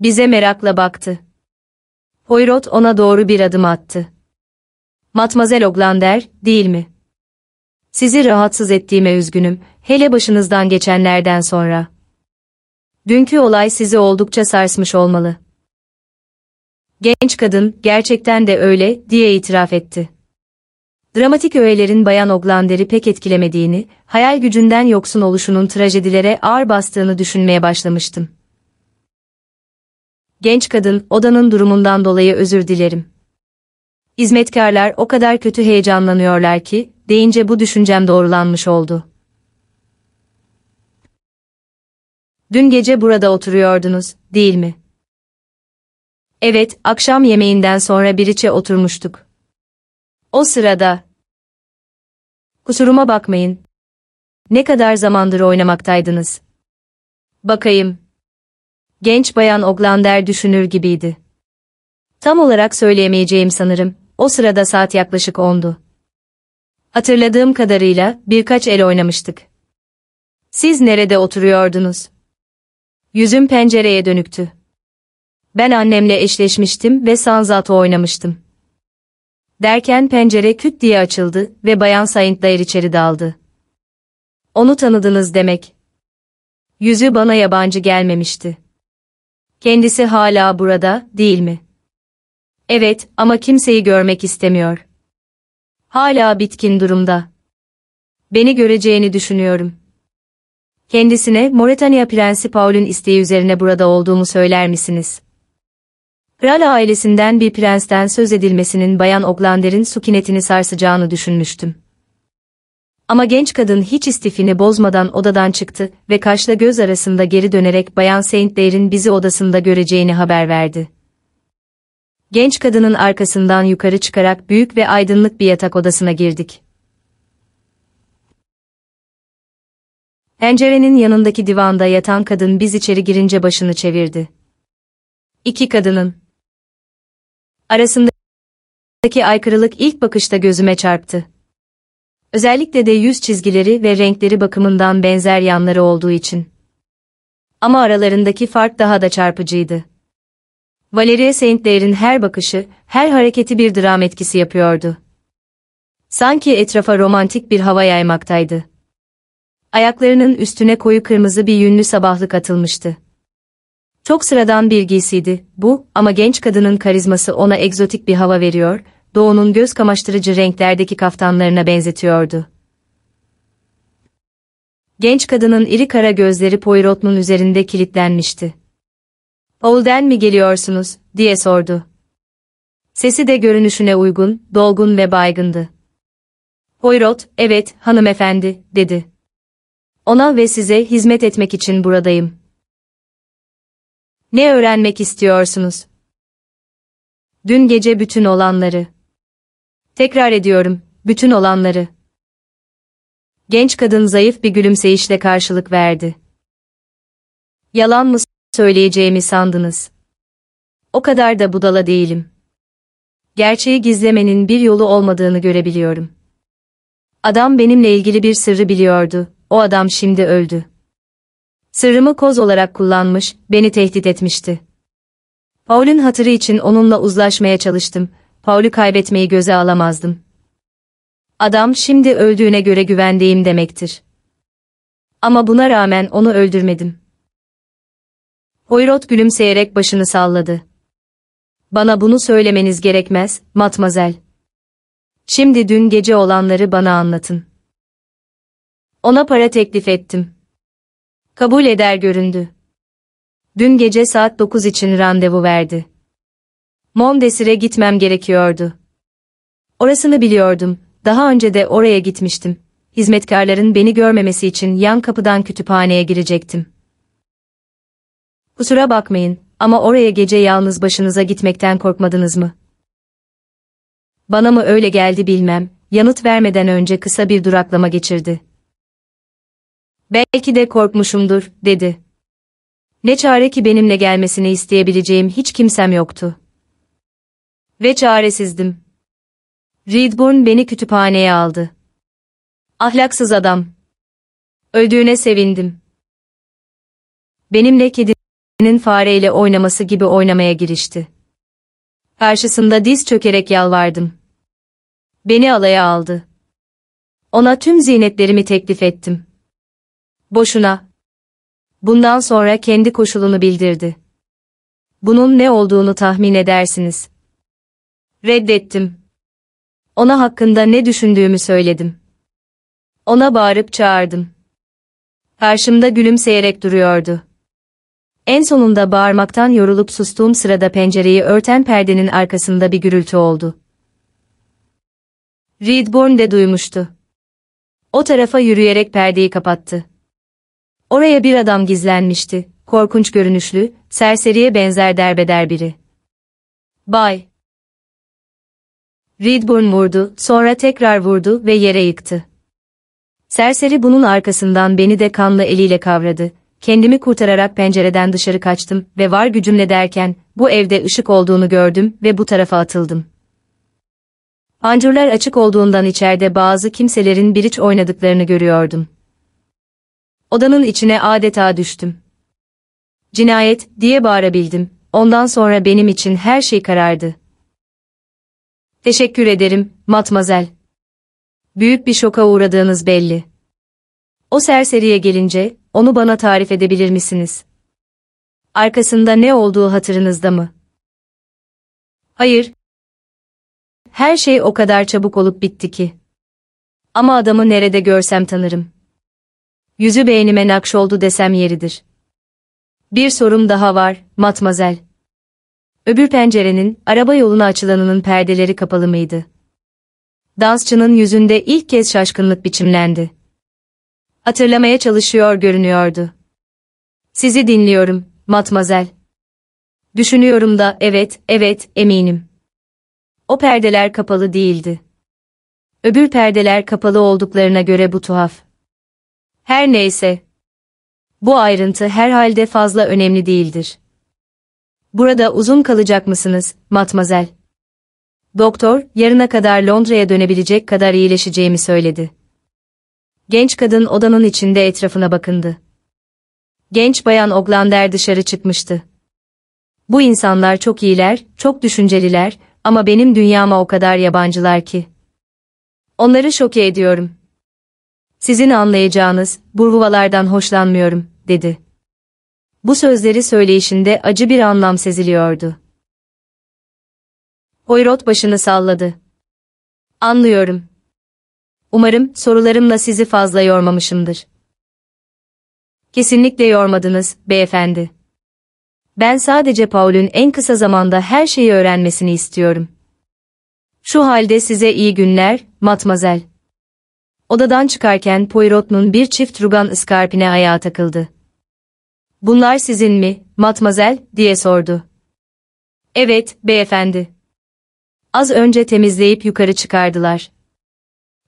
Bize merakla baktı. Poirot ona doğru bir adım attı. Matmazel Oglander, değil mi? Sizi rahatsız ettiğime üzgünüm, hele başınızdan geçenlerden sonra. Dünkü olay sizi oldukça sarsmış olmalı. Genç kadın, gerçekten de öyle, diye itiraf etti. Dramatik öğelerin Bayan Oglander'i pek etkilemediğini, hayal gücünden yoksun oluşunun trajedilere ağır bastığını düşünmeye başlamıştım. Genç kadın, odanın durumundan dolayı özür dilerim. Hizmetkarlar o kadar kötü heyecanlanıyorlar ki, deyince bu düşüncem doğrulanmış oldu. Dün gece burada oturuyordunuz, değil mi? Evet, akşam yemeğinden sonra biriçe oturmuştuk. O sırada... Kusuruma bakmayın. Ne kadar zamandır oynamaktaydınız? Bakayım. Genç bayan Oglander düşünür gibiydi. Tam olarak söyleyemeyeceğim sanırım. O sırada saat yaklaşık ondu. Hatırladığım kadarıyla birkaç el oynamıştık. Siz nerede oturuyordunuz? Yüzüm pencereye dönüktü. Ben annemle eşleşmiştim ve Sanzato oynamıştım. Derken pencere küt diye açıldı ve Bayan Saintlayer içeri daldı. Onu tanıdınız demek. Yüzü bana yabancı gelmemişti. Kendisi hala burada, değil mi? Evet, ama kimseyi görmek istemiyor. Hala bitkin durumda. Beni göreceğini düşünüyorum. Kendisine Moretania Prensi Paul'ün isteği üzerine burada olduğumu söyler misiniz? Kral ailesinden bir prensten söz edilmesinin Bayan Oglander'in sukinetini sarsacağını düşünmüştüm. Ama genç kadın hiç istifini bozmadan odadan çıktı ve kaşla göz arasında geri dönerek Bayan Saint Clair'in bizi odasında göreceğini haber verdi. Genç kadının arkasından yukarı çıkarak büyük ve aydınlık bir yatak odasına girdik. Pencerenin yanındaki divanda yatan kadın biz içeri girince başını çevirdi. İki kadının arasındaki aykırılık ilk bakışta gözüme çarptı. Özellikle de yüz çizgileri ve renkleri bakımından benzer yanları olduğu için. Ama aralarındaki fark daha da çarpıcıydı. Valeria Saint Clair'in her bakışı, her hareketi bir dram etkisi yapıyordu. Sanki etrafa romantik bir hava yaymaktaydı. Ayaklarının üstüne koyu kırmızı bir yünlü sabahlık atılmıştı. Çok sıradan bir giysiydi bu ama genç kadının karizması ona egzotik bir hava veriyor, doğunun göz kamaştırıcı renklerdeki kaftanlarına benzetiyordu. Genç kadının iri kara gözleri Poirot'un üzerinde kilitlenmişti. Paul'den mi geliyorsunuz, diye sordu. Sesi de görünüşüne uygun, dolgun ve baygındı. Poirot, evet, hanımefendi, dedi. Ona ve size hizmet etmek için buradayım. Ne öğrenmek istiyorsunuz? Dün gece bütün olanları. Tekrar ediyorum, bütün olanları. Genç kadın zayıf bir gülümseyişle karşılık verdi. Yalan mı söyleyeceğimi sandınız? O kadar da budala değilim. Gerçeği gizlemenin bir yolu olmadığını görebiliyorum. Adam benimle ilgili bir sırrı biliyordu, o adam şimdi öldü. Sırrımı koz olarak kullanmış, beni tehdit etmişti. Paul'ün hatırı için onunla uzlaşmaya çalıştım, Paul'ü kaybetmeyi göze alamazdım. Adam şimdi öldüğüne göre güvendeyim demektir. Ama buna rağmen onu öldürmedim. Poirot gülümseyerek başını salladı. Bana bunu söylemeniz gerekmez, matmazel. Şimdi dün gece olanları bana anlatın. Ona para teklif ettim. Kabul eder göründü. Dün gece saat 9 için randevu verdi. Mondesir'e gitmem gerekiyordu. Orasını biliyordum, daha önce de oraya gitmiştim. Hizmetkarların beni görmemesi için yan kapıdan kütüphaneye girecektim. Kusura bakmayın ama oraya gece yalnız başınıza gitmekten korkmadınız mı? Bana mı öyle geldi bilmem, yanıt vermeden önce kısa bir duraklama geçirdi. Belki de korkmuşumdur, dedi. Ne çare ki benimle gelmesini isteyebileceğim hiç kimsem yoktu. Ve çaresizdim. Reedburn beni kütüphaneye aldı. Ahlaksız adam. Öldüğüne sevindim. Benimle kedinin fareyle oynaması gibi oynamaya girişti. Karşısında diz çökerek yalvardım. Beni alaya aldı. Ona tüm zinetlerimi teklif ettim. Boşuna. Bundan sonra kendi koşulunu bildirdi. Bunun ne olduğunu tahmin edersiniz. Reddettim. Ona hakkında ne düşündüğümü söyledim. Ona bağırıp çağırdım. Karşımda gülümseyerek duruyordu. En sonunda bağırmaktan yorulup sustuğum sırada pencereyi örten perdenin arkasında bir gürültü oldu. Reedborn de duymuştu. O tarafa yürüyerek perdeyi kapattı. Oraya bir adam gizlenmişti, korkunç görünüşlü, serseriye benzer derbeder biri. Bay. Reedburn vurdu, sonra tekrar vurdu ve yere yıktı. Serseri bunun arkasından beni de kanlı eliyle kavradı. Kendimi kurtararak pencereden dışarı kaçtım ve var gücümle derken, bu evde ışık olduğunu gördüm ve bu tarafa atıldım. Pancurlar açık olduğundan içeride bazı kimselerin biriç oynadıklarını görüyordum. Odanın içine adeta düştüm. Cinayet, diye bağırabildim. Ondan sonra benim için her şey karardı. Teşekkür ederim, matmazel. Büyük bir şoka uğradığınız belli. O serseriye gelince, onu bana tarif edebilir misiniz? Arkasında ne olduğu hatırınızda mı? Hayır. Her şey o kadar çabuk olup bitti ki. Ama adamı nerede görsem tanırım. Yüzü beynime nakşoldu desem yeridir. Bir sorum daha var, matmazel. Öbür pencerenin, araba yoluna açılanının perdeleri kapalı mıydı? Dansçının yüzünde ilk kez şaşkınlık biçimlendi. Hatırlamaya çalışıyor görünüyordu. Sizi dinliyorum, matmazel. Düşünüyorum da, evet, evet, eminim. O perdeler kapalı değildi. Öbür perdeler kapalı olduklarına göre bu tuhaf. Her neyse. Bu ayrıntı herhalde fazla önemli değildir. Burada uzun kalacak mısınız, matmazel? Doktor, yarına kadar Londra'ya dönebilecek kadar iyileşeceğimi söyledi. Genç kadın odanın içinde etrafına bakındı. Genç bayan Oglander dışarı çıkmıştı. Bu insanlar çok iyiler, çok düşünceliler ama benim dünyama o kadar yabancılar ki. Onları şoke ediyorum. Sizin anlayacağınız, burvuvalardan hoşlanmıyorum, dedi. Bu sözleri söyleyişinde acı bir anlam seziliyordu. Poirot başını salladı. Anlıyorum. Umarım sorularımla sizi fazla yormamışımdır. Kesinlikle yormadınız, beyefendi. Ben sadece Paul'ün en kısa zamanda her şeyi öğrenmesini istiyorum. Şu halde size iyi günler, matmazel. Odadan çıkarken Poirot'un bir çift rugan ıskarpine ayağa takıldı. Bunlar sizin mi, matmazel, diye sordu. Evet, beyefendi. Az önce temizleyip yukarı çıkardılar.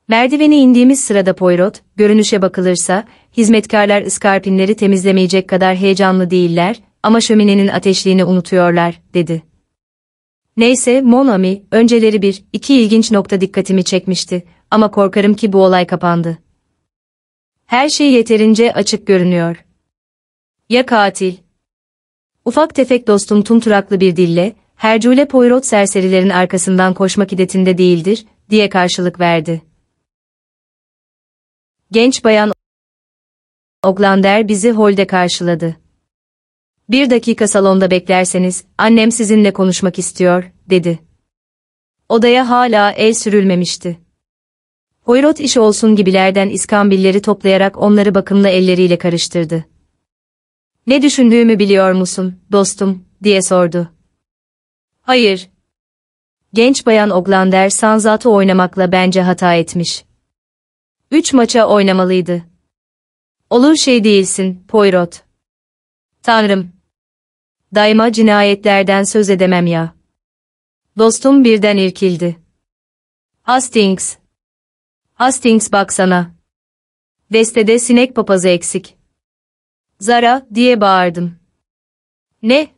Merdiveni indiğimiz sırada Poirot, görünüşe bakılırsa, hizmetkarlar ıskarpinleri temizlemeyecek kadar heyecanlı değiller ama şöminenin ateşliğini unutuyorlar, dedi. Neyse, Mon Ami, önceleri bir, iki ilginç nokta dikkatimi çekmişti ama korkarım ki bu olay kapandı. Her şey yeterince açık görünüyor. Ya katil? Ufak tefek dostum tumturaklı bir dille, Hercule Poirot serserilerin arkasından koşmak idetinde değildir, diye karşılık verdi. Genç bayan Oglander bizi holde karşıladı. Bir dakika salonda beklerseniz, annem sizinle konuşmak istiyor, dedi. Odaya hala el sürülmemişti. Poirot iş olsun gibilerden iskambilleri toplayarak onları bakımlı elleriyle karıştırdı. Ne düşündüğümü biliyor musun, dostum, diye sordu. Hayır. Genç bayan Oglander Sanzat'ı oynamakla bence hata etmiş. Üç maça oynamalıydı. Olur şey değilsin, Poirot. Tanrım. Daima cinayetlerden söz edemem ya. Dostum birden irkildi. Hastings. Hastings baksana. Destede sinek papazı eksik. Zara, diye bağırdım. Ne?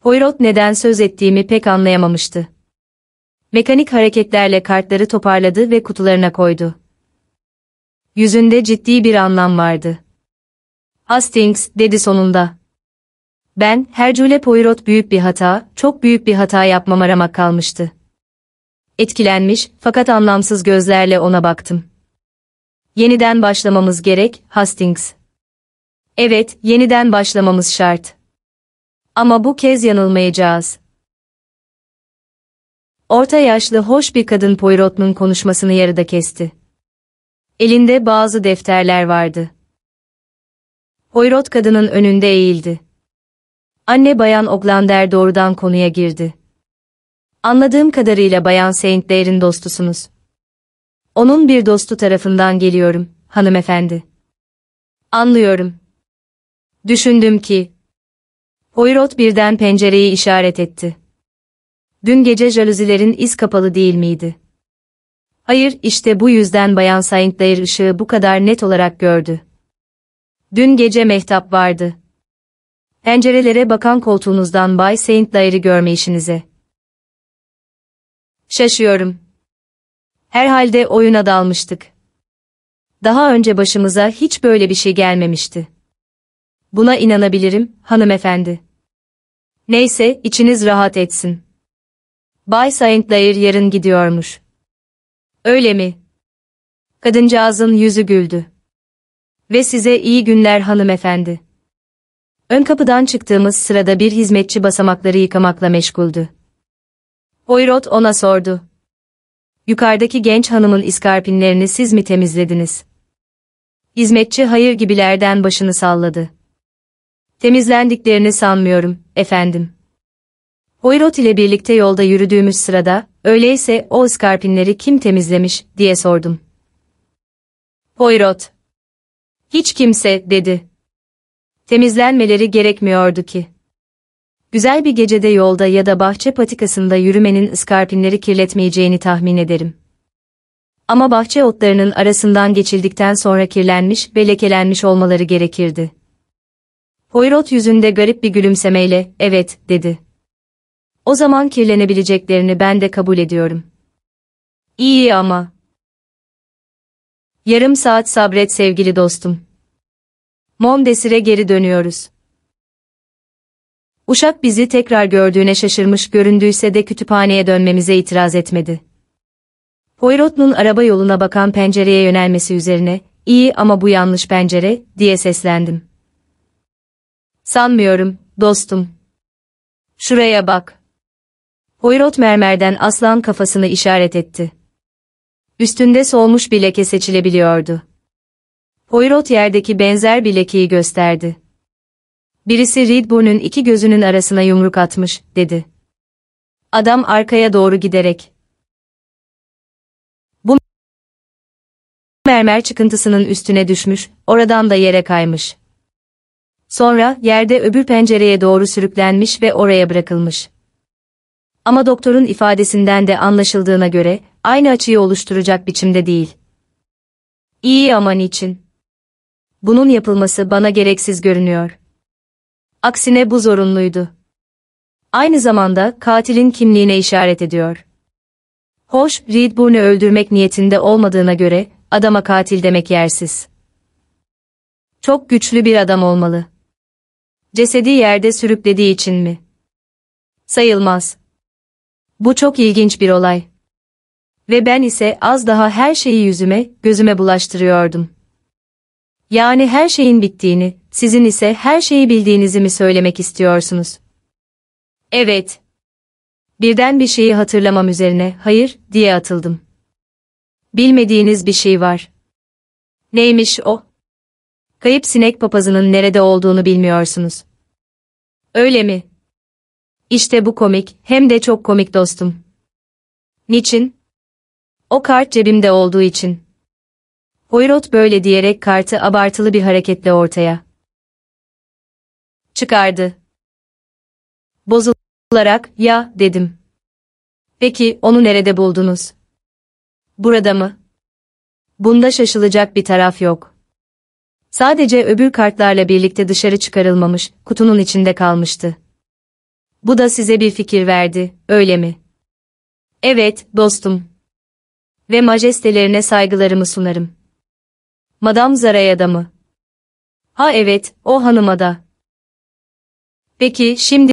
Poirot neden söz ettiğimi pek anlayamamıştı. Mekanik hareketlerle kartları toparladı ve kutularına koydu. Yüzünde ciddi bir anlam vardı. Hastings, dedi sonunda. Ben, Hercule Poirot büyük bir hata, çok büyük bir hata yapmama ramak kalmıştı. Etkilenmiş, fakat anlamsız gözlerle ona baktım. Yeniden başlamamız gerek, Hastings. Evet, yeniden başlamamız şart. Ama bu kez yanılmayacağız. Orta yaşlı hoş bir kadın Poirot'un konuşmasını yarıda kesti. Elinde bazı defterler vardı. Poirot kadının önünde eğildi. Anne Bayan Oglander doğrudan konuya girdi. Anladığım kadarıyla Bayan Saint Clair'in dostusunuz. Onun bir dostu tarafından geliyorum, hanımefendi. Anlıyorum. Düşündüm ki. Poirot birden pencereyi işaret etti. Dün gece jaluzilerin iz kapalı değil miydi? Hayır, işte bu yüzden Bayan Saint Clair ışığı bu kadar net olarak gördü. Dün gece mehtap vardı. Pencerelere bakan koltuğunuzdan Bay Saint Clair'i görme işinize. Şaşıyorum. Herhalde oyuna dalmıştık. Daha önce başımıza hiç böyle bir şey gelmemişti. Buna inanabilirim, hanımefendi. Neyse, içiniz rahat etsin. Bay Saint Clair yarın gidiyormuş. Öyle mi? Kadıncağızın yüzü güldü. Ve size iyi günler hanımefendi. Ön kapıdan çıktığımız sırada bir hizmetçi basamakları yıkamakla meşguldü. Poirot ona sordu. Yukarıdaki genç hanımın iskarpinlerini siz mi temizlediniz? Hizmetçi hayır gibilerden başını salladı. Temizlendiklerini sanmıyorum, efendim. Poirot ile birlikte yolda yürüdüğümüz sırada, öyleyse o iskarpinleri kim temizlemiş, diye sordum. Poirot. Hiç kimse, dedi. Temizlenmeleri gerekmiyordu ki. Güzel bir gecede yolda ya da bahçe patikasında yürümenin ıskarpinleri kirletmeyeceğini tahmin ederim. Ama bahçe otlarının arasından geçildikten sonra kirlenmiş ve lekelenmiş olmaları gerekirdi. Poirot yüzünde garip bir gülümsemeyle, evet, dedi. O zaman kirlenebileceklerini ben de kabul ediyorum. İyi ama. Yarım saat sabret sevgili dostum. Mondesir'e geri dönüyoruz. Uşak bizi tekrar gördüğüne şaşırmış göründüyse de kütüphaneye dönmemize itiraz etmedi. Poirot'un araba yoluna bakan pencereye yönelmesi üzerine, iyi ama bu yanlış pencere, diye seslendim. Sanmıyorum, dostum. Şuraya bak. Poirot mermerden aslan kafasını işaret etti. Üstünde solmuş bir leke seçilebiliyordu. Poirot yerdeki benzer bir lekeyi gösterdi. Birisi Redburn'un iki gözünün arasına yumruk atmış, dedi. Adam arkaya doğru giderek. Bu mermer çıkıntısının üstüne düşmüş, oradan da yere kaymış. Sonra yerde öbür pencereye doğru sürüklenmiş ve oraya bırakılmış. Ama doktorun ifadesinden de anlaşıldığına göre aynı açıyı oluşturacak biçimde değil. İyi ama niçin? Bunun yapılması bana gereksiz görünüyor. Aksine bu zorunluydu. Aynı zamanda katilin kimliğine işaret ediyor. Hoş, Reedburn'u öldürmek niyetinde olmadığına göre adama katil demek yersiz. Çok güçlü bir adam olmalı. Cesedi yerde sürüklediği için mi? Sayılmaz. Bu çok ilginç bir olay. Ve ben ise az daha her şeyi yüzüme, gözüme bulaştırıyordum. Yani her şeyin bittiğini, sizin ise her şeyi bildiğinizi mi söylemek istiyorsunuz? Evet. Birden bir şeyi hatırlamam üzerine, hayır, diye atıldım. Bilmediğiniz bir şey var. Neymiş o? Kayıp sinek papazının nerede olduğunu bilmiyorsunuz. Öyle mi? İşte bu komik, hem de çok komik dostum. Niçin? O kart cebimde olduğu için. Poirot böyle diyerek kartı abartılı bir hareketle ortaya çıkardı. Bozularak, ya, dedim. Peki, onu nerede buldunuz? Burada mı? Bunda şaşılacak bir taraf yok. Sadece öbür kartlarla birlikte dışarı çıkarılmamış, kutunun içinde kalmıştı. Bu da size bir fikir verdi, öyle mi? Evet, dostum. Ve majestelerine saygılarımı sunarım. Madam Zara'ya da mı? Ha evet, o hanıma da. Peki, şimdi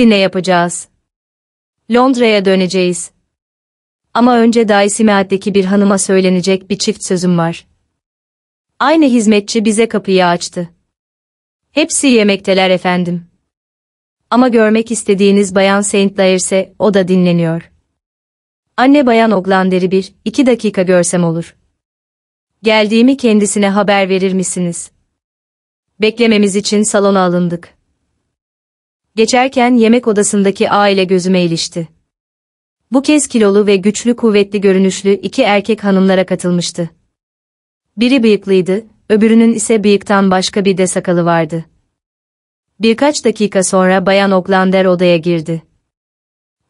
ne yapacağız? Londra'ya döneceğiz. Ama önce Daisimead'deki bir hanıma söylenecek bir çift sözüm var. Aynı hizmetçi bize kapıyı açtı. Hepsi yemekteler efendim. Ama görmek istediğiniz Bayan Saint ise o da dinleniyor. Anne Bayan Oglander'i bir, iki dakika görsem olur. Geldiğimi kendisine haber verir misiniz? Beklememiz için salona alındık. Geçerken yemek odasındaki aile gözüme ilişti. Bu kez kilolu ve güçlü kuvvetli görünüşlü iki erkek hanımlara katılmıştı. Biri bıyıklıydı, öbürünün ise bıyıktan başka bir de sakalı vardı. Birkaç dakika sonra Bayan Oklander odaya girdi.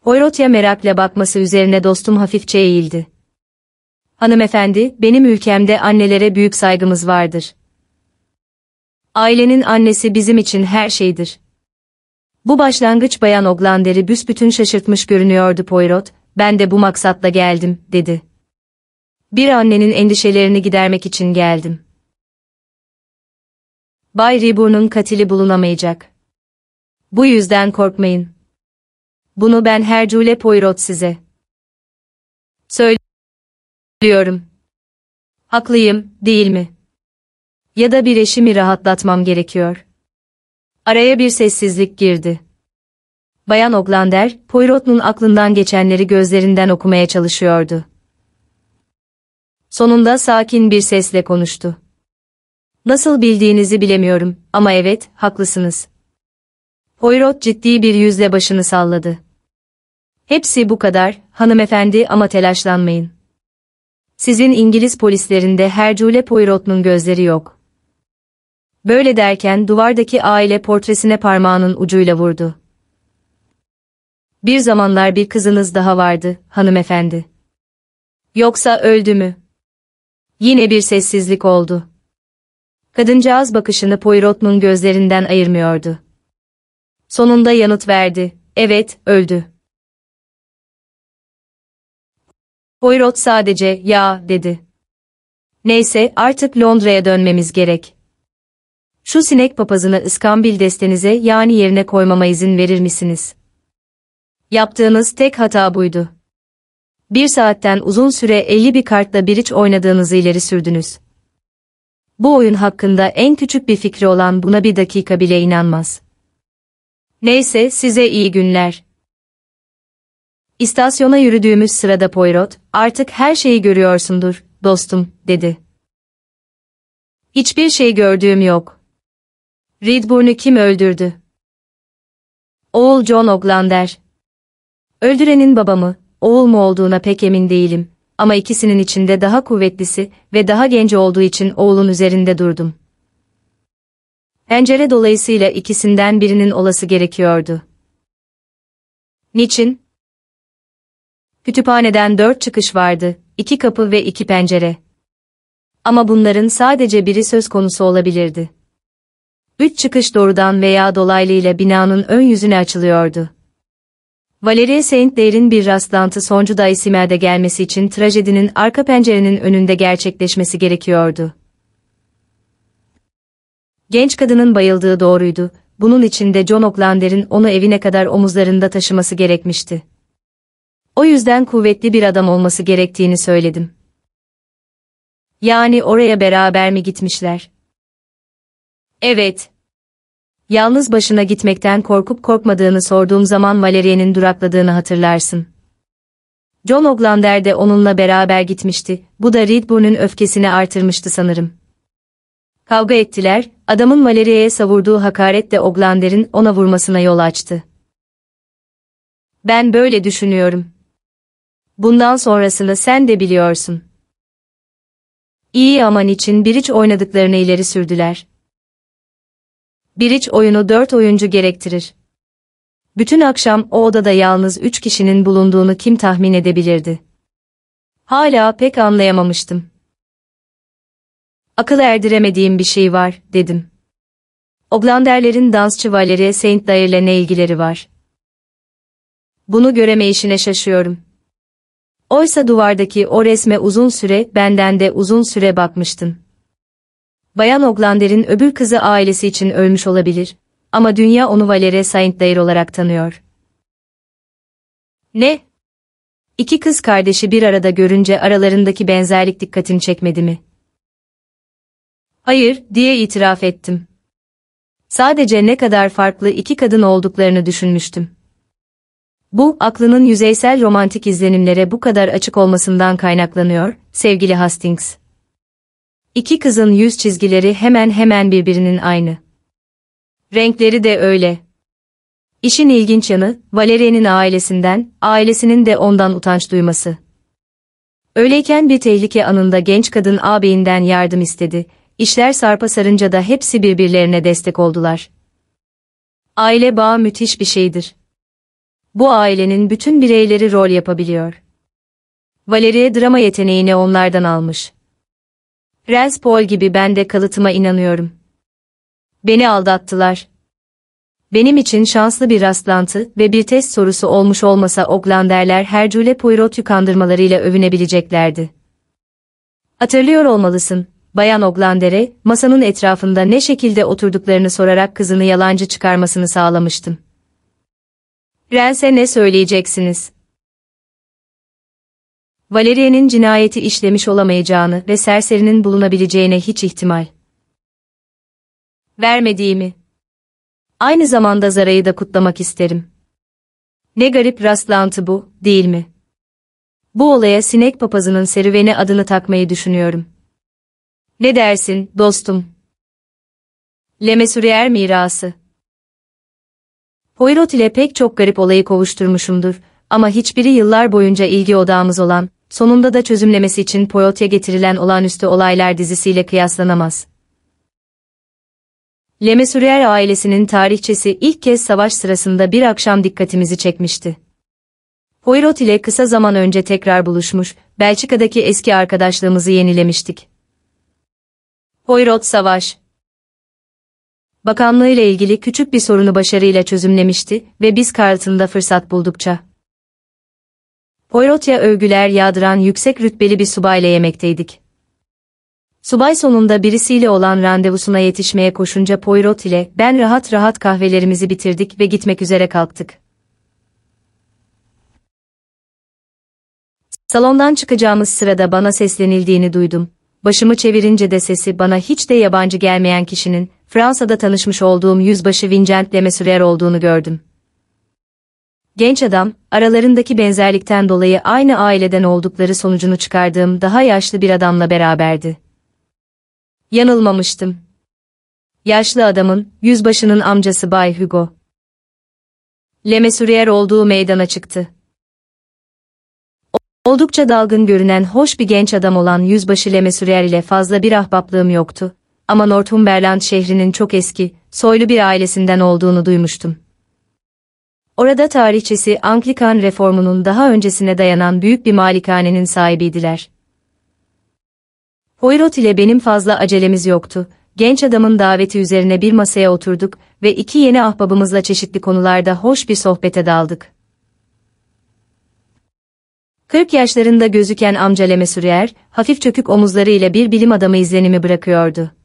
Hoyrotya merakla bakması üzerine dostum hafifçe eğildi. Hanımefendi, benim ülkemde annelere büyük saygımız vardır. Ailenin annesi bizim için her şeydir. Bu başlangıç Bayan Oglander'i büsbütün şaşırtmış görünüyordu Poirot, ben de bu maksatla geldim, dedi. Bir annenin endişelerini gidermek için geldim. Bay Riburn'un katili bulunamayacak. Bu yüzden korkmayın. Bunu ben Hercule Poirot size. Söylüyorum. Haklıyım, değil mi? Ya da bir eşimi rahatlatmam gerekiyor. Araya bir sessizlik girdi. Bayan Oglander, Poirot'un aklından geçenleri gözlerinden okumaya çalışıyordu. Sonunda sakin bir sesle konuştu. Nasıl bildiğinizi bilemiyorum ama evet, haklısınız. Poirot ciddi bir yüzle başını salladı. Hepsi bu kadar, hanımefendi ama telaşlanmayın. Sizin İngiliz polislerinde Hercule Poirot'un gözleri yok. Böyle derken duvardaki aile portresine parmağının ucuyla vurdu. Bir zamanlar bir kızınız daha vardı, hanımefendi. Yoksa öldü mü? Yine bir sessizlik oldu. Kadıncağız bakışını Poirot'un gözlerinden ayırmıyordu. Sonunda yanıt verdi, evet, öldü. Poirot sadece, ya, dedi. Neyse, artık Londra'ya dönmemiz gerek. Şu sinek papazını ıskambil destenize yani yerine koymama izin verir misiniz? Yaptığınız tek hata buydu. Bir saatten uzun süre 50 bir kartla biriç oynadığınızı ileri sürdünüz. Bu oyun hakkında en küçük bir fikri olan buna bir dakika bile inanmaz. Neyse size iyi günler. İstasyona yürüdüğümüz sırada Poirot, artık her şeyi görüyorsundur, dostum, dedi. Hiçbir şey gördüğüm yok. Redburn'u kim öldürdü? Oğul John Oglander. Öldürenin babamı, oğul mu olduğuna pek emin değilim ama ikisinin içinde daha kuvvetlisi ve daha genç olduğu için oğlun üzerinde durdum. Pencere dolayısıyla ikisinden birinin olası gerekiyordu. Niçin? Kütüphaneden dört çıkış vardı, iki kapı ve iki pencere. Ama bunların sadece biri söz konusu olabilirdi. Üç çıkış doğrudan veya dolaylı ile binanın ön yüzüne açılıyordu. Valerie Saint-Clair'in bir rastlantı sonucu da isimerde gelmesi için trajedinin arka pencerenin önünde gerçekleşmesi gerekiyordu. Genç kadının bayıldığı doğruydu, bunun için de John Oklander'in onu evine kadar omuzlarında taşıması gerekmişti. O yüzden kuvvetli bir adam olması gerektiğini söyledim. Yani oraya beraber mi gitmişler? Evet. Yalnız başına gitmekten korkup korkmadığını sorduğum zaman Valeriye'nin durakladığını hatırlarsın. John Oglander de onunla beraber gitmişti, bu da Redburn'un öfkesini artırmıştı sanırım. Kavga ettiler, adamın Valeriye'ye savurduğu hakaret de Oglander'in ona vurmasına yol açtı. Ben böyle düşünüyorum. Bundan sonrasını sen de biliyorsun. İyi aman için biriç oynadıklarını ileri sürdüler. Biriç oyunu dört oyuncu gerektirir. Bütün akşam o odada yalnız üç kişinin bulunduğunu kim tahmin edebilirdi? Hala pek anlayamamıştım. Akıl erdiremediğim bir şey var, dedim. Oglanderlerin dansçı Valerie Saint Dair'le ne ilgileri var? Bunu göremeyişine şaşıyorum. Oysa duvardaki o resme uzun süre, benden de uzun süre bakmıştın. Bayan Oglander'in öbür kızı ailesi için ölmüş olabilir. Ama dünya onu Valere Saint-Dair olarak tanıyor. Ne? İki kız kardeşi bir arada görünce aralarındaki benzerlik dikkatini çekmedi mi? Hayır, diye itiraf ettim. Sadece ne kadar farklı iki kadın olduklarını düşünmüştüm. Bu, aklının yüzeysel romantik izlenimlere bu kadar açık olmasından kaynaklanıyor, sevgili Hastings. İki kızın yüz çizgileri hemen hemen birbirinin aynı. Renkleri de öyle. İşin ilginç yanı, Valeria'nın ailesinden, ailesinin de ondan utanç duyması. Öyleyken bir tehlike anında genç kadın ağabeyinden yardım istedi. İşler sarpa sarınca da hepsi birbirlerine destek oldular. Aile bağı müthiş bir şeydir. Bu ailenin bütün bireyleri rol yapabiliyor. Valeria drama yeteneğini onlardan almış. Prens Paul gibi ben de kalıtıma inanıyorum. Beni aldattılar. Benim için şanslı bir rastlantı ve bir test sorusu olmuş olmasa Oglanderler Hercule Poirot'u kandırmalarıyla övünebileceklerdi. Hatırlıyor olmalısın, Bayan Oglander'e, masanın etrafında ne şekilde oturduklarını sorarak kızını yalancı çıkarmasını sağlamıştım. Prens'e ne söyleyeceksiniz? Valeria'nın cinayeti işlemiş olamayacağını ve serserinin bulunabileceğine hiç ihtimal vermediğimi. Aynı zamanda Zara'yı da kutlamak isterim. Ne garip rastlantı bu, değil mi? Bu olaya sinek papazının serüveni adını takmayı düşünüyorum. Ne dersin, dostum? Lemesurier mirası. Poirot ile pek çok garip olayı kovuşturmuşumdur ama hiçbiri yıllar boyunca ilgi odağımız olan, sonunda da çözümlemesi için Poirot'a getirilen olağanüstü olaylar dizisiyle kıyaslanamaz. Le Mesurier ailesinin tarihçesi ilk kez savaş sırasında bir akşam dikkatimizi çekmişti. Poirot ile kısa zaman önce tekrar buluşmuş, Belçika'daki eski arkadaşlığımızı yenilemiştik. Poirot Savaş Bakanlığı ile ilgili küçük bir sorunu başarıyla çözümlemişti ve biz Carlton'da fırsat buldukça. Poirot'a övgüler yağdıran yüksek rütbeli bir subayla yemekteydik. Subay sonunda birisiyle olan randevusuna yetişmeye koşunca Poirot ile ben rahat rahat kahvelerimizi bitirdik ve gitmek üzere kalktık. Salondan çıkacağımız sırada bana seslenildiğini duydum. Başımı çevirince de sesi bana hiç de yabancı gelmeyen kişinin, Fransa'da tanışmış olduğum yüzbaşı Vincent de Mesurier olduğunu gördüm. Genç adam, aralarındaki benzerlikten dolayı aynı aileden oldukları sonucunu çıkardığım daha yaşlı bir adamla beraberdi. Yanılmamıştım. Yaşlı adamın, yüzbaşının amcası Bay Hugo. Lemesurier olduğu meydana çıktı. Oldukça dalgın görünen hoş bir genç adam olan yüzbaşı Lemesurier ile fazla bir ahbaplığım yoktu. Ama Northumberland şehrinin çok eski, soylu bir ailesinden olduğunu duymuştum. Orada tarihçesi Anglikan reformunun daha öncesine dayanan büyük bir malikanenin sahibiydiler. Poirot ile benim fazla acelemiz yoktu. Genç adamın daveti üzerine bir masaya oturduk ve iki yeni ahbabımızla çeşitli konularda hoş bir sohbete daldık. 40 yaşlarında gözüken amca Lemesurier, hafif çökük omuzlarıyla bir bilim adamı izlenimi bırakıyordu.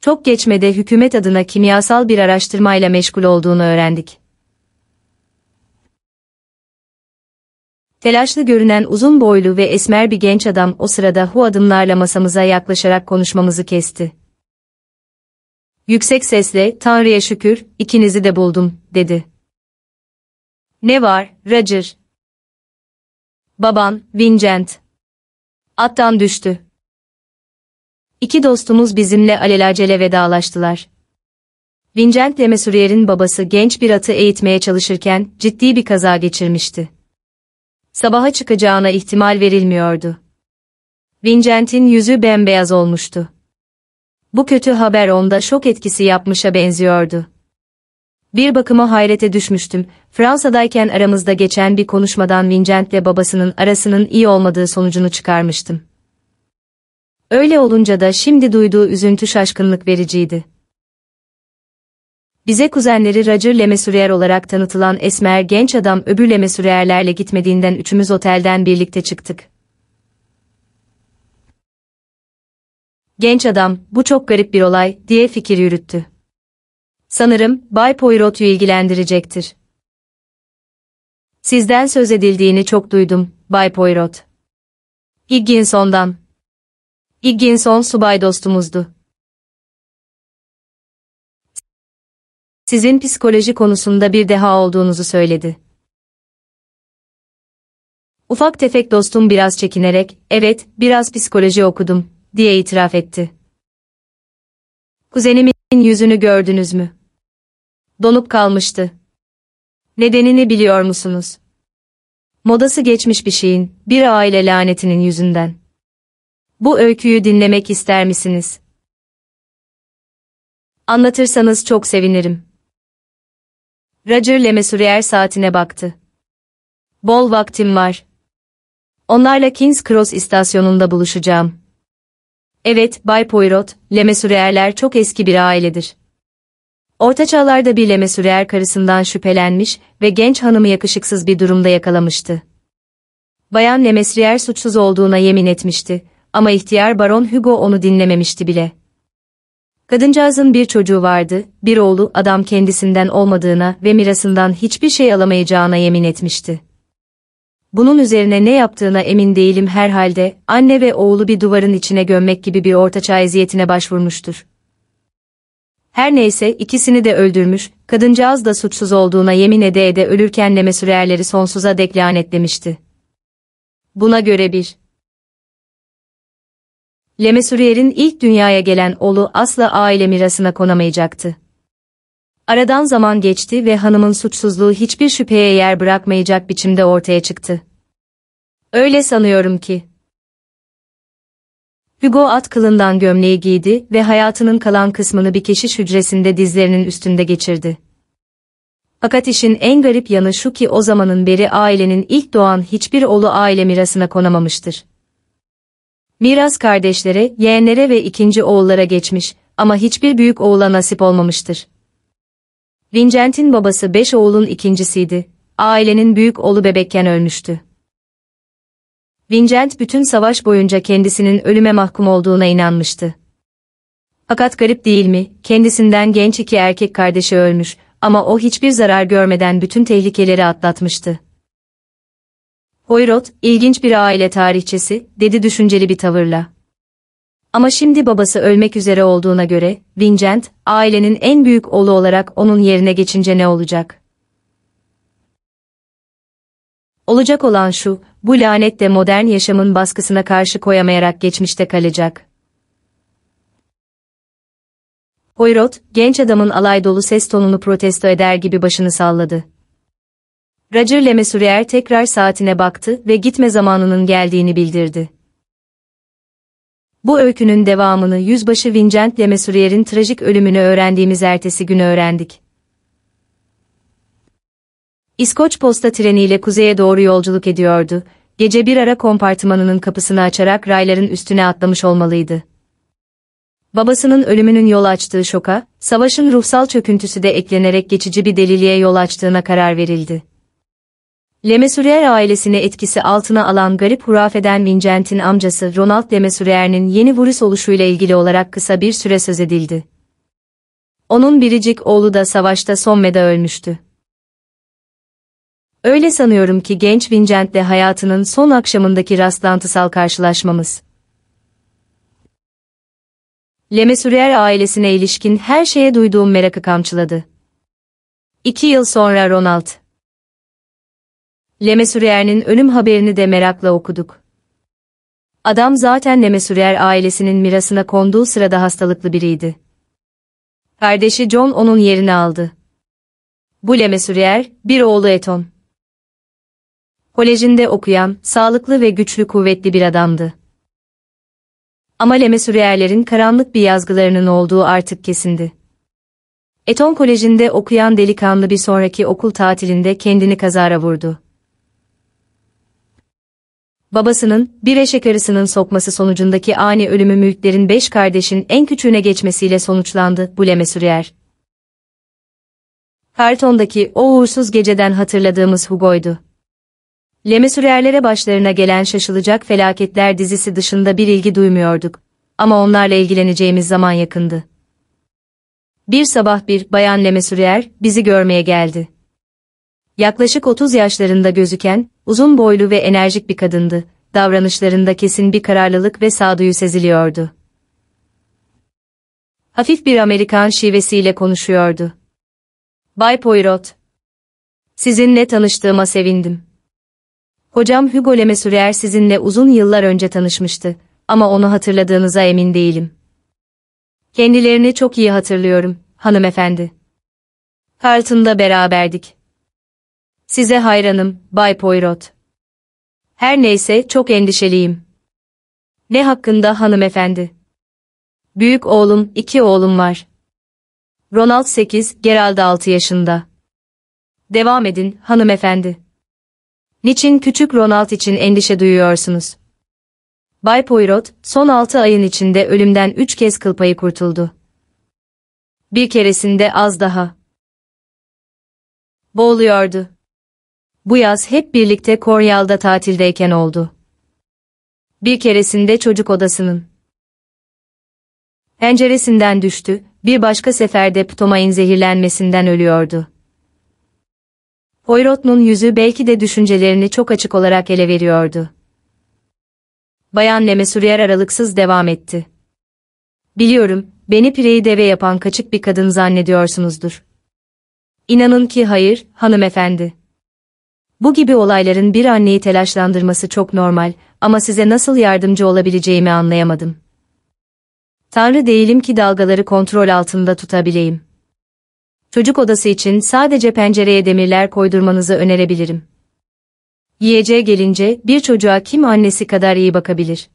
Çok geçmede hükümet adına kimyasal bir araştırmayla meşgul olduğunu öğrendik. Telaşlı görünen uzun boylu ve esmer bir genç adam o sırada hu adımlarla masamıza yaklaşarak konuşmamızı kesti. Yüksek sesle, Tanrı'ya şükür, ikinizi de buldum, dedi. Ne var, Roger? Baban, Vincent. Attan düştü. İki dostumuz bizimle alelacele vedalaştılar. Vincent de Mesurier'in babası genç bir atı eğitmeye çalışırken ciddi bir kaza geçirmişti sabaha çıkacağına ihtimal verilmiyordu. Vincent'in yüzü bembeyaz olmuştu. Bu kötü haber onda şok etkisi yapmışa benziyordu. Bir bakıma hayrete düşmüştüm. Fransa'dayken aramızda geçen bir konuşmadan Vincent'le babasının arasının iyi olmadığı sonucunu çıkarmıştım. Öyle olunca da şimdi duyduğu üzüntü şaşkınlık vericiydi. Bize kuzenleri Roger Lemesurier olarak tanıtılan esmer genç adam öbür Lemesurierlerle gitmediğinden üçümüz otelden birlikte çıktık. Genç adam, bu çok garip bir olay, diye fikir yürüttü. Sanırım, Bay Poirot'u ilgilendirecektir. Sizden söz edildiğini çok duydum, Bay Poirot. Higginson'dan. Higginson subay dostumuzdu. Sizin psikoloji konusunda bir deha olduğunuzu söyledi. Ufak tefek dostum biraz çekinerek, evet, biraz psikoloji okudum, diye itiraf etti. Kuzenimin yüzünü gördünüz mü? Donup kalmıştı. Nedenini biliyor musunuz? Modası geçmiş bir şeyin, bir aile lanetinin yüzünden. Bu öyküyü dinlemek ister misiniz? Anlatırsanız çok sevinirim. Roger Lemesurier saatine baktı. Bol vaktim var. Onlarla King's Cross istasyonunda buluşacağım. Evet, Bay Poirot, Lemesurierler çok eski bir ailedir. Orta çağlarda bir Lemesurier karısından şüphelenmiş ve genç hanımı yakışıksız bir durumda yakalamıştı. Bayan Lemesurier suçsuz olduğuna yemin etmişti ama ihtiyar Baron Hugo onu dinlememişti bile. Kadıncağızın bir çocuğu vardı, bir oğlu adam kendisinden olmadığına ve mirasından hiçbir şey alamayacağına yemin etmişti. Bunun üzerine ne yaptığına emin değilim herhalde, anne ve oğlu bir duvarın içine gömmek gibi bir ortaçağ eziyetine başvurmuştur. Her neyse ikisini de öldürmüş, kadıncağız da suçsuz olduğuna yemin ede ede ölürken Lemesürerleri sonsuza dek lanetlemişti. Buna göre bir Lemesurier'in ilk dünyaya gelen oğlu asla aile mirasına konamayacaktı. Aradan zaman geçti ve hanımın suçsuzluğu hiçbir şüpheye yer bırakmayacak biçimde ortaya çıktı. Öyle sanıyorum ki. Hugo at kılından gömleği giydi ve hayatının kalan kısmını bir keşiş hücresinde dizlerinin üstünde geçirdi. Fakat işin en garip yanı şu ki o zamanın beri ailenin ilk doğan hiçbir oğlu aile mirasına konamamıştır. Miras kardeşlere, yeğenlere ve ikinci oğullara geçmiş ama hiçbir büyük oğula nasip olmamıştır. Vincent'in babası beş oğulun ikincisiydi. Ailenin büyük oğlu bebekken ölmüştü. Vincent bütün savaş boyunca kendisinin ölüme mahkum olduğuna inanmıştı. Fakat garip değil mi, kendisinden genç iki erkek kardeşi ölmüş ama o hiçbir zarar görmeden bütün tehlikeleri atlatmıştı. Poirot, ilginç bir aile tarihçesi, dedi düşünceli bir tavırla. Ama şimdi babası ölmek üzere olduğuna göre, Vincent, ailenin en büyük oğlu olarak onun yerine geçince ne olacak? Olacak olan şu, bu lanet de modern yaşamın baskısına karşı koyamayarak geçmişte kalacak. Poirot, genç adamın alay dolu ses tonunu protesto eder gibi başını salladı. Roger Lemesurier tekrar saatine baktı ve gitme zamanının geldiğini bildirdi. Bu öykünün devamını yüzbaşı Vincent Lemesurier'in trajik ölümünü öğrendiğimiz ertesi günü öğrendik. İskoç posta treniyle kuzeye doğru yolculuk ediyordu. Gece bir ara kompartımanının kapısını açarak rayların üstüne atlamış olmalıydı. Babasının ölümünün yol açtığı şoka, savaşın ruhsal çöküntüsü de eklenerek geçici bir deliliğe yol açtığına karar verildi. Lemesurier ailesini etkisi altına alan garip hurafeden Vincent'in amcası Ronald Lemesurier'in yeni Vurus oluşuyla ilgili olarak kısa bir süre söz edildi. Onun biricik oğlu da savaşta Somme'de ölmüştü. Öyle sanıyorum ki genç Vincent'le hayatının son akşamındaki rastlantısal karşılaşmamız. Lemesurier ailesine ilişkin her şeye duyduğum merakı kamçıladı. İki yıl sonra Ronald. Lemesürier'in ölüm haberini de merakla okuduk. Adam zaten Lemesurier ailesinin mirasına konduğu sırada hastalıklı biriydi. Kardeşi John onun yerini aldı. Bu Lemesurier, bir oğlu Eton. Kolejinde okuyan, sağlıklı ve güçlü kuvvetli bir adamdı. Ama Lemesürier'lerin karanlık bir yazgılarının olduğu artık kesindi. Eton Koleji'nde okuyan delikanlı bir sonraki okul tatilinde kendini kazara vurdu babasının, bir eşek arısının sokması sonucundaki ani ölümü mülklerin beş kardeşin en küçüğüne geçmesiyle sonuçlandı, bu Lemesurier. Karton'daki o uğursuz geceden hatırladığımız Hugo'ydu. Lemesurierlere başlarına gelen şaşılacak felaketler dizisi dışında bir ilgi duymuyorduk. Ama onlarla ilgileneceğimiz zaman yakındı. Bir sabah bir bayan Lemesurier bizi görmeye geldi. Yaklaşık 30 yaşlarında gözüken, uzun boylu ve enerjik bir kadındı. Davranışlarında kesin bir kararlılık ve sağduyu seziliyordu. Hafif bir Amerikan şivesiyle konuşuyordu. Bay Poirot. Sizinle tanıştığıma sevindim. Hocam Hugo Lemesurier sizinle uzun yıllar önce tanışmıştı ama onu hatırladığınıza emin değilim. Kendilerini çok iyi hatırlıyorum, hanımefendi. Carlton'da beraberdik. Size hayranım, Bay Poirot. Her neyse çok endişeliyim. Ne hakkında hanımefendi? Büyük oğlum, iki oğlum var. Ronald 8, Gerald 6 yaşında. Devam edin, hanımefendi. Niçin küçük Ronald için endişe duyuyorsunuz? Bay Poirot, son 6 ayın içinde ölümden 3 kez kıl payı kurtuldu. Bir keresinde az daha. Boğuluyordu. Bu yaz hep birlikte Koryal'da tatildeyken oldu. Bir keresinde çocuk odasının penceresinden düştü, bir başka seferde Ptomain zehirlenmesinden ölüyordu. Poirot'un yüzü belki de düşüncelerini çok açık olarak ele veriyordu. Bayan Lemesurier aralıksız devam etti. Biliyorum, beni pireyi deve yapan kaçık bir kadın zannediyorsunuzdur. İnanın ki hayır, hanımefendi. Bu gibi olayların bir anneyi telaşlandırması çok normal ama size nasıl yardımcı olabileceğimi anlayamadım. Tanrı değilim ki dalgaları kontrol altında tutabileyim. Çocuk odası için sadece pencereye demirler koydurmanızı önerebilirim. Yiyeceğe gelince bir çocuğa kim annesi kadar iyi bakabilir?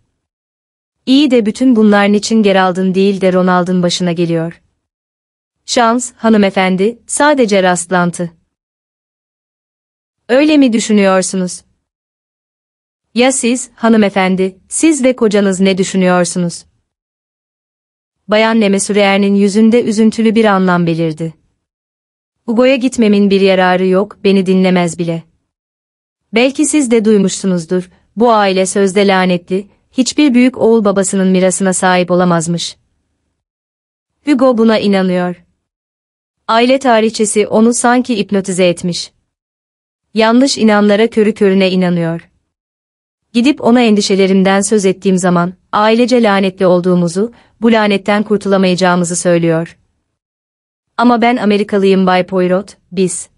İyi de bütün bunlar niçin Gerald'ın değil de Ronald'ın başına geliyor. Şans, hanımefendi, sadece rastlantı. Öyle mi düşünüyorsunuz? Ya siz, hanımefendi, siz ve kocanız ne düşünüyorsunuz? Bayan Lemesürer'in yüzünde üzüntülü bir anlam belirdi. Ugo'ya gitmemin bir yararı yok, beni dinlemez bile. Belki siz de duymuşsunuzdur, bu aile sözde lanetli, hiçbir büyük oğul babasının mirasına sahip olamazmış. Hugo buna inanıyor. Aile tarihçesi onu sanki hipnotize etmiş. Yanlış inanlara körü körüne inanıyor. Gidip ona endişelerimden söz ettiğim zaman, ailece lanetli olduğumuzu, bu lanetten kurtulamayacağımızı söylüyor. Ama ben Amerikalıyım Bay Poirot, biz.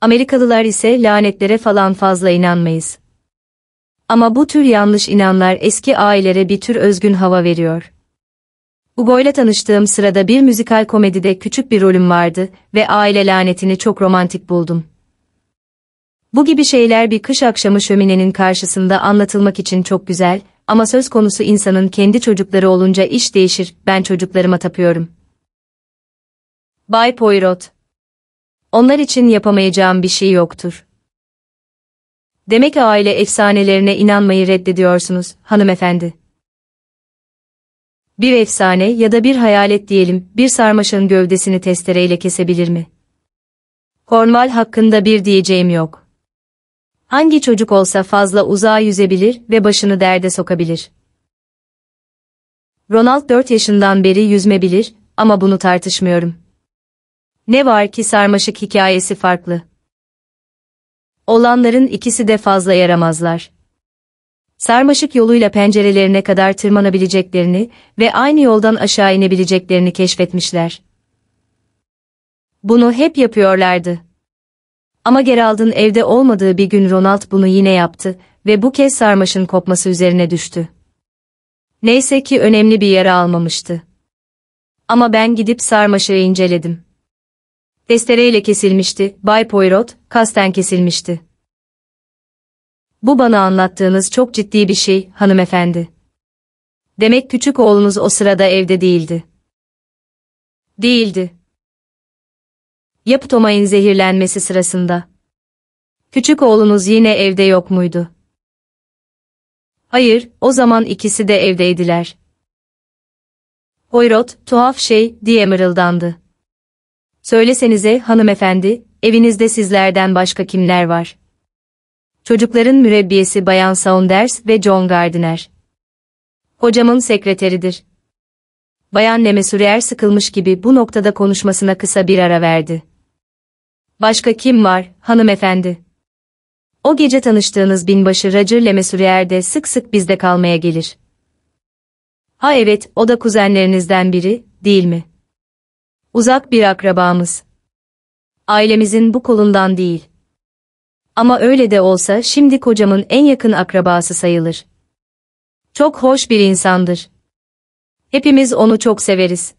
Amerikalılar ise lanetlere falan fazla inanmayız. Ama bu tür yanlış inanlar eski ailelere bir tür özgün hava veriyor. Ugo ile tanıştığım sırada bir müzikal komedide küçük bir rolüm vardı ve aile lanetini çok romantik buldum. Bu gibi şeyler bir kış akşamı şöminenin karşısında anlatılmak için çok güzel ama söz konusu insanın kendi çocukları olunca iş değişir, ben çocuklarıma tapıyorum. Bay Poirot. Onlar için yapamayacağım bir şey yoktur. Demek aile efsanelerine inanmayı reddediyorsunuz, hanımefendi. Bir efsane ya da bir hayalet diyelim, bir sarmaşığın gövdesini testereyle kesebilir mi? Cornwall hakkında bir diyeceğim yok. Hangi çocuk olsa fazla uzağa yüzebilir ve başını derde sokabilir. Ronald 4 yaşından beri yüzme bilir ama bunu tartışmıyorum. Ne var ki sarmaşık hikayesi farklı. Olanların ikisi de fazla yaramazlar. Sarmaşık yoluyla pencerelerine kadar tırmanabileceklerini ve aynı yoldan aşağı inebileceklerini keşfetmişler. Bunu hep yapıyorlardı. Ama Gerald'ın evde olmadığı bir gün Ronald bunu yine yaptı ve bu kez sarmaşın kopması üzerine düştü. Neyse ki önemli bir yara almamıştı. Ama ben gidip sarmaşığı inceledim. Testereyle kesilmişti, Bay Poirot, kasten kesilmişti. Bu bana anlattığınız çok ciddi bir şey, hanımefendi. Demek küçük oğlunuz o sırada evde değildi. Değildi. Ya Ptomay'ın zehirlenmesi sırasında? Küçük oğlunuz yine evde yok muydu? Hayır, o zaman ikisi de evdeydiler. Poirot, tuhaf şey, diye mırıldandı. Söylesenize hanımefendi, evinizde sizlerden başka kimler var? Çocukların mürebbiyesi Bayan Saunders ve John Gardiner. Hocamın sekreteridir. Bayan Nemesurier sıkılmış gibi bu noktada konuşmasına kısa bir ara verdi. Başka kim var, hanımefendi? O gece tanıştığınız binbaşı Roger Lemesurier de sık sık bizde kalmaya gelir. Ha evet, o da kuzenlerinizden biri, değil mi? Uzak bir akrabamız. Ailemizin bu kolundan değil. Ama öyle de olsa şimdi kocamın en yakın akrabası sayılır. Çok hoş bir insandır. Hepimiz onu çok severiz.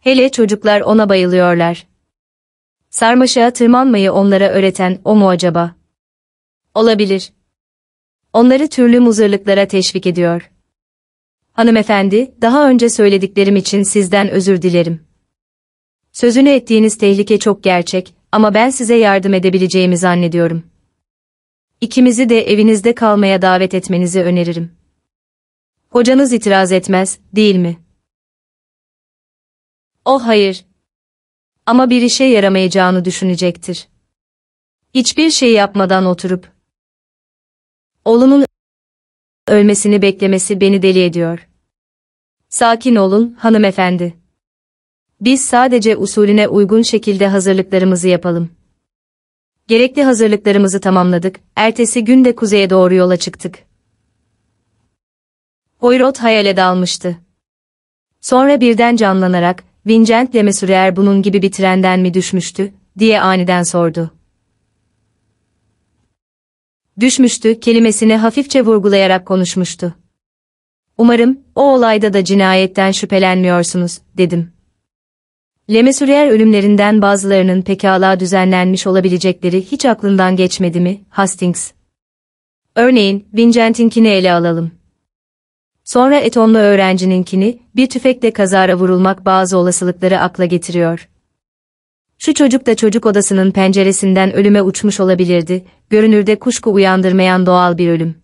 Hele çocuklar ona bayılıyorlar. Sarmaşığa tırmanmayı onlara öğreten o mu acaba? Olabilir. Onları türlü muzırlıklara teşvik ediyor. Hanımefendi, daha önce söylediklerim için sizden özür dilerim. Sözünü ettiğiniz tehlike çok gerçek ama ben size yardım edebileceğimi zannediyorum. İkimizi de evinizde kalmaya davet etmenizi öneririm. Hocanız itiraz etmez, değil mi? Oh hayır. Ama bir işe yaramayacağını düşünecektir. Hiçbir şey yapmadan oturup oğlunun ölmesini beklemesi beni deli ediyor. Sakin olun, hanımefendi. Biz sadece usulüne uygun şekilde hazırlıklarımızı yapalım. Gerekli hazırlıklarımızı tamamladık, ertesi gün de kuzeye doğru yola çıktık. Poirot hayale dalmıştı. Sonra birden canlanarak, Vincent Lemesurier bunun gibi bir trenden mi düşmüştü, diye aniden sordu. Düşmüştü kelimesini hafifçe vurgulayarak konuşmuştu. Umarım, o olayda da cinayetten şüphelenmiyorsunuz, dedim. Lemesurier ölümlerinden bazılarının pekala düzenlenmiş olabilecekleri hiç aklından geçmedi mi, Hastings? Örneğin, Vincent'inkini ele alalım. Sonra Etonlu öğrencininkini, bir tüfekle kazara vurulmak bazı olasılıkları akla getiriyor. Şu çocuk da çocuk odasının penceresinden ölüme uçmuş olabilirdi, görünürde kuşku uyandırmayan doğal bir ölüm.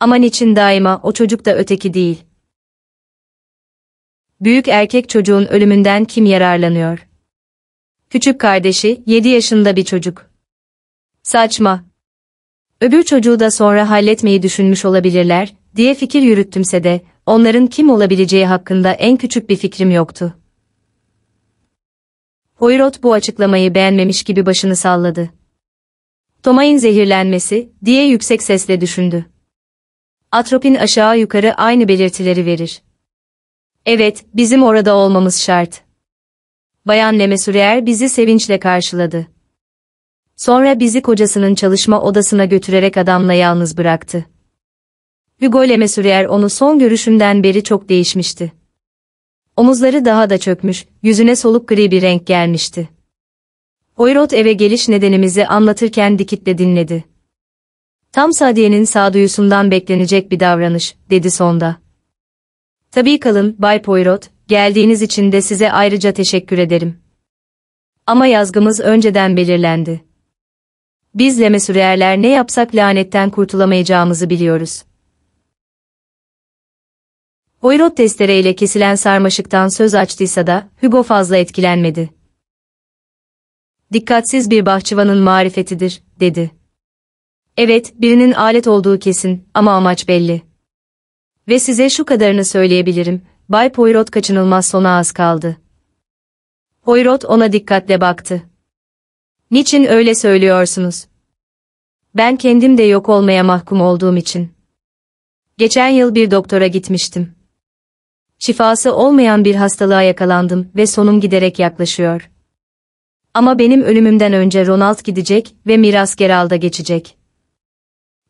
Aman için daima o çocuk da öteki değil. Büyük erkek çocuğun ölümünden kim yararlanıyor? Küçük kardeşi, 7 yaşında bir çocuk. Saçma. Öbür çocuğu da sonra halletmeyi düşünmüş olabilirler, diye fikir yürüttümse de, onların kim olabileceği hakkında en küçük bir fikrim yoktu. Poirot bu açıklamayı beğenmemiş gibi başını salladı. Tomay'ın zehirlenmesi, diye yüksek sesle düşündü. Atropin aşağı yukarı aynı belirtileri verir. Evet, bizim orada olmamız şart. Bayan Lemesurier bizi sevinçle karşıladı. Sonra bizi kocasının çalışma odasına götürerek adamla yalnız bıraktı. Hugo Lemesurier onu son görüşünden beri çok değişmişti. Omuzları daha da çökmüş, yüzüne soluk gri bir renk gelmişti. Poirot eve geliş nedenimizi anlatırken dikitle dinledi. Tam Sadiye'nin sağduyusundan beklenecek bir davranış, dedi sonda. Tabii kalın, Bay Poirot, geldiğiniz için de size ayrıca teşekkür ederim. Ama yazgımız önceden belirlendi. Biz Lemesüriyerler ne yapsak lanetten kurtulamayacağımızı biliyoruz. Poirot testereyle kesilen sarmaşıktan söz açtıysa da, Hugo fazla etkilenmedi. Dikkatsiz bir bahçıvanın marifetidir, dedi. Evet, birinin alet olduğu kesin ama amaç belli. Ve size şu kadarını söyleyebilirim, Bay Poirot kaçınılmaz sona az kaldı. Poirot ona dikkatle baktı. Niçin öyle söylüyorsunuz? Ben kendim de yok olmaya mahkum olduğum için. Geçen yıl bir doktora gitmiştim. Şifası olmayan bir hastalığa yakalandım ve sonum giderek yaklaşıyor. Ama benim ölümümden önce Ronald gidecek ve miras Geralt'a geçecek.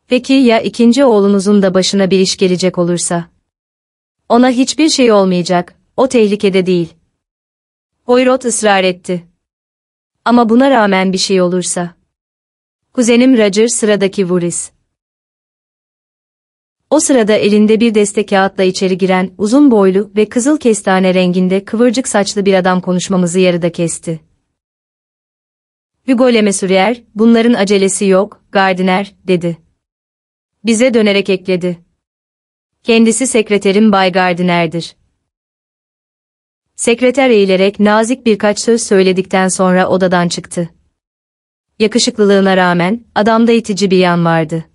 Peki ya ikinci oğlunuzun da başına bir iş gelecek olursa? Ona hiçbir şey olmayacak, o tehlikede değil. Poirot ısrar etti. Ama buna rağmen bir şey olursa. Kuzenim Roger sıradaki Vuris. O sırada elinde bir deste kağıtla içeri giren, uzun boylu ve kızıl kestane renginde kıvırcık saçlı bir adam konuşmamızı yarıda kesti. Hugo Lemesurier, bunların acelesi yok, Gardiner, dedi. Bize dönerek ekledi. Kendisi sekreterim Bay Gardiner'dir. Sekreter eğilerek nazik birkaç söz söyledikten sonra odadan çıktı. Yakışıklılığına rağmen, adamda itici bir yan vardı.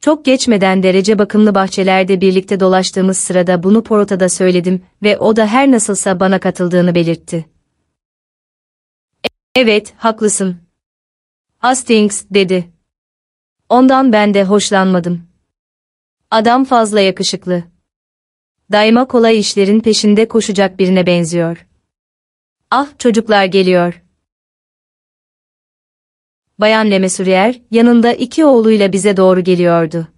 Çok geçmeden derece bakımlı bahçelerde birlikte dolaştığımız sırada bunu Porot'a da söyledim ve o da her nasılsa bana katıldığını belirtti. Evet, haklısın. Hastings, dedi. Ondan ben de hoşlanmadım. Adam fazla yakışıklı. Daima kolay işlerin peşinde koşacak birine benziyor. Ah, çocuklar geliyor. Bayan Lemesurier, yanında iki oğluyla bize doğru geliyordu.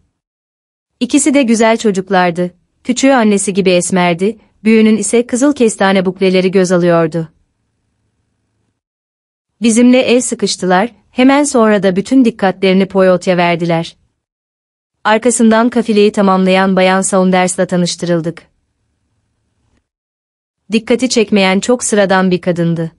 İkisi de güzel çocuklardı. Küçüğü annesi gibi esmerdi, büyüğünün ise kızıl kestane bukleleri göz alıyordu. Bizimle el sıkıştılar, hemen sonra da bütün dikkatlerini Poyot'a verdiler. Arkasından kafileyi tamamlayan Bayan Saunders'la tanıştırıldık. Dikkati çekmeyen çok sıradan bir kadındı.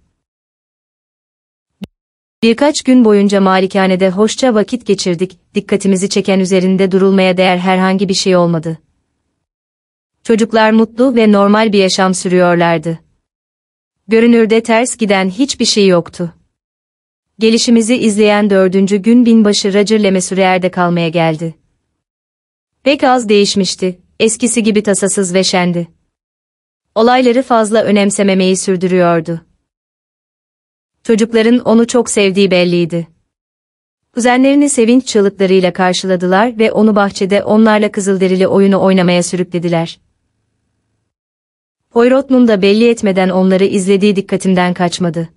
Birkaç gün boyunca malikanede hoşça vakit geçirdik, dikkatimizi çeken üzerinde durulmaya değer herhangi bir şey olmadı. Çocuklar mutlu ve normal bir yaşam sürüyorlardı. Görünürde ters giden hiçbir şey yoktu. Gelişimizi izleyen dördüncü gün binbaşı Roger Lemesurier'de kalmaya geldi. Pek az değişmişti, eskisi gibi tasasız ve şendi. Olayları fazla önemsememeyi sürdürüyordu. Çocukların onu çok sevdiği belliydi. Kuzenlerini sevinç çığlıklarıyla karşıladılar ve onu bahçede onlarla kızılderili oyunu oynamaya sürüklediler. Poirot'un da belli etmeden onları izlediği dikkatimden kaçmadı.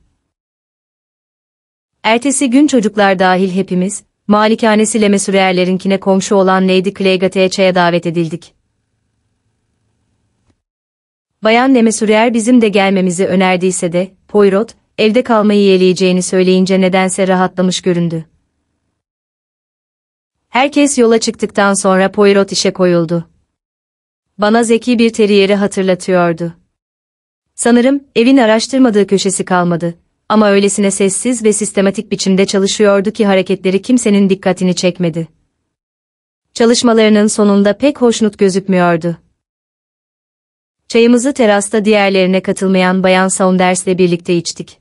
Ertesi gün çocuklar dahil hepimiz, malikanesi Lemesurier'lerinkine komşu olan Lady Claygate'ye çaya davet edildik. Bayan Lemesurier bizim de gelmemizi önerdiyse de, Poirot, evde kalmayı yeğleyeceğini söyleyince nedense rahatlamış göründü. Herkes yola çıktıktan sonra Poirot işe koyuldu. Bana zeki bir teriyeri hatırlatıyordu. Sanırım evin araştırmadığı köşesi kalmadı ama öylesine sessiz ve sistematik biçimde çalışıyordu ki hareketleri kimsenin dikkatini çekmedi. Çalışmalarının sonunda pek hoşnut gözükmüyordu. Çayımızı terasta diğerlerine katılmayan Bayan Saunders'le birlikte içtik.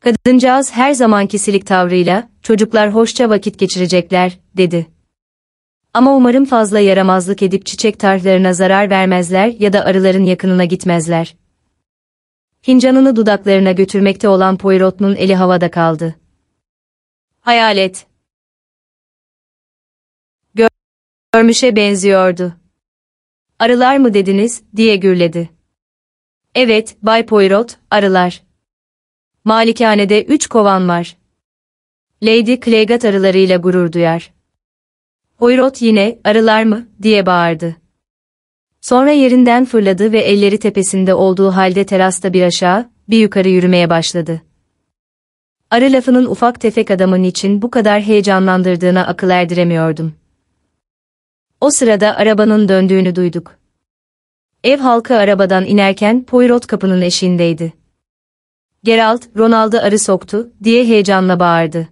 Kadıncağız her zamanki silik tavrıyla, çocuklar hoşça vakit geçirecekler, dedi. Ama umarım fazla yaramazlık edip çiçek tarhlarına zarar vermezler ya da arıların yakınına gitmezler. Fincanını dudaklarına götürmekte olan Poirot'un eli havada kaldı. Hayalet. Gör görmüşe benziyordu. Arılar mı dediniz, diye gürledi. Evet, Bay Poirot, arılar. Malikanede üç kovan var. Lady Claygat arılarıyla gurur duyar. Poirot yine, arılar mı, diye bağırdı. Sonra yerinden fırladı ve elleri tepesinde olduğu halde terasta bir aşağı, bir yukarı yürümeye başladı. Arı lafının ufak tefek adamın için bu kadar heyecanlandırdığına akıl erdiremiyordum. O sırada arabanın döndüğünü duyduk. Ev halkı arabadan inerken Poirot kapının eşiğindeydi. Geralt, Ronald'ı arı soktu, diye heyecanla bağırdı.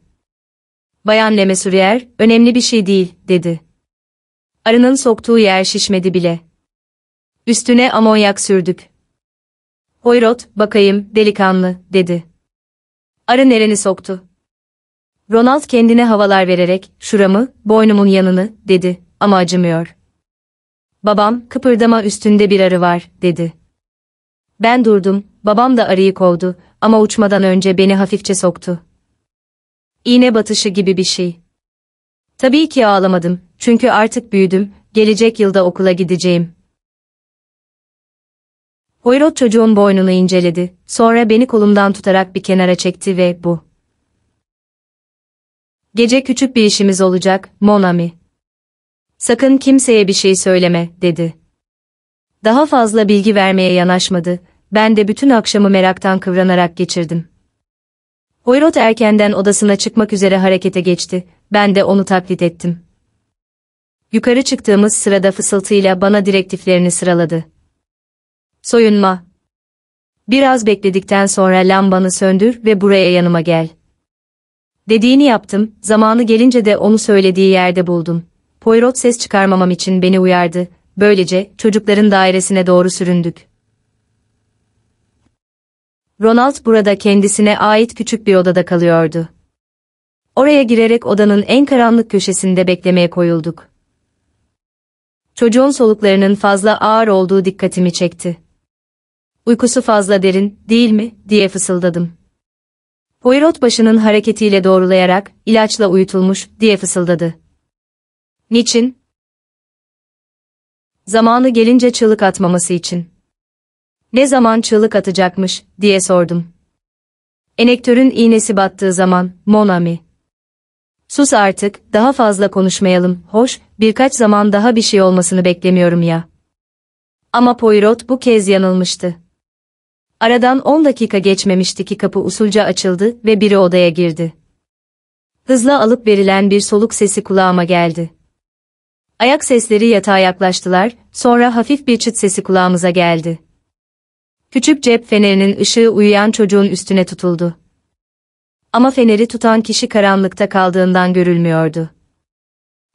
Bayan Lemesurier, önemli bir şey değil, dedi. Arının soktuğu yer şişmedi bile. Üstüne amonyak sürdük. Poirot, bakayım, delikanlı, dedi. Arı nereni soktu? Ronald kendine havalar vererek, şuramı, boynumun yanını, dedi, ama acımıyor. Babam, kıpırdama üstünde bir arı var, dedi. Ben durdum, babam da arıyı kovdu, ama uçmadan önce beni hafifçe soktu. İğne batışı gibi bir şey. Tabii ki ağlamadım, çünkü artık büyüdüm, gelecek yılda okula gideceğim. Poirot çocuğun boynunu inceledi, sonra beni kolumdan tutarak bir kenara çekti ve bu. Gece küçük bir işimiz olacak, Monami. Sakın kimseye bir şey söyleme, dedi. Daha fazla bilgi vermeye yanaşmadı, ben de bütün akşamı meraktan kıvranarak geçirdim. Poirot erkenden odasına çıkmak üzere harekete geçti, ben de onu taklit ettim. Yukarı çıktığımız sırada fısıltıyla bana direktiflerini sıraladı. Soyunma. Biraz bekledikten sonra lambanı söndür ve buraya yanıma gel. Dediğini yaptım, zamanı gelince de onu söylediği yerde buldum. Poirot ses çıkarmamam için beni uyardı, böylece çocukların dairesine doğru süründük. Ronald burada kendisine ait küçük bir odada kalıyordu. Oraya girerek odanın en karanlık köşesinde beklemeye koyulduk. Çocuğun soluklarının fazla ağır olduğu dikkatimi çekti. Uykusu fazla derin, değil mi, diye fısıldadım. Poirot başının hareketiyle doğrulayarak, ilaçla uyutulmuş, diye fısıldadı. Niçin? Zamanı gelince çığlık atmaması için. Ne zaman çığlık atacakmış, diye sordum. Enektörün iğnesi battığı zaman, mon ami. Sus artık, daha fazla konuşmayalım, hoş, birkaç zaman daha bir şey olmasını beklemiyorum ya. Ama Poirot bu kez yanılmıştı. Aradan 10 dakika geçmemişti ki kapı usulca açıldı ve biri odaya girdi. Hızla alıp verilen bir soluk sesi kulağıma geldi. Ayak sesleri yatağa yaklaştılar, sonra hafif bir çıt sesi kulağımıza geldi. Küçük cep fenerinin ışığı uyuyan çocuğun üstüne tutuldu. Ama feneri tutan kişi karanlıkta kaldığından görülmüyordu.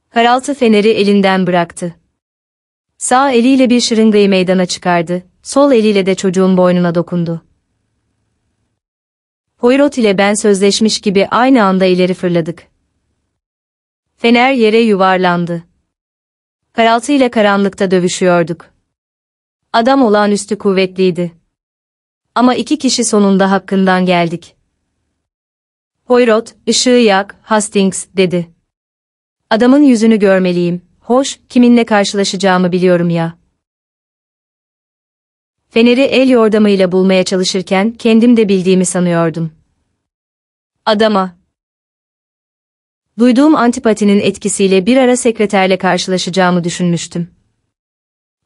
Karaltı feneri elinden bıraktı. Sağ eliyle bir şırıngayı meydana çıkardı, sol eliyle de çocuğun boynuna dokundu. Poirot ile ben sözleşmiş gibi aynı anda ileri fırladık. Fener yere yuvarlandı. Karaltı ile karanlıkta dövüşüyorduk. Adam olağanüstü kuvvetliydi. Ama iki kişi sonunda hakkından geldik. Poirot, ışığı yak, Hastings, dedi. Adamın yüzünü görmeliyim. Hoş, kiminle karşılaşacağımı biliyorum ya. Feneri el yordamıyla bulmaya çalışırken kendim de bildiğimi sanıyordum. Adama. Duyduğum antipatinin etkisiyle bir ara sekreterle karşılaşacağımı düşünmüştüm.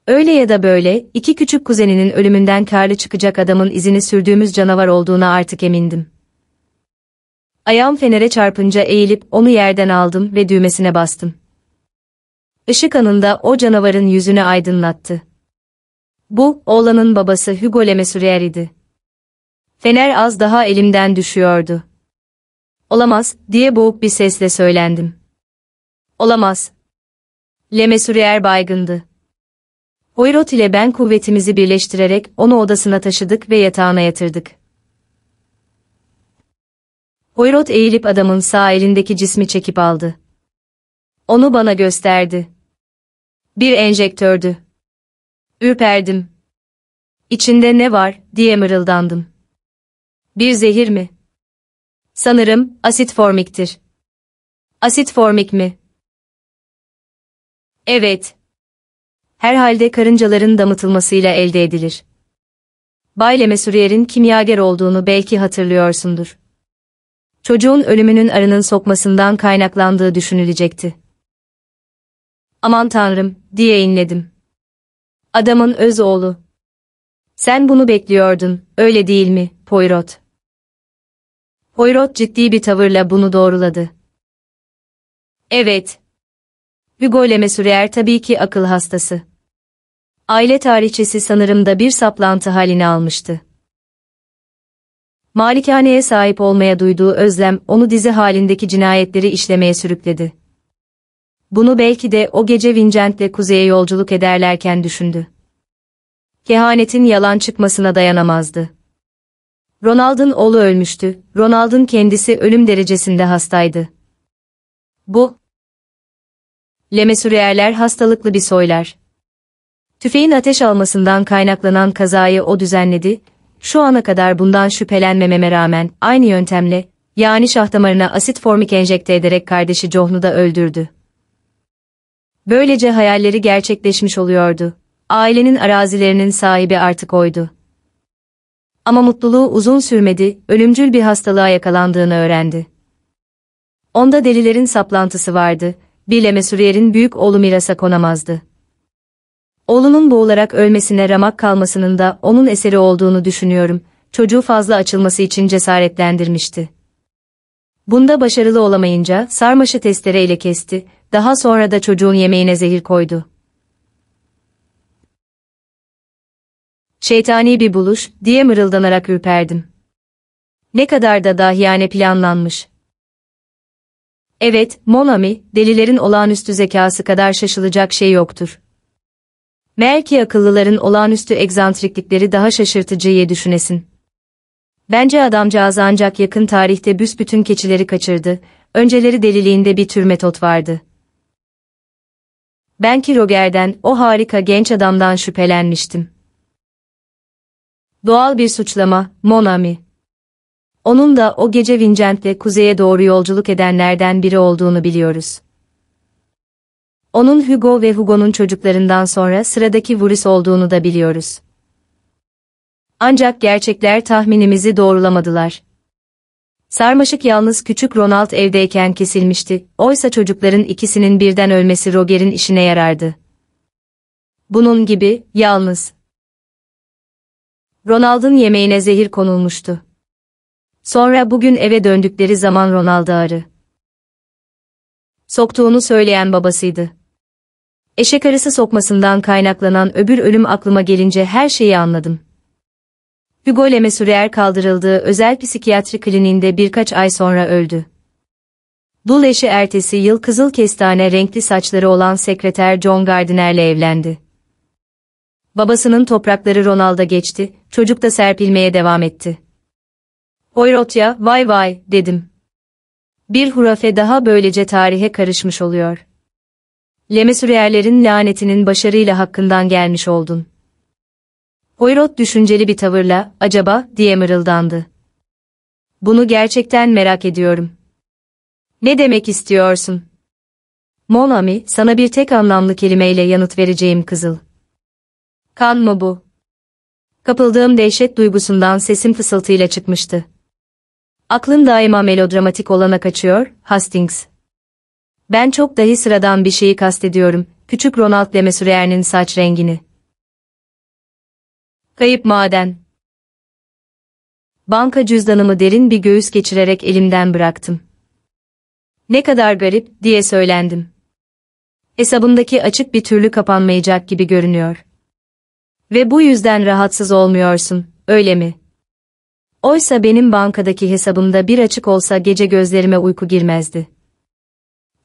Öyle ya da böyle, iki küçük kuzeninin ölümünden karlı çıkacak adamın izini sürdüğümüz canavar olduğuna artık emindim. Ayağım fenere çarpınca eğilip onu yerden aldım ve düğmesine bastım. Işık anında o canavarın yüzünü aydınlattı. Bu, oğlanın babası Hugo Lemessurier idi. Fener az daha elimden düşüyordu. Olamaz, diye boğuk bir sesle söylendim. Olamaz. Lemessurier baygındı. Poirot ile ben kuvvetimizi birleştirerek onu odasına taşıdık ve yatağına yatırdık. Poirot eğilip adamın sağ elindeki cismi çekip aldı. Onu bana gösterdi. Bir enjektördü. Ürperdim. İçinde ne var, diye mırıldandım. Bir zehir mi? Sanırım, asit formiktir. Asit formik mi? Evet. Herhalde karıncaların damıtılmasıyla elde edilir. Bay Lemesurier'in kimyager olduğunu belki hatırlıyorsundur. Çocuğun ölümünün arının sokmasından kaynaklandığı düşünülecekti. Aman tanrım, diye inledim. Adamın öz oğlu. Sen bunu bekliyordun, öyle değil mi, Poirot? Poirot ciddi bir tavırla bunu doğruladı. Evet. Hugo Lemessurier tabii ki akıl hastası. Aile tarihçesi sanırım da bir saplantı halini almıştı. Malikaneye sahip olmaya duyduğu özlem onu dizi halindeki cinayetleri işlemeye sürükledi. Bunu belki de o gece Vincent'le kuzeye yolculuk ederlerken düşündü. Kehanetin yalan çıkmasına dayanamazdı. Ronald'ın oğlu ölmüştü, Ronald'ın kendisi ölüm derecesinde hastaydı. Bu, Lemesuriyerler hastalıklı bir soylar. Tüfeğin ateş almasından kaynaklanan kazayı o düzenledi, şu ana kadar bundan şüphelenmememe rağmen aynı yöntemle, yani şah damarına asit formik enjekte ederek kardeşi John'u da öldürdü. Böylece hayalleri gerçekleşmiş oluyordu. Ailenin arazilerinin sahibi artık oydu. Ama mutluluğu uzun sürmedi, ölümcül bir hastalığa yakalandığını öğrendi. Onda delilerin saplantısı vardı, bir Lemesurier'in büyük oğlu mirasa konamazdı. Oğlunun boğularak ölmesine ramak kalmasının da onun eseri olduğunu düşünüyorum, çocuğu fazla açılması için cesaretlendirmişti. Bunda başarılı olamayınca sarmaşı testereyle kesti, daha sonra da çocuğun yemeğine zehir koydu. Şeytani bir buluş, diye mırıldanarak ürperdim. Ne kadar da dahiyane planlanmış. Evet, Monami, delilerin olağanüstü zekası kadar şaşılacak şey yoktur. Belki akıllıların olağanüstü egzantriklikleri daha şaşırtıcıyı düşünesin. Bence adamcağız ancak yakın tarihte büsbütün keçileri kaçırdı, önceleri deliliğinde bir tür metot vardı. Ben ki Roger'den, o harika genç adamdan şüphelenmiştim. Doğal bir suçlama, Monami. Onun da o gece Vincent'le kuzeye doğru yolculuk edenlerden biri olduğunu biliyoruz. Onun Hugo ve Hugo'nun çocuklarından sonra sıradaki Vuris olduğunu da biliyoruz. Ancak gerçekler tahminimizi doğrulamadılar. Sarmaşık yalnız küçük Ronald evdeyken kesilmişti, oysa çocukların ikisinin birden ölmesi Roger'in işine yarardı. Bunun gibi, yalnız. Ronald'ın yemeğine zehir konulmuştu. Sonra bugün eve döndükleri zaman Ronald'ı arı. Soktuğunu söyleyen babasıydı. Eşek arısı sokmasından kaynaklanan öbür ölüm aklıma gelince her şeyi anladım. Hugo Lemesurier kaldırıldığı özel psikiyatri kliniğinde birkaç ay sonra öldü. Dul eşi ertesi yıl kızıl kestane renkli saçları olan sekreter John Gardiner'le evlendi. Babasının toprakları Ronald'a geçti, çocuk da serpilmeye devam etti. Oyrotya, vay vay, dedim. Bir hurafe daha böylece tarihe karışmış oluyor. Lemesüriyerlerin lanetinin başarıyla hakkından gelmiş oldun. Poirot düşünceli bir tavırla, acaba, diye mırıldandı. Bunu gerçekten merak ediyorum. Ne demek istiyorsun? Mon ami, sana bir tek anlamlı kelimeyle yanıt vereceğim kızıl. Kan mı bu? Kapıldığım dehşet duygusundan sesim fısıltıyla çıkmıştı. Aklın daima melodramatik olana kaçıyor, Hastings. Ben çok dahi sıradan bir şeyi kastediyorum, küçük Ronald Lemessurier'in saç rengini. Kayıp maden. Banka cüzdanımı derin bir göğüs geçirerek elimden bıraktım. Ne kadar garip, diye söylendim. Hesabındaki açık bir türlü kapanmayacak gibi görünüyor. Ve bu yüzden rahatsız olmuyorsun, öyle mi? Oysa benim bankadaki hesabımda bir açık olsa gece gözlerime uyku girmezdi.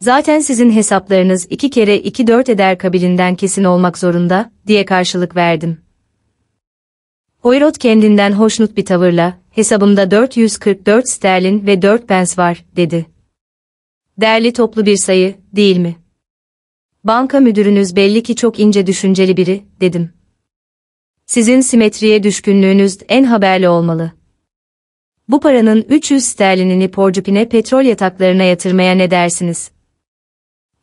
Zaten sizin hesaplarınız iki kere iki dört eder kabilinden kesin olmak zorunda, diye karşılık verdim. Poirot kendinden hoşnut bir tavırla, hesabımda 444 sterlin ve 4 pence var, dedi. Değerli toplu bir sayı, değil mi? Banka müdürünüz belli ki çok ince düşünceli biri, dedim. Sizin simetriye düşkünlüğünüz en haberli olmalı. Bu paranın 300 sterlinini Porcupine petrol yataklarına yatırmaya ne dersiniz?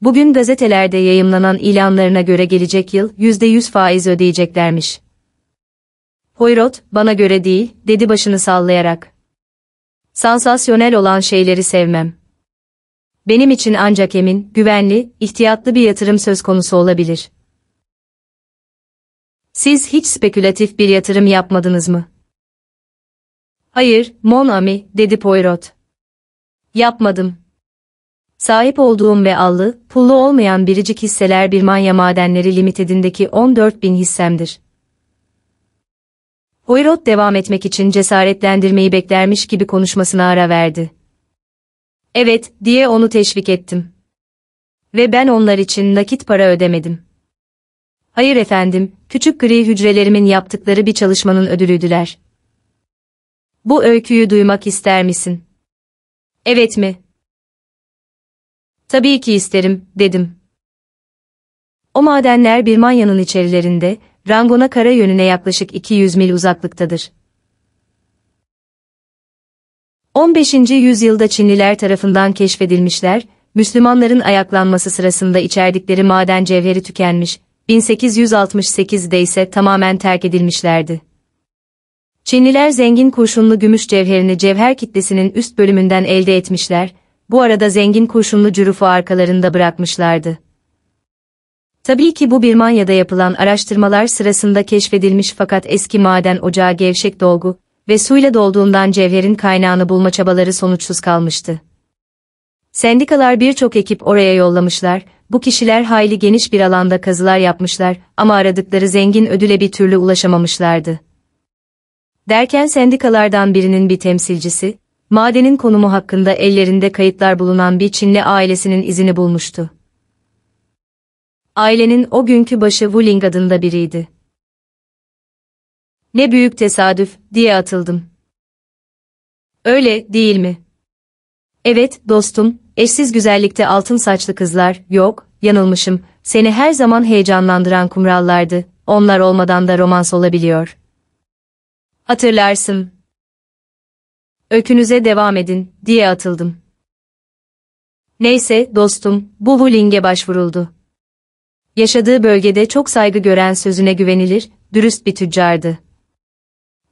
Bugün gazetelerde yayımlanan ilanlarına göre gelecek yıl %100 faiz ödeyeceklermiş. Poirot, bana göre değil, dedi başını sallayarak. Sansasyonel olan şeyleri sevmem. Benim için ancak emin, güvenli, ihtiyatlı bir yatırım söz konusu olabilir. Siz hiç spekülatif bir yatırım yapmadınız mı? Hayır, mon ami, dedi Poirot. Yapmadım. Sahip olduğum ve allı, pullu olmayan biricik hisseler Birmanya Madenleri Limited'indeki 14 bin hissemdir. Poirot devam etmek için cesaretlendirmeyi beklermiş gibi konuşmasına ara verdi. Evet, diye onu teşvik ettim. Ve ben onlar için nakit para ödemedim. Hayır efendim, küçük gri hücrelerimin yaptıkları bir çalışmanın ödülüydüler. Bu öyküyü duymak ister misin? Evet mi? Tabii ki isterim, dedim. O madenler Birmanya'nın içerilerinde, Rangona kara yönüne yaklaşık 200 mil uzaklıktadır. 15. yüzyılda Çinliler tarafından keşfedilmişler, Müslümanların ayaklanması sırasında içerdikleri maden cevheri tükenmiş, 1868'de ise tamamen terk edilmişlerdi. Çinliler zengin kurşunlu gümüş cevherini cevher kitlesinin üst bölümünden elde etmişler, bu arada zengin kurşunlu cürufu arkalarında bırakmışlardı. Tabii ki bu Birmanya'da yapılan araştırmalar sırasında keşfedilmiş fakat eski maden ocağı gevşek dolgu ve suyla dolduğundan cevherin kaynağını bulma çabaları sonuçsuz kalmıştı. Sendikalar birçok ekip oraya yollamışlar, bu kişiler hayli geniş bir alanda kazılar yapmışlar ama aradıkları zengin ödüle bir türlü ulaşamamışlardı. Derken sendikalardan birinin bir temsilcisi, madenin konumu hakkında ellerinde kayıtlar bulunan bir Çinli ailesinin izini bulmuştu. Ailenin o günkü başı Wuling adında biriydi. Ne büyük tesadüf, diye atıldım. Öyle, değil mi? Evet, dostum, eşsiz güzellikte altın saçlı kızlar, yok, yanılmışım, seni her zaman heyecanlandıran kumrallardı, onlar olmadan da romans olabiliyor. Hatırlarsın. Öykünüze devam edin, diye atıldım. Neyse, dostum, bu Wuling'e başvuruldu. Yaşadığı bölgede çok saygı gören sözüne güvenilir, dürüst bir tüccardı.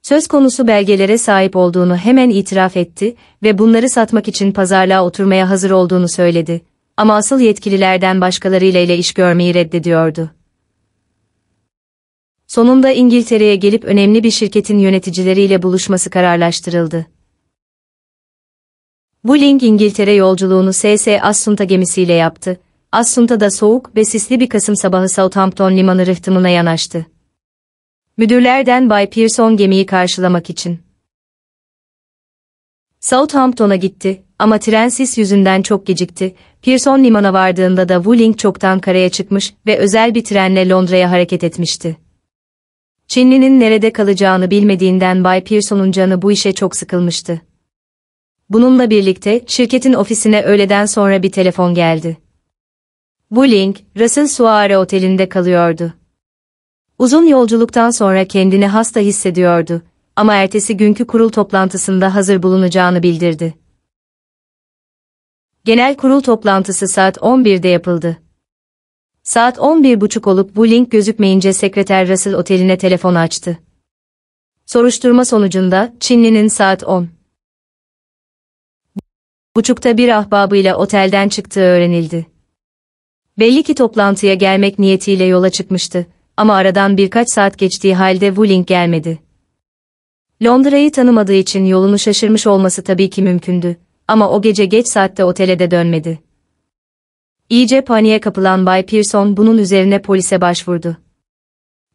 Söz konusu belgelere sahip olduğunu hemen itiraf etti ve bunları satmak için pazarlığa oturmaya hazır olduğunu söyledi. Ama asıl yetkililerden başkalarıyla ile iş görmeyi reddediyordu. Sonunda İngiltere'ye gelip önemli bir şirketin yöneticileriyle buluşması kararlaştırıldı. Bulling İngiltere yolculuğunu SS Assunta gemisiyle yaptı. Assunta'da soğuk ve sisli bir Kasım sabahı Southampton limanı rıhtımına yanaştı. Müdürlerden Bay Pearson gemiyi karşılamak için. Southampton'a gitti ama tren sis yüzünden çok gecikti. Pearson limana vardığında da Wuling çoktan karaya çıkmış ve özel bir trenle Londra'ya hareket etmişti. Çinli'nin nerede kalacağını bilmediğinden Bay Pearson'un canı bu işe çok sıkılmıştı. Bununla birlikte şirketin ofisine öğleden sonra bir telefon geldi. Wuling, Russell Suare Oteli'nde kalıyordu. Uzun yolculuktan sonra kendini hasta hissediyordu ama ertesi günkü kurul toplantısında hazır bulunacağını bildirdi. Genel kurul toplantısı saat 11'de yapıldı. Saat 11.30 olup bu link gözükmeyince sekreter Russell oteline telefon açtı. Soruşturma sonucunda Çinli'nin saat 10 buçukta bir ahbabıyla otelden çıktığı öğrenildi. Belli ki toplantıya gelmek niyetiyle yola çıkmıştı ama aradan birkaç saat geçtiği halde Wuling gelmedi. Londra'yı tanımadığı için yolunu şaşırmış olması tabii ki mümkündü ama o gece geç saatte otele de dönmedi. İyice paniğe kapılan Bay Pearson bunun üzerine polise başvurdu.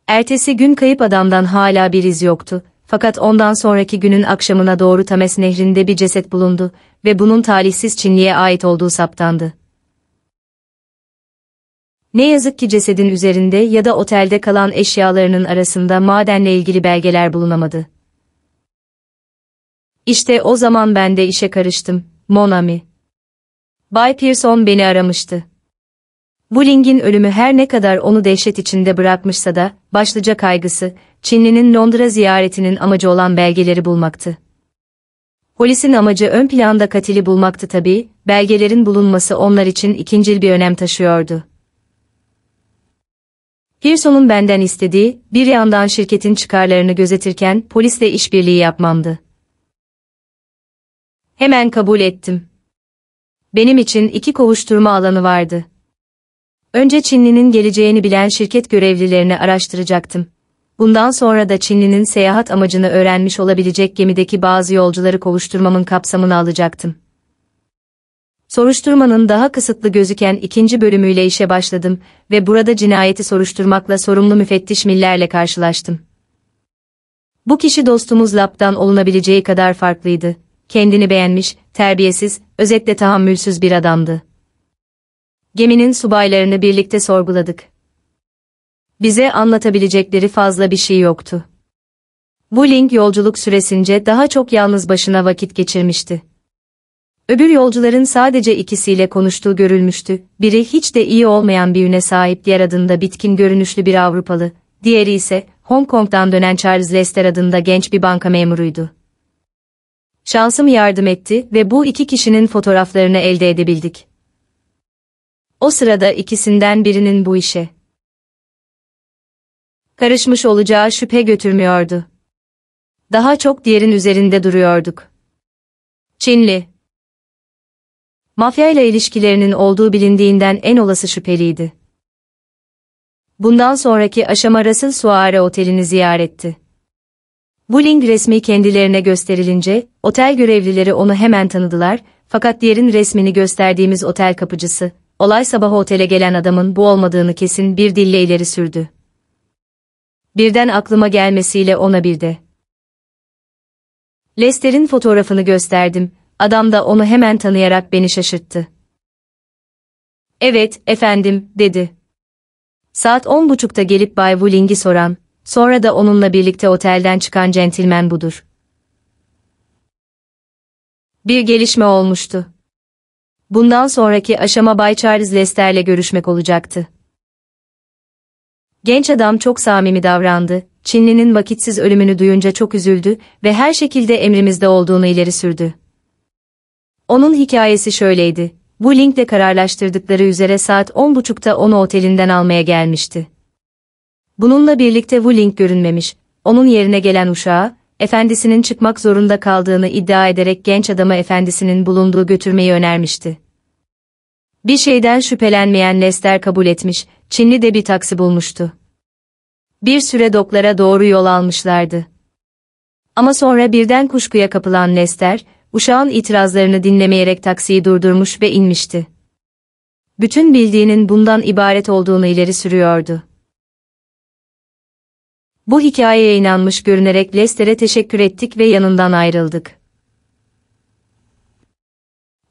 Ertesi gün kayıp adamdan hala bir iz yoktu, fakat ondan sonraki günün akşamına doğru Thames nehrinde bir ceset bulundu ve bunun talihsiz Çinli'ye ait olduğu saptandı. Ne yazık ki cesedin üzerinde ya da otelde kalan eşyalarının arasında madenle ilgili belgeler bulunamadı. İşte o zaman ben de işe karıştım, Monami. Bay Pearson beni aramıştı. Bulling'in ölümü her ne kadar onu dehşet içinde bırakmışsa da, başlıca kaygısı, Çinli'nin Londra ziyaretinin amacı olan belgeleri bulmaktı. Polisin amacı ön planda katili bulmaktı tabii, belgelerin bulunması onlar için ikincil bir önem taşıyordu. Pearson'un benden istediği, bir yandan şirketin çıkarlarını gözetirken polisle işbirliği yapmamdı. Hemen kabul ettim. Benim için iki kovuşturma alanı vardı. Önce Çinli'nin geleceğini bilen şirket görevlilerini araştıracaktım. Bundan sonra da Çinli'nin seyahat amacını öğrenmiş olabilecek gemideki bazı yolcuları kovuşturmamın kapsamını alacaktım. Soruşturmanın daha kısıtlı gözüken ikinci bölümüyle işe başladım ve burada cinayeti soruşturmakla sorumlu müfettiş Miller'le karşılaştım. Bu kişi dostumuz Lap'tan olunabileceği kadar farklıydı. Kendini beğenmiş, terbiyesiz, özetle tahammülsüz bir adamdı. Geminin subaylarını birlikte sorguladık. Bize anlatabilecekleri fazla bir şey yoktu. Bu link yolculuk süresince daha çok yalnız başına vakit geçirmişti. Öbür yolcuların sadece ikisiyle konuştuğu görülmüştü. Biri hiç de iyi olmayan bir üne sahip diğer adında bitkin görünüşlü bir Avrupalı, diğeri ise Hong Kong'dan dönen Charles Lester adında genç bir banka memuruydu. Şansım yardım etti ve bu iki kişinin fotoğraflarını elde edebildik. O sırada ikisinden birinin bu işe karışmış olacağı şüphe götürmüyordu. Daha çok diğerin üzerinde duruyorduk. Çinli Mafya ile ilişkilerinin olduğu bilindiğinden en olası şüpheliydi. Bundan sonraki aşama Russell Suare Oteli'ni ziyaretti. Bulling resmi kendilerine gösterilince, otel görevlileri onu hemen tanıdılar, fakat diğerin resmini gösterdiğimiz otel kapıcısı, olay sabahı otele gelen adamın bu olmadığını kesin bir dille ileri sürdü. Birden aklıma gelmesiyle ona bir de. Lester'in fotoğrafını gösterdim, adam da onu hemen tanıyarak beni şaşırttı. Evet, efendim, dedi. Saat on buçukta gelip Bay Wulling'i soran, sonra da onunla birlikte otelden çıkan centilmen budur. Bir gelişme olmuştu. Bundan sonraki aşama Bay Charles Lester'le görüşmek olacaktı. Genç adam çok samimi davrandı, Çinli'nin vakitsiz ölümünü duyunca çok üzüldü ve her şekilde emrimizde olduğunu ileri sürdü. Onun hikayesi şöyleydi. Bu linkle kararlaştırdıkları üzere saat 10.30'da onu otelinden almaya gelmişti. Bununla birlikte bu link görünmemiş, onun yerine gelen uşağı, efendisinin çıkmak zorunda kaldığını iddia ederek genç adamı efendisinin bulunduğu götürmeyi önermişti. Bir şeyden şüphelenmeyen Lester kabul etmiş, Çinli de bir taksi bulmuştu. Bir süre doklara doğru yol almışlardı. Ama sonra birden kuşkuya kapılan Lester, uşağın itirazlarını dinlemeyerek taksiyi durdurmuş ve inmişti. Bütün bildiğinin bundan ibaret olduğunu ileri sürüyordu. Bu hikayeye inanmış görünerek Lester'e teşekkür ettik ve yanından ayrıldık.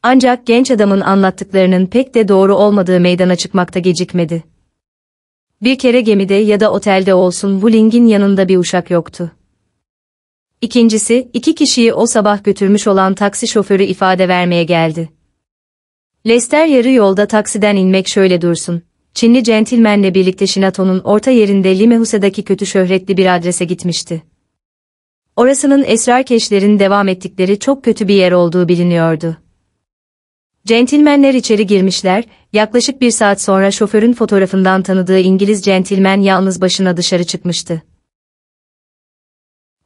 Ancak genç adamın anlattıklarının pek de doğru olmadığı meydana çıkmakta gecikmedi. Bir kere gemide ya da otelde olsun Wulling'in yanında bir uşak yoktu. İkincisi, iki kişiyi o sabah götürmüş olan taksi şoförü ifade vermeye geldi. Lester yarı yolda taksiden inmek şöyle dursun. Çinli centilmenle birlikte Shinato'nun orta yerinde Limehusa'daki kötü şöhretli bir adrese gitmişti. Orasının esrarkeşlerin devam ettikleri çok kötü bir yer olduğu biliniyordu. Centilmenler içeri girmişler, yaklaşık bir saat sonra şoförün fotoğrafından tanıdığı İngiliz centilmen yalnız başına dışarı çıkmıştı.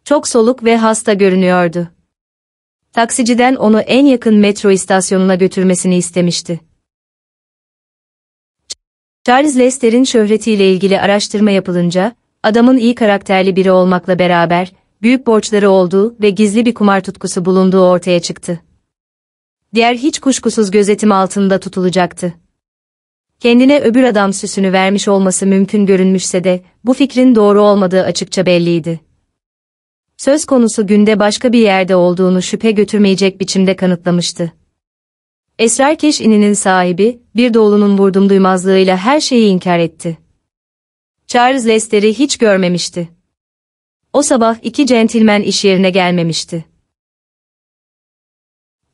Çok soluk ve hasta görünüyordu. Taksiciden onu en yakın metro istasyonuna götürmesini istemişti. Charles Lester'in şöhretiyle ilgili araştırma yapılınca, adamın iyi karakterli biri olmakla beraber, büyük borçları olduğu ve gizli bir kumar tutkusu bulunduğu ortaya çıktı. Diğer hiç kuşkusuz gözetim altında tutulacaktı. Kendine öbür adam süsünü vermiş olması mümkün görünmüşse de, bu fikrin doğru olmadığı açıkça belliydi. Söz konusu günde başka bir yerde olduğunu şüphe götürmeyecek biçimde kanıtlamıştı. Esrarkeş ininin sahibi, bir doğulunun vurdum duymazlığıyla her şeyi inkar etti. Charles Lester'i hiç görmemişti. O sabah iki centilmen iş yerine gelmemişti.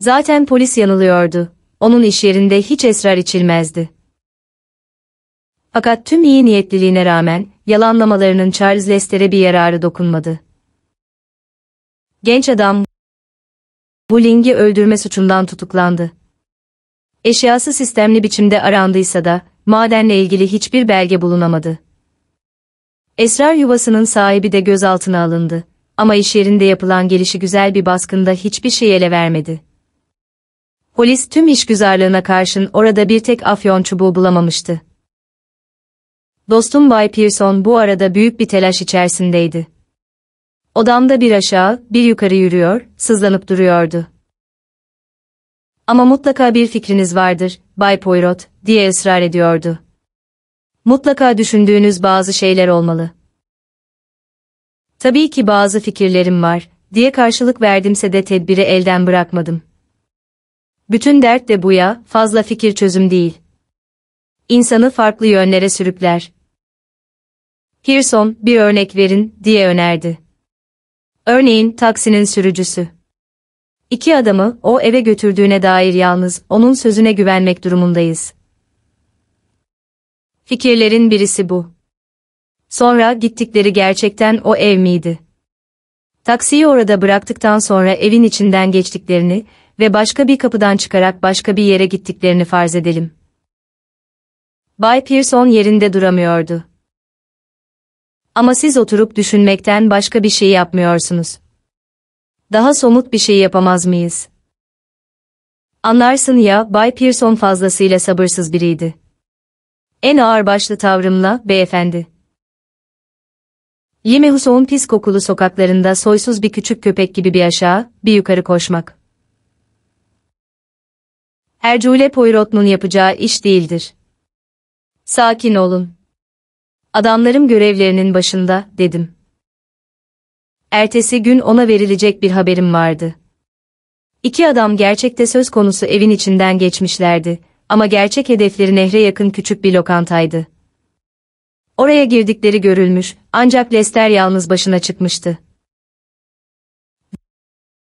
Zaten polis yanılıyordu. Onun iş yerinde hiç esrar içilmezdi. Fakat tüm iyi niyetliliğine rağmen, yalanlamalarının Charles Lester'e bir yararı dokunmadı. Genç adam, Bulling'i öldürme suçundan tutuklandı. Eşyası sistemli biçimde arandıysa da, madenle ilgili hiçbir belge bulunamadı. Esrar yuvasının sahibi de gözaltına alındı. Ama iş yerinde yapılan gelişi güzel bir baskında hiçbir şey ele vermedi. Polis tüm işgüzarlığına karşın orada bir tek afyon çubuğu bulamamıştı. Dostum Bay Pearson bu arada büyük bir telaş içerisindeydi. Odamda bir aşağı, bir yukarı yürüyor, sızlanıp duruyordu. Ama mutlaka bir fikriniz vardır, Bay Poirot, diye ısrar ediyordu. Mutlaka düşündüğünüz bazı şeyler olmalı. Tabii ki bazı fikirlerim var, diye karşılık verdimse de tedbiri elden bırakmadım. Bütün dert de bu ya, fazla fikir çözüm değil. İnsanı farklı yönlere sürükler. Pearson, bir örnek verin, diye önerdi. Örneğin taksinin sürücüsü. İki adamı o eve götürdüğüne dair yalnız onun sözüne güvenmek durumundayız. Fikirlerin birisi bu. Sonra gittikleri gerçekten o ev miydi? Taksiyi orada bıraktıktan sonra evin içinden geçtiklerini ve başka bir kapıdan çıkarak başka bir yere gittiklerini farz edelim. Bay Pearson yerinde duramıyordu. Ama siz oturup düşünmekten başka bir şey yapmıyorsunuz. Daha somut bir şey yapamaz mıyız? Anlarsın ya, Bay Pearson fazlasıyla sabırsız biriydi. En ağırbaşlı tavrımla, beyefendi. Yemehuson'un pis kokulu sokaklarında soysuz bir küçük köpek gibi bir aşağı, bir yukarı koşmak. Ercule Poirot'un yapacağı iş değildir. Sakin olun. Adamlarım görevlerinin başında, dedim. Ertesi gün ona verilecek bir haberim vardı. İki adam gerçekte söz konusu evin içinden geçmişlerdi ama gerçek hedefleri nehre yakın küçük bir lokantaydı. Oraya girdikleri görülmüş ancak Lester yalnız başına çıkmıştı.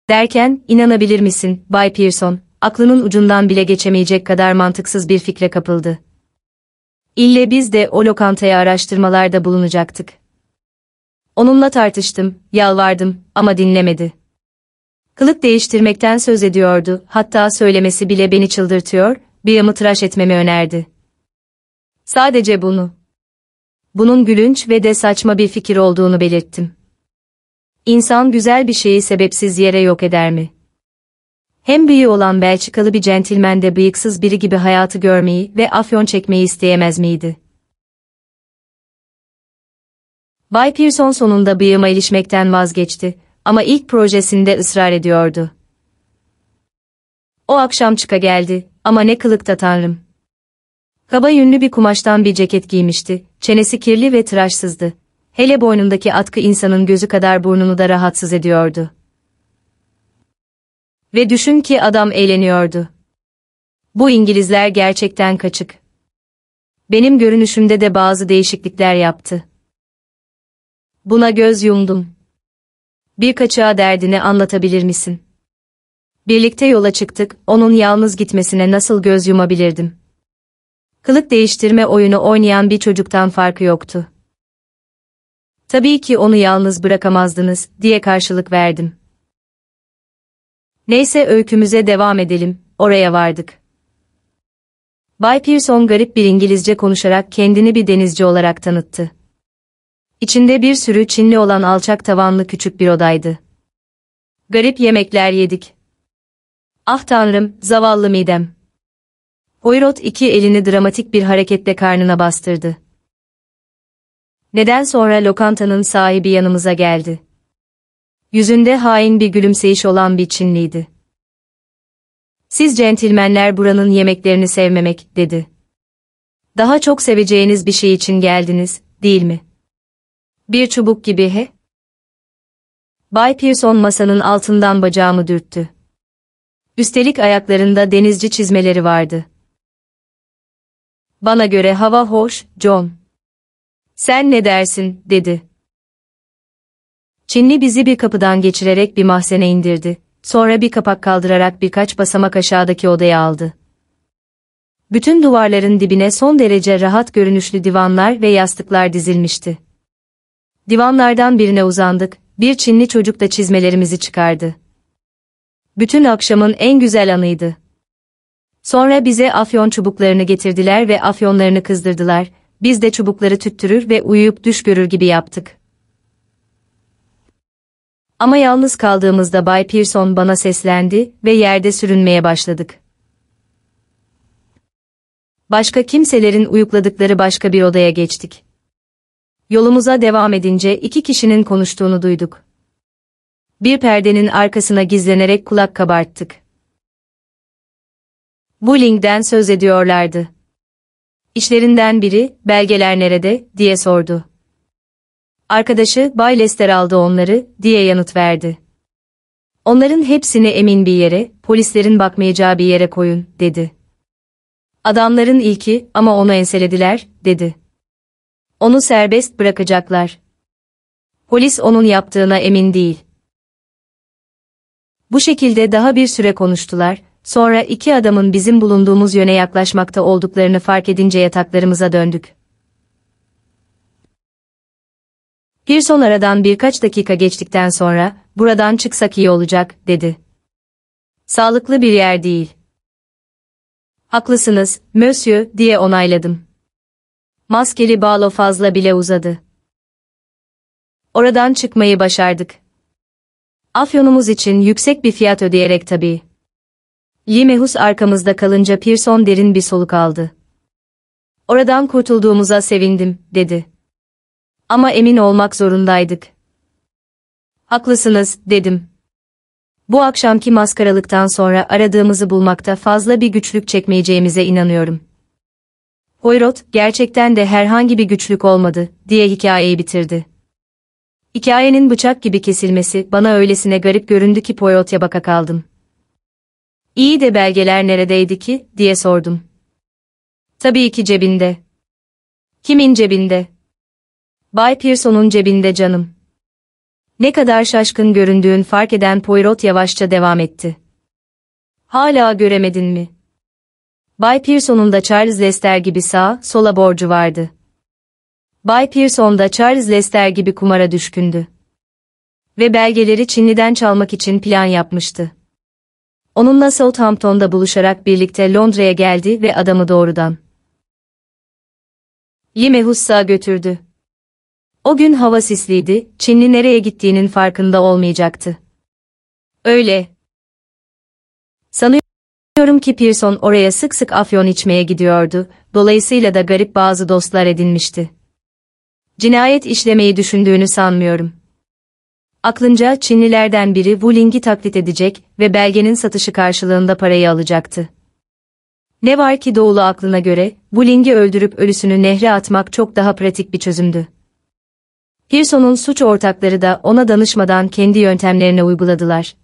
Derken, inanabilir misin, Bay Pearson, aklının ucundan bile geçemeyecek kadar mantıksız bir fikre kapıldı. İlle biz de o lokantaya araştırmalarda bulunacaktık. Onunla tartıştım, yalvardım ama dinlemedi. Kılık değiştirmekten söz ediyordu, hatta söylemesi bile beni çıldırtıyor, bir yamı tıraş etmemi önerdi. Sadece bunu. Bunun gülünç ve de saçma bir fikir olduğunu belirttim. İnsan güzel bir şeyi sebepsiz yere yok eder mi? Hem büyüğü olan Belçikalı bir centilmen de bıyıksız biri gibi hayatı görmeyi ve afyon çekmeyi isteyemez miydi? Bay Pearson sonunda bıyığıma ilişmekten vazgeçti ama ilk projesinde ısrar ediyordu. O akşam çıka geldi ama ne kılıkta tanrım. Kaba yünlü bir kumaştan bir ceket giymişti, çenesi kirli ve tıraşsızdı. Hele boynundaki atkı insanın gözü kadar burnunu da rahatsız ediyordu. Ve düşün ki adam eğleniyordu. Bu İngilizler gerçekten kaçık. Benim görünüşümde de bazı değişiklikler yaptı. Buna göz yumdum. Bir kaçağa derdini anlatabilir misin? Birlikte yola çıktık, onun yalnız gitmesine nasıl göz yumabilirdim? Kılık değiştirme oyunu oynayan bir çocuktan farkı yoktu. Tabii ki onu yalnız bırakamazdınız, diye karşılık verdim. Neyse öykümüze devam edelim, oraya vardık. Bay Pearson garip bir İngilizce konuşarak kendini bir denizci olarak tanıttı. İçinde bir sürü Çinli olan alçak tavanlı küçük bir odaydı. Garip yemekler yedik. Ah tanrım, zavallı midem. Poirot iki elini dramatik bir hareketle karnına bastırdı. Neden sonra lokantanın sahibi yanımıza geldi. Yüzünde hain bir gülümseyiş olan bir Çinliydi. Siz centilmenler buranın yemeklerini sevmemek, dedi. Daha çok seveceğiniz bir şey için geldiniz, değil mi? Bir çubuk gibi he? Bay Pearson masanın altından bacağımı dürttü. Üstelik ayaklarında denizci çizmeleri vardı. Bana göre hava hoş, John. Sen ne dersin, dedi. Çinli bizi bir kapıdan geçirerek bir mahzene indirdi. Sonra bir kapak kaldırarak birkaç basamak aşağıdaki odaya aldı. Bütün duvarların dibine son derece rahat görünüşlü divanlar ve yastıklar dizilmişti. Divanlardan birine uzandık, bir Çinli çocuk da çizmelerimizi çıkardı. Bütün akşamın en güzel anıydı. Sonra bize afyon çubuklarını getirdiler ve afyonlarını kızdırdılar, biz de çubukları tüttürür ve uyuyup düş görür gibi yaptık. Ama yalnız kaldığımızda Bay Pearson bana seslendi ve yerde sürünmeye başladık. Başka kimselerin uyukladıkları başka bir odaya geçtik. Yolumuza devam edince iki kişinin konuştuğunu duyduk. Bir perdenin arkasına gizlenerek kulak kabarttık. Bulling'den söz ediyorlardı. İşlerinden biri, belgeler nerede, diye sordu. Arkadaşı, Bay Lester aldı onları, diye yanıt verdi. Onların hepsini emin bir yere, polislerin bakmayacağı bir yere koyun, dedi. Adamların ilki, ama onu enselediler, dedi. Onu serbest bırakacaklar. Polis onun yaptığına emin değil. Bu şekilde daha bir süre konuştular, sonra iki adamın bizim bulunduğumuz yöne yaklaşmakta olduklarını fark edince yataklarımıza döndük. Bir son aradan birkaç dakika geçtikten sonra, buradan çıksak iyi olacak, dedi. Sağlıklı bir yer değil. Haklısınız, Monsieur, diye onayladım. Maskeli balo fazla bile uzadı. Oradan çıkmayı başardık. Afyonumuz için yüksek bir fiyat ödeyerek tabii. Yimehus arkamızda kalınca Pearson derin bir soluk aldı. Oradan kurtulduğumuza sevindim, dedi. Ama emin olmak zorundaydık. Haklısınız, dedim. Bu akşamki maskaralıktan sonra aradığımızı bulmakta fazla bir güçlük çekmeyeceğimize inanıyorum. Poirot, gerçekten de herhangi bir güçlük olmadı, diye hikayeyi bitirdi. Hikayenin bıçak gibi kesilmesi bana öylesine garip göründü ki Poirot'a baka kaldım. İyi de belgeler neredeydi ki, diye sordum. Tabii ki cebinde. Kimin cebinde? Bay Pearson'un cebinde canım. Ne kadar şaşkın göründüğün fark eden Poirot yavaşça devam etti. Hala göremedin mi? Bay Pearson'un da Charles Lester gibi sağ, sola borcu vardı. Bay Pearson da Charles Lester gibi kumara düşkündü. Ve belgeleri Çinli'den çalmak için plan yapmıştı. Onunla Southampton'da buluşarak birlikte Londra'ya geldi ve adamı doğrudan Yimehuss'a götürdü. O gün hava sisliydi, Çinli nereye gittiğinin farkında olmayacaktı. Öyle. Sanıyorum ki Pearson oraya sık sık afyon içmeye gidiyordu, dolayısıyla da garip bazı dostlar edinmişti. Cinayet işlemeyi düşündüğünü sanmıyorum. Aklınca Çinlilerden biri Wu Ling'i taklit edecek ve belgenin satışı karşılığında parayı alacaktı. Ne var ki doğulu aklına göre, Wu Ling'i öldürüp ölüsünü nehre atmak çok daha pratik bir çözümdü. Pearson'un suç ortakları da ona danışmadan kendi yöntemlerini uyguladılar.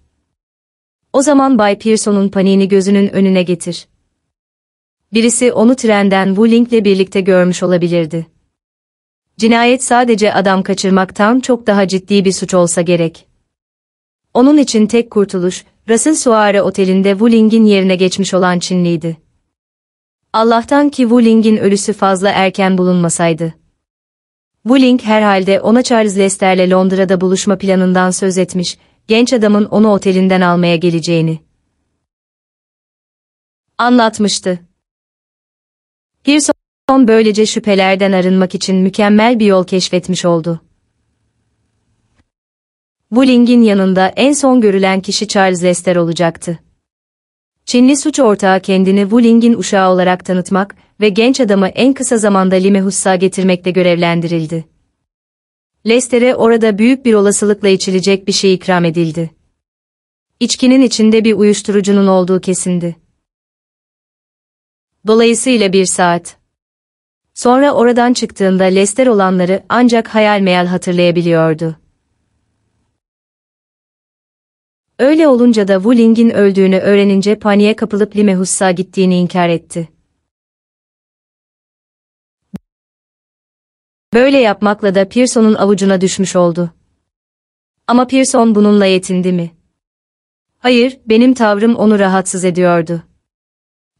O zaman Bay Pearson'un paniğini gözünün önüne getir. Birisi onu trenden Wu Ling'le birlikte görmüş olabilirdi. Cinayet sadece adam kaçırmaktan çok daha ciddi bir suç olsa gerek. Onun için tek kurtuluş, Russell Suare Oteli'nde Wu Ling'in yerine geçmiş olan Çinliydi. Allah'tan ki Wu Ling'in ölüsü fazla erken bulunmasaydı. Wu Ling herhalde ona Charles Lester'le Londra'da buluşma planından söz etmiş, genç adamın onu otelinden almaya geleceğini. Anlatmıştı. Pearson böylece şüphelerden arınmak için mükemmel bir yol keşfetmiş oldu. Wu Ling'in yanında en son görülen kişi Charles Lester olacaktı. Çinli suç ortağı kendini Wu Ling'in uşağı olarak tanıtmak ve genç adamı en kısa zamanda Limehuss'a getirmekle görevlendirildi. Lester'e orada büyük bir olasılıkla içilecek bir şey ikram edildi. İçkinin içinde bir uyuşturucunun olduğu kesindi. Dolayısıyla bir saat. Sonra oradan çıktığında Lester olanları ancak hayal meyal hatırlayabiliyordu. Öyle olunca da Wu Ling'in öldüğünü öğrenince paniğe kapılıp Limehuss'a gittiğini inkar etti. Böyle yapmakla da Pearson'un avucuna düşmüş oldu. Ama Pearson bununla yetindi mi? Hayır, benim tavrım onu rahatsız ediyordu.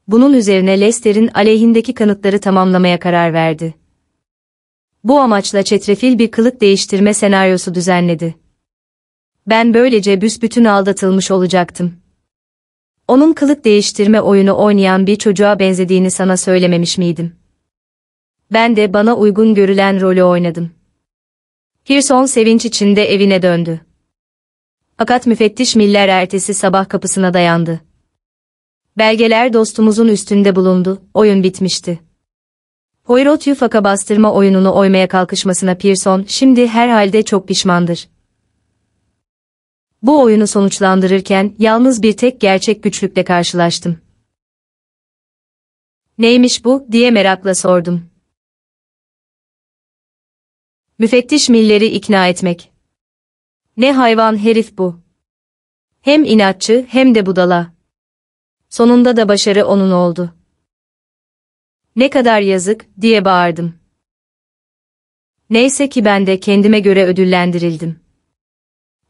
Bunun üzerine Lester'in aleyhindeki kanıtları tamamlamaya karar verdi. Bu amaçla çetrefil bir kılık değiştirme senaryosu düzenledi. Ben böylece büsbütün aldatılmış olacaktım. Onun kılık değiştirme oyunu oynayan bir çocuğa benzediğini sana söylememiş miydim? Ben de bana uygun görülen rolü oynadım. Pearson sevinç içinde evine döndü. Fakat müfettiş Miller ertesi sabah kapısına dayandı. Belgeler dostumuzun üstünde bulundu, oyun bitmişti. Poirot Yufaka bastırma oyununu oymaya kalkışmasına Pearson şimdi herhalde çok pişmandır. Bu oyunu sonuçlandırırken yalnız bir tek gerçek güçlükle karşılaştım. Neymiş bu diye merakla sordum. Müfettiş Miller'i ikna etmek. Ne hayvan herif bu. Hem inatçı hem de budala. Sonunda da başarı onun oldu. Ne kadar yazık diye bağırdım. Neyse ki ben de kendime göre ödüllendirildim.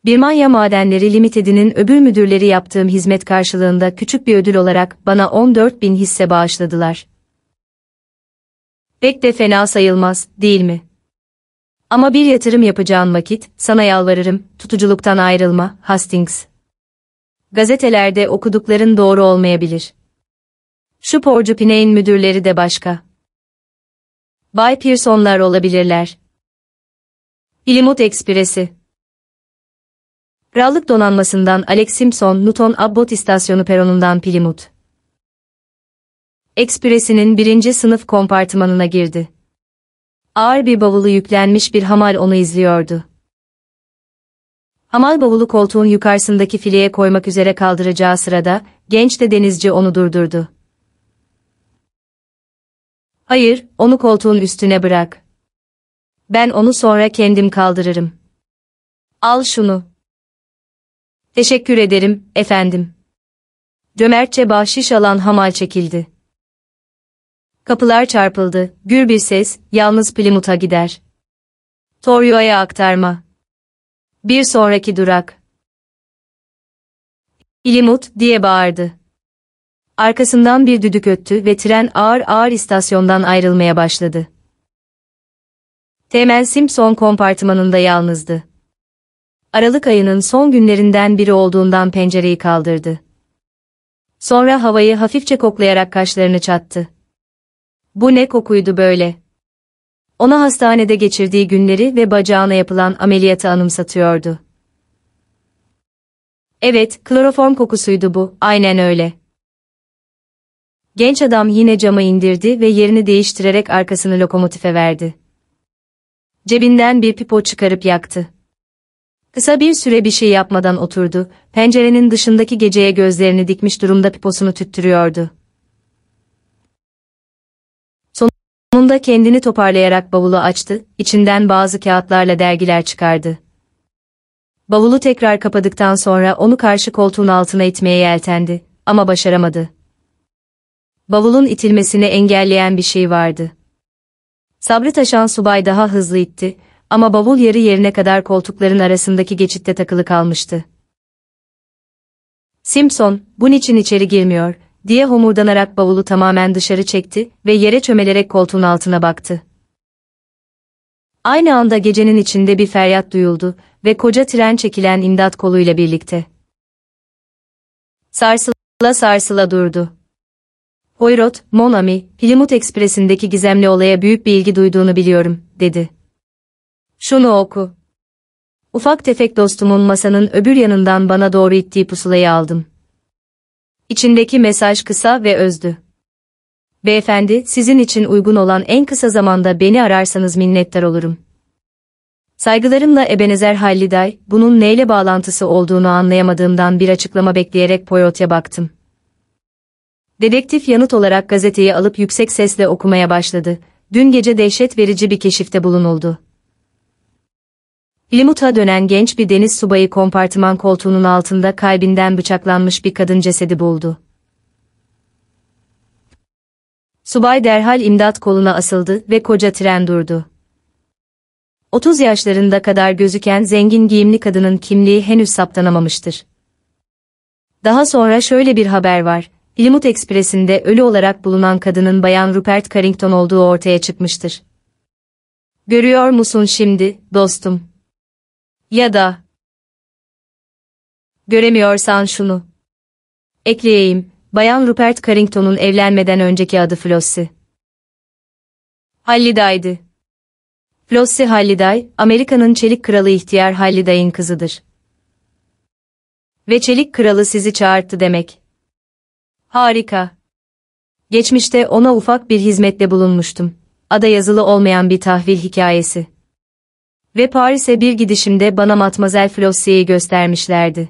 Birmanya Madenleri Limited'inin öbür müdürleri yaptığım hizmet karşılığında küçük bir ödül olarak bana 14 bin hisse bağışladılar. Pek de fena sayılmaz, değil mi? Ama bir yatırım yapacağın vakit, sana yalvarırım, tutuculuktan ayrılma, Hastings. Gazetelerde okudukların doğru olmayabilir. Şu Porcu Piney'in müdürleri de başka. Bay Pearson'lar olabilirler. Plymouth Ekspresi Krallık donanmasından Alex Simpson, Newton Abbot istasyonu peronundan Plymouth. Ekspresinin birinci sınıf kompartımanına girdi. Ağır bir bavulu yüklenmiş bir hamal onu izliyordu. Hamal bavulu koltuğun yukarısındaki fileye koymak üzere kaldıracağı sırada, genç de denizci onu durdurdu. Hayır, onu koltuğun üstüne bırak. Ben onu sonra kendim kaldırırım. Al şunu. Teşekkür ederim, efendim. Cömertçe bahşiş alan hamal çekildi. Kapılar çarpıldı, gür bir ses, yalnız Plymouth'a gider. Torio'ya aktarma. Bir sonraki durak. Plymouth diye bağırdı. Arkasından bir düdük öttü ve tren ağır ağır istasyondan ayrılmaya başladı. Teğmen Simpson kompartımanında yalnızdı. Aralık ayının son günlerinden biri olduğundan pencereyi kaldırdı. Sonra havayı hafifçe koklayarak kaşlarını çattı. Bu ne kokuydu böyle? Ona hastanede geçirdiği günleri ve bacağına yapılan ameliyatı anımsatıyordu. Evet, kloroform kokusuydu bu, aynen öyle. Genç adam yine camı indirdi ve yerini değiştirerek arkasını lokomotife verdi. Cebinden bir pipo çıkarıp yaktı. Kısa bir süre bir şey yapmadan oturdu, pencerenin dışındaki geceye gözlerini dikmiş durumda piposunu tüttürüyordu. Sonunda kendini toparlayarak bavulu açtı, içinden bazı kağıtlarla dergiler çıkardı. Bavulu tekrar kapadıktan sonra onu karşı koltuğun altına itmeye yeltendi, ama başaramadı. Bavulun itilmesini engelleyen bir şey vardı. Sabrı taşan subay daha hızlı itti, ama bavul yarı yerine kadar koltukların arasındaki geçitte takılı kalmıştı. Simpson, bunun için içeri girmiyor, diye homurdanarak bavulu tamamen dışarı çekti ve yere çömelerek koltuğun altına baktı. Aynı anda gecenin içinde bir feryat duyuldu ve koca tren çekilen imdat koluyla birlikte. Sarsıla sarsıla durdu. Poirot, Mon ami, Plymouth Ekspresi'ndeki gizemli olaya büyük bir ilgi duyduğunu biliyorum, dedi. Şunu oku. Ufak tefek dostumun masanın öbür yanından bana doğru ittiği pusulayı aldım. İçindeki mesaj kısa ve özdü. Beyefendi, sizin için uygun olan en kısa zamanda beni ararsanız minnettar olurum. Saygılarımla Ebenezer Halliday, bunun neyle bağlantısı olduğunu anlayamadığımdan bir açıklama bekleyerek Poirot'a baktım. Dedektif yanıt olarak gazeteyi alıp yüksek sesle okumaya başladı. Dün gece dehşet verici bir keşifte bulunuldu. Plymouth'a dönen genç bir deniz subayı kompartıman koltuğunun altında kalbinden bıçaklanmış bir kadın cesedi buldu. Subay derhal imdat koluna asıldı ve koca tren durdu. 30 yaşlarında kadar gözüken zengin giyimli kadının kimliği henüz saptanamamıştır. Daha sonra şöyle bir haber var. Plymouth Ekspresi'nde ölü olarak bulunan kadının bayan Rupert Carrington olduğu ortaya çıkmıştır. Görüyor musun şimdi, dostum? Ya da Göremiyorsan şunu. Ekleyeyim, Bayan Rupert Carrington'un evlenmeden önceki adı Flossie. Halliday'dı. Flossie Halliday, Amerika'nın Çelik Kralı ihtiyar Halliday'ın kızıdır. Ve Çelik Kralı sizi çağırttı demek. Harika. Geçmişte ona ufak bir hizmette bulunmuştum. Ada yazılı olmayan bir tahvil hikayesi. Ve Paris'e bir gidişimde bana Matmazel Flossie'yi göstermişlerdi.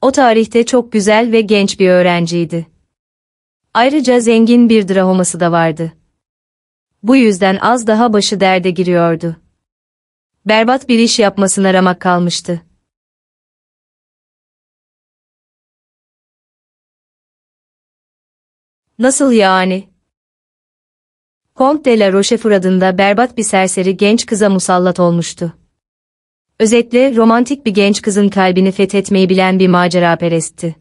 O tarihte çok güzel ve genç bir öğrenciydi. Ayrıca zengin bir drahoması da vardı. Bu yüzden az daha başı derde giriyordu. Berbat bir iş yapmasına ramak kalmıştı. Nasıl yani? Comte de la Rochefort adında berbat bir serseri genç kıza musallat olmuştu. Özetle romantik bir genç kızın kalbini fethetmeyi bilen bir macera perestti.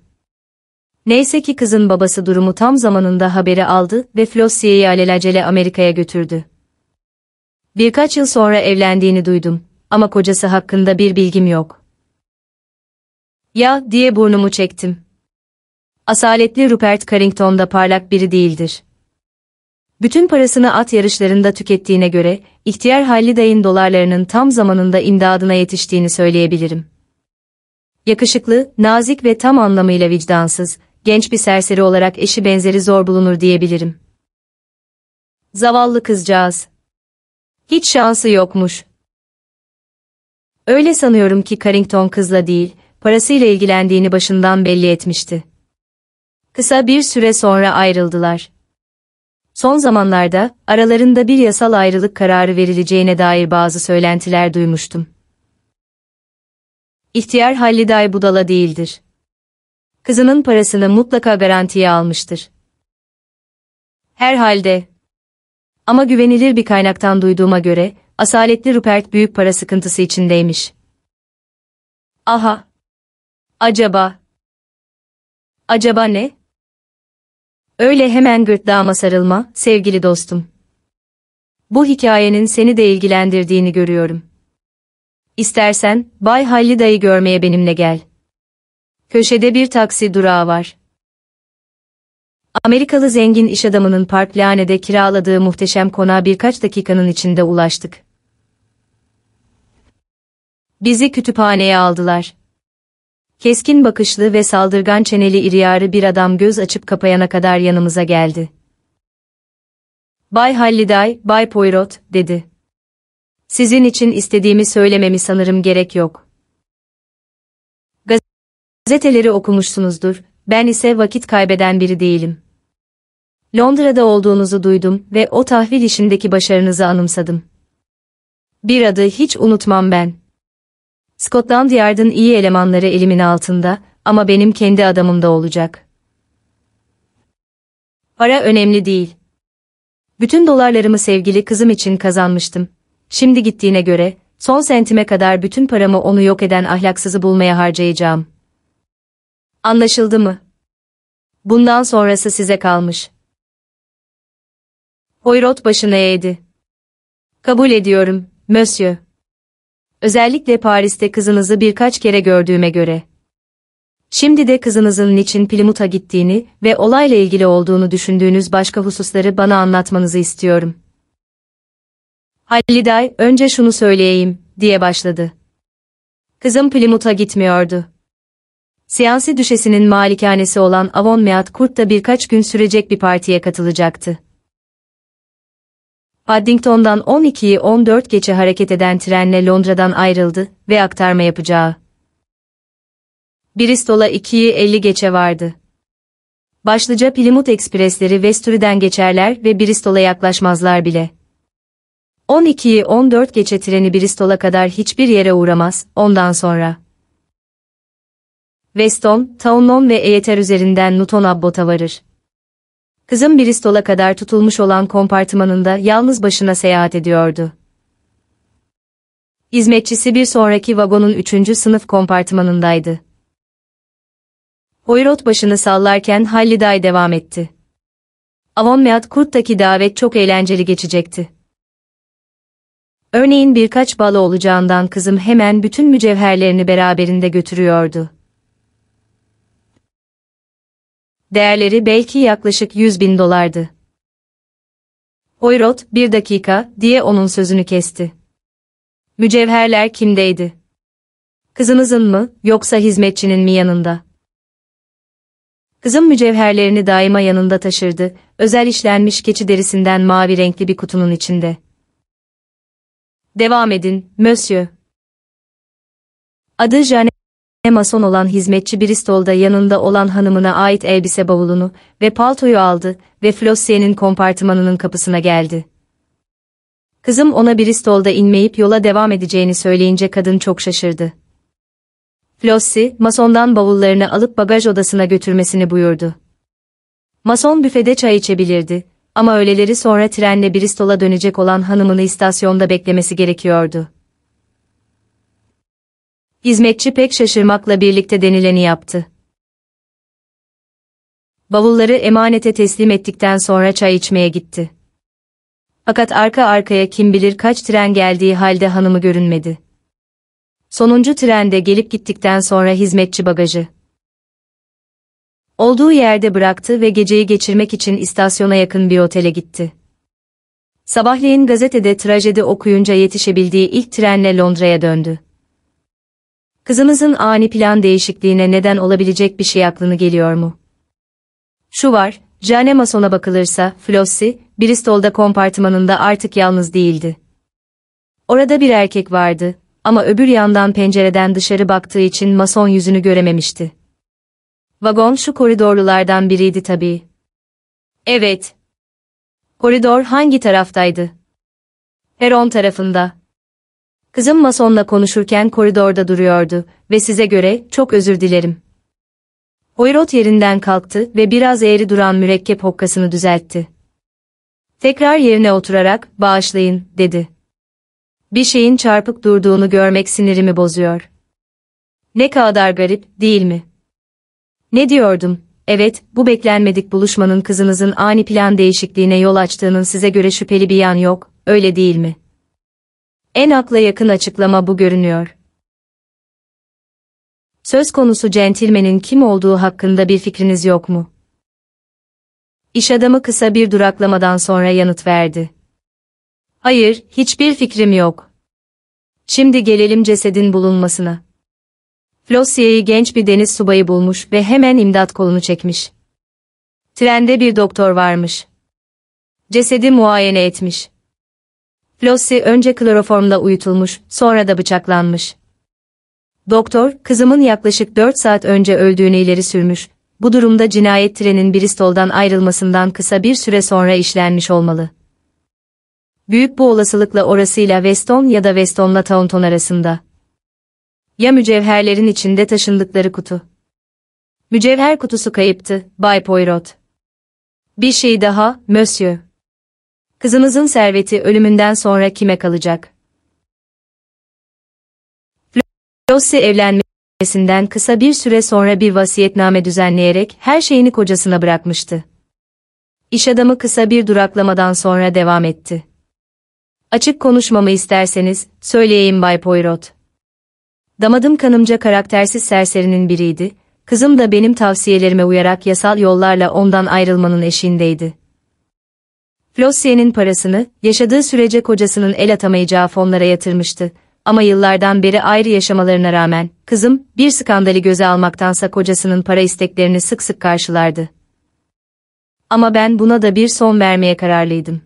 Neyse ki kızın babası durumu tam zamanında haberi aldı ve Flossie'yi alelacele Amerika'ya götürdü. Birkaç yıl sonra evlendiğini duydum ama kocası hakkında bir bilgim yok. Ya diye burnumu çektim. Asaletli Rupert Carrington da parlak biri değildir. Bütün parasını at yarışlarında tükettiğine göre, ihtiyar Halliday'ın dolarlarının tam zamanında imdadına yetiştiğini söyleyebilirim. Yakışıklı, nazik ve tam anlamıyla vicdansız, genç bir serseri olarak eşi benzeri zor bulunur diyebilirim. Zavallı kızcağız. Hiç şansı yokmuş. Öyle sanıyorum ki Carrington kızla değil, parasıyla ilgilendiğini başından belli etmişti. Kısa bir süre sonra ayrıldılar. Son zamanlarda aralarında bir yasal ayrılık kararı verileceğine dair bazı söylentiler duymuştum. İhtiyar Halliday budala değildir. Kızının parasını mutlaka garantiye almıştır. Herhalde. Ama güvenilir bir kaynaktan duyduğuma göre, asaletli Rupert büyük para sıkıntısı içindeymiş. Aha. Acaba. Acaba ne? Öyle hemen gırtlağıma sarılma, sevgili dostum. Bu hikayenin seni de ilgilendirdiğini görüyorum. İstersen, Bay Hallida'yı görmeye benimle gel. Köşede bir taksi durağı var. Amerikalı zengin iş adamının Park Lane'de kiraladığı muhteşem konağa birkaç dakikanın içinde ulaştık. Bizi kütüphaneye aldılar. Keskin bakışlı ve saldırgan çeneli iri bir adam göz açıp kapayana kadar yanımıza geldi. Bay Halliday, Bay Poirot, dedi. Sizin için istediğimi söylememi sanırım gerek yok. Gazeteleri okumuşsunuzdur, ben ise vakit kaybeden biri değilim. Londra'da olduğunuzu duydum ve o tahvil işindeki başarınızı anımsadım. Bir adı hiç unutmam ben. Scotland Yard'ın iyi elemanları elimin altında ama benim kendi adamım da olacak. Para önemli değil. Bütün dolarlarımı sevgili kızım için kazanmıştım. Şimdi gittiğine göre, son sentime kadar bütün paramı onu yok eden ahlaksızı bulmaya harcayacağım. Anlaşıldı mı? Bundan sonrası size kalmış. Poirot başını eğdi. Kabul ediyorum, monsieur. Özellikle Paris'te kızınızı birkaç kere gördüğüme göre. Şimdi de kızınızın niçin Plymouth'a gittiğini ve olayla ilgili olduğunu düşündüğünüz başka hususları bana anlatmanızı istiyorum. Halliday, önce şunu söyleyeyim, diye başladı. Kızım Plymouth'a gitmiyordu. Siyansi düşesinin malikanesi olan Avon Meat Court'ta birkaç gün sürecek bir partiye katılacaktı. Paddington'dan 12'yi 14 geçe hareket eden trenle Londra'dan ayrıldı ve aktarma yapacağı. Bristol'a 2'yi 50 geçe vardı. Başlıca Plymouth Ekspresleri Vesturi'den geçerler ve Bristol'a yaklaşmazlar bile. 12'yi 14 geçe treni Bristol'a kadar hiçbir yere uğramaz, ondan sonra. Weston, Townlon ve Eyeter üzerinden Newton Abbot'a varır. Kızım Bristol'a kadar tutulmuş olan kompartımanında yalnız başına seyahat ediyordu. Hizmetçisi bir sonraki vagonun üçüncü sınıf kompartımanındaydı. Poirot başını sallarken Halliday devam etti. Avonmeat Kurt'taki davet çok eğlenceli geçecekti. Örneğin birkaç balo olacağından kızım hemen bütün mücevherlerini beraberinde götürüyordu. Değerleri belki yaklaşık 100 bin dolardı. Poirot, bir dakika, diye onun sözünü kesti. Mücevherler kimdeydi? Kızınızın mı, yoksa hizmetçinin mi yanında? Kızım mücevherlerini daima yanında taşırdı, özel işlenmiş keçi derisinden mavi renkli bir kutunun içinde. Devam edin, Monsieur. Adı Jeanne mason olan hizmetçi Bristol'da yanında olan hanımına ait elbise bavulunu ve paltoyu aldı ve Flossie'nin kompartımanının kapısına geldi. Kızım ona Bristol'da inmeyip yola devam edeceğini söyleyince kadın çok şaşırdı. Flossie, masondan bavullarını alıp bagaj odasına götürmesini buyurdu. Mason büfede çay içebilirdi ama öğleleri sonra trenle Bristol'a dönecek olan hanımını istasyonda beklemesi gerekiyordu. Hizmetçi pek şaşırmakla birlikte denileni yaptı. Bavulları emanete teslim ettikten sonra çay içmeye gitti. Fakat arka arkaya kim bilir kaç tren geldiği halde hanımı görünmedi. Sonuncu trende gelip gittikten sonra hizmetçi bagajı olduğu yerde bıraktı ve geceyi geçirmek için istasyona yakın bir otele gitti. Sabahleyin gazetede trajedi okuyunca yetişebildiği ilk trenle Londra'ya döndü. Kızımızın ani plan değişikliğine neden olabilecek bir şey aklını geliyor mu? Şu var, Jane Mason'a bakılırsa, Flossie, Bristol'da kompartımanında artık yalnız değildi. Orada bir erkek vardı ama öbür yandan pencereden dışarı baktığı için Mason yüzünü görememişti. Vagon şu koridorlulardan biriydi tabii. Evet. Koridor hangi taraftaydı? Peron tarafında. Kızım Mason'la konuşurken koridorda duruyordu ve size göre çok özür dilerim. Poirot yerinden kalktı ve biraz eğri duran mürekkep hokkasını düzeltti. Tekrar yerine oturarak, bağışlayın, dedi. Bir şeyin çarpık durduğunu görmek sinirimi bozuyor. Ne kadar garip, değil mi? Ne diyordum? Evet, bu beklenmedik buluşmanın kızınızın ani plan değişikliğine yol açtığının size göre şüpheli bir yan yok, öyle değil mi? En akla yakın açıklama bu görünüyor. Söz konusu centilmenin kim olduğu hakkında bir fikriniz yok mu? İş adamı kısa bir duraklamadan sonra yanıt verdi. Hayır, hiçbir fikrim yok. Şimdi gelelim cesedin bulunmasına. Flossie'yi genç bir deniz subayı bulmuş ve hemen imdat kolunu çekmiş. Trende bir doktor varmış. Cesedi muayene etmiş. Flossie önce kloroformla uyutulmuş, sonra da bıçaklanmış. Doktor, kızımın yaklaşık 4 saat önce öldüğünü ileri sürmüş. Bu durumda cinayet trenin Bristol'dan ayrılmasından kısa bir süre sonra işlenmiş olmalı. Büyük bu olasılıkla orasıyla Weston ya da Weston'la Taunton arasında. Ya mücevherlerin içinde taşındıkları kutu. Mücevher kutusu kayıptı, Bay Poirot. Bir şey daha, Monsieur. Kızınızın serveti ölümünden sonra kime kalacak? Flossie evlenmesinden kısa bir süre sonra bir vasiyetname düzenleyerek her şeyini kocasına bırakmıştı. İş adamı kısa bir duraklamadan sonra devam etti. Açık konuşmamı isterseniz, söyleyeyim Bay Poirot. Damadım kanımca karaktersiz serserinin biriydi, kızım da benim tavsiyelerime uyarak yasal yollarla ondan ayrılmanın eşiğindeydi. Flossie'nin parasını, yaşadığı sürece kocasının el atamayacağı fonlara yatırmıştı. Ama yıllardan beri ayrı yaşamalarına rağmen, kızım, bir skandali göze almaktansa kocasının para isteklerini sık sık karşılardı. Ama ben buna da bir son vermeye kararlıydım.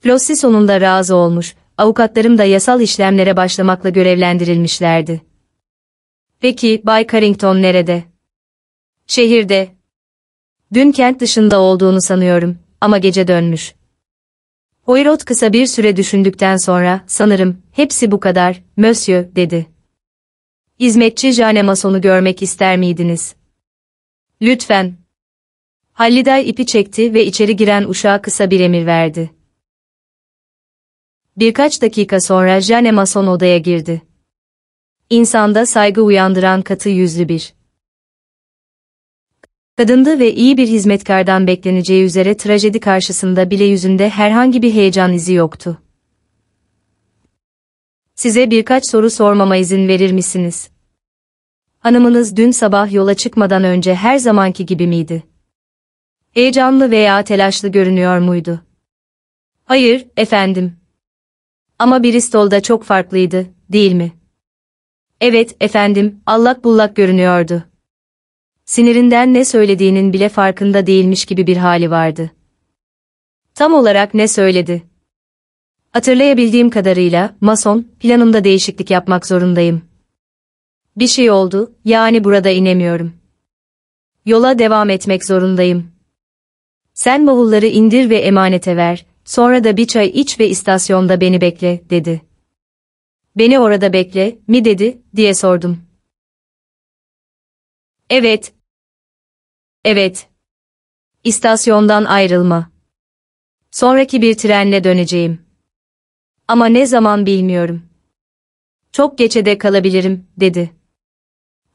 Flossie sonunda razı olmuş, avukatlarım da yasal işlemlere başlamakla görevlendirilmişlerdi. Peki, Bay Carrington nerede? Şehirde. Dün kent dışında olduğunu sanıyorum, ama gece dönmüş. Poirot kısa bir süre düşündükten sonra, sanırım, hepsi bu kadar, Monsieur, dedi. Hizmetçi Jane Mason'u görmek ister miydiniz? Lütfen. Halliday ipi çekti ve içeri giren uşağa kısa bir emir verdi. Birkaç dakika sonra Jane Mason odaya girdi. İnsanda saygı uyandıran katı yüzlü bir kadındı ve iyi bir hizmetkardan bekleneceği üzere trajedi karşısında bile yüzünde herhangi bir heyecan izi yoktu. Size birkaç soru sormama izin verir misiniz? Hanımınız dün sabah yola çıkmadan önce her zamanki gibi miydi? Heyecanlı veya telaşlı görünüyor muydu? Hayır, efendim. Ama Bristol'da çok farklıydı, değil mi? Evet, efendim, allak bullak görünüyordu. Sinirinden ne söylediğinin bile farkında değilmiş gibi bir hali vardı. Tam olarak ne söyledi? Hatırlayabildiğim kadarıyla, Mason, planımda değişiklik yapmak zorundayım. Bir şey oldu, yani burada inemiyorum. Yola devam etmek zorundayım. Sen bavulları indir ve emanete ver, sonra da bir çay iç ve istasyonda beni bekle, dedi. Beni orada bekle, mi dedi, diye sordum. Evet. Evet. İstasyondan ayrılma. Sonraki bir trenle döneceğim. Ama ne zaman bilmiyorum. Çok geçede kalabilirim, dedi.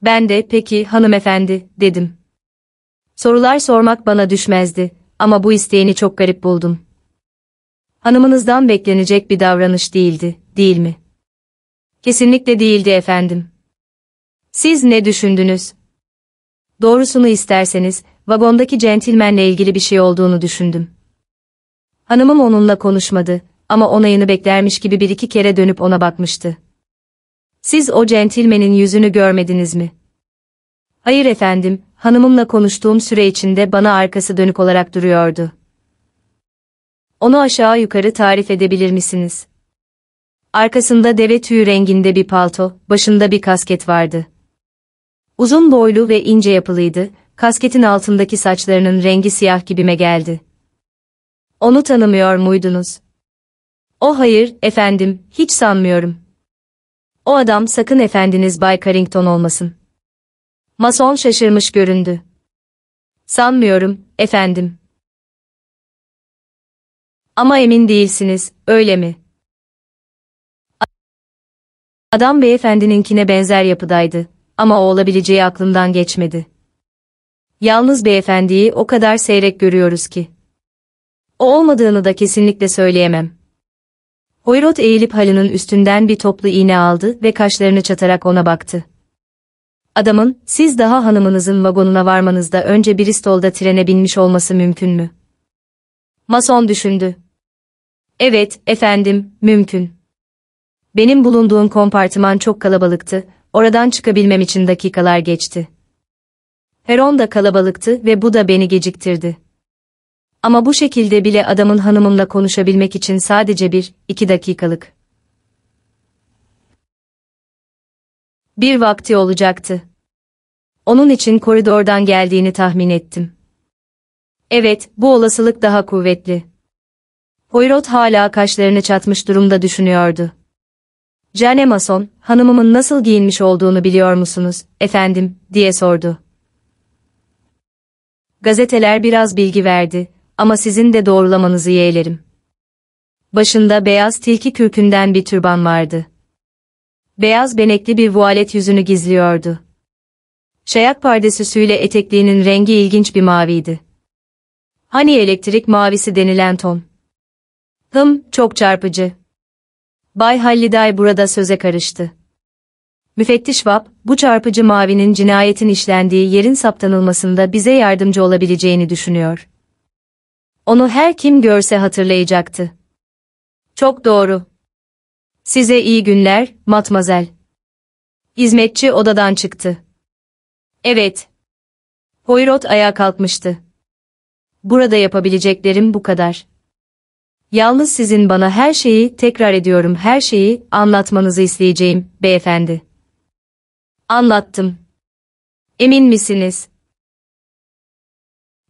Ben de, peki hanımefendi, dedim. Sorular sormak bana düşmezdi ama bu isteğini çok garip buldum. Hanımınızdan beklenecek bir davranış değildi, değil mi? Kesinlikle değildi efendim. Siz ne düşündünüz? Doğrusunu isterseniz, vagondaki centilmenle ilgili bir şey olduğunu düşündüm. Hanımım onunla konuşmadı ama onayını beklermiş gibi bir iki kere dönüp ona bakmıştı. Siz o centilmenin yüzünü görmediniz mi? Hayır efendim, hanımımla konuştuğum süre içinde bana arkası dönük olarak duruyordu. Onu aşağı yukarı tarif edebilir misiniz? Arkasında deve tüyü renginde bir palto, başında bir kasket vardı. Uzun boylu ve ince yapılıydı, kasketin altındaki saçlarının rengi siyah gibime geldi. Onu tanımıyor muydunuz? O hayır, efendim, hiç sanmıyorum. O adam sakın efendiniz Bay Carrington olmasın. Mason şaşırmış göründü. Sanmıyorum, efendim. Ama emin değilsiniz, öyle mi? Adam beyefendininkine benzer yapıdaydı ama o olabileceği aklımdan geçmedi. Yalnız beyefendiyi o kadar seyrek görüyoruz ki. O olmadığını da kesinlikle söyleyemem. Poirot eğilip halının üstünden bir toplu iğne aldı ve kaşlarını çatarak ona baktı. Adamın, siz daha hanımınızın vagonuna varmanızda önce Bristol'da trene binmiş olması mümkün mü? Mason düşündü. Evet, efendim, mümkün. Benim bulunduğum kompartıman çok kalabalıktı, oradan çıkabilmem için dakikalar geçti. Peron da kalabalıktı ve bu da beni geciktirdi. Ama bu şekilde bile adamın hanımımla konuşabilmek için sadece bir, iki dakikalık. Bir vakti olacaktı. Onun için koridordan geldiğini tahmin ettim. Evet, bu olasılık daha kuvvetli. Poirot hala kaşlarını çatmış durumda düşünüyordu. Jane Mason, hanımımın nasıl giyinmiş olduğunu biliyor musunuz, efendim, diye sordu. Gazeteler biraz bilgi verdi ama sizin de doğrulamanızı yeğlerim. Başında beyaz tilki kürkünden bir türban vardı. Beyaz benekli bir vualet yüzünü gizliyordu. Şayak pardesüsüyle etekliğinin rengi ilginç bir maviydi. Hani elektrik mavisi denilen ton. Hım, çok çarpıcı. Bay Halliday burada söze karıştı. Müfettiş Wap, bu çarpıcı mavinin cinayetin işlendiği yerin saptanılmasında bize yardımcı olabileceğini düşünüyor. Onu her kim görse hatırlayacaktı. Çok doğru. Size iyi günler, matmazel. Hizmetçi odadan çıktı. Evet. Poirot ayağa kalkmıştı. Burada yapabileceklerim bu kadar. Yalnız sizin bana her şeyi, tekrar ediyorum her şeyi, anlatmanızı isteyeceğim, beyefendi. Anlattım. Emin misiniz?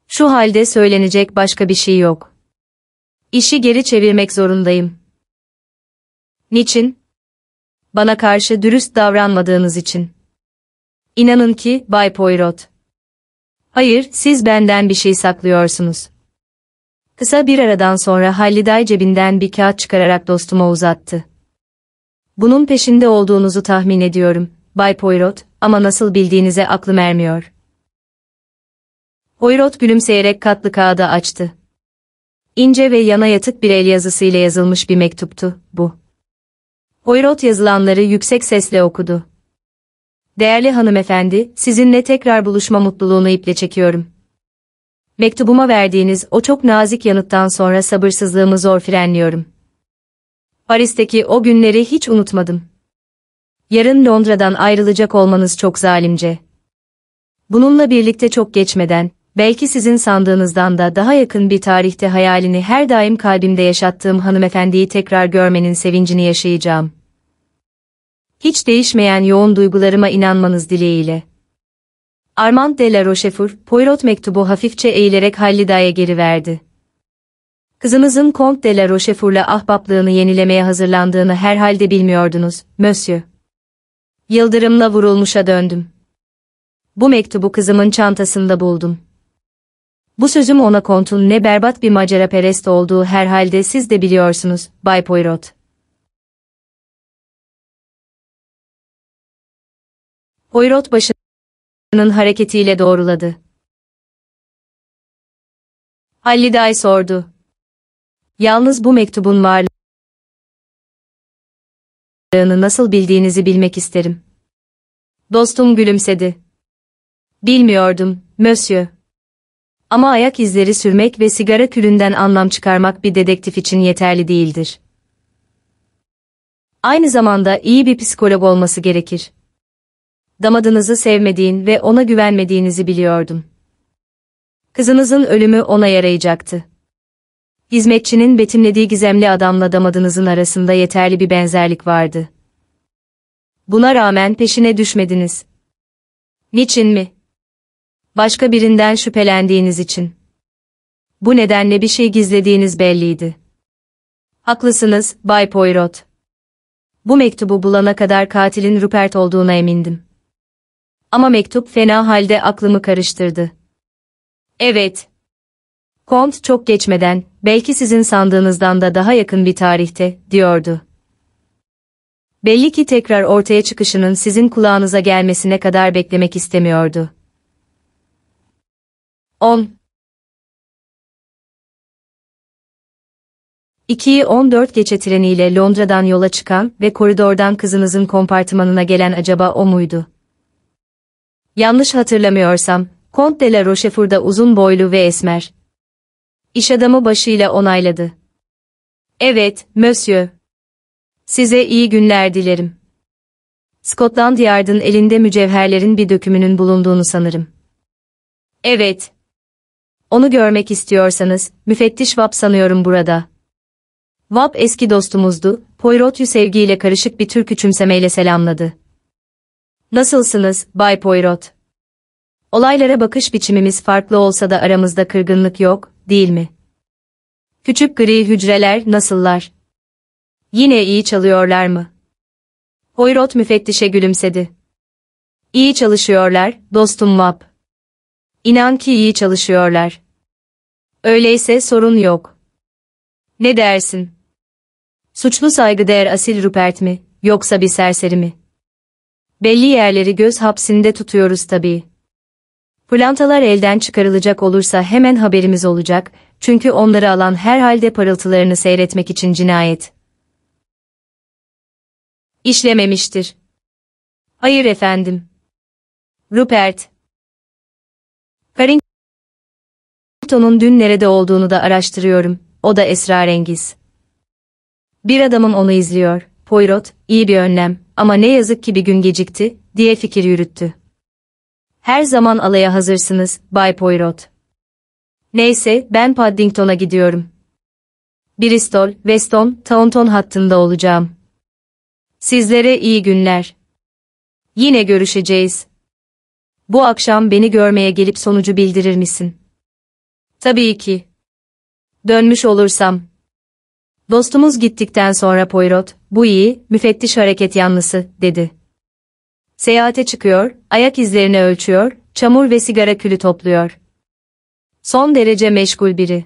Şu halde söylenecek başka bir şey yok. İşi geri çevirmek zorundayım. Niçin? Bana karşı dürüst davranmadığınız için. İnanın ki, Bay Poirot. Hayır, siz benden bir şey saklıyorsunuz. Kısa bir aradan sonra Halliday cebinden bir kağıt çıkararak dostuma uzattı. Bunun peşinde olduğunuzu tahmin ediyorum, Bay Poirot, ama nasıl bildiğinize aklım ermiyor. Poirot gülümseyerek katlı kağıdı açtı. İnce ve yana yatık bir el yazısıyla yazılmış bir mektuptu, bu. Poirot yazılanları yüksek sesle okudu. Değerli hanımefendi, sizinle tekrar buluşma mutluluğunu iple çekiyorum. Mektubuma verdiğiniz o çok nazik yanıttan sonra sabırsızlığımı zor frenliyorum. Paris'teki o günleri hiç unutmadım. Yarın Londra'dan ayrılacak olmanız çok zalimce. Bununla birlikte çok geçmeden, belki sizin sandığınızdan da daha yakın bir tarihte hayalini her daim kalbimde yaşattığım hanımefendiyi tekrar görmenin sevincini yaşayacağım. Hiç değişmeyen yoğun duygularıma inanmanız dileğiyle. Armand de la Rochefort, Poirot mektubu hafifçe eğilerek Hallida'ya geri verdi. Kızınızın Comte de la Rochefort'la ahbaplığını yenilemeye hazırlandığını herhalde bilmiyordunuz, Monsieur. Yıldırımla vurulmuşa döndüm. Bu mektubu kızımın çantasında buldum. Bu sözüm ona kontun ne berbat bir macera perest olduğu herhalde siz de biliyorsunuz, Bay Poirot. Poirot başının hareketiyle doğruladı. Halliday sordu. Yalnız bu mektubun varlığını nasıl bildiğinizi bilmek isterim. Dostum gülümsedi. Bilmiyordum, Monsieur. Ama ayak izleri sürmek ve sigara külünden anlam çıkarmak bir dedektif için yeterli değildir. Aynı zamanda iyi bir psikolog olması gerekir. Damadınızı sevmediğin ve ona güvenmediğinizi biliyordum. Kızınızın ölümü ona yarayacaktı. Hizmetçinin betimlediği gizemli adamla damadınızın arasında yeterli bir benzerlik vardı. Buna rağmen peşine düşmediniz. Niçin mi? Başka birinden şüphelendiğiniz için. Bu nedenle bir şey gizlediğiniz belliydi. Haklısınız, Bay Poirot. Bu mektubu bulana kadar katilin Rupert olduğuna emindim. Ama mektup fena halde aklımı karıştırdı. Evet. Kont çok geçmeden, belki sizin sandığınızdan da daha yakın bir tarihte, diyordu. Belli ki tekrar ortaya çıkışının sizin kulağınıza gelmesine kadar beklemek istemiyordu. 10. 2'yi 14 geçe treniyle Londra'dan yola çıkan ve koridordan kızınızın kompartımanına gelen acaba o muydu? Yanlış hatırlamıyorsam, Kont de la Rochefour'da uzun boylu ve esmer. İş adamı başıyla onayladı. Evet, monsieur. Size iyi günler dilerim. Scotland Yard'ın elinde mücevherlerin bir dökümünün bulunduğunu sanırım. Evet. Onu görmek istiyorsanız, müfettiş Wap sanıyorum burada. Wap eski dostumuzdu, Poirot'u sevgiyle karışık bir tür küçümsemeyle selamladı. Nasılsınız, Bay Poirot? Olaylara bakış biçimimiz farklı olsa da aramızda kırgınlık yok, değil mi? Küçük gri hücreler nasıllar? Yine iyi çalıyorlar mı? Poirot müfettişe gülümsedi. İyi çalışıyorlar, dostum Wap. İnan ki iyi çalışıyorlar. Öyleyse sorun yok. Ne dersin? Suçlu saygıdeğer asil Rupert mi, yoksa bir serseri mi? Belli yerleri göz hapsinde tutuyoruz tabii. Pırlantalar elden çıkarılacak olursa hemen haberimiz olacak, çünkü onları alan herhalde parıltılarını seyretmek için cinayet. İşlememiştir. Hayır efendim. Rupert. Carrington'un dün nerede olduğunu da araştırıyorum, o da esrarengiz. Bir adamım onu izliyor, Poirot, iyi bir önlem, ama ne yazık ki bir gün gecikti, diye fikir yürüttü. Her zaman alaya hazırsınız, Bay Poirot. Neyse, ben Paddington'a gidiyorum. Bristol, Weston, Taunton hattında olacağım. Sizlere iyi günler. Yine görüşeceğiz. Bu akşam beni görmeye gelip sonucu bildirir misin? Tabii ki. Dönmüş olursam. Dostumuz gittikten sonra Poirot, bu iyi, müfettiş hareket yanlısı, dedi. Seyahate çıkıyor, ayak izlerini ölçüyor, çamur ve sigara külü topluyor. Son derece meşgul biri.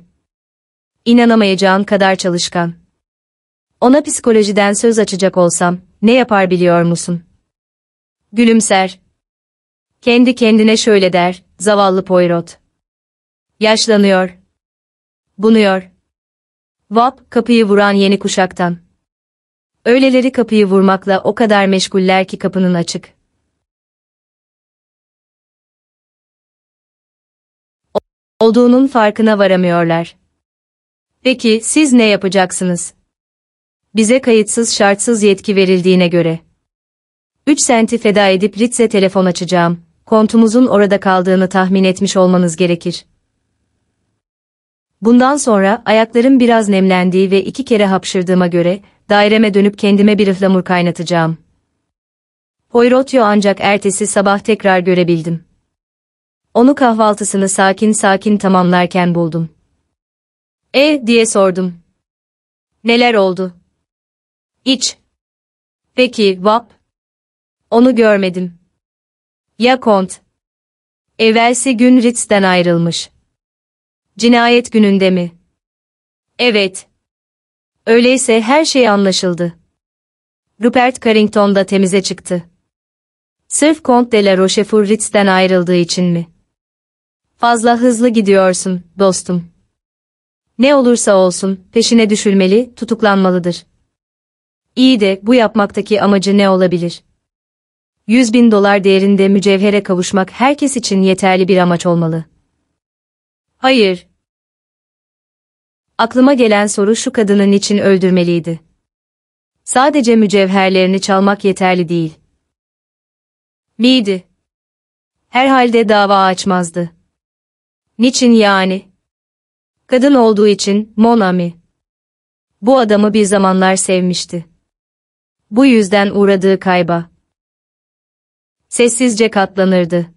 İnanamayacağın kadar çalışkan. Ona psikolojiden söz açacak olsam, ne yapar biliyor musun? Gülümser. Kendi kendine şöyle der, zavallı Poirot. Yaşlanıyor. Bunuyor. Vap, kapıyı vuran yeni kuşaktan. Öyleleri kapıyı vurmakla o kadar meşguller ki kapının açık. Olduğunun farkına varamıyorlar. Peki siz ne yapacaksınız? Bize kayıtsız şartsız yetki verildiğine göre. 3 senti feda edip Ritz'e telefon açacağım. Kontumuzun orada kaldığını tahmin etmiş olmanız gerekir. Bundan sonra ayaklarım biraz nemlendiği ve iki kere hapşırdığıma göre daireme dönüp kendime bir ıhlamur kaynatacağım. Poirot'u ancak ertesi sabah tekrar görebildim. Onu kahvaltısını sakin sakin tamamlarken buldum. E diye sordum. Neler oldu? İç. Peki, Vap? Onu görmedim. Ya Kont? Evvelsi gün Ritz'ten ayrılmış. Cinayet gününde mi? Evet. Öyleyse her şey anlaşıldı. Rupert Carrington da temize çıktı. Sırf Kont de la Rochefort Ritz'ten ayrıldığı için mi? Fazla hızlı gidiyorsun, dostum. Ne olursa olsun, peşine düşülmeli, tutuklanmalıdır. İyi de, bu yapmaktaki amacı ne olabilir? 100 bin dolar değerinde mücevhere kavuşmak herkes için yeterli bir amaç olmalı. Hayır. Aklıma gelen soru şu kadının için öldürmeliydi. Sadece mücevherlerini çalmak yeterli değil. Miydi? Herhalde dava açmazdı. Niçin yani? Kadın olduğu için, Mon Ami. Bu adamı bir zamanlar sevmişti. Bu yüzden uğradığı kayba. Sessizce katlanırdı.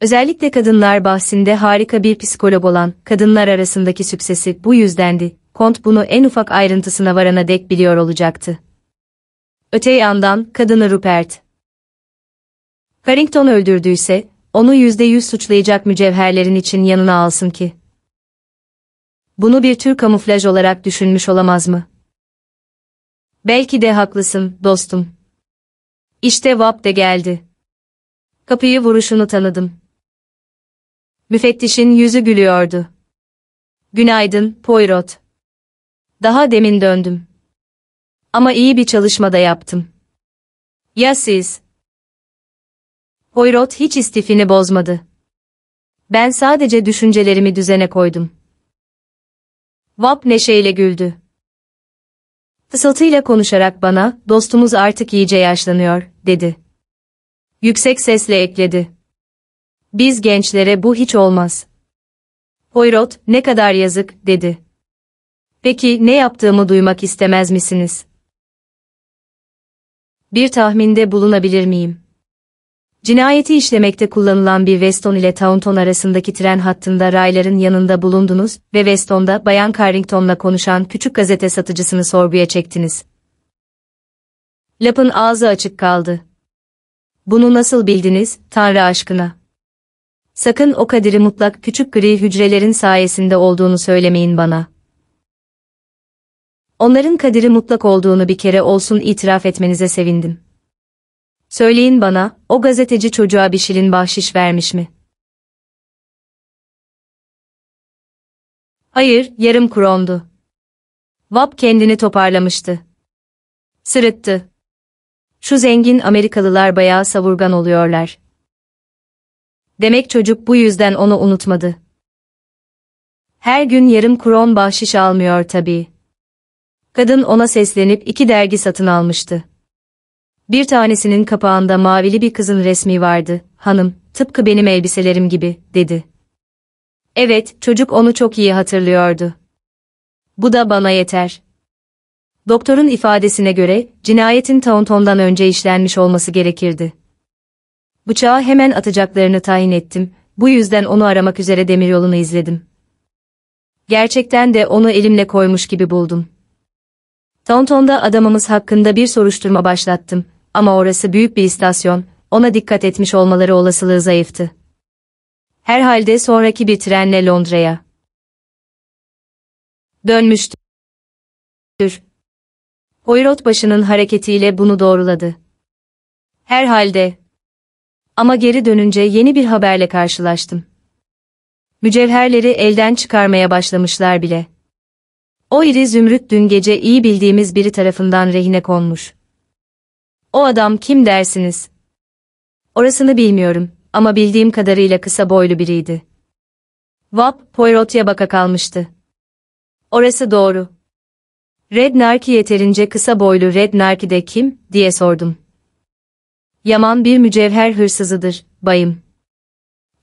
Özellikle kadınlar bahsinde harika bir psikolog olan kadınlar arasındaki süksesi bu yüzdendi. Kont bunu en ufak ayrıntısına varana dek biliyor olacaktı. Öte yandan kadını Rupert. Carrington öldürdüyse, onu yüzde yüz suçlayacak mücevherlerin için yanına alsın ki. Bunu bir tür kamuflaj olarak düşünmüş olamaz mı? Belki de haklısın, dostum. İşte Vap de geldi. Kapıyı vuruşunu tanıdım. Müfettişin yüzü gülüyordu. Günaydın, Poirot. Daha demin döndüm. Ama iyi bir çalışma da yaptım. Ya siz? Poirot hiç istifini bozmadı. Ben sadece düşüncelerimi düzene koydum. Vap neşeyle güldü. Fısıltıyla konuşarak bana, dostumuz artık iyice yaşlanıyor, dedi. Yüksek sesle ekledi. Biz gençlere bu hiç olmaz. Poirot, ne kadar yazık, dedi. Peki ne yaptığımı duymak istemez misiniz? Bir tahminde bulunabilir miyim? Cinayeti işlemekte kullanılan bir Weston ile Taunton arasındaki tren hattında rayların yanında bulundunuz ve Weston'da Bayan Carrington'la konuşan küçük gazete satıcısını sorguya çektiniz. Lap'ın ağzı açık kaldı. Bunu nasıl bildiniz, Tanrı aşkına? Sakın o kadiri mutlak küçük gri hücrelerin sayesinde olduğunu söylemeyin bana. Onların kadiri mutlak olduğunu bir kere olsun itiraf etmenize sevindim. Söyleyin bana, o gazeteci çocuğa bir şilin bahşiş vermiş mi? Hayır, yarım krondu. Vap kendini toparlamıştı. Sırıttı. Şu zengin Amerikalılar bayağı savurgan oluyorlar. Demek çocuk bu yüzden onu unutmadı. Her gün yarım kron bahşiş almıyor tabii. Kadın ona seslenip iki dergi satın almıştı. Bir tanesinin kapağında mavili bir kızın resmi vardı. Hanım, tıpkı benim elbiselerim gibi, dedi. Evet, çocuk onu çok iyi hatırlıyordu. Bu da bana yeter. Doktorun ifadesine göre, cinayetin Taunton'dan önce işlenmiş olması gerekirdi. Bıçağı hemen atacaklarını tayin ettim, bu yüzden onu aramak üzere demiryolunu izledim. Gerçekten de onu elimle koymuş gibi buldum. Taunton'da adamımız hakkında bir soruşturma başlattım ama orası büyük bir istasyon, ona dikkat etmiş olmaları olasılığı zayıftı. Herhalde sonraki bir trenle Londra'ya dönmüştür. Poirot başının hareketiyle bunu doğruladı. Herhalde. Ama geri dönünce yeni bir haberle karşılaştım. Mücevherleri elden çıkarmaya başlamışlar bile. O iri zümrüt dün gece iyi bildiğimiz biri tarafından rehine konmuş. O adam kim dersiniz? Orasını bilmiyorum ama bildiğim kadarıyla kısa boylu biriydi. Vap, Poirot'a baka kalmıştı. Orası doğru. Red Narki yeterince kısa boylu Red Narki de kim, diye sordum. Yaman bir mücevher hırsızıdır, bayım.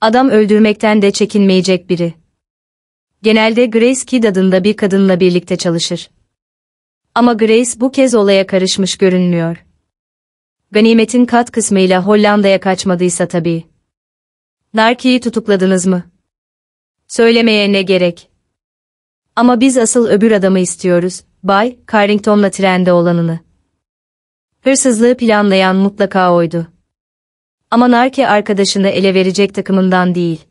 Adam öldürmekten de çekinmeyecek biri. Genelde Grace Kidd adında bir kadınla birlikte çalışır. Ama Grace bu kez olaya karışmış görünmüyor. Ganimetin kat kısmıyla Hollanda'ya kaçmadıysa tabii. Narki'yi tutukladınız mı? Söylemeye ne gerek? Ama biz asıl öbür adamı istiyoruz, Bay Carrington'la trende olanını. Hırsızlığı planlayan mutlaka oydu. Ama Narki arkadaşını ele verecek takımından değil.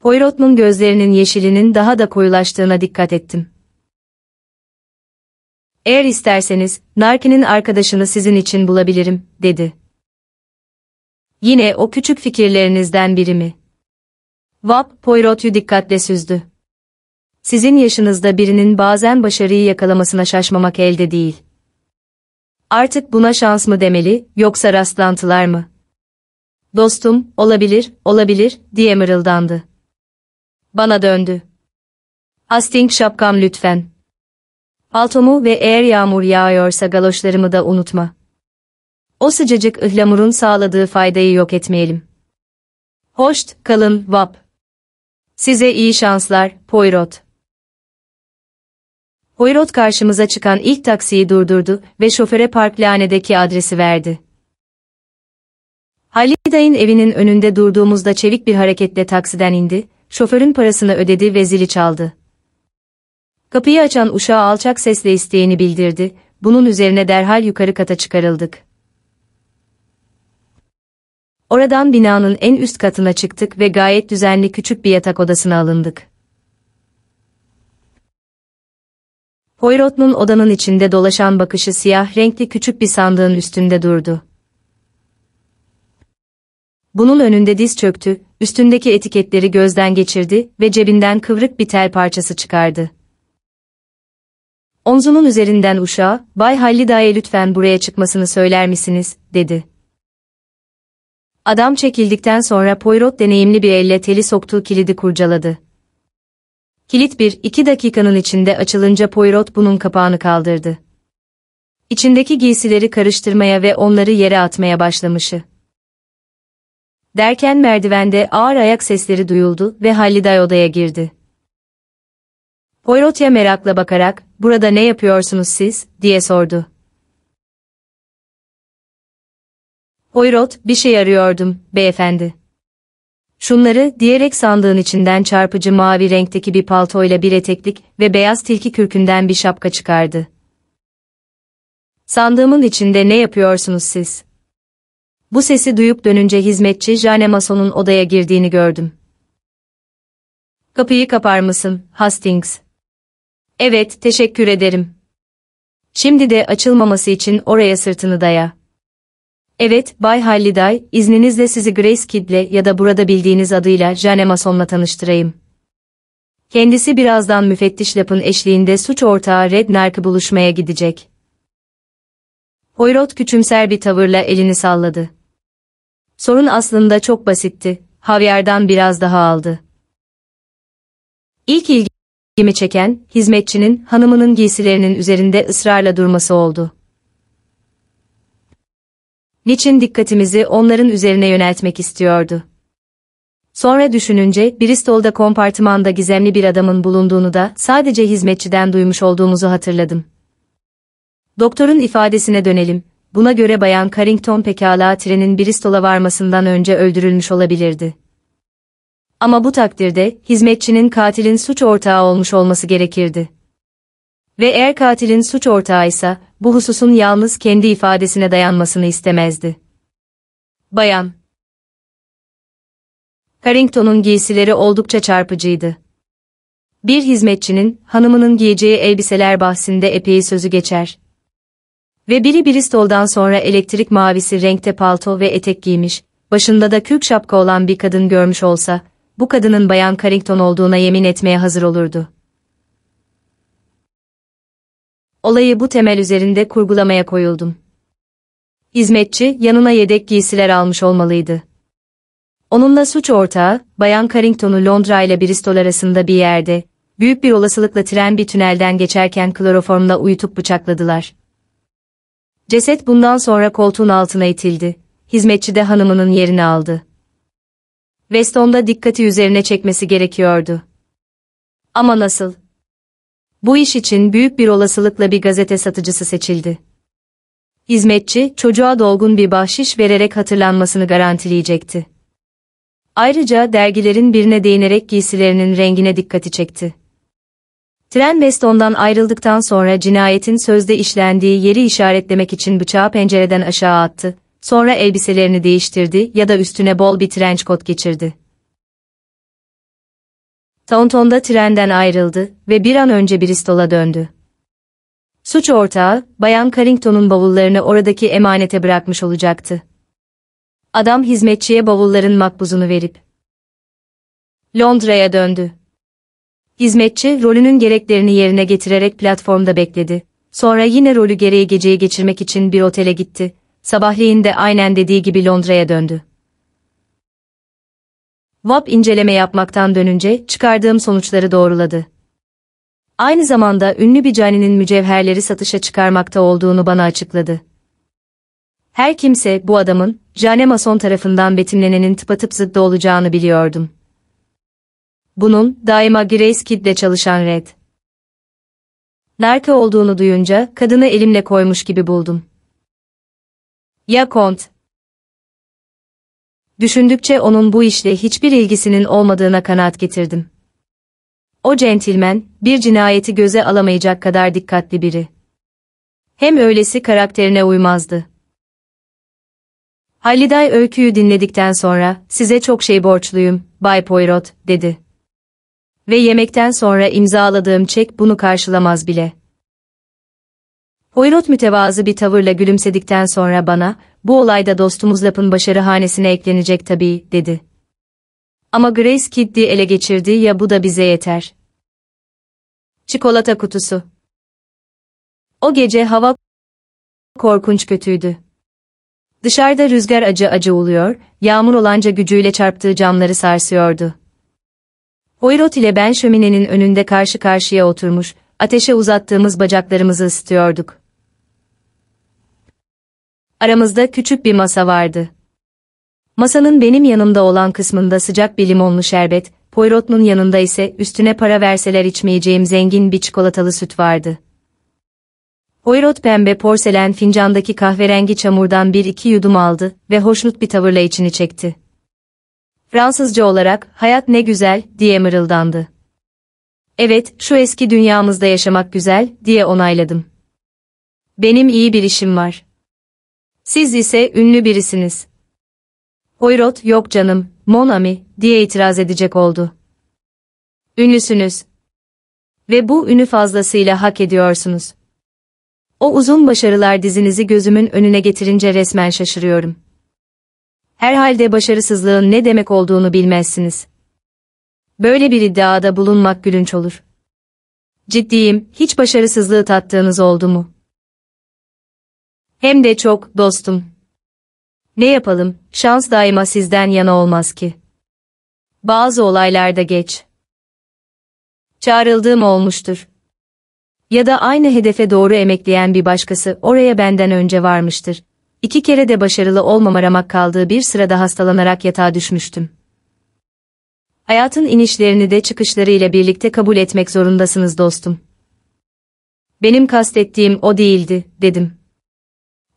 Poirot'un gözlerinin yeşilinin daha da koyulaştığına dikkat ettim. Eğer isterseniz, Narki'nin arkadaşını sizin için bulabilirim, dedi. Yine o küçük fikirlerinizden biri mi? Vap, Poirot'u dikkatle süzdü. Sizin yaşınızda birinin bazen başarıyı yakalamasına şaşmamak elde değil. Artık buna şans mı demeli, yoksa rastlantılar mı? Dostum, olabilir, olabilir, diye mırıldandı. Bana döndü. Hastings şapkam lütfen. Paltomu ve eğer yağmur yağıyorsa galoşlarımı da unutma. O sıcacık ıhlamurun sağladığı faydayı yok etmeyelim. Hoşt, kalın, vap. Size iyi şanslar, Poirot. Poirot karşımıza çıkan ilk taksiyi durdurdu ve şoföre parklanedeki adresi verdi. Haliday'ın evinin önünde durduğumuzda çevik bir hareketle taksiden indi, şoförün parasını ödedi ve zili çaldı. Kapıyı açan uşağı alçak sesle isteğini bildirdi, bunun üzerine derhal yukarı kata çıkarıldık. Oradan binanın en üst katına çıktık ve gayet düzenli küçük bir yatak odasına alındık. Poirot'un odanın içinde dolaşan bakışı siyah renkli küçük bir sandığın üstünde durdu. Bunun önünde diz çöktü, üstündeki etiketleri gözden geçirdi ve cebinden kıvrık bir tel parçası çıkardı. Omzunun üzerinden uşağa, Bay Hallida'ya lütfen buraya çıkmasını söyler misiniz, dedi. Adam çekildikten sonra Poirot deneyimli bir elle teli soktuğu kilidi kurcaladı. Kilit bir, iki dakikanın içinde açılınca Poirot bunun kapağını kaldırdı. İçindeki giysileri karıştırmaya ve onları yere atmaya başlamışı. Derken merdivende ağır ayak sesleri duyuldu ve Halliday odaya girdi. Poirot'a merakla bakarak, burada ne yapıyorsunuz siz, diye sordu. Poirot, bir şey arıyordum, beyefendi. Şunları, diyerek sandığın içinden çarpıcı mavi renkteki bir paltoyla bir eteklik ve beyaz tilki kürkünden bir şapka çıkardı. Sandığımın içinde ne yapıyorsunuz siz? Bu sesi duyup dönünce hizmetçi Jane Mason'un odaya girdiğini gördüm. Kapıyı kapar mısın, Hastings? Evet, teşekkür ederim. Şimdi de açılmaması için oraya sırtını daya. Evet, Bay Halliday, izninizle sizi Grace Kidd'le ya da burada bildiğiniz adıyla Jane Mason'la tanıştırayım. Kendisi birazdan müfettiş Lap'ın eşliğinde suç ortağı Red Nark'ı buluşmaya gidecek. Poirot küçümser bir tavırla elini salladı. Sorun aslında çok basitti, Javier'dan biraz daha aldı. İlk ilgimi çeken, hizmetçinin hanımının giysilerinin üzerinde ısrarla durması oldu. Niçin dikkatimizi onların üzerine yöneltmek istiyordu? Sonra düşününce Bristol'da kompartımanda gizemli bir adamın bulunduğunu da sadece hizmetçiden duymuş olduğumuzu hatırladım. Doktorun ifadesine dönelim. Buna göre Bayan Carrington pekala trenin Bristol'a varmasından önce öldürülmüş olabilirdi. Ama bu takdirde hizmetçinin katilin suç ortağı olmuş olması gerekirdi. Ve eğer katilin suç ortağıysa, bu hususun yalnız kendi ifadesine dayanmasını istemezdi. Bayan Carrington'un giysileri oldukça çarpıcıydı. Bir hizmetçinin, hanımının giyeceği elbiseler bahsinde epey sözü geçer. Ve biri Bristol'dan sonra elektrik mavisi renkte palto ve etek giymiş, başında da kürk şapka olan bir kadın görmüş olsa, bu kadının Bayan Carrington olduğuna yemin etmeye hazır olurdu. Olayı bu temel üzerinde kurgulamaya koyuldum. Hizmetçi, yanına yedek giysiler almış olmalıydı. Onunla suç ortağı, Bayan Carrington'u Londra ile Bristol arasında bir yerde, büyük bir olasılıkla tren bir tünelden geçerken kloroformla uyutup bıçakladılar. Ceset bundan sonra koltuğun altına itildi. Hizmetçi de hanımının yerini aldı. Weston'da dikkati üzerine çekmesi gerekiyordu. Ama nasıl? Bu iş için büyük bir olasılıkla bir gazete satıcısı seçildi. Hizmetçi, çocuğa dolgun bir bahşiş vererek hatırlanmasını garantileyecekti. Ayrıca dergilerin birine değinerek giysilerinin rengine dikkati çekti. Tren Weston'dan ayrıldıktan sonra cinayetin sözde işlendiği yeri işaretlemek için bıçağı pencereden aşağı attı, sonra elbiselerini değiştirdi ya da üstüne bol bir trench coat geçirdi. Taunton'da trenden ayrıldı ve bir an önce Bristol'a döndü. Suç ortağı, Bayan Carrington'un bavullarını oradaki emanete bırakmış olacaktı. Adam hizmetçiye bavulların makbuzunu verip Londra'ya döndü. Hizmetçi rolünün gereklerini yerine getirerek platformda bekledi. Sonra yine rolü gereği geceyi geçirmek için bir otele gitti. Sabahleyin de aynen dediği gibi Londra'ya döndü. WAP inceleme yapmaktan dönünce çıkardığım sonuçları doğruladı. Aynı zamanda ünlü bir caninin mücevherleri satışa çıkarmakta olduğunu bana açıkladı. Her kimse bu adamın, Jane Mason tarafından betimlenenin tıpatıp zıddı olacağını biliyordum. Bunun, daima Grace Kidd'le çalışan Red. Narka olduğunu duyunca, kadını elimle koymuş gibi buldum. Ya Kont? Düşündükçe onun bu işle hiçbir ilgisinin olmadığına kanaat getirdim. O centilmen, bir cinayeti göze alamayacak kadar dikkatli biri. Hem öylesi karakterine uymazdı. Halliday öyküyü dinledikten sonra, size çok şey borçluyum, Bay Poirot, dedi. Ve yemekten sonra imzaladığım çek bunu karşılamaz bile. Poirot mütevazı bir tavırla gülümsedikten sonra bana, bu olayda dostumuz Lap'ın başarı hanesine eklenecek tabii, dedi. Ama Grace Kidd'i ele geçirdi ya bu da bize yeter. Çikolata kutusu. O gece hava korkunç kötüydü. Dışarıda rüzgar acı acı uluyor, yağmur olanca gücüyle çarptığı camları sarsıyordu. Poirot ile ben şöminenin önünde karşı karşıya oturmuş, ateşe uzattığımız bacaklarımızı ısıtıyorduk. Aramızda küçük bir masa vardı. Masanın benim yanımda olan kısmında sıcak bir limonlu şerbet, Poirot'un yanında ise üstüne para verseler içmeyeceğim zengin bir çikolatalı süt vardı. Poirot pembe porselen fincandaki kahverengi çamurdan bir iki yudum aldı ve hoşnut bir tavırla içini çekti. Fransızca olarak, hayat ne güzel, diye mırıldandı. Evet, şu eski dünyamızda yaşamak güzel, diye onayladım. Benim iyi bir işim var. Siz ise ünlü birisiniz. Poirot, yok canım, mon ami, diye itiraz edecek oldu. Ünlüsünüz. Ve bu ünü fazlasıyla hak ediyorsunuz. O uzun başarılar dizinizi gözümün önüne getirince resmen şaşırıyorum. Herhalde başarısızlığın ne demek olduğunu bilmezsiniz. Böyle bir iddiada bulunmak gülünç olur. Ciddiyim, hiç başarısızlığı tattığınız oldu mu? Hem de çok, dostum. Ne yapalım, şans daima sizden yana olmaz ki. Bazı olaylarda geç. Çağrıldığım olmuştur. Ya da aynı hedefe doğru emekleyen bir başkası oraya benden önce varmıştır. İki kere de başarılı olmama ramak kaldığı bir sırada hastalanarak yatağa düşmüştüm. Hayatın inişlerini de çıkışlarıyla birlikte kabul etmek zorundasınız dostum. Benim kastettiğim o değildi, dedim.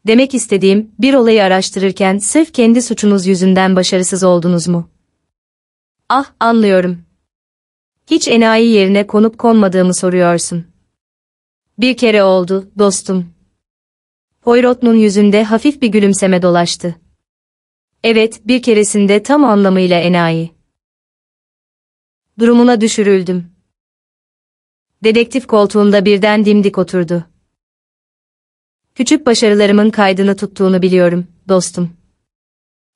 Demek istediğim, bir olayı araştırırken sırf kendi suçunuz yüzünden başarısız oldunuz mu? Ah, anlıyorum. Hiç enayi yerine konup konmadığımı soruyorsun. Bir kere oldu, dostum. Poirot'un yüzünde hafif bir gülümseme dolaştı. Evet, bir keresinde tam anlamıyla enayi. Durumuna düşürüldüm. Dedektif koltuğunda birden dimdik oturdu. Küçük başarılarımın kaydını tuttuğunu biliyorum, dostum.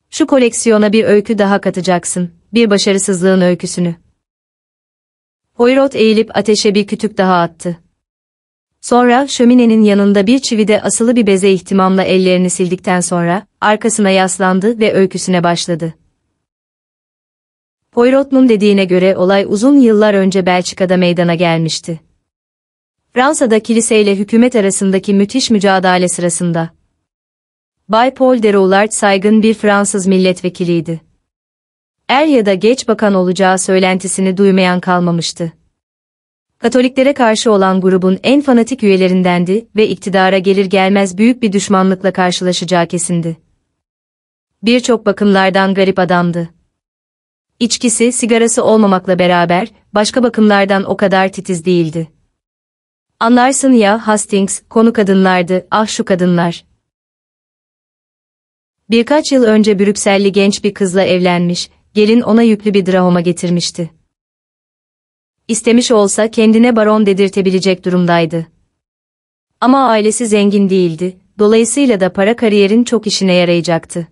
Şu koleksiyona bir öykü daha katacaksın, bir başarısızlığın öyküsünü. Poirot eğilip ateşe bir kütük daha attı. Sonra şöminenin yanında bir çivide asılı bir beze ihtimamla ellerini sildikten sonra arkasına yaslandı ve öyküsüne başladı. Poirot'un dediğine göre olay uzun yıllar önce Belçika'da meydana gelmişti. Fransa'da kiliseyle hükümet arasındaki müthiş mücadele sırasında. Bay Paul de Roulard saygın bir Fransız milletvekiliydi. Er ya da geç bakan olacağı söylentisini duymayan kalmamıştı. Katoliklere karşı olan grubun en fanatik üyelerindendi ve iktidara gelir gelmez büyük bir düşmanlıkla karşılaşacağı kesindi. Birçok bakımlardan garip adamdı. İçkisi, sigarası olmamakla beraber, başka bakımlardan o kadar titiz değildi. Anlarsın ya Hastings, konu kadınlardı, ah şu kadınlar. Birkaç yıl önce Brükselli genç bir kızla evlenmiş, gelin ona yüklü bir drahoma getirmişti. İstemiş olsa kendine baron dedirtebilecek durumdaydı. Ama ailesi zengin değildi, dolayısıyla da para kariyerin çok işine yarayacaktı.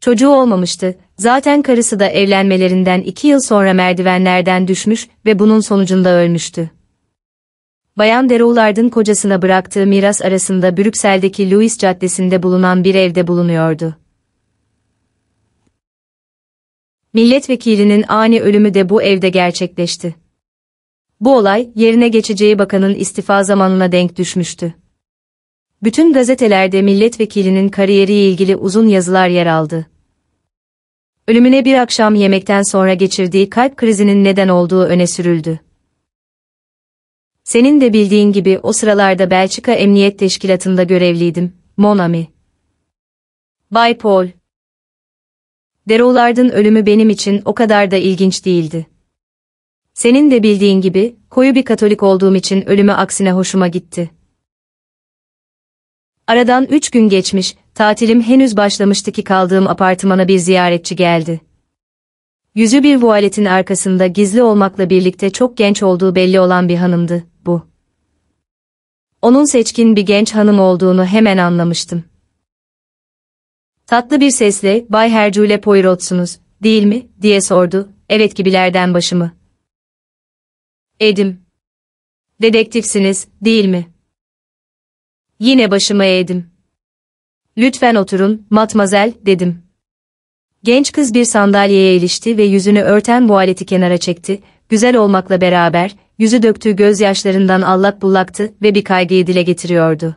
Çocuğu olmamıştı, zaten karısı da evlenmelerinden iki yıl sonra merdivenlerden düşmüş ve bunun sonucunda ölmüştü. Bayan Deroulard'ın kocasına bıraktığı miras arasında Brüksel'deki Louis Caddesi'nde bulunan bir evde bulunuyordu. Milletvekilinin ani ölümü de bu evde gerçekleşti. Bu olay, yerine geçeceği bakanın istifa zamanına denk düşmüştü. Bütün gazetelerde milletvekilinin kariyeriyle ilgili uzun yazılar yer aldı. Ölümüne bir akşam yemekten sonra geçirdiği kalp krizinin neden olduğu öne sürüldü. Senin de bildiğin gibi o sıralarda Belçika Emniyet Teşkilatı'nda görevliydim, Monami. Bay Paul. Deroulard'ın ölümü benim için o kadar da ilginç değildi. Senin de bildiğin gibi, koyu bir Katolik olduğum için ölümü aksine hoşuma gitti. Aradan üç gün geçmiş, tatilim henüz başlamıştı ki kaldığım apartmana bir ziyaretçi geldi. Yüzü bir vuvaletin arkasında gizli olmakla birlikte çok genç olduğu belli olan bir hanımdı, bu. Onun seçkin bir genç hanım olduğunu hemen anlamıştım. Tatlı bir sesle, Bay Hercule Poirot'sunuz, değil mi, diye sordu, evet gibilerden başımı. Edim. Dedektifsiniz, değil mi? Yine başımı eğdim. Lütfen oturun, matmazel, dedim. Genç kız bir sandalyeye ilişti ve yüzünü örten bu aleti kenara çekti, güzel olmakla beraber, yüzü döktüğü gözyaşlarından allak bullaktı ve bir kaygıyı dile getiriyordu.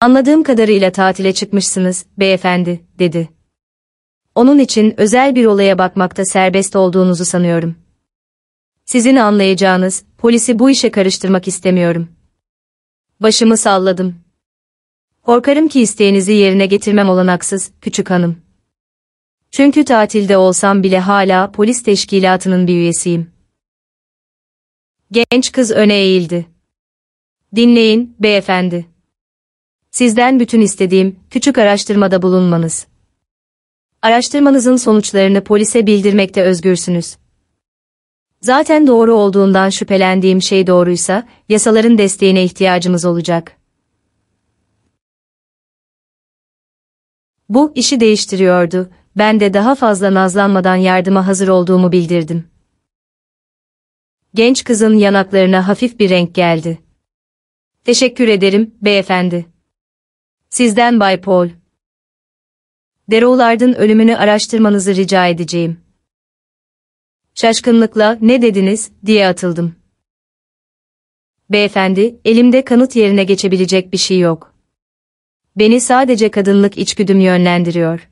Anladığım kadarıyla tatile çıkmışsınız, beyefendi, dedi. Onun için özel bir olaya bakmakta serbest olduğunuzu sanıyorum. Sizin anlayacağınız, polisi bu işe karıştırmak istemiyorum. Başımı salladım. Korkarım ki isteğinizi yerine getirmem olanaksız, küçük hanım. Çünkü tatilde olsam bile hala polis teşkilatının bir üyesiyim. Genç kız öne eğildi. Dinleyin, beyefendi. Sizden bütün istediğim, küçük araştırmada bulunmanız. Araştırmanızın sonuçlarını polise bildirmekte özgürsünüz. Zaten doğru olduğundan şüphelendiğim şey doğruysa, yasaların desteğine ihtiyacımız olacak. Bu, işi değiştiriyordu, ben de daha fazla nazlanmadan yardıma hazır olduğumu bildirdim. Genç kızın yanaklarına hafif bir renk geldi. Teşekkür ederim, beyefendi. Sizden Bay Paul. Deroulard'ın ölümünü araştırmanızı rica edeceğim. Şaşkınlıkla ne dediniz diye atıldım. Beyefendi, elimde kanıt yerine geçebilecek bir şey yok. Beni sadece kadınlık içgüdüm yönlendiriyor.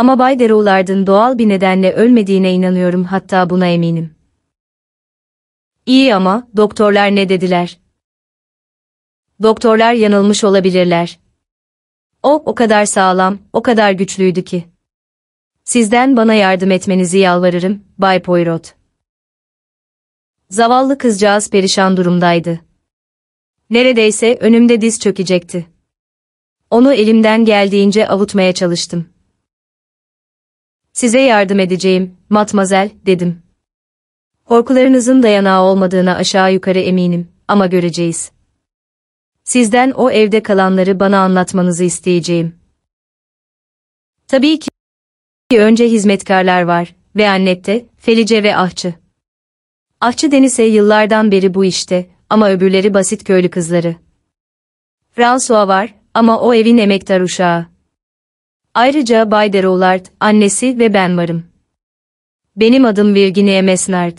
Ama Bay Deroulard'ın doğal bir nedenle ölmediğine inanıyorum hatta buna eminim. İyi ama, doktorlar ne dediler? Doktorlar yanılmış olabilirler. O, o kadar sağlam, o kadar güçlüydü ki. Sizden bana yardım etmenizi yalvarırım, Bay Poirot. Zavallı kızcağız perişan durumdaydı. Neredeyse önümde diz çökecekti. Onu elimden geldiğince avutmaya çalıştım. Size yardım edeceğim, matmazel, dedim. Korkularınızın dayanağı olmadığına aşağı yukarı eminim, ama göreceğiz. Sizden o evde kalanları bana anlatmanızı isteyeceğim. Tabii ki önce hizmetkarlar var ve Annette, Felice ve Ahçı. Ahçı Denise yıllardan beri bu işte ama öbürleri basit köylü kızları. François var ama o evin emektar uşağı. Ayrıca Bay de Roulard, annesi ve ben varım. Benim adım Virginia Mesnard.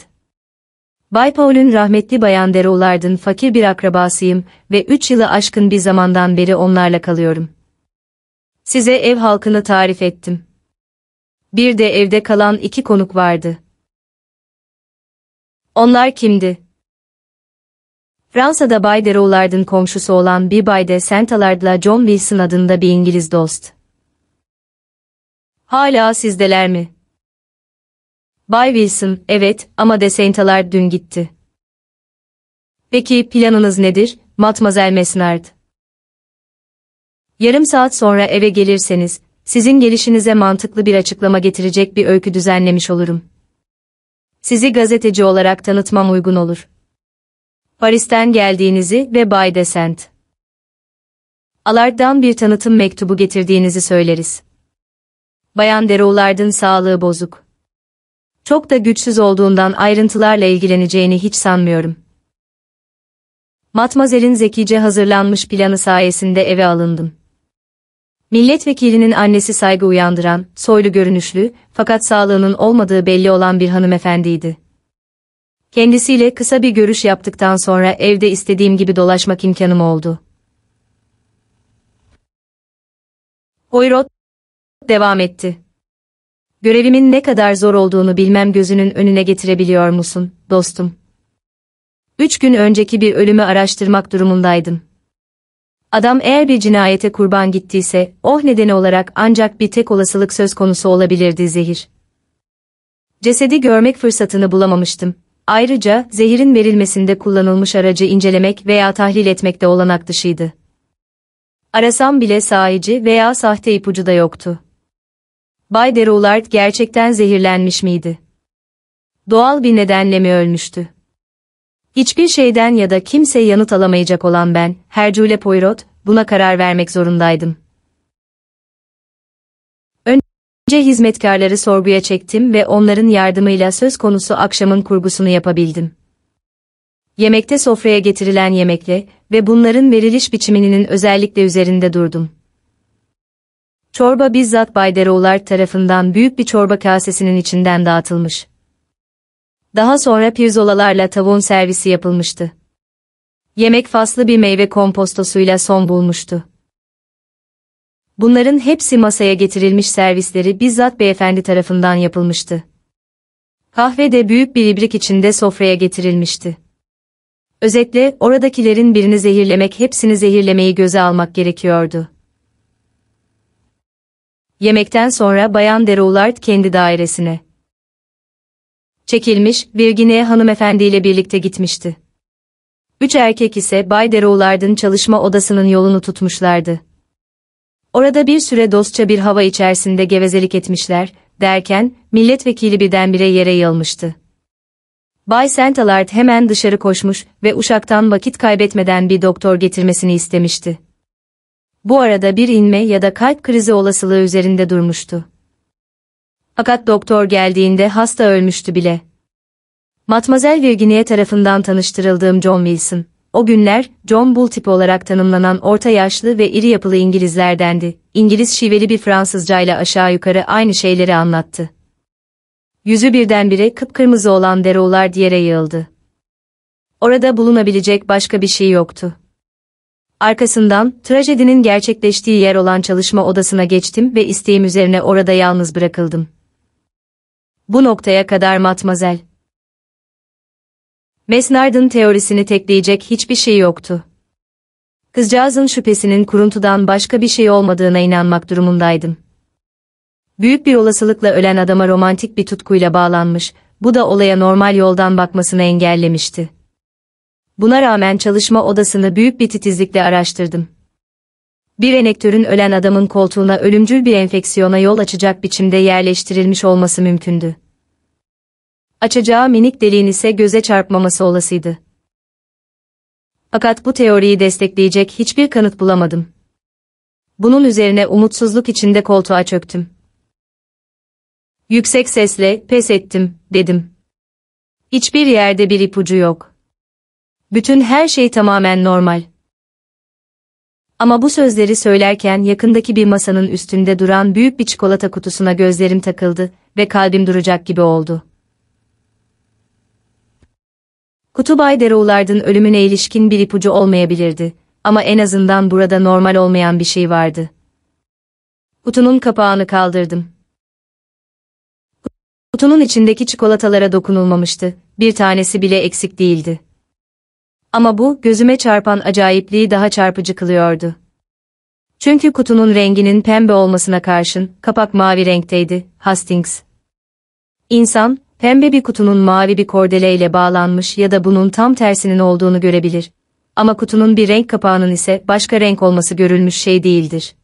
Bay Paul'ün rahmetli Bayan de Roulard'ın fakir bir akrabasıyım ve üç yılı aşkın bir zamandan beri onlarla kalıyorum. Size ev halkını tarif ettim. Bir de evde kalan iki konuk vardı. Onlar kimdi? Fransa'da Bay de Roulard'ın komşusu olan bir Bay de Saint-Alard'la John Wilson adında bir İngiliz dost. Hala sizdeler mi? Bay Wilson, evet ama de Saint-Alard dün gitti. Peki planınız nedir, Matmazel Mesnard? Yarım saat sonra eve gelirseniz, sizin gelişinize mantıklı bir açıklama getirecek bir öykü düzenlemiş olurum. Sizi gazeteci olarak tanıtmam uygun olur. Paris'ten geldiğinizi ve Bay de Saint. Alard'dan bir tanıtım mektubu getirdiğinizi söyleriz. Bayan Deroulard'ın sağlığı bozuk. Çok da güçsüz olduğundan ayrıntılarla ilgileneceğini hiç sanmıyorum. Matmazel'in zekice hazırlanmış planı sayesinde eve alındım. Milletvekilinin annesi saygı uyandıran, soylu görünüşlü, fakat sağlığının olmadığı belli olan bir hanımefendiydi. Kendisiyle kısa bir görüş yaptıktan sonra evde istediğim gibi dolaşmak imkanım oldu. Poirot devam etti. Görevimin ne kadar zor olduğunu bilmem gözünün önüne getirebiliyor musun, dostum? Üç gün önceki bir ölümü araştırmak durumundaydım. Adam eğer bir cinayete kurban gittiyse, oh nedeni olarak ancak bir tek olasılık söz konusu olabilirdi zehir. Cesedi görmek fırsatını bulamamıştım. Ayrıca, zehirin verilmesinde kullanılmış aracı incelemek veya tahlil etmek de olanak dışıydı. Arasam bile sahici veya sahte ipucu da yoktu. Bay Deroulard gerçekten zehirlenmiş miydi? Doğal bir nedenle mi ölmüştü? Hiçbir şeyden ya da kimse yanıt alamayacak olan ben, Hercule Poirot, buna karar vermek zorundaydım. Önce hizmetkarları sorguya çektim ve onların yardımıyla söz konusu akşamın kurgusunu yapabildim. Yemekte sofraya getirilen yemekle ve bunların veriliş biçiminin özellikle üzerinde durdum. Çorba bizzat Bay Deroğlar tarafından büyük bir çorba kasesinin içinden dağıtılmış. Daha sonra pirzolalarla tavuğun servisi yapılmıştı. Yemek faslı bir meyve kompostosuyla son bulmuştu. Bunların hepsi masaya getirilmiş servisleri bizzat beyefendi tarafından yapılmıştı. Kahve de büyük bir ibrik içinde sofraya getirilmişti. Özetle oradakilerin birini zehirlemek hepsini zehirlemeyi göze almak gerekiyordu. Yemekten sonra Bayan Deroulard kendi dairesine çekilmiş, Virginia hanımefendi ile birlikte gitmişti. Üç erkek ise Bay Deroulard'ın çalışma odasının yolunu tutmuşlardı. Orada bir süre dostça bir hava içerisinde gevezelik etmişler, derken, milletvekili birdenbire yere yılmıştı. Bay Sentalard hemen dışarı koşmuş ve uşaktan vakit kaybetmeden bir doktor getirmesini istemişti. Bu arada bir inme ya da kalp krizi olasılığı üzerinde durmuştu. Fakat doktor geldiğinde hasta ölmüştü bile. Matmazel Virginia tarafından tanıştırıldığım John Wilson, o günler John Bull tipi olarak tanımlanan orta yaşlı ve iri yapılı İngilizlerdendi. İngiliz şiveli bir Fransızcayla aşağı yukarı aynı şeyleri anlattı. Yüzü birdenbire kıpkırmızı olan Deroğlar yere yığıldı. Orada bulunabilecek başka bir şey yoktu. Arkasından, trajedinin gerçekleştiği yer olan çalışma odasına geçtim ve isteğim üzerine orada yalnız bırakıldım. Bu noktaya kadar matmazel. Mesnard'ın teorisini tekleyecek hiçbir şey yoktu. Kızcağızın şüphesinin kuruntudan başka bir şey olmadığına inanmak durumundaydım. Büyük bir olasılıkla ölen adama romantik bir tutkuyla bağlanmış, bu da olaya normal yoldan bakmasını engellemişti. Buna rağmen çalışma odasını büyük bir titizlikle araştırdım. Bir enektörün ölen adamın koltuğuna ölümcül bir enfeksiyona yol açacak biçimde yerleştirilmiş olması mümkündü. Açacağı minik deliğin ise göze çarpmaması olasıydı. Fakat bu teoriyi destekleyecek hiçbir kanıt bulamadım. Bunun üzerine umutsuzluk içinde koltuğa çöktüm. Yüksek sesle, pes ettim, dedim. Hiçbir yerde bir ipucu yok. Bütün her şey tamamen normal. Ama bu sözleri söylerken yakındaki bir masanın üstünde duran büyük bir çikolata kutusuna gözlerim takıldı ve kalbim duracak gibi oldu. Kutu Bay Deroğlard'ın ölümüne ilişkin bir ipucu olmayabilirdi ama en azından burada normal olmayan bir şey vardı. Kutunun kapağını kaldırdım. Kutunun içindeki çikolatalara dokunulmamıştı, bir tanesi bile eksik değildi. Ama bu, gözüme çarpan acayipliği daha çarpıcı kılıyordu. Çünkü kutunun renginin pembe olmasına karşın, kapak mavi renkteydi, Hastings. İnsan, pembe bir kutunun mavi bir kordeleyle bağlanmış ya da bunun tam tersinin olduğunu görebilir. Ama kutunun bir renk kapağının ise başka renk olması görülmüş şey değildir.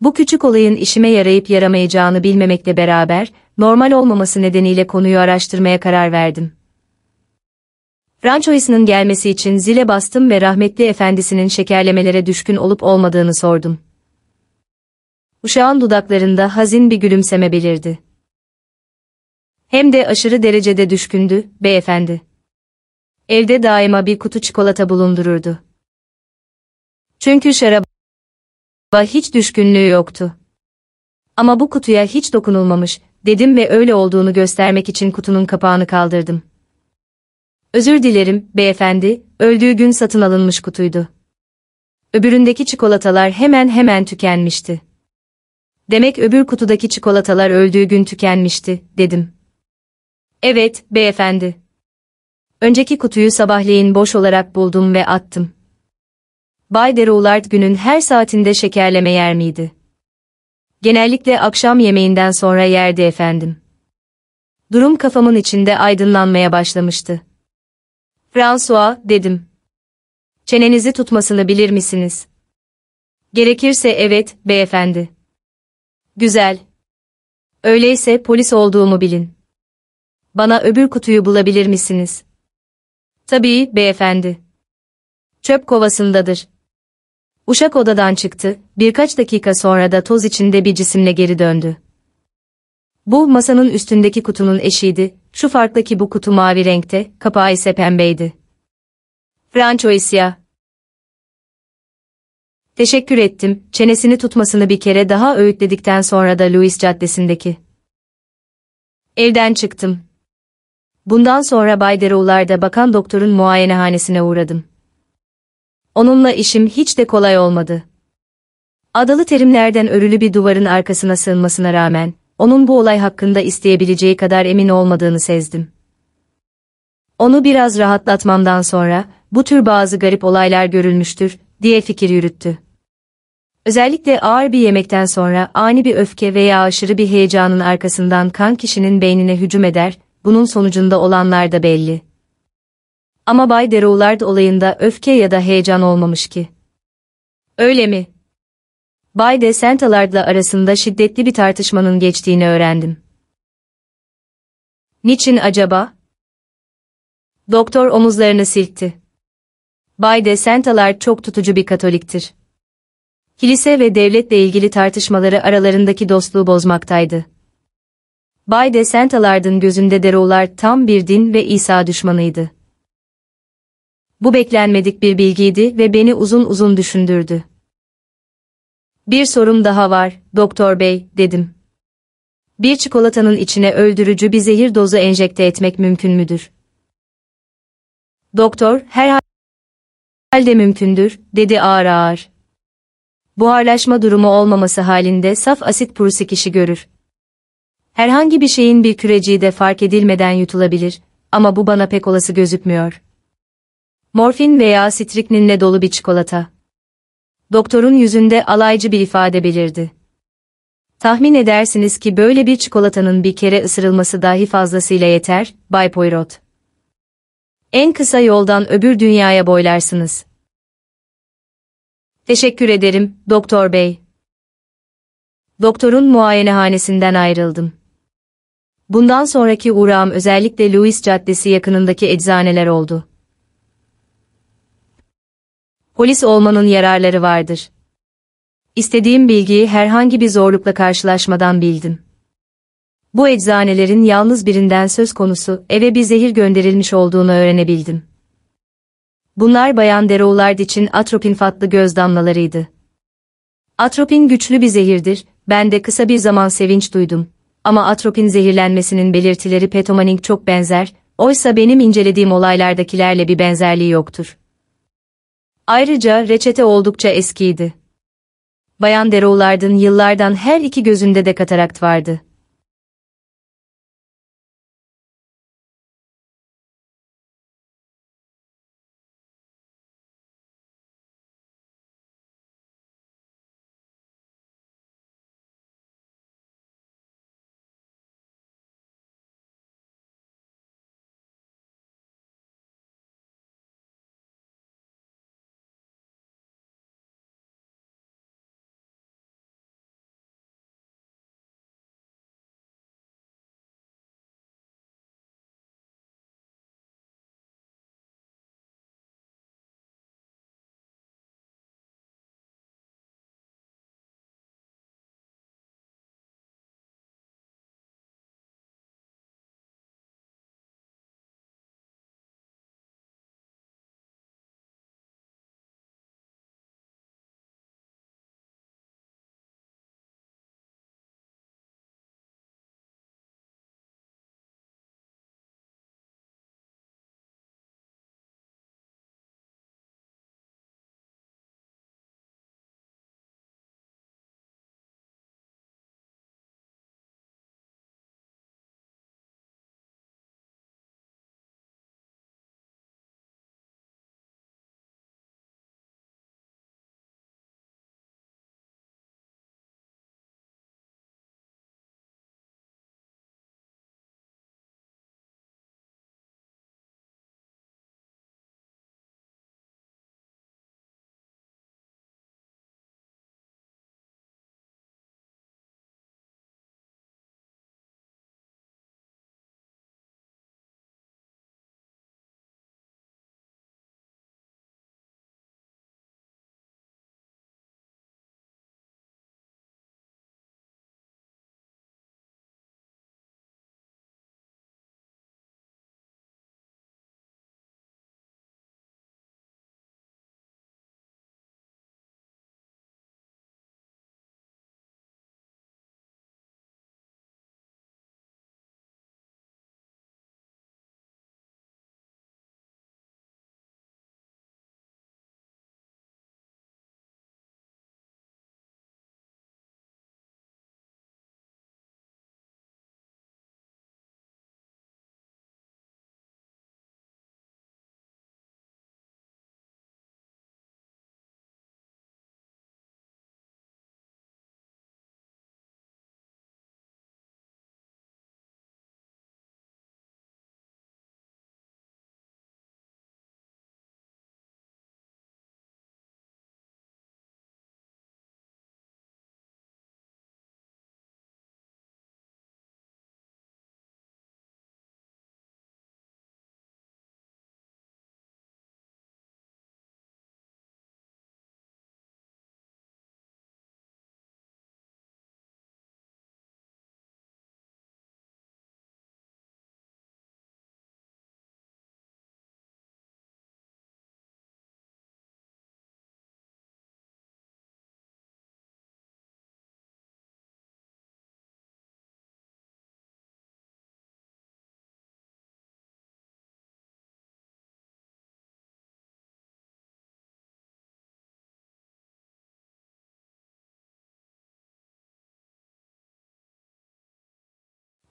Bu küçük olayın işime yarayıp yaramayacağını bilmemekle beraber, normal olmaması nedeniyle konuyu araştırmaya karar verdim. Franchois'ın gelmesi için zile bastım ve rahmetli efendisinin şekerlemelere düşkün olup olmadığını sordum. Uşağın dudaklarında hazin bir gülümseme belirdi. Hem de aşırı derecede düşkündü, beyefendi. Evde daima bir kutu çikolata bulundururdu. Çünkü şaraba hiç düşkünlüğü yoktu. Ama bu kutuya hiç dokunulmamış, dedim ve öyle olduğunu göstermek için kutunun kapağını kaldırdım. Özür dilerim, beyefendi, öldüğü gün satın alınmış kutuydu. Öbüründeki çikolatalar hemen hemen tükenmişti. Demek öbür kutudaki çikolatalar öldüğü gün tükenmişti, dedim. Evet, beyefendi. Önceki kutuyu sabahleyin boş olarak buldum ve attım. Bay Deroulard günün her saatinde şekerleme yer miydi? Genellikle akşam yemeğinden sonra yerdi efendim. Durum kafamın içinde aydınlanmaya başlamıştı. François, dedim. Çenenizi tutmasını bilir misiniz? Gerekirse evet, beyefendi. Güzel. Öyleyse polis olduğumu bilin. Bana öbür kutuyu bulabilir misiniz? Tabii, beyefendi. Çöp kovasındadır. Uşak odadan çıktı, birkaç dakika sonra da toz içinde bir cisimle geri döndü. Bu masanın üstündeki kutunun eşiydi, Şu farklı ki bu kutu mavi renkte, kapağı ise pembeydi. Francoisia. Teşekkür ettim, çenesini tutmasını bir kere daha öğütledikten sonra da Louis Caddesi'ndeki. Evden çıktım. Bundan sonra Bay Deroular'da bakan doktorun muayenehanesine uğradım. Onunla işim hiç de kolay olmadı. Adalı terimlerden örülü bir duvarın arkasına sığınmasına rağmen, onun bu olay hakkında isteyebileceği kadar emin olmadığını sezdim. Onu biraz rahatlatmamdan sonra, bu tür bazı garip olaylar görülmüştür, diye fikir yürüttü. Özellikle ağır bir yemekten sonra ani bir öfke veya aşırı bir heyecanın arkasından kan kişinin beynine hücum eder, bunun sonucunda olanlar da belli. Ama Bay Deroulard olayında öfke ya da heyecan olmamış ki. Öyle mi? Bay de Sentalard'la arasında şiddetli bir tartışmanın geçtiğini öğrendim. Niçin acaba? Doktor omuzlarını silkti. Bay de Sentalard çok tutucu bir katoliktir. Kilise ve devletle ilgili tartışmaları aralarındaki dostluğu bozmaktaydı. Bay de Sentalard'ın gözünde Deroulard tam bir din ve İsa düşmanıydı. Bu beklenmedik bir bilgiydi ve beni uzun uzun düşündürdü. Bir sorum daha var, doktor bey, dedim. Bir çikolatanın içine öldürücü bir zehir dozu enjekte etmek mümkün müdür? Doktor, herhalde mümkündür, dedi ağır ağır. Buharlaşma durumu olmaması halinde saf asit purusik işi görür. Herhangi bir şeyin bir küreciği de fark edilmeden yutulabilir ama bu bana pek olası gözükmüyor. Morfin veya strikninle dolu bir çikolata. Doktorun yüzünde alaycı bir ifade belirdi. Tahmin edersiniz ki böyle bir çikolatanın bir kere ısırılması dahi fazlasıyla yeter, Bay Poirot. En kısa yoldan öbür dünyaya boylarsınız. Teşekkür ederim, doktor bey. Doktorun muayenehanesinden ayrıldım. Bundan sonraki uğrağım özellikle Louis Caddesi yakınındaki eczaneler oldu. Polis olmanın yararları vardır. İstediğim bilgiyi herhangi bir zorlukla karşılaşmadan bildim. Bu eczanelerin yalnız birinden söz konusu eve bir zehir gönderilmiş olduğunu öğrenebildim. Bunlar Bayan Deroulard için atropin fatlı göz damlalarıydı. Atropin güçlü bir zehirdir, ben de kısa bir zaman sevinç duydum. Ama atropin zehirlenmesinin belirtileri petomaning çok benzer, oysa benim incelediğim olaylardakilerle bir benzerliği yoktur. Ayrıca reçete oldukça eskiydi. Bayan Deroulard'ın yıllardan her iki gözünde de katarakt vardı.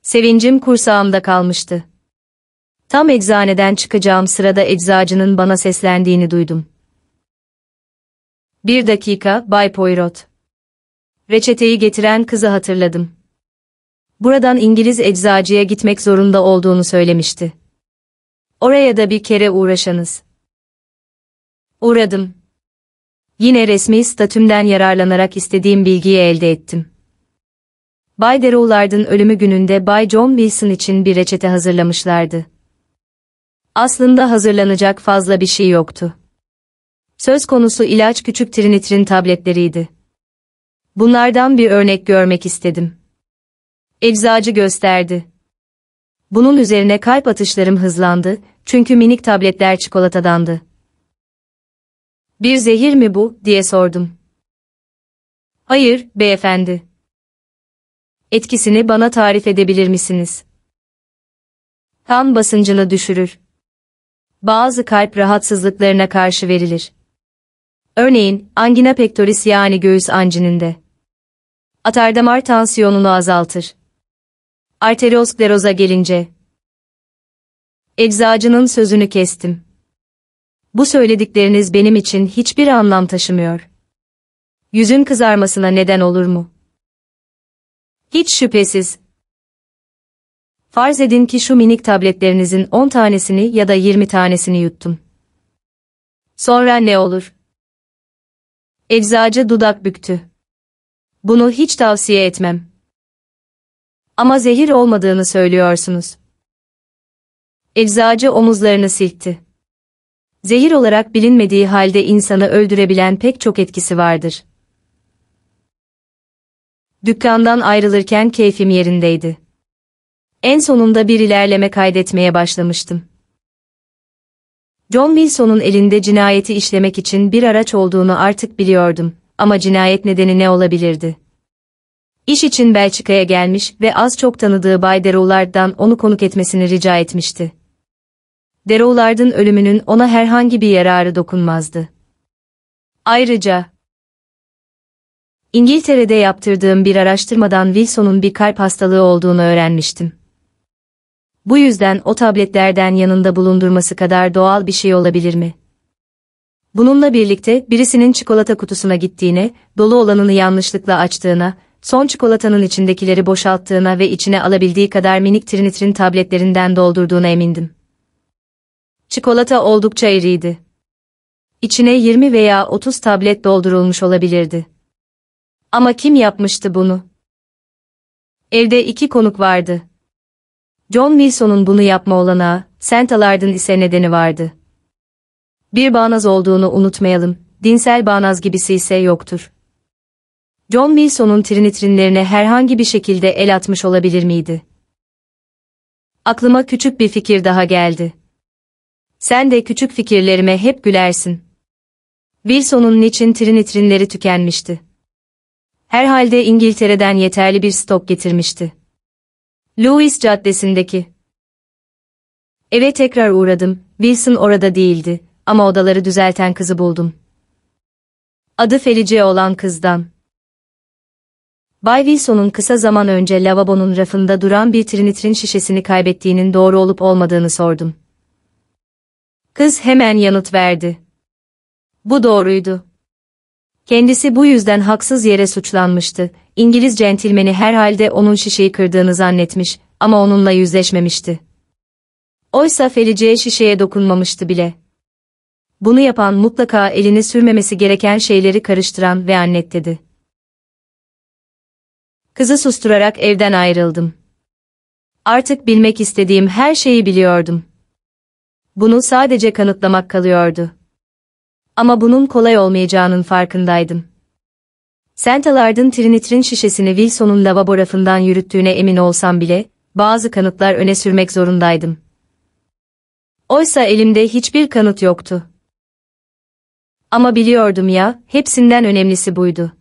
Sevincim kursağımda kalmıştı. Tam eczaneden çıkacağım sırada eczacının bana seslendiğini duydum. Bir dakika, Bay Poirot. Reçeteyi getiren kızı hatırladım. Buradan İngiliz eczacıya gitmek zorunda olduğunu söylemişti. Oraya da bir kere uğraşanız. Uğradım. Yine resmi statümden yararlanarak istediğim bilgiyi elde ettim. Bay Deroulard'ın ölümü gününde Bay John Wilson için bir reçete hazırlamışlardı. Aslında hazırlanacak fazla bir şey yoktu. Söz konusu ilaç küçük trinitrin tabletleriydi. Bunlardan bir örnek görmek istedim. Eczacı gösterdi. Bunun üzerine kalp atışlarım hızlandı, çünkü minik tabletler çikolatadandı. Bir zehir mi bu, diye sordum. Hayır, beyefendi. Etkisini bana tarif edebilir misiniz? Kan basıncını düşürür. Bazı kalp rahatsızlıklarına karşı verilir. Örneğin, angina pectoris yani göğüs ancininde. Atardamar tansiyonunu azaltır. Arterioskleroza gelince. Eczacının sözünü kestim. Bu söyledikleriniz benim için hiçbir anlam taşımıyor. Yüzün kızarmasına neden olur mu? Hiç şüphesiz. Farz edin ki şu minik tabletlerinizin 10 tanesini ya da 20 tanesini yuttum. Sonra ne olur? Eczacı dudak büktü. Bunu hiç tavsiye etmem. Ama zehir olmadığını söylüyorsunuz. Eczacı omuzlarını silkti. Zehir olarak bilinmediği halde insanı öldürebilen pek çok etkisi vardır. Dükkandan ayrılırken keyfim yerindeydi. En sonunda bir ilerleme kaydetmeye başlamıştım. John Wilson'un elinde cinayeti işlemek için bir araç olduğunu artık biliyordum ama cinayet nedeni ne olabilirdi? İş için Belçika'ya gelmiş ve az çok tanıdığı Bay Deroulard'dan onu konuk etmesini rica etmişti. Deroulard'ın ölümünün ona herhangi bir yararı dokunmazdı. Ayrıca, İngiltere'de yaptırdığım bir araştırmadan Wilson'un bir kalp hastalığı olduğunu öğrenmiştim. Bu yüzden o tabletlerden yanında bulundurması kadar doğal bir şey olabilir mi? Bununla birlikte birisinin çikolata kutusuna gittiğine, dolu olanını yanlışlıkla açtığına, son çikolatanın içindekileri boşalttığına ve içine alabildiği kadar minik trinitrin tabletlerinden doldurduğuna emindim. Çikolata oldukça iriydi. İçine 20 veya 30 tablet doldurulmuş olabilirdi. Ama kim yapmıştı bunu? Evde iki konuk vardı. John Wilson'un bunu yapma olanağı, St. Alard'ın ise nedeni vardı. Bir bağnaz olduğunu unutmayalım, dinsel bağnaz gibisi ise yoktur. John Wilson'un trinitrinlerine herhangi bir şekilde el atmış olabilir miydi? Aklıma küçük bir fikir daha geldi. Sen de küçük fikirlerime hep gülersin. Wilson'un niçin trinitrinleri tükenmişti? Herhalde İngiltere'den yeterli bir stok getirmişti. Louis Caddesi'ndeki. Eve tekrar uğradım, Wilson orada değildi ama odaları düzelten kızı buldum. Adı Felice olan kızdan. Bay Wilson'un kısa zaman önce lavabonun rafında duran bir trinitrin şişesini kaybettiğinin doğru olup olmadığını sordum. Kız hemen yanıt verdi. Bu doğruydu. Kendisi bu yüzden haksız yere suçlanmıştı. İngiliz centilmeni herhalde onun şişeyi kırdığını zannetmiş ama onunla yüzleşmemişti. Oysa Felice'ye şişeye dokunmamıştı bile. Bunu yapan mutlaka elini sürmemesi gereken şeyleri karıştıran ve annet dedi. Kızı susturarak evden ayrıldım. Artık bilmek istediğim her şeyi biliyordum. Bunu sadece kanıtlamak kalıyordu. Ama bunun kolay olmayacağının farkındaydım. Sentalard'ın trinitrin şişesini Wilson'un lavabo rafından yürüttüğüne emin olsam bile, bazı kanıtlar öne sürmek zorundaydım. Oysa elimde hiçbir kanıt yoktu. Ama biliyordum ya, hepsinden önemlisi buydu.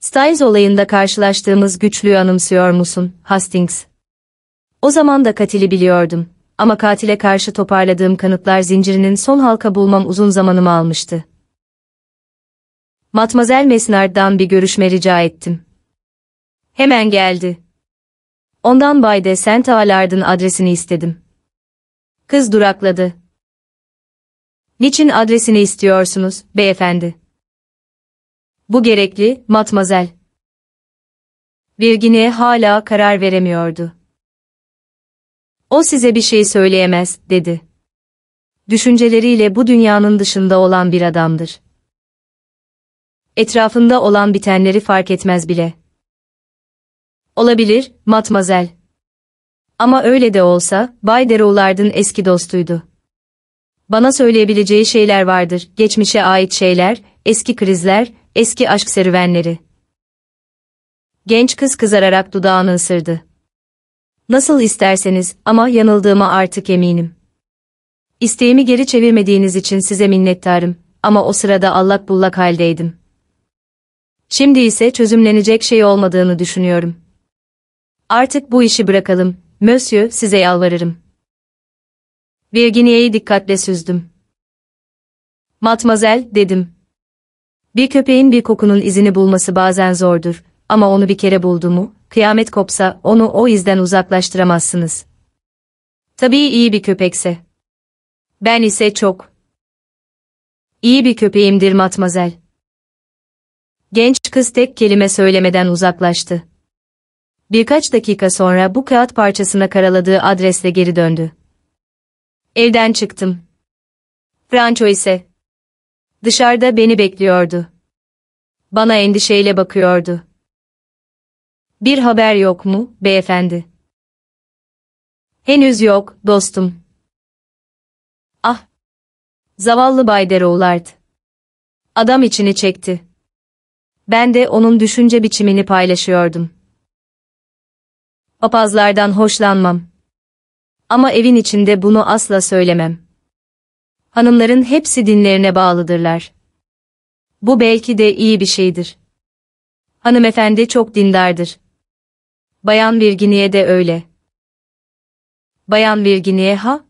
Styles olayında karşılaştığımız güçlüğü anımsıyor musun, Hastings? O zaman da katili biliyordum ama katile karşı toparladığım kanıtlar zincirinin son halka bulmam uzun zamanımı almıştı. Matmazel Mesnard'dan bir görüşme rica ettim. Hemen geldi. Ondan Bay de Saint Alard'ın adresini istedim. Kız durakladı. Niçin adresini istiyorsunuz, beyefendi? Bu gerekli, matmazel. Virginie hala karar veremiyordu. O size bir şey söyleyemez, dedi. Düşünceleriyle bu dünyanın dışında olan bir adamdır. Etrafında olan bitenleri fark etmez bile. Olabilir, matmazel. Ama öyle de olsa, Bay Deroulard'ın eski dostuydu. Bana söyleyebileceği şeyler vardır, geçmişe ait şeyler, eski krizler, eski aşk serüvenleri. Genç kız kızararak dudağını ısırdı. Nasıl isterseniz ama yanıldığıma artık eminim. İsteğimi geri çevirmediğiniz için size minnettarım ama o sırada allak bullak haldeydim. Şimdi ise çözümlenecek şey olmadığını düşünüyorum. Artık bu işi bırakalım, Monsieur, size yalvarırım. Virginia'yı dikkatle süzdüm. Matmazel, dedim. Bir köpeğin bir kokunun izini bulması bazen zordur ama onu bir kere buldu mu, kıyamet kopsa onu o izden uzaklaştıramazsınız. Tabii iyi bir köpekse. Ben ise çok. İyi bir köpeğimdir matmazel. Genç kız tek kelime söylemeden uzaklaştı. Birkaç dakika sonra bu kağıt parçasına karaladığı adresle geri döndü. Evden çıktım. Franco ise dışarıda beni bekliyordu. Bana endişeyle bakıyordu. Bir haber yok mu, beyefendi? Henüz yok, dostum. Ah! Zavallı Bay Deroulard. Adam içini çekti. Ben de onun düşünce biçimini paylaşıyordum. Papazlardan hoşlanmam. Ama evin içinde bunu asla söylemem. Hanımların hepsi dinlerine bağlıdırlar. Bu belki de iyi bir şeydir. Hanımefendi çok dindardır. Bayan Virginie de öyle. Bayan Virginie ha?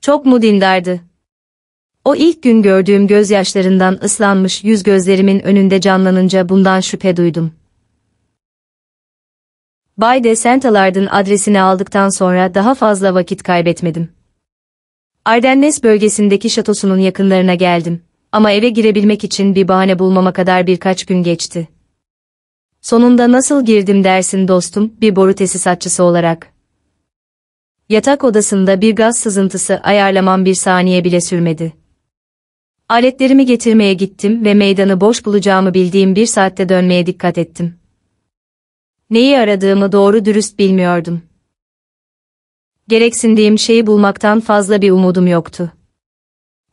Çok mu dindardı? O ilk gün gördüğüm gözyaşlarından ıslanmış yüz gözlerimin önünde canlanınca bundan şüphe duydum. Bay de Sentalard'ın adresini aldıktan sonra daha fazla vakit kaybetmedim. Ardennes bölgesindeki şatosunun yakınlarına geldim ama eve girebilmek için bir bahane bulmama kadar birkaç gün geçti. Sonunda nasıl girdim dersin dostum, bir boru tesisatçısı olarak. Yatak odasında bir gaz sızıntısı ayarlamam bir saniye bile sürmedi. Aletlerimi getirmeye gittim ve meydanı boş bulacağımı bildiğim bir saatte dönmeye dikkat ettim. Neyi aradığımı doğru dürüst bilmiyordum. Gereksindiğim şeyi bulmaktan fazla bir umudum yoktu.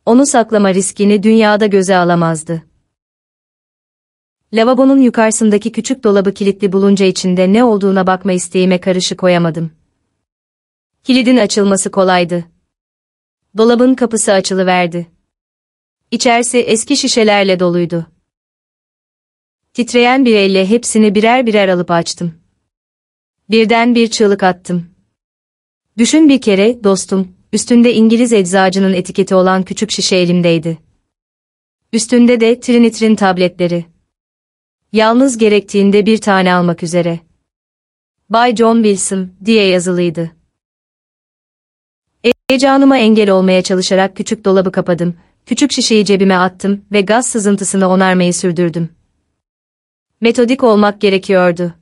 Onu saklama riskini dünyada göze alamazdı. Lavabonun yukarısındaki küçük dolabı kilitli bulunca içinde ne olduğuna bakma isteğime karışı koyamadım. Kilidin açılması kolaydı. Dolabın kapısı açılıverdi. İçerisi eski şişelerle doluydu. Titreyen bir elle hepsini birer birer alıp açtım. Birden bir çığlık attım. Düşün bir kere, dostum, üstünde İngiliz eczacının etiketi olan küçük şişe elimdeydi. Üstünde de trinitrin tabletleri. Yalnız gerektiğinde bir tane almak üzere. Bay John Wilson diye yazılıydı. Heyecanıma engel olmaya çalışarak küçük dolabı kapadım, küçük şişeyi cebime attım ve gaz sızıntısını onarmayı sürdürdüm. Metodik olmak gerekiyordu.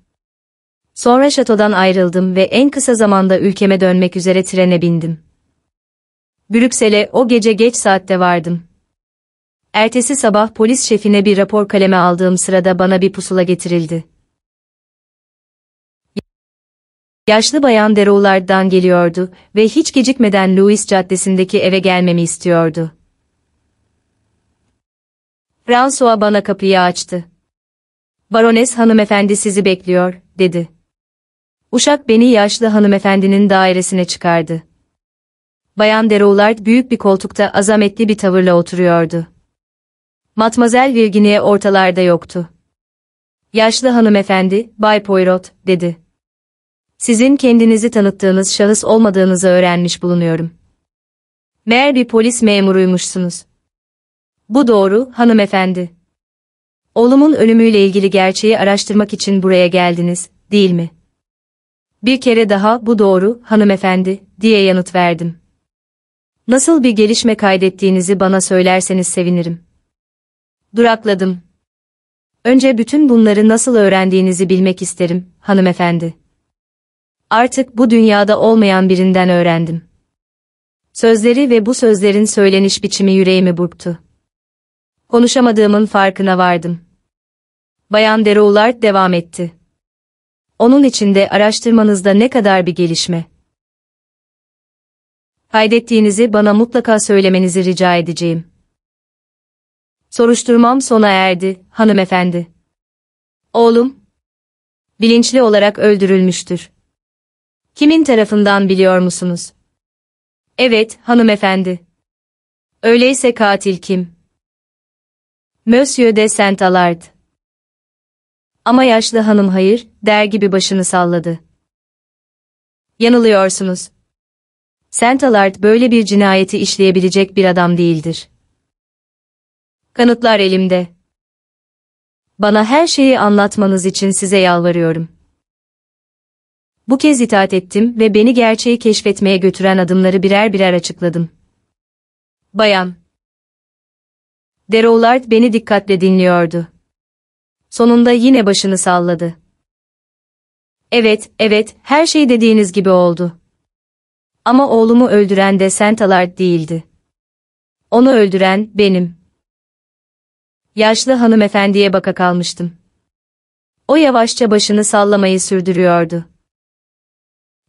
Sonra şatodan ayrıldım ve en kısa zamanda ülkeme dönmek üzere trene bindim. Brüksel'e o gece geç saatte vardım. Ertesi sabah polis şefine bir rapor kaleme aldığım sırada bana bir pusula getirildi. Yaşlı bayan Deroulard'dan geliyordu ve hiç gecikmeden Louis Caddesi'ndeki eve gelmemi istiyordu. François bana kapıyı açtı. Barones hanımefendi sizi bekliyor, dedi. Uşak beni yaşlı hanımefendinin dairesine çıkardı. Bayan Deroulard büyük bir koltukta azametli bir tavırla oturuyordu. Matmazel Virginie ortalarda yoktu. Yaşlı hanımefendi, Bay Poirot, dedi. Sizin kendinizi tanıttığınız şahıs olmadığınızı öğrenmiş bulunuyorum. Meğer bir polis memuruymuşsunuz. Bu doğru, hanımefendi. Oğlumun ölümüyle ilgili gerçeği araştırmak için buraya geldiniz, değil mi? Bir kere daha bu doğru, hanımefendi, diye yanıt verdim. Nasıl bir gelişme kaydettiğinizi bana söylerseniz sevinirim. Durakladım. Önce bütün bunları nasıl öğrendiğinizi bilmek isterim, hanımefendi. Artık bu dünyada olmayan birinden öğrendim. Sözleri ve bu sözlerin söyleniş biçimi yüreğimi burktu. Konuşamadığımın farkına vardım. Bayan Deroulard devam etti. Onun içinde araştırmanızda ne kadar bir gelişme. Kaydettiğinizi bana mutlaka söylemenizi rica edeceğim. Soruşturmam sona erdi, hanımefendi. Oğlum, bilinçli olarak öldürülmüştür. Kimin tarafından biliyor musunuz? Evet, hanımefendi. Öyleyse katil kim? Monsieur de Saint-Alard. Ama yaşlı hanım hayır, der gibi başını salladı. Yanılıyorsunuz. Saint-Alard böyle bir cinayeti işleyebilecek bir adam değildir. Kanıtlar elimde. Bana her şeyi anlatmanız için size yalvarıyorum. Bu kez itaat ettim ve beni gerçeği keşfetmeye götüren adımları birer birer açıkladım. Bayan. Deroulard beni dikkatle dinliyordu. Sonunda yine başını salladı. Evet, evet, her şey dediğiniz gibi oldu. Ama oğlumu öldüren de Saint-Alard değildi. Onu öldüren benim. Yaşlı hanımefendiye baka kalmıştım. O yavaşça başını sallamayı sürdürüyordu.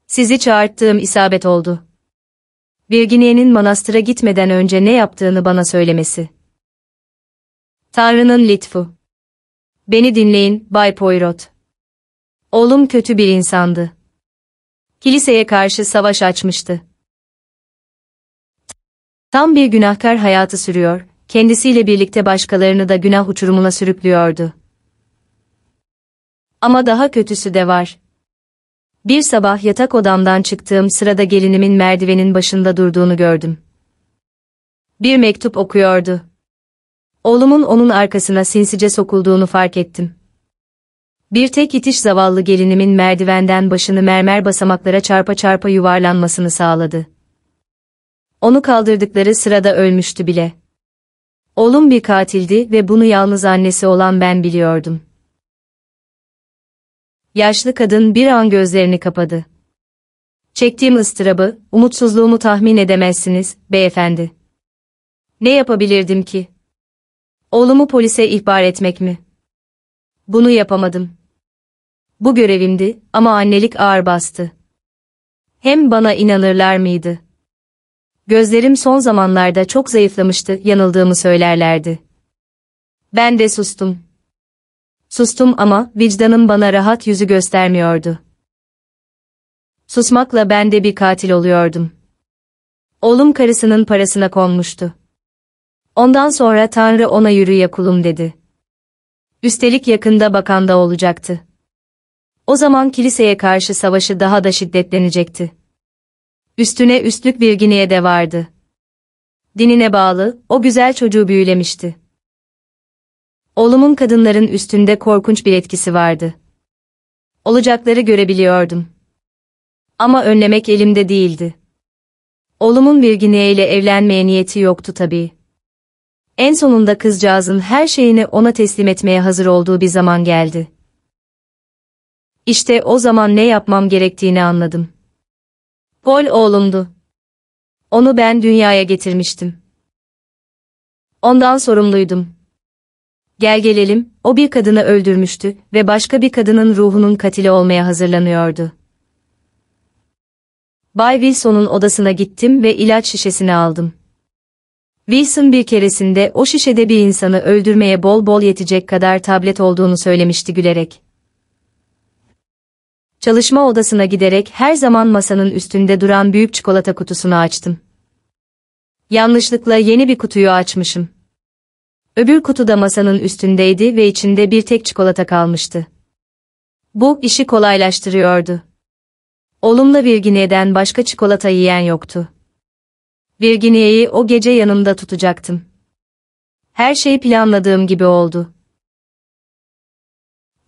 Sizi çağırttığım isabet oldu. Virginia'nın manastıra gitmeden önce ne yaptığını bana söylemesi. Tanrı'nın lütfu. Beni dinleyin, Bay Poirot. Oğlum kötü bir insandı. Kiliseye karşı savaş açmıştı. Tam bir günahkar hayatı sürüyor, kendisiyle birlikte başkalarını da günah uçurumuna sürüklüyordu. Ama daha kötüsü de var. Bir sabah yatak odamdan çıktığım sırada gelinimin merdivenin başında durduğunu gördüm. Bir mektup okuyordu. Oğlumun onun arkasına sinsice sokulduğunu fark ettim. Bir tek itiş zavallı gelinimin merdivenden başını mermer basamaklara çarpa çarpa yuvarlanmasını sağladı. Onu kaldırdıkları sırada ölmüştü bile. Oğlum bir katildi ve bunu yalnız annesi olan ben biliyordum. Yaşlı kadın bir an gözlerini kapadı. Çektiğim ıstırabı, umutsuzluğumu tahmin edemezsiniz, beyefendi. Ne yapabilirdim ki? Oğlumu polise ihbar etmek mi? Bunu yapamadım. Bu görevimdi ama annelik ağır bastı. Hem bana inanırlar mıydı? Gözlerim son zamanlarda çok zayıflamıştı, yanıldığımı söylerlerdi. Ben de sustum. Sustum ama vicdanım bana rahat yüzü göstermiyordu. Susmakla ben de bir katil oluyordum. Oğlum karısının parasına konmuştu. Ondan sonra Tanrı ona yürü ya kulum dedi. Üstelik yakında bakanda olacaktı. O zaman kiliseye karşı savaşı daha da şiddetlenecekti. Üstüne üstlük Virginia'ya de vardı. Dinine bağlı, o güzel çocuğu büyülemişti. Oğlumun kadınların üstünde korkunç bir etkisi vardı. Olacakları görebiliyordum. Ama önlemek elimde değildi. Oğlumun Virginia ile evlenmeye niyeti yoktu tabii. En sonunda kızcağızın her şeyini ona teslim etmeye hazır olduğu bir zaman geldi. İşte o zaman ne yapmam gerektiğini anladım. Paul oğlumdu. Onu ben dünyaya getirmiştim. Ondan sorumluydum. Gel gelelim, o bir kadını öldürmüştü ve başka bir kadının ruhunun katili olmaya hazırlanıyordu. Bay Wilson'un odasına gittim ve ilaç şişesini aldım. Wilson bir keresinde o şişede bir insanı öldürmeye bol bol yetecek kadar tablet olduğunu söylemişti gülerek. Çalışma odasına giderek her zaman masanın üstünde duran büyük çikolata kutusunu açtım. Yanlışlıkla yeni bir kutuyu açmışım. Öbür kutu da masanın üstündeydi ve içinde bir tek çikolata kalmıştı. Bu işi kolaylaştırıyordu. Oğlumla Virginia'den başka çikolata yiyen yoktu. Virginia'yı o gece yanımda tutacaktım. Her şey planladığım gibi oldu.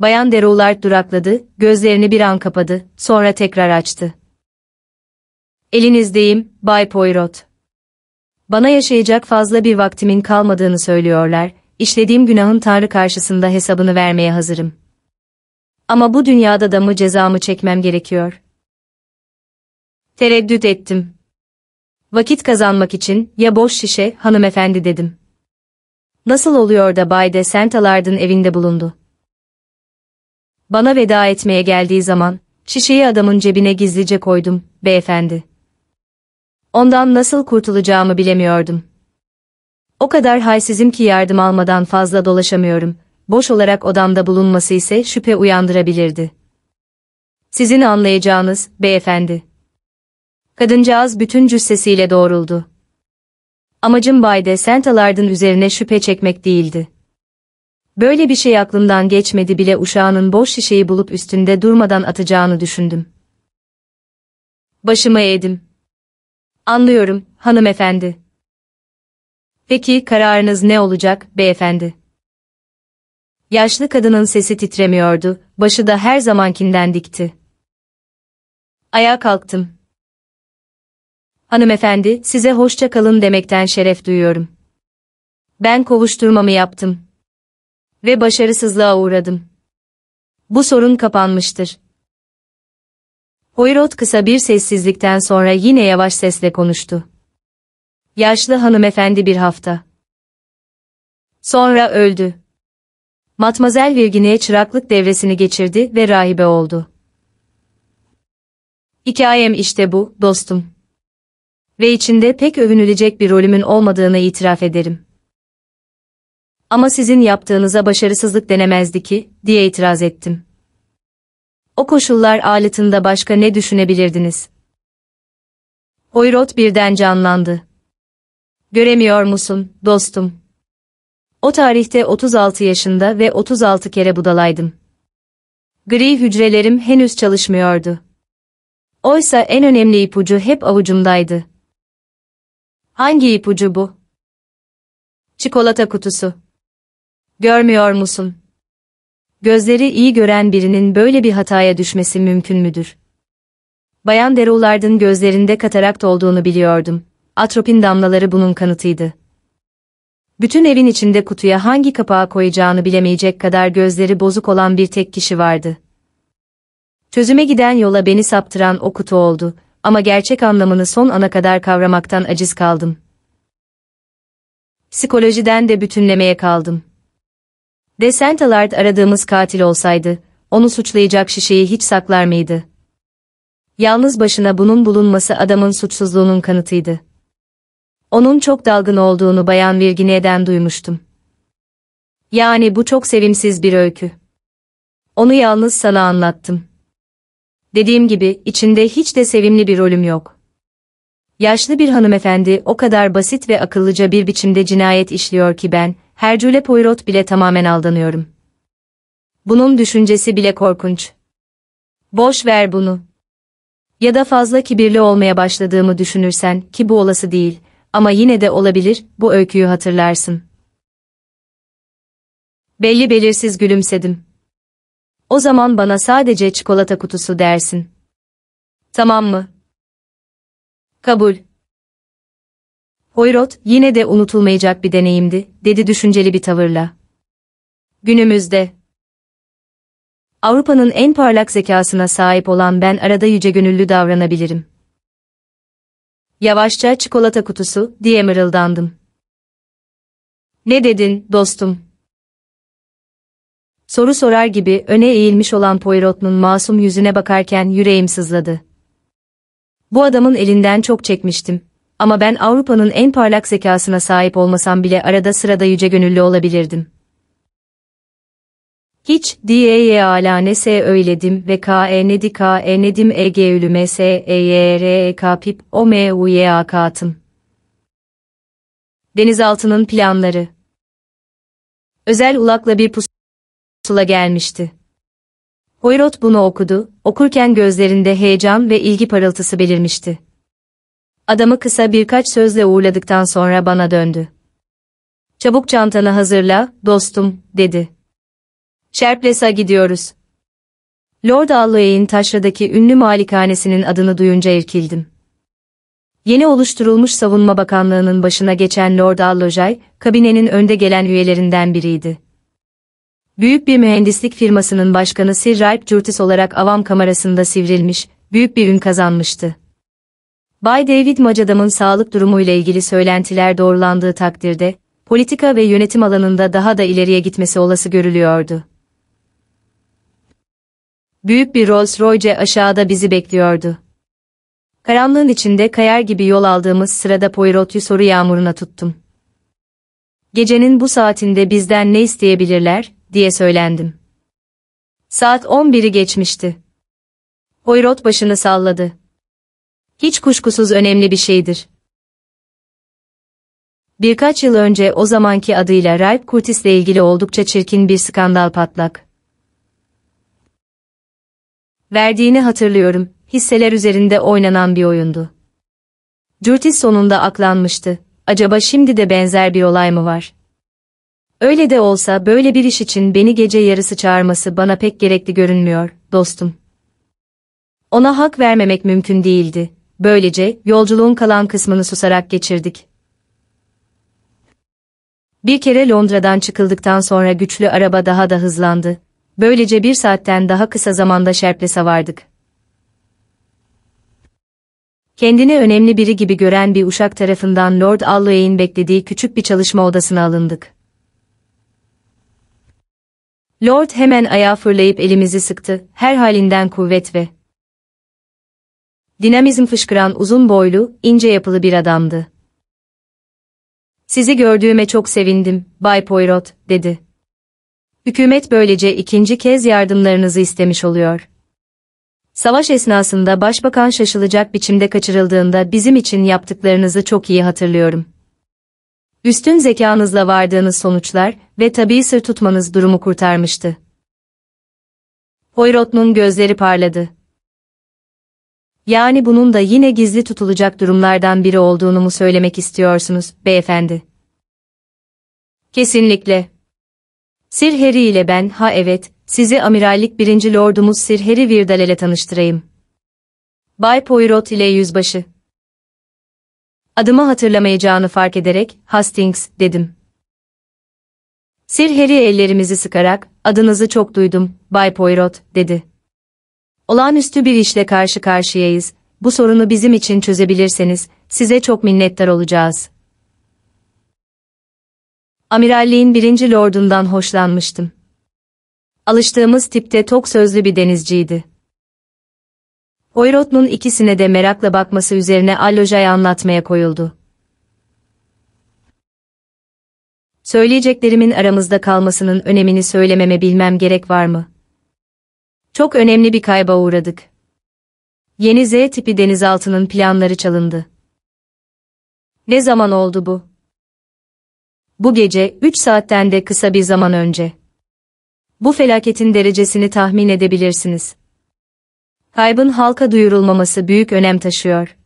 Bayan Deroulart durakladı, gözlerini bir an kapadı, sonra tekrar açtı. Elinizdeyim, Bay Poirot. Bana yaşayacak fazla bir vaktimin kalmadığını söylüyorlar, işlediğim günahın Tanrı karşısında hesabını vermeye hazırım. Ama bu dünyada da mı cezamı çekmem gerekiyor? Tereddüt ettim. Vakit kazanmak için, ya boş şişe, hanımefendi dedim. Nasıl oluyor da Bay de Sentalard'ın evinde bulundu? Bana veda etmeye geldiği zaman, şişeyi adamın cebine gizlice koydum, beyefendi. Ondan nasıl kurtulacağımı bilemiyordum. O kadar halsizim ki yardım almadan fazla dolaşamıyorum, boş olarak odamda bulunması ise şüphe uyandırabilirdi. Sizin anlayacağınız, beyefendi. Kadıncağız bütün cüssesiyle doğruldu. Amacım Bay de Sentalard'ın üzerine şüphe çekmek değildi. Böyle bir şey aklımdan geçmedi bile uşağının boş şişeyi bulup üstünde durmadan atacağını düşündüm. Başımı eğdim. Anlıyorum, hanımefendi. Peki kararınız ne olacak, beyefendi? Yaşlı kadının sesi titremiyordu, başı da her zamankinden dikti. Ayağa kalktım. Hanımefendi, size hoşça kalın demekten şeref duyuyorum. Ben kovuşturmamı yaptım. Ve başarısızlığa uğradım. Bu sorun kapanmıştır. Poirot kısa bir sessizlikten sonra yine yavaş sesle konuştu. Yaşlı hanımefendi bir hafta. Sonra öldü. Matmazel Virginie çıraklık devresini geçirdi ve rahibe oldu. Hikayem işte bu, dostum. Ve içinde pek övünülecek bir rolümün olmadığını itiraf ederim. Ama sizin yaptığınıza başarısızlık denemezdi ki, diye itiraz ettim. O koşullar aletinde başka ne düşünebilirdiniz? Poirot birden canlandı. Göremiyor musun, dostum? O tarihte 36 yaşında ve 36 kere budalaydım. Gri hücrelerim henüz çalışmıyordu. Oysa en önemli ipucu hep avucumdaydı. Hangi ipucu bu? Çikolata kutusu. Görmüyor musun? Gözleri iyi gören birinin böyle bir hataya düşmesi mümkün müdür? Bayan Deroulard'ın gözlerinde katarakt olduğunu biliyordum. Atropin damlaları bunun kanıtıydı. Bütün evin içinde kutuya hangi kapağı koyacağını bilemeyecek kadar gözleri bozuk olan bir tek kişi vardı. Çözüme giden yola beni saptıran o kutu oldu ama gerçek anlamını son ana kadar kavramaktan aciz kaldım. Psikolojiden de bütünlemeye kaldım. De Sentalard aradığımız katil olsaydı, onu suçlayacak şişeyi hiç saklar mıydı? Yalnız başına bunun bulunması adamın suçsuzluğunun kanıtıydı. Onun çok dalgın olduğunu Bayan Virginie'den duymuştum. Yani bu çok sevimsiz bir öykü. Onu yalnız sana anlattım. Dediğim gibi içinde hiç de sevimli bir rolüm yok. Yaşlı bir hanımefendi o kadar basit ve akıllıca bir biçimde cinayet işliyor ki ben, Hercule Poirot bile tamamen aldanıyorum. Bunun düşüncesi bile korkunç. Boş ver bunu. Ya da fazla kibirli olmaya başladığımı düşünürsen ki bu olası değil ama yine de olabilir, bu öyküyü hatırlarsın. Belli belirsiz gülümsedim. O zaman bana sadece çikolata kutusu dersin. Tamam mı? Kabul. Poirot, yine de unutulmayacak bir deneyimdi, dedi düşünceli bir tavırla. Günümüzde. Avrupa'nın en parlak zekasına sahip olan ben arada yüce gönüllü davranabilirim. Yavaşça çikolata kutusu, diye mırıldandım. Ne dedin, dostum? Soru sorar gibi öne eğilmiş olan Poirot'un masum yüzüne bakarken yüreğim sızladı. Bu adamın elinden çok çekmiştim. Ama ben Avrupa'nın en parlak zekasına sahip olmasam bile arada sırada yüce gönüllü olabilirdim. Hiç diye ala ne se öyledim ve k e nedi k e nedim e g ülüme s e y r e k pip o m u y a katım. Denizaltının planları. Özel ulakla bir pusula gelmişti. Poirot bunu okudu, okurken gözlerinde heyecan ve ilgi parıltısı belirmişti. Adamı kısa birkaç sözle uğurladıktan sonra bana döndü. Çabuk çantanı hazırla, dostum, dedi. Sherpless'a gidiyoruz. Lord Alloy'in taşradaki ünlü malikanesinin adını duyunca irkildim. Yeni oluşturulmuş Savunma Bakanlığı'nın başına geçen Lord Allojay, kabinenin önde gelen üyelerinden biriydi. Büyük bir mühendislik firmasının başkanı Sir Ralph Curtis olarak avam kamerasında sivrilmiş, büyük bir ün kazanmıştı. Bay David Macadam'ın sağlık durumuyla ilgili söylentiler doğrulandığı takdirde, politika ve yönetim alanında daha da ileriye gitmesi olası görülüyordu. Büyük bir Rolls-Royce aşağıda bizi bekliyordu. Karanlığın içinde kayar gibi yol aldığımız sırada Poirot'u soru yağmuruna tuttum. Gecenin bu saatinde bizden ne isteyebilirler, diye söylendim. Saat 11'i geçmişti. Poirot başını salladı. Hiç kuşkusuz önemli bir şeydir. Birkaç yıl önce o zamanki adıyla Ralph Curtis'le ilgili oldukça çirkin bir skandal patlak. Verdiğini hatırlıyorum, hisseler üzerinde oynanan bir oyundu. Curtis sonunda aklanmıştı. Acaba şimdi de benzer bir olay mı var? Öyle de olsa böyle bir iş için beni gece yarısı çağırması bana pek gerekli görünmüyor, dostum. Ona hak vermemek mümkün değildi. Böylece yolculuğun kalan kısmını susarak geçirdik. Bir kere Londra'dan çıkıldıktan sonra güçlü araba daha da hızlandı. Böylece bir saatten daha kısa zamanda Sherpless'e vardık. Kendini önemli biri gibi gören bir uşak tarafından Lord Alloway'in beklediği küçük bir çalışma odasına alındık. Lord hemen ayağa fırlayıp elimizi sıktı, her halinden kuvvet ve dinamizm fışkıran uzun boylu, ince yapılı bir adamdı. Sizi gördüğüme çok sevindim, Bay Poirot, dedi. Hükümet böylece ikinci kez yardımlarınızı istemiş oluyor. Savaş esnasında başbakan şaşılacak biçimde kaçırıldığında bizim için yaptıklarınızı çok iyi hatırlıyorum. Üstün zekanızla vardığınız sonuçlar ve tabii sır tutmanız durumu kurtarmıştı. Poirot'un gözleri parladı. Yani bunun da yine gizli tutulacak durumlardan biri olduğunu mu söylemek istiyorsunuz, beyefendi? Kesinlikle. Sir Harry ile ben, ha evet, sizi amirallik birinci lordumuz Sir Harry Virdal ile tanıştırayım. Bay Poirot ile yüzbaşı. Adımı hatırlamayacağını fark ederek, Hastings, dedim. Sir Harry ellerimizi sıkarak, adınızı çok duydum, Bay Poirot, dedi. Olağanüstü bir işle karşı karşıyayız, bu sorunu bizim için çözebilirseniz, size çok minnettar olacağız. Amiralliğin birinci lordundan hoşlanmıştım. Alıştığımız tipte tok sözlü bir denizciydi. Poirot'un ikisine de merakla bakması üzerine Alloja'ya anlatmaya koyuldu. Söyleyeceklerimin aramızda kalmasının önemini söylememe bilmem gerek var mı? Çok önemli bir kayba uğradık. Yeni Z tipi denizaltının planları çalındı. Ne zaman oldu bu? Bu gece 3 saatten de kısa bir zaman önce. Bu felaketin derecesini tahmin edebilirsiniz. Kaybın halka duyurulmaması büyük önem taşıyor.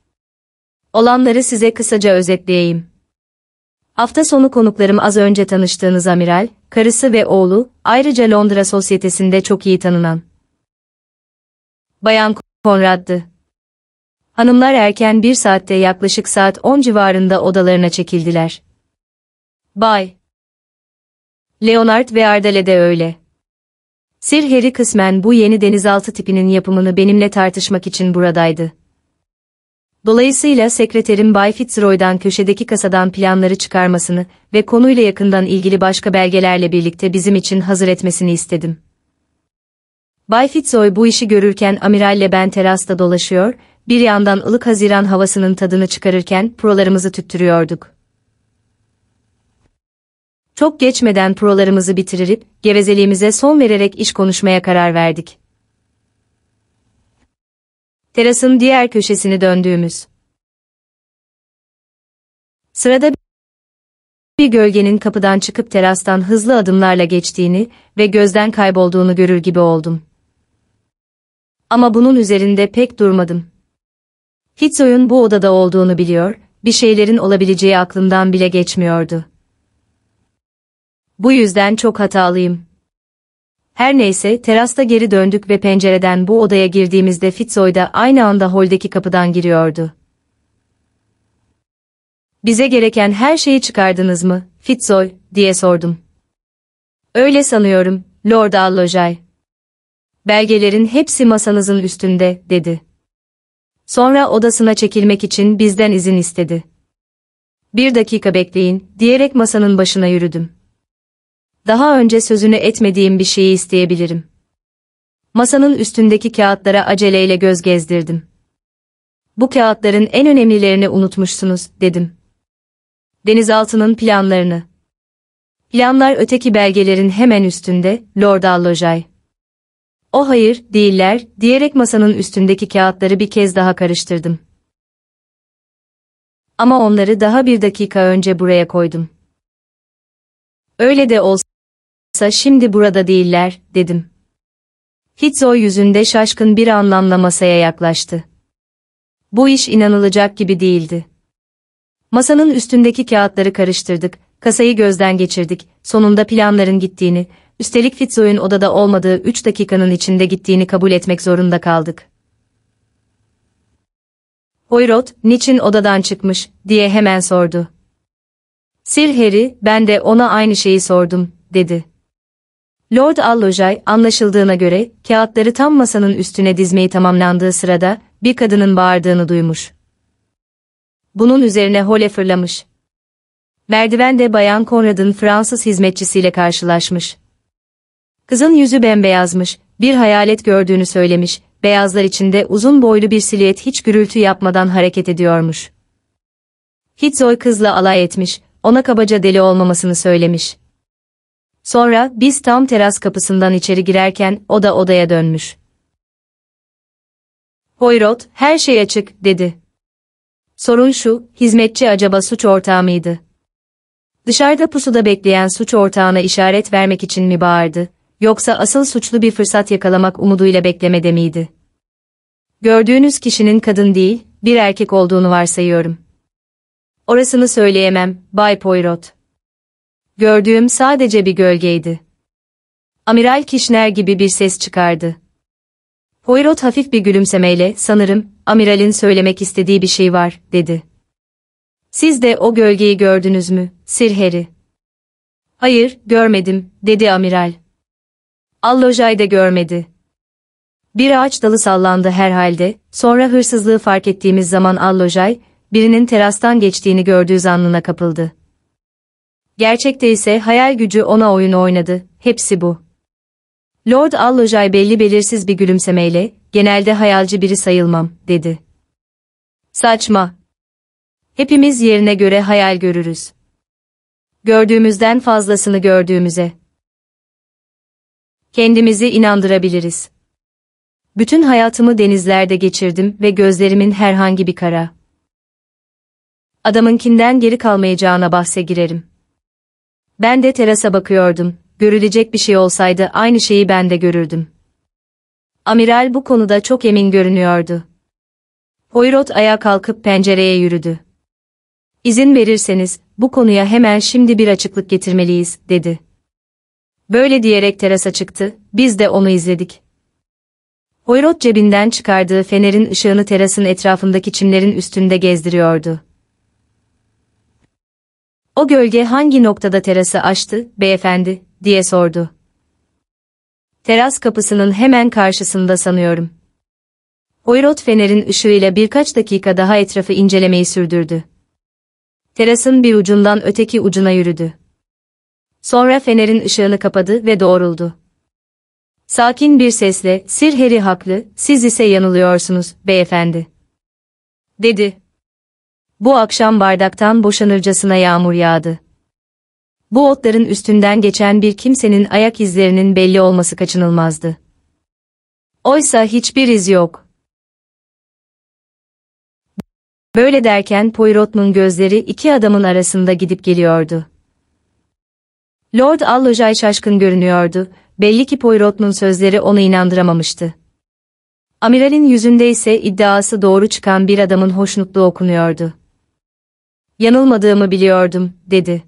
Olanları size kısaca özetleyeyim. Hafta sonu konuklarım az önce tanıştığınız amiral, karısı ve oğlu, ayrıca Londra sosyetesinde çok iyi tanınan. Bayan Conrad'dı. Hanımlar erken bir saatte yaklaşık saat 10 civarında odalarına çekildiler. Bay. Leonard ve Ardale de öyle. Sir Harry kısmen bu yeni denizaltı tipinin yapımını benimle tartışmak için buradaydı. Dolayısıyla sekreterim Bay Fitzroy'dan köşedeki kasadan planları çıkarmasını ve konuyla yakından ilgili başka belgelerle birlikte bizim için hazır etmesini istedim. Bay Fitzroy bu işi görürken amiralle ben terasta dolaşıyor, bir yandan ılık haziran havasının tadını çıkarırken prolarımızı tüttürüyorduk. Çok geçmeden prolarımızı bitirip, gevezeliğimize son vererek iş konuşmaya karar verdik. Terasın diğer köşesini döndüğümüz. Sırada bir gölgenin kapıdan çıkıp terastan hızlı adımlarla geçtiğini ve gözden kaybolduğunu görür gibi oldum. Ama bunun üzerinde pek durmadım. Hitsoy'un bu odada olduğunu biliyor, bir şeylerin olabileceği aklımdan bile geçmiyordu. Bu yüzden çok hatalıyım. Her neyse terasta geri döndük ve pencereden bu odaya girdiğimizde Fitzroy da aynı anda holdeki kapıdan giriyordu. Bize gereken her şeyi çıkardınız mı, Fitzroy, diye sordum. Öyle sanıyorum, Lord Allojay. Belgelerin hepsi masanızın üstünde, dedi. Sonra odasına çekilmek için bizden izin istedi. Bir dakika bekleyin, diyerek masanın başına yürüdüm. Daha önce sözünü etmediğim bir şeyi isteyebilirim. Masanın üstündeki kağıtlara aceleyle göz gezdirdim. Bu kağıtların en önemlilerini unutmuşsunuz, dedim. Denizaltının planlarını. Planlar öteki belgelerin hemen üstünde, Lord Allojay. O hayır, değiller, diyerek masanın üstündeki kağıtları bir kez daha karıştırdım. Ama onları daha bir dakika önce buraya koydum. Öyle de olsa şimdi burada değiller, dedim. Hitzo yüzünde şaşkın bir anlamla masaya yaklaştı. Bu iş inanılacak gibi değildi. Masanın üstündeki kağıtları karıştırdık, kasayı gözden geçirdik, sonunda planların gittiğini, üstelik Fitzroy'un odada olmadığı 3 dakikanın içinde gittiğini kabul etmek zorunda kaldık. Poirot, niçin odadan çıkmış, diye hemen sordu. Sir Harry, ben de ona aynı şeyi sordum, dedi. Lord Allojay, anlaşıldığına göre, kağıtları tam masanın üstüne dizmeyi tamamlandığı sırada, bir kadının bağırdığını duymuş. Bunun üzerine Hole fırlamış. Merdivende Bayan Conrad'ın Fransız hizmetçisiyle karşılaşmış. Kızın yüzü bembeyazmış, bir hayalet gördüğünü söylemiş, beyazlar içinde uzun boylu bir silüet hiç gürültü yapmadan hareket ediyormuş. Hitzoy kızla alay etmiş, ona kabaca deli olmamasını söylemiş. Sonra biz tam teras kapısından içeri girerken o da odaya dönmüş. Poirot, her şey açık, dedi. Sorun şu, hizmetçi acaba suç ortağı mıydı? Dışarıda pusuda bekleyen suç ortağına işaret vermek için mi bağırdı, yoksa asıl suçlu bir fırsat yakalamak umuduyla beklemede miydi? Gördüğünüz kişinin kadın değil, bir erkek olduğunu varsayıyorum. Orasını söyleyemem, Bay Poirot. Gördüğüm sadece bir gölgeydi. Amiral Kişner gibi bir ses çıkardı. Poirot hafif bir gülümsemeyle, sanırım, amiralin söylemek istediği bir şey var, dedi. Siz de o gölgeyi gördünüz mü, Sir Harry? Hayır, görmedim, dedi amiral. Allojay da görmedi. Bir ağaç dalı sallandı herhalde, sonra hırsızlığı fark ettiğimiz zaman Allojay, birinin terastan geçtiğini gördüğü zannına kapıldı. Gerçekte ise hayal gücü ona oyun oynadı, hepsi bu. Lord Allojay belli belirsiz bir gülümsemeyle, genelde hayalci biri sayılmam, dedi. Saçma. Hepimiz yerine göre hayal görürüz. Gördüğümüzden fazlasını gördüğümüze. Kendimizi inandırabiliriz. Bütün hayatımı denizlerde geçirdim ve gözlerimin herhangi bir kara. Adamınkinden geri kalmayacağına bahse girerim. Ben de terasa bakıyordum, görülecek bir şey olsaydı aynı şeyi ben de görürdüm. Amiral bu konuda çok emin görünüyordu. Poirot ayağa kalkıp pencereye yürüdü. İzin verirseniz, bu konuya hemen şimdi bir açıklık getirmeliyiz, dedi. Böyle diyerek terasa çıktı, biz de onu izledik. Poirot cebinden çıkardığı fenerin ışığını terasın etrafındaki çimlerin üstünde gezdiriyordu. O gölge hangi noktada terası açtı, beyefendi, diye sordu. Teras kapısının hemen karşısında sanıyorum. Poirot fenerin ışığıyla birkaç dakika daha etrafı incelemeyi sürdürdü. Terasın bir ucundan öteki ucuna yürüdü. Sonra fenerin ışığını kapadı ve doğruldu. Sakin bir sesle, Sir Harry haklı, siz ise yanılıyorsunuz, beyefendi. Dedi. Bu akşam bardaktan boşanırcasına yağmur yağdı. Bu otların üstünden geçen bir kimsenin ayak izlerinin belli olması kaçınılmazdı. Oysa hiçbir iz yok. Böyle derken Poirot'un gözleri iki adamın arasında gidip geliyordu. Lord Allojay şaşkın görünüyordu, belli ki Poirot'un sözleri onu inandıramamıştı. Amiralin yüzünde ise iddiası doğru çıkan bir adamın hoşnutluğu okunuyordu. Yanılmadığımı biliyordum, dedi.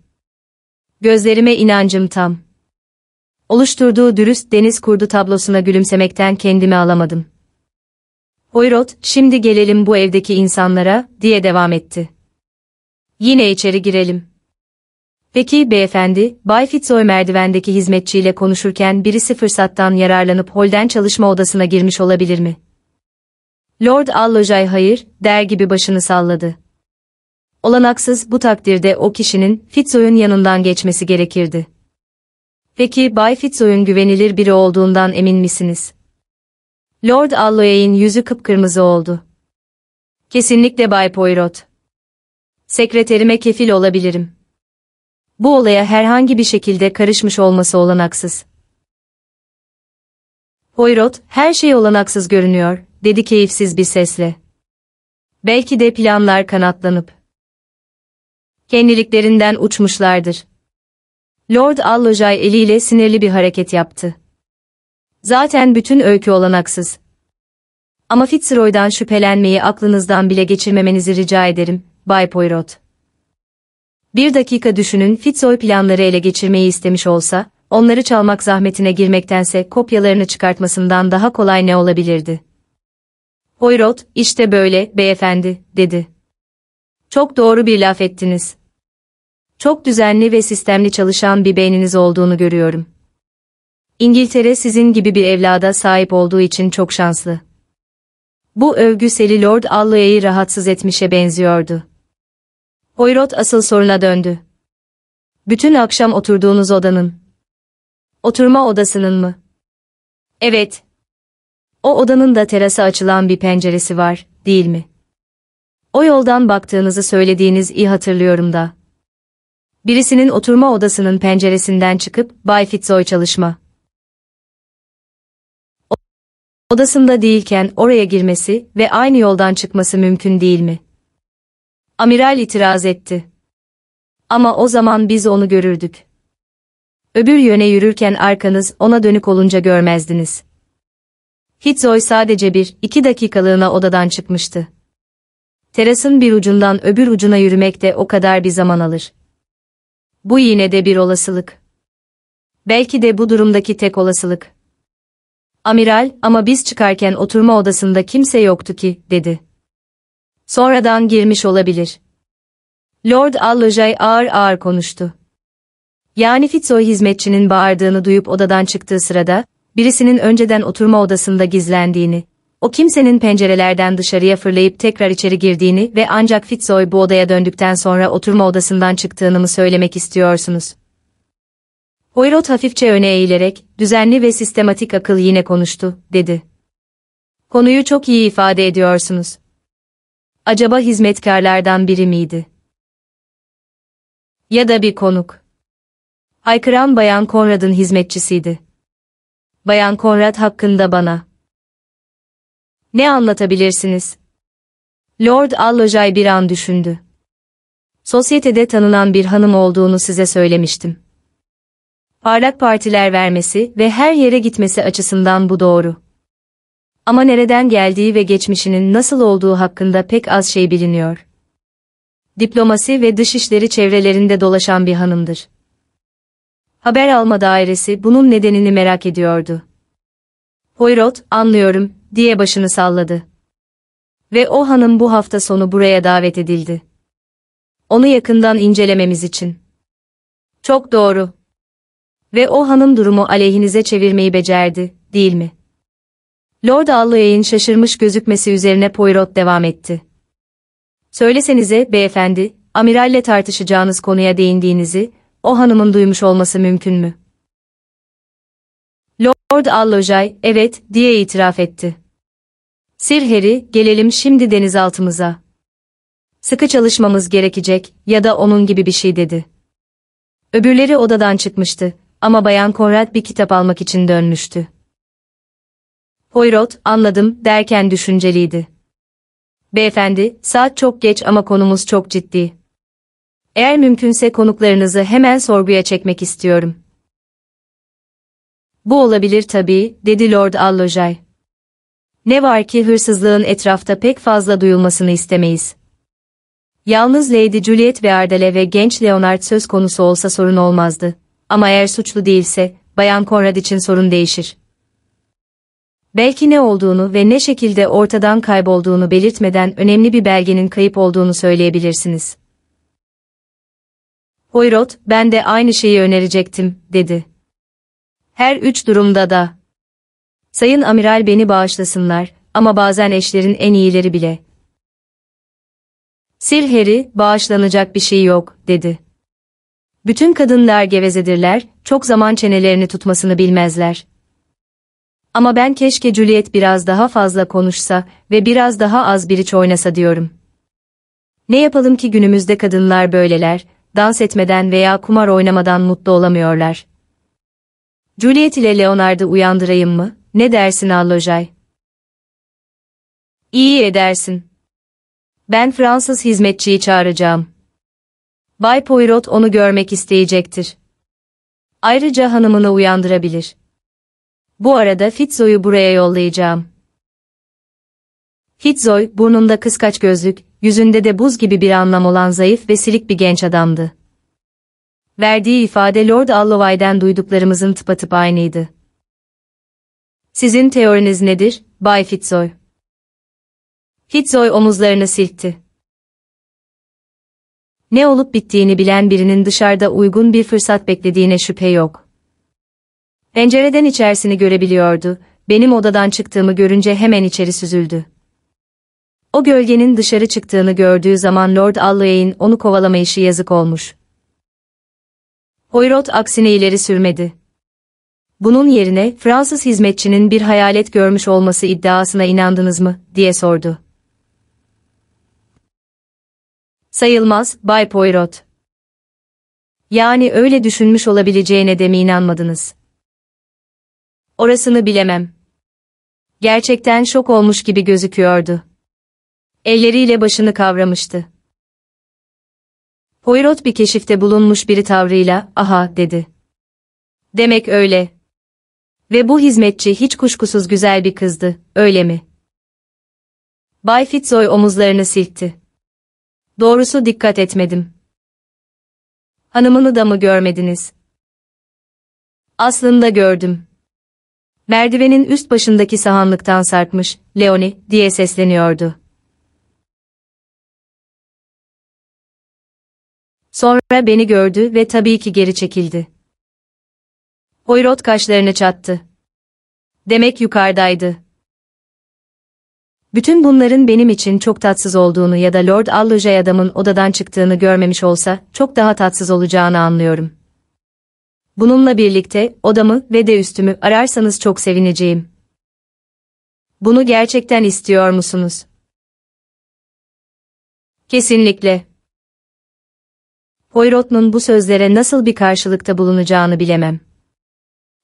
Gözlerime inancım tam. Oluşturduğu dürüst deniz kurdu tablosuna gülümsemekten kendimi alamadım. Poirot, şimdi gelelim bu evdeki insanlara, diye devam etti. Yine içeri girelim. Peki beyefendi, Bay Fitzroy merdivendeki hizmetçiyle konuşurken birisi fırsattan yararlanıp holden çalışma odasına girmiş olabilir mi? Lord Allojay hayır, der gibi başını salladı. Olanaksız bu takdirde o kişinin Fitzroy'un yanından geçmesi gerekirdi. Peki Bay Fitzroy'un güvenilir biri olduğundan emin misiniz? Lord Alloy'in yüzü kıpkırmızı oldu. Kesinlikle Bay Poirot. Sekreterime kefil olabilirim. Bu olaya herhangi bir şekilde karışmış olması olanaksız. Poirot, her şey olanaksız görünüyor, dedi keyifsiz bir sesle. Belki de planlar kanatlanıp kendiliklerinden uçmuşlardır. Lord Allojay eliyle sinirli bir hareket yaptı. Zaten bütün öykü olanaksız. Ama Fitzroy'dan şüphelenmeyi aklınızdan bile geçirmemenizi rica ederim, Bay Poirot. Bir dakika düşünün Fitzroy planları ele geçirmeyi istemiş olsa, onları çalmak zahmetine girmektense kopyalarını çıkartmasından daha kolay ne olabilirdi? Poirot, işte böyle, beyefendi, dedi. Çok doğru bir laf ettiniz. Çok düzenli ve sistemli çalışan bir beyniniz olduğunu görüyorum. İngiltere sizin gibi bir evlada sahip olduğu için çok şanslı. Bu övgü Sally Lord Alloy'ı rahatsız etmişe benziyordu. Poirot asıl soruna döndü. Bütün akşam oturduğunuz odanın. Oturma odasının mı? Evet. O odanın da terasa açılan bir penceresi var, değil mi? O yoldan baktığınızı söylediğiniz iyi hatırlıyorum da. Birisinin oturma odasının penceresinden çıkıp Bay Fitzroy çalışma. Odasında değilken oraya girmesi ve aynı yoldan çıkması mümkün değil mi? Amiral itiraz etti. Ama o zaman biz onu görürdük. Öbür yöne yürürken arkanız ona dönük olunca görmezdiniz. Hitzoy sadece bir, iki dakikalığına odadan çıkmıştı. Terasın bir ucundan öbür ucuna yürümek de o kadar bir zaman alır. Bu yine de bir olasılık. Belki de bu durumdaki tek olasılık. Amiral, ama biz çıkarken oturma odasında kimse yoktu ki, dedi. Sonradan girmiş olabilir. Lord Allojay ağır ağır konuştu. Yani Fitzroy hizmetçinin bağırdığını duyup odadan çıktığı sırada, birisinin önceden oturma odasında gizlendiğini, o kimsenin pencerelerden dışarıya fırlayıp tekrar içeri girdiğini ve ancak Fitzroy bu odaya döndükten sonra oturma odasından çıktığını mı söylemek istiyorsunuz? Poirot hafifçe öne eğilerek, düzenli ve sistematik akıl yine konuştu, dedi. Konuyu çok iyi ifade ediyorsunuz. Acaba hizmetkarlardan biri miydi? Ya da bir konuk. Haykıran Bayan Konrad'ın hizmetçisiydi. Bayan Konrad hakkında bana. Ne anlatabilirsiniz? Lord Allojay bir an düşündü. Sosyetede tanınan bir hanım olduğunu size söylemiştim. Parlak partiler vermesi ve her yere gitmesi açısından bu doğru. Ama nereden geldiği ve geçmişinin nasıl olduğu hakkında pek az şey biliniyor. Diplomasi ve dışişleri çevrelerinde dolaşan bir hanımdır. Haber alma dairesi bunun nedenini merak ediyordu. Poirot, anlıyorum, diye başını salladı. Ve o hanım bu hafta sonu buraya davet edildi. Onu yakından incelememiz için. Çok doğru. Ve o hanım durumu aleyhinize çevirmeyi becerdi, değil mi? Lord Alloy'in şaşırmış gözükmesi üzerine Poirot devam etti. Söylesenize, beyefendi, amiralle tartışacağınız konuya değindiğinizi, o hanımın duymuş olması mümkün mü? Lord Allojay, evet, diye itiraf etti. Sir Harry, gelelim şimdi denizaltımıza. Sıkı çalışmamız gerekecek ya da onun gibi bir şey dedi. Öbürleri odadan çıkmıştı ama Bayan Conrad bir kitap almak için dönmüştü. Poirot, anladım, derken düşünceliydi. Beyefendi, saat çok geç ama konumuz çok ciddi. Eğer mümkünse konuklarınızı hemen sorguya çekmek istiyorum. Bu olabilir tabii, dedi Lord Allojay. Ne var ki hırsızlığın etrafta pek fazla duyulmasını istemeyiz. Yalnız Lady Juliet ve Ardale ve genç Leonard söz konusu olsa sorun olmazdı. Ama eğer suçlu değilse, Bayan Conrad için sorun değişir. Belki ne olduğunu ve ne şekilde ortadan kaybolduğunu belirtmeden önemli bir belgenin kayıp olduğunu söyleyebilirsiniz. Poirot, ben de aynı şeyi önerecektim, dedi. Her üç durumda da. Sayın Amiral beni bağışlasınlar ama bazen eşlerin en iyileri bile. Sir Harry, bağışlanacak bir şey yok, dedi. Bütün kadınlar gevezedirler, çok zaman çenelerini tutmasını bilmezler. Ama ben keşke Juliet biraz daha fazla konuşsa ve biraz daha az biriç oynasa diyorum. Ne yapalım ki günümüzde kadınlar böyleler, dans etmeden veya kumar oynamadan mutlu olamıyorlar. Juliet ile Leonard'ı uyandırayım mı? Ne dersin Allojay? İyi edersin. Ben Fransız hizmetçiyi çağıracağım. Bay Poirot onu görmek isteyecektir. Ayrıca hanımını uyandırabilir. Bu arada Fitzo'yu buraya yollayacağım. Fitzoy, burnunda kıskaç gözlük, yüzünde de buz gibi bir anlam olan zayıf ve silik bir genç adamdı. Verdiği ifade Lord Alloway'den duyduklarımızın tıpatıp aynıydı. Sizin teoriniz nedir, Bay Fitzoy? Fitzoy omuzlarını silkti. Ne olup bittiğini bilen birinin dışarıda uygun bir fırsat beklediğine şüphe yok. Pencereden içerisini görebiliyordu, benim odadan çıktığımı görünce hemen içeri süzüldü. O gölgenin dışarı çıktığını gördüğü zaman Lord Alloway'in onu kovalamayışı yazık olmuş. Poirot aksine ileri sürmedi. Bunun yerine Fransız hizmetçinin bir hayalet görmüş olması iddiasına inandınız mı, diye sordu. Sayılmaz, Bay Poirot. Yani öyle düşünmüş olabileceğine de mi inanmadınız? Orasını bilemem. Gerçekten şok olmuş gibi gözüküyordu. Elleriyle başını kavramıştı. Poirot bir keşifte bulunmuş biri tavrıyla, aha, dedi. Demek öyle. Ve bu hizmetçi hiç kuşkusuz güzel bir kızdı, öyle mi? Bay Fitzroy omuzlarını silkti. Doğrusu dikkat etmedim. Hanımını da mı görmediniz? Aslında gördüm. Merdivenin üst başındaki sahanlıktan sarkmış, Leoni, diye sesleniyordu. Sonra beni gördü ve tabii ki geri çekildi. Poirot kaşlarını çattı. Demek yukarıdaydı. Bütün bunların benim için çok tatsız olduğunu ya da Lord Allojay adamın odadan çıktığını görmemiş olsa çok daha tatsız olacağını anlıyorum. Bununla birlikte odamı ve de üstümü ararsanız çok sevineceğim. Bunu gerçekten istiyor musunuz? Kesinlikle. Poirot'un bu sözlere nasıl bir karşılıkta bulunacağını bilemem.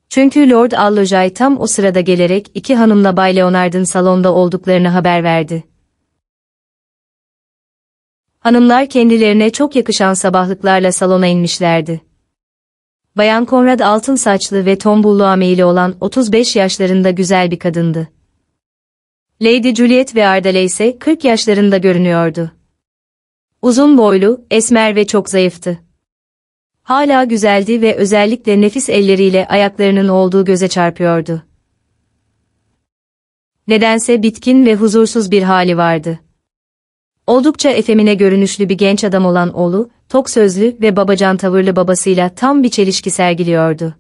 Çünkü Lord Allojay tam o sırada gelerek iki hanımla Bay Leonard'ın salonda olduklarını haber verdi. Hanımlar kendilerine çok yakışan sabahlıklarla salona inmişlerdi. Bayan Conrad altın saçlı ve tombulluğa meyili olan 35 yaşlarında güzel bir kadındı. Lady Juliet ve Ardale ise 40 yaşlarında görünüyordu. Uzun boylu, esmer ve çok zayıftı. Hala güzeldi ve özellikle nefis elleriyle ayaklarının olduğu göze çarpıyordu. Nedense bitkin ve huzursuz bir hali vardı. Oldukça efemine görünüşlü bir genç adam olan oğlu, tok sözlü ve babacan tavırlı babasıyla tam bir çelişki sergiliyordu.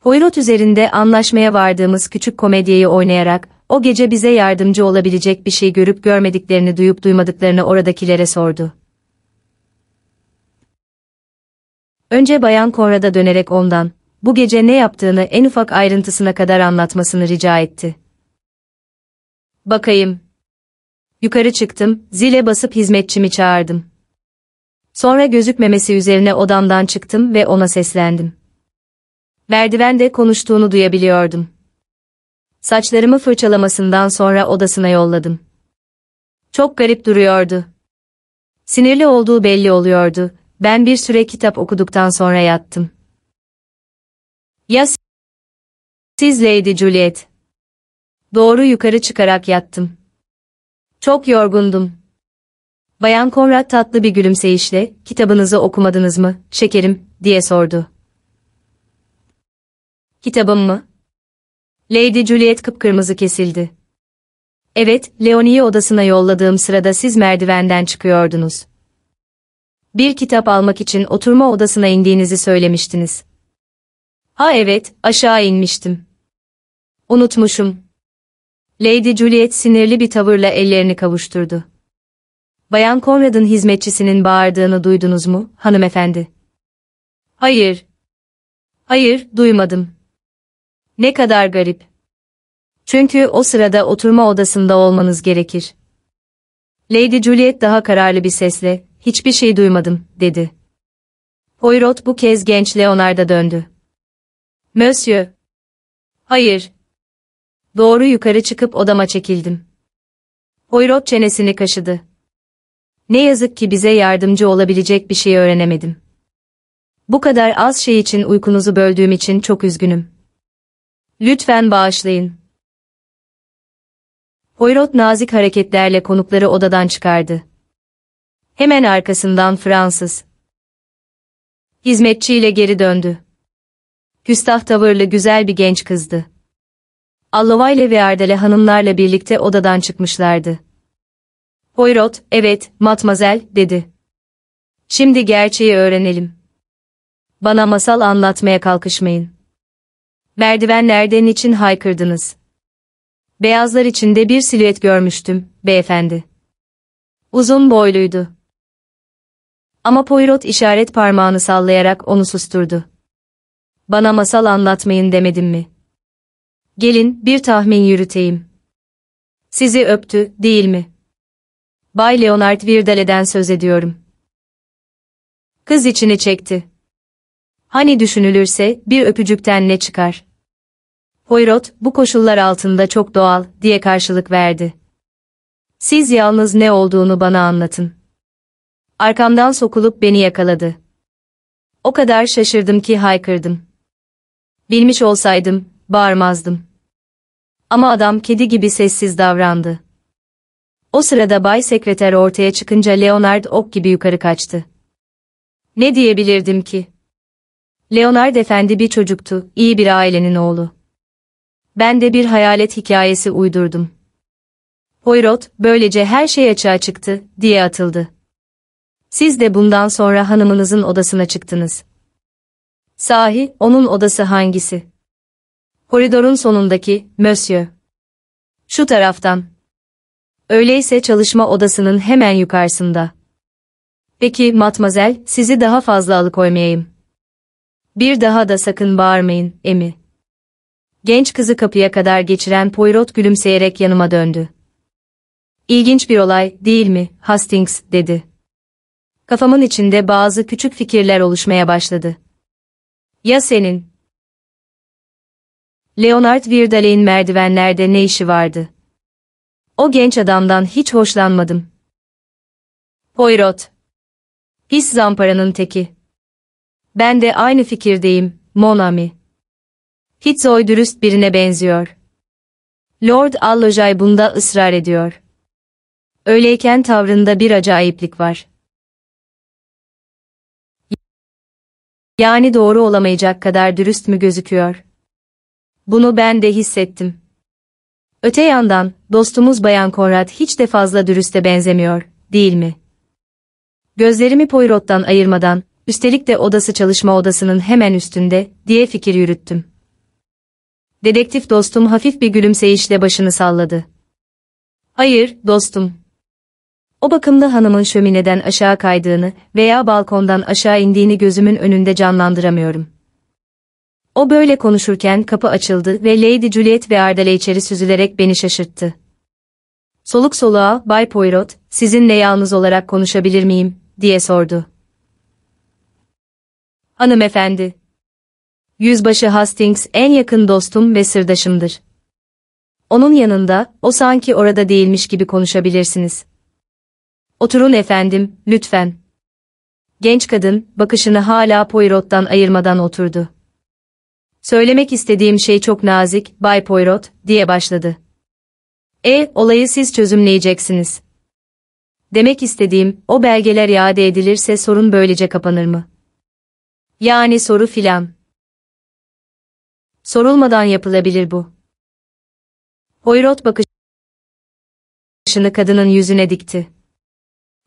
Poirot üzerinde anlaşmaya vardığımız küçük komedyeyi oynayarak, o gece bize yardımcı olabilecek bir şey görüp görmediklerini duyup duymadıklarını oradakilere sordu. Önce Bayan Conrad'a dönerek ondan, bu gece ne yaptığını en ufak ayrıntısına kadar anlatmasını rica etti. Bakayım. Yukarı çıktım, zile basıp hizmetçimi çağırdım. Sonra gözükmemesi üzerine odamdan çıktım ve ona seslendim. Merdivende konuştuğunu duyabiliyordum. Saçlarımı fırçalamasından sonra odasına yolladım. Çok garip duruyordu. Sinirli olduğu belli oluyordu. Ben bir süre kitap okuduktan sonra yattım. Ya siz Lady Juliet? Doğru yukarı çıkarak yattım. Çok yorgundum. Bayan Konrad tatlı bir gülümseyişle, kitabınızı okumadınız mı, şekerim, diye sordu. Kitabım mı? Lady Juliet kıpkırmızı kesildi. Evet, Leonie'yi odasına yolladığım sırada siz merdivenden çıkıyordunuz. Bir kitap almak için oturma odasına indiğinizi söylemiştiniz. Ha evet, aşağı inmiştim. Unutmuşum. Lady Juliet sinirli bir tavırla ellerini kavuşturdu. Bayan Conrad'ın hizmetçisinin bağırdığını duydunuz mu, hanımefendi? Hayır. Hayır, duymadım. Ne kadar garip. Çünkü o sırada oturma odasında olmanız gerekir. Lady Juliet daha kararlı bir sesle, hiçbir şey duymadım, dedi. Poirot bu kez genç Leonard'a döndü. Monsieur. Hayır. Doğru yukarı çıkıp odama çekildim. Poirot çenesini kaşıdı. Ne yazık ki bize yardımcı olabilecek bir şey öğrenemedim. Bu kadar az şey için uykunuzu böldüğüm için çok üzgünüm. Lütfen bağışlayın. Poirot nazik hareketlerle konukları odadan çıkardı. Hemen arkasından Fransız. Hizmetçiyle geri döndü. Küstah tavırlı güzel bir genç kızdı. Allovayle ve Ardele hanımlarla birlikte odadan çıkmışlardı. Poirot, evet, matmazel, dedi. Şimdi gerçeği öğrenelim. Bana masal anlatmaya kalkışmayın. Merdivenlerden için haykırdınız. Beyazlar içinde bir silüet görmüştüm, beyefendi. Uzun boyluydu. Ama Poirot işaret parmağını sallayarak onu susturdu. Bana masal anlatmayın demedim mi? Gelin bir tahmin yürüteyim. Sizi öptü, değil mi? Bay Leonard Virdale'den söz ediyorum. Kız içini çekti. Hani düşünülürse bir öpücükten ne çıkar? Poirot, bu koşullar altında çok doğal, diye karşılık verdi. Siz yalnız ne olduğunu bana anlatın. Arkamdan sokulup beni yakaladı. O kadar şaşırdım ki haykırdım. Bilmiş olsaydım, bağırmazdım. Ama adam kedi gibi sessiz davrandı. O sırada Bay Sekreter ortaya çıkınca Leonard ok gibi yukarı kaçtı. Ne diyebilirdim ki? Leonard efendi bir çocuktu, iyi bir ailenin oğlu. Ben de bir hayalet hikayesi uydurdum. Poirot, böylece her şey açığa çıktı, diye atıldı. Siz de bundan sonra hanımınızın odasına çıktınız. Sahi, onun odası hangisi? Koridorun sonundaki, Monsieur. Şu taraftan. Öyleyse çalışma odasının hemen yukarısında. Peki, matmazel, sizi daha fazla alıkoymayayım. Bir daha da sakın bağırmayın, Emi. Genç kızı kapıya kadar geçiren Poirot gülümseyerek yanıma döndü. İlginç bir olay, değil mi, Hastings, dedi. Kafamın içinde bazı küçük fikirler oluşmaya başladı. Ya senin? Leonard Virdale'in merdivenlerde ne işi vardı? O genç adamdan hiç hoşlanmadım. Poirot. Pis zamparanın teki. Ben de aynı fikirdeyim, Monami. Hitzoy dürüst birine benziyor. Lord Allojay bunda ısrar ediyor. Öyleyken tavrında bir acayiplik var. Yani doğru olamayacak kadar dürüst mü gözüküyor? Bunu ben de hissettim. Öte yandan, dostumuz Bayan Konrad hiç de fazla dürüste benzemiyor, değil mi? Gözlerimi Poirot'tan ayırmadan, üstelik de odası çalışma odasının hemen üstünde, diye fikir yürüttüm. Dedektif dostum hafif bir gülümseyişle başını salladı. Hayır, dostum. O bakımlı hanımın şömineden aşağı kaydığını veya balkondan aşağı indiğini gözümün önünde canlandıramıyorum. O böyle konuşurken kapı açıldı ve Lady Juliet ve Ardale içeri süzülerek beni şaşırttı. Soluk soluğa, Bay Poirot, sizinle yalnız olarak konuşabilir miyim, diye sordu. Hanımefendi. Yüzbaşı Hastings en yakın dostum ve sırdaşımdır. Onun yanında, o sanki orada değilmiş gibi konuşabilirsiniz. Oturun efendim, lütfen. Genç kadın, bakışını hala Poirot'tan ayırmadan oturdu. Söylemek istediğim şey çok nazik, Bay Poirot, diye başladı. E, olayı siz çözümleyeceksiniz. Demek istediğim, o belgeler iade edilirse sorun böylece kapanır mı? Yani soru filan. Sorulmadan yapılabilir bu. Poirot bakışını kadının yüzüne dikti.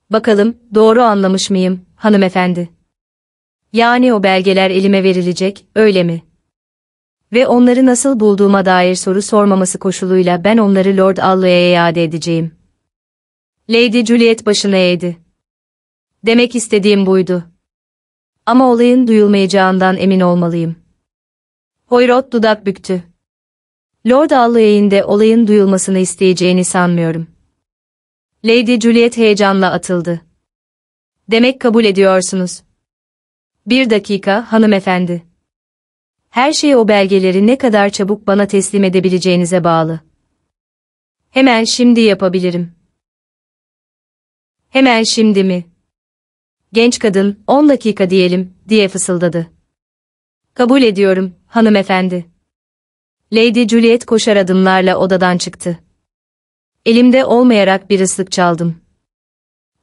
Bakalım, doğru anlamış mıyım, hanımefendi? Yani o belgeler elime verilecek, öyle mi? Ve onları nasıl bulduğuma dair soru sormaması koşuluyla ben onları Lord Alloy'a iade edeceğim. Lady Juliet başını eğdi. Demek istediğim buydu. Ama olayın duyulmayacağından emin olmalıyım. Poirot dudak büktü. Lord Alloy'in de olayın duyulmasını isteyeceğini sanmıyorum. Lady Juliet heyecanla atıldı. Demek kabul ediyorsunuz. Bir dakika, hanımefendi. Her şey o belgeleri ne kadar çabuk bana teslim edebileceğinize bağlı. Hemen şimdi yapabilirim. Hemen şimdi mi? Genç kadın, 10 dakika diyelim, diye fısıldadı. Kabul ediyorum, hanımefendi. Lady Juliet koşar adımlarla odadan çıktı. Elimde olmayarak bir ıslık çaldım.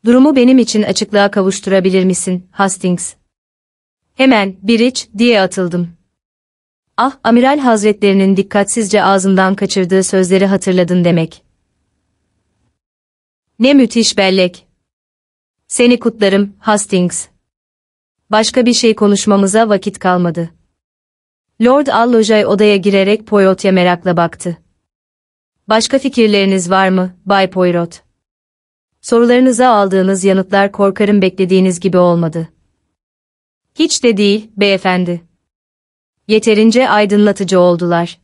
Durumu benim için açıklığa kavuşturabilir misin, Hastings? Hemen, bir iç, diye atıldım. Ah, Amiral Hazretlerinin dikkatsizce ağzından kaçırdığı sözleri hatırladın demek. Ne müthiş bellek. Seni kutlarım, Hastings. Başka bir şey konuşmamıza vakit kalmadı. Lord Allojay odaya girerek Poirot'a merakla baktı. Başka fikirleriniz var mı, Bay Poirot? Sorularınıza aldığınız yanıtlar korkarım beklediğiniz gibi olmadı. Hiç de değil, beyefendi. Yeterince aydınlatıcı oldular.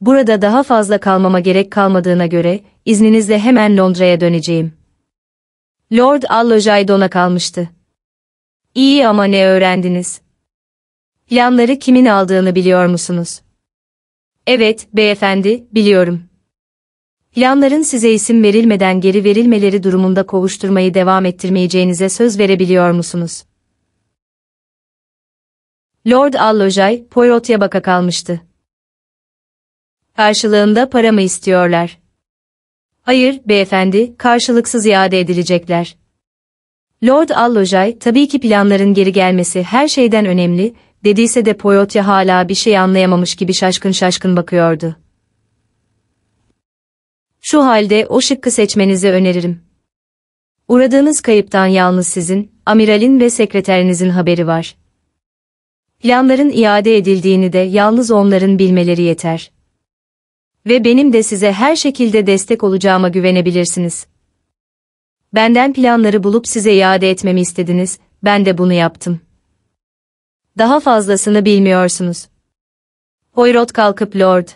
Burada daha fazla kalmama gerek kalmadığına göre, izninizle hemen Londra'ya döneceğim. Lord Allojay dona kalmıştı. İyi ama ne öğrendiniz? Planları kimin aldığını biliyor musunuz? Evet, beyefendi, biliyorum. Planların size isim verilmeden geri verilmeleri durumunda kovuşturmayı devam ettirmeyeceğinize söz verebiliyor musunuz? Lord Allojay, Poirot'a baka kalmıştı. Karşılığında para mı istiyorlar? Hayır, beyefendi, karşılıksız iade edilecekler. Lord Allojay, tabii ki planların geri gelmesi her şeyden önemli, dediyse de Poirot'a hala bir şey anlayamamış gibi şaşkın şaşkın bakıyordu. Şu halde o şıkkı seçmenizi öneririm. Uğradığınız kayıptan yalnız sizin, amiralin ve sekreterinizin haberi var. Planların iade edildiğini de yalnız onların bilmeleri yeter. Ve benim de size her şekilde destek olacağıma güvenebilirsiniz. Benden planları bulup size iade etmemi istediniz, ben de bunu yaptım. Daha fazlasını bilmiyorsunuz. Poirot kalkıp Lord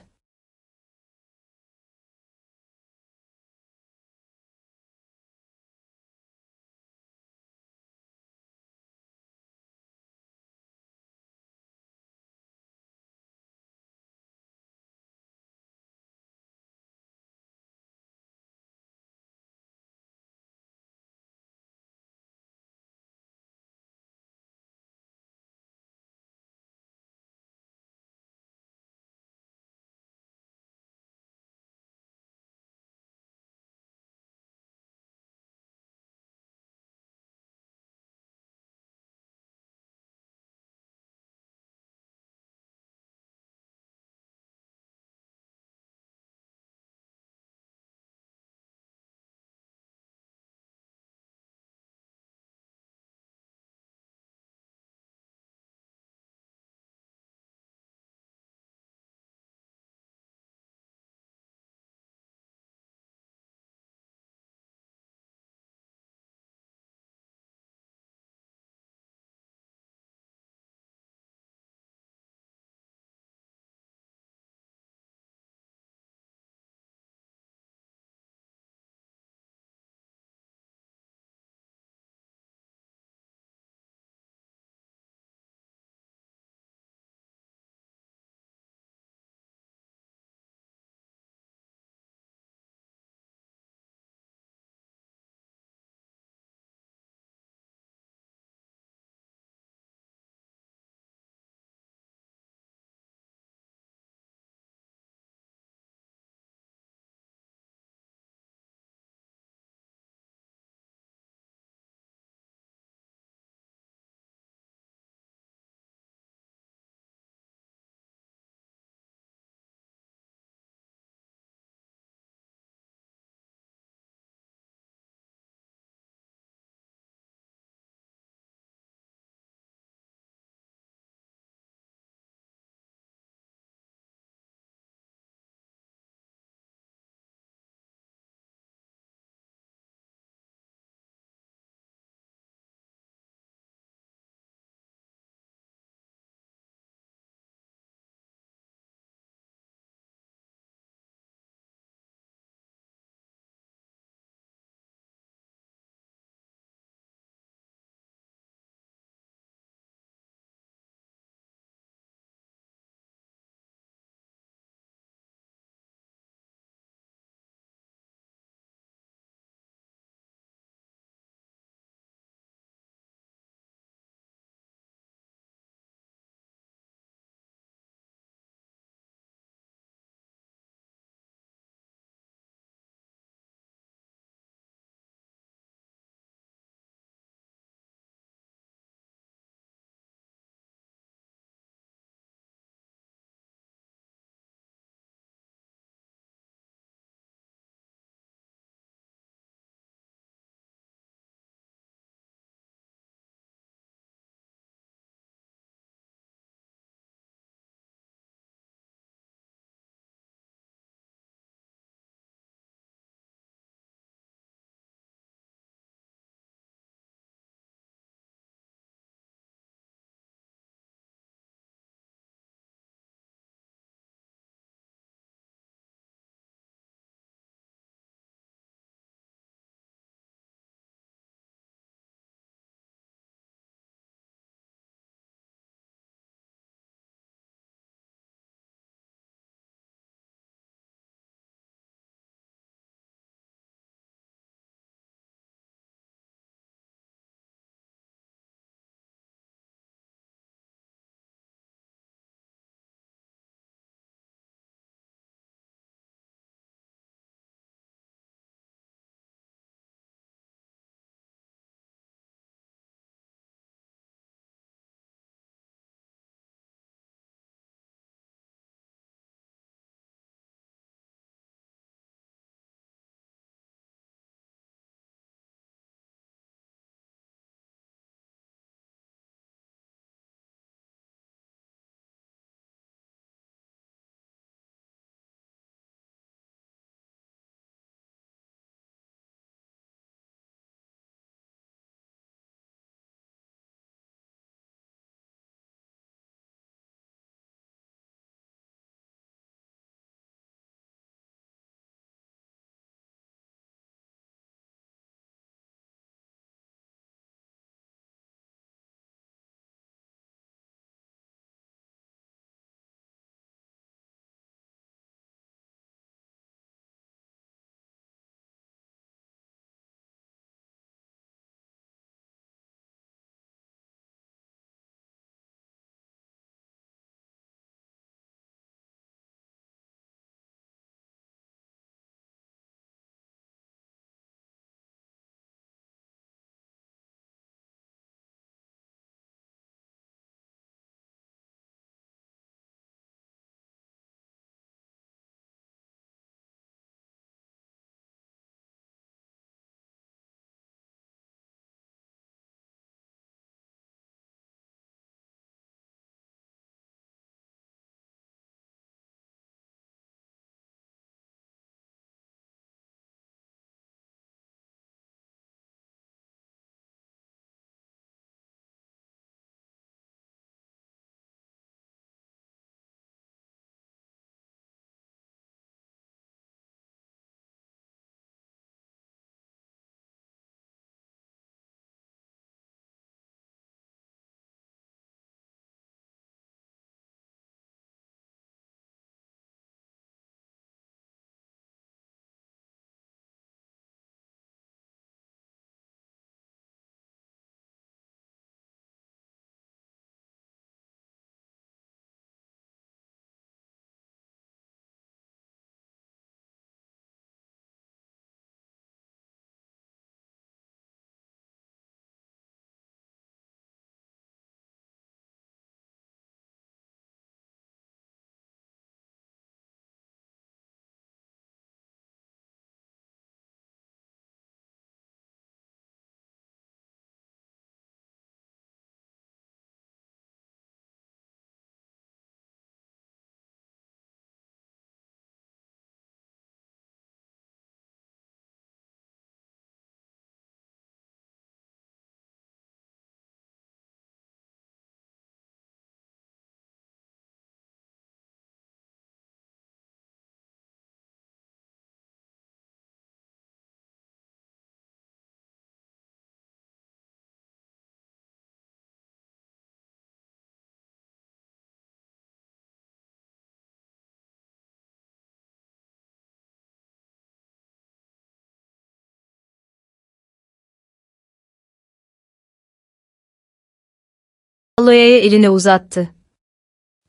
Alloya'ya elini uzattı.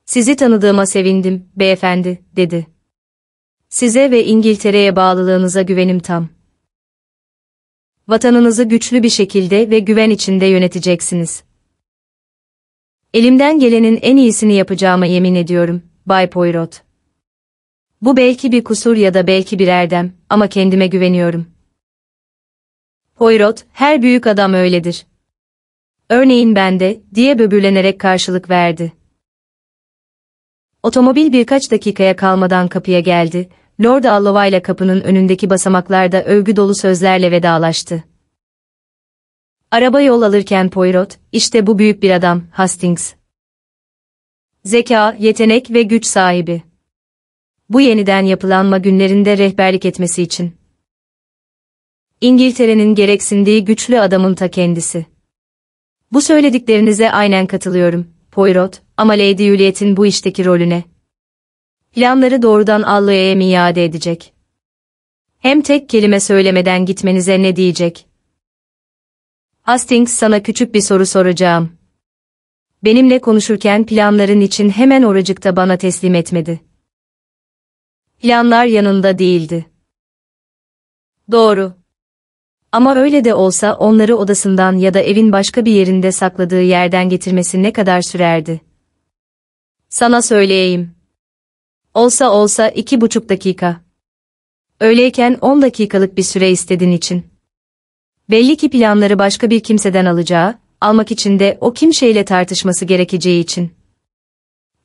Sizi tanıdığıma sevindim, beyefendi, dedi. Size ve İngiltere'ye bağlılığınıza güvenim tam. Vatanınızı güçlü bir şekilde ve güven içinde yöneteceksiniz. Elimden gelenin en iyisini yapacağıma yemin ediyorum, Bay Poirot. Bu belki bir kusur ya da belki bir erdem ama kendime güveniyorum. Poirot, her büyük adam öyledir. Örneğin ben de, diye böbürlenerek karşılık verdi. Otomobil birkaç dakikaya kalmadan kapıya geldi, Lord Allova ile kapının önündeki basamaklarda övgü dolu sözlerle vedalaştı. Araba yol alırken Poirot, işte bu büyük bir adam, Hastings. Zeka, yetenek ve güç sahibi. Bu yeniden yapılanma günlerinde rehberlik etmesi için. İngiltere'nin gereksindiği güçlü adamın ta kendisi. Bu söylediklerinize aynen katılıyorum, Poirot, ama Lady Juliet'in bu işteki rolüne. Planları doğrudan Alloya'ya mi iade edecek? Hem tek kelime söylemeden gitmenize ne diyecek? Hastings sana küçük bir soru soracağım. Benimle konuşurken planların için hemen oracıkta bana teslim etmedi. Planlar yanında değildi. Doğru. Ama öyle de olsa onları odasından ya da evin başka bir yerinde sakladığı yerden getirmesi ne kadar sürerdi? Sana söyleyeyim. Olsa olsa iki buçuk dakika. Öyleyken on dakikalık bir süre istedin için. Belli ki planları başka bir kimseden alacağı, almak için de o kimseyle tartışması gerekeceği için.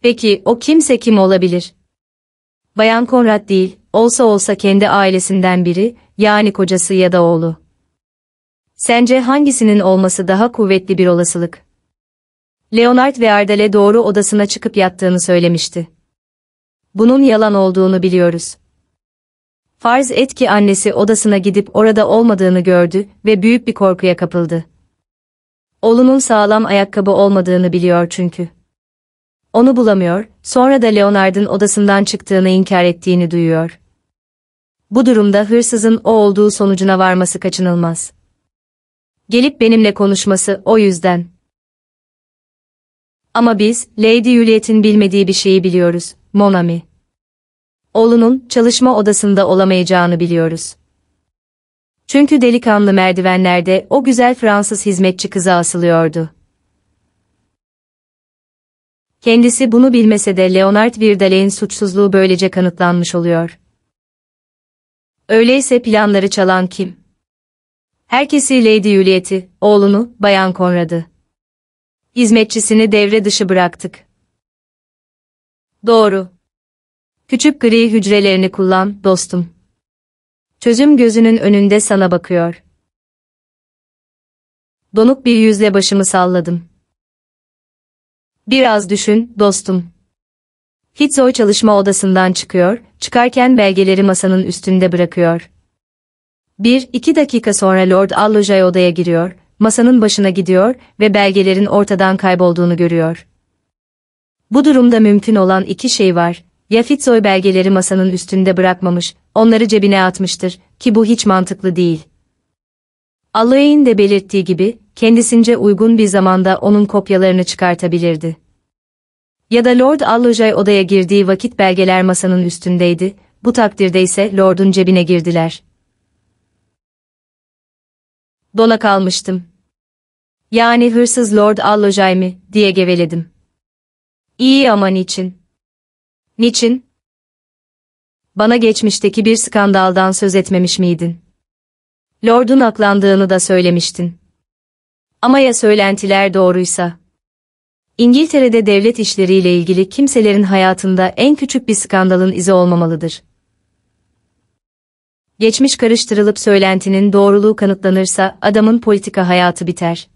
Peki o kimse kim olabilir? Bayan Konrad değil, olsa olsa kendi ailesinden biri, yani kocası ya da oğlu. Sence hangisinin olması daha kuvvetli bir olasılık? Leonard ve Ardale doğru odasına çıkıp yattığını söylemişti. Bunun yalan olduğunu biliyoruz. Farz et ki annesi odasına gidip orada olmadığını gördü ve büyük bir korkuya kapıldı. Oğlunun sağlam ayakkabı olmadığını biliyor çünkü. Onu bulamıyor, sonra da Leonard'ın odasından çıktığını inkar ettiğini duyuyor. Bu durumda hırsızın o olduğu sonucuna varması kaçınılmaz. Gelip benimle konuşması o yüzden. Ama biz, Lady Juliet'in bilmediği bir şeyi biliyoruz, Monami. Oğlunun çalışma odasında olamayacağını biliyoruz. Çünkü delikanlı merdivenlerde o güzel Fransız hizmetçi kıza asılıyordu. Kendisi bunu bilmese de Leonard Virdal'in suçsuzluğu böylece kanıtlanmış oluyor. Öyleyse planları çalan kim? Herkesi Lady Juliet'i, oğlunu, Bayan Conrad'ı. Hizmetçisini devre dışı bıraktık. Doğru. Küçük gri hücrelerini kullan, dostum. Çözüm gözünün önünde sana bakıyor. Donuk bir yüzle başımı salladım. Biraz düşün, dostum. Hitzoy çalışma odasından çıkıyor, çıkarken belgeleri masanın üstünde bırakıyor. Bir, iki dakika sonra Lord Allojay odaya giriyor, masanın başına gidiyor ve belgelerin ortadan kaybolduğunu görüyor. Bu durumda mümkün olan iki şey var. Ya Fitzoy belgeleri masanın üstünde bırakmamış, onları cebine atmıştır ki bu hiç mantıklı değil. Allah'ın de belirttiği gibi, kendisince uygun bir zamanda onun kopyalarını çıkartabilirdi. Ya da Lord Allojay odaya girdiği vakit belgeler masanın üstündeydi, bu takdirde ise Lord'un cebine girdiler. Dona kalmıştım. Yani hırsız Lord Allojay mı, diye geveledim. İyi ama niçin? Niçin? Bana geçmişteki bir skandaldan söz etmemiş miydin? Lord'un aklandığını da söylemiştin. Ama ya söylentiler doğruysa? İngiltere'de devlet işleriyle ilgili kimselerin hayatında en küçük bir skandalın izi olmamalıdır. Geçmiş karıştırılıp söylentinin doğruluğu kanıtlanırsa adamın politika hayatı biter.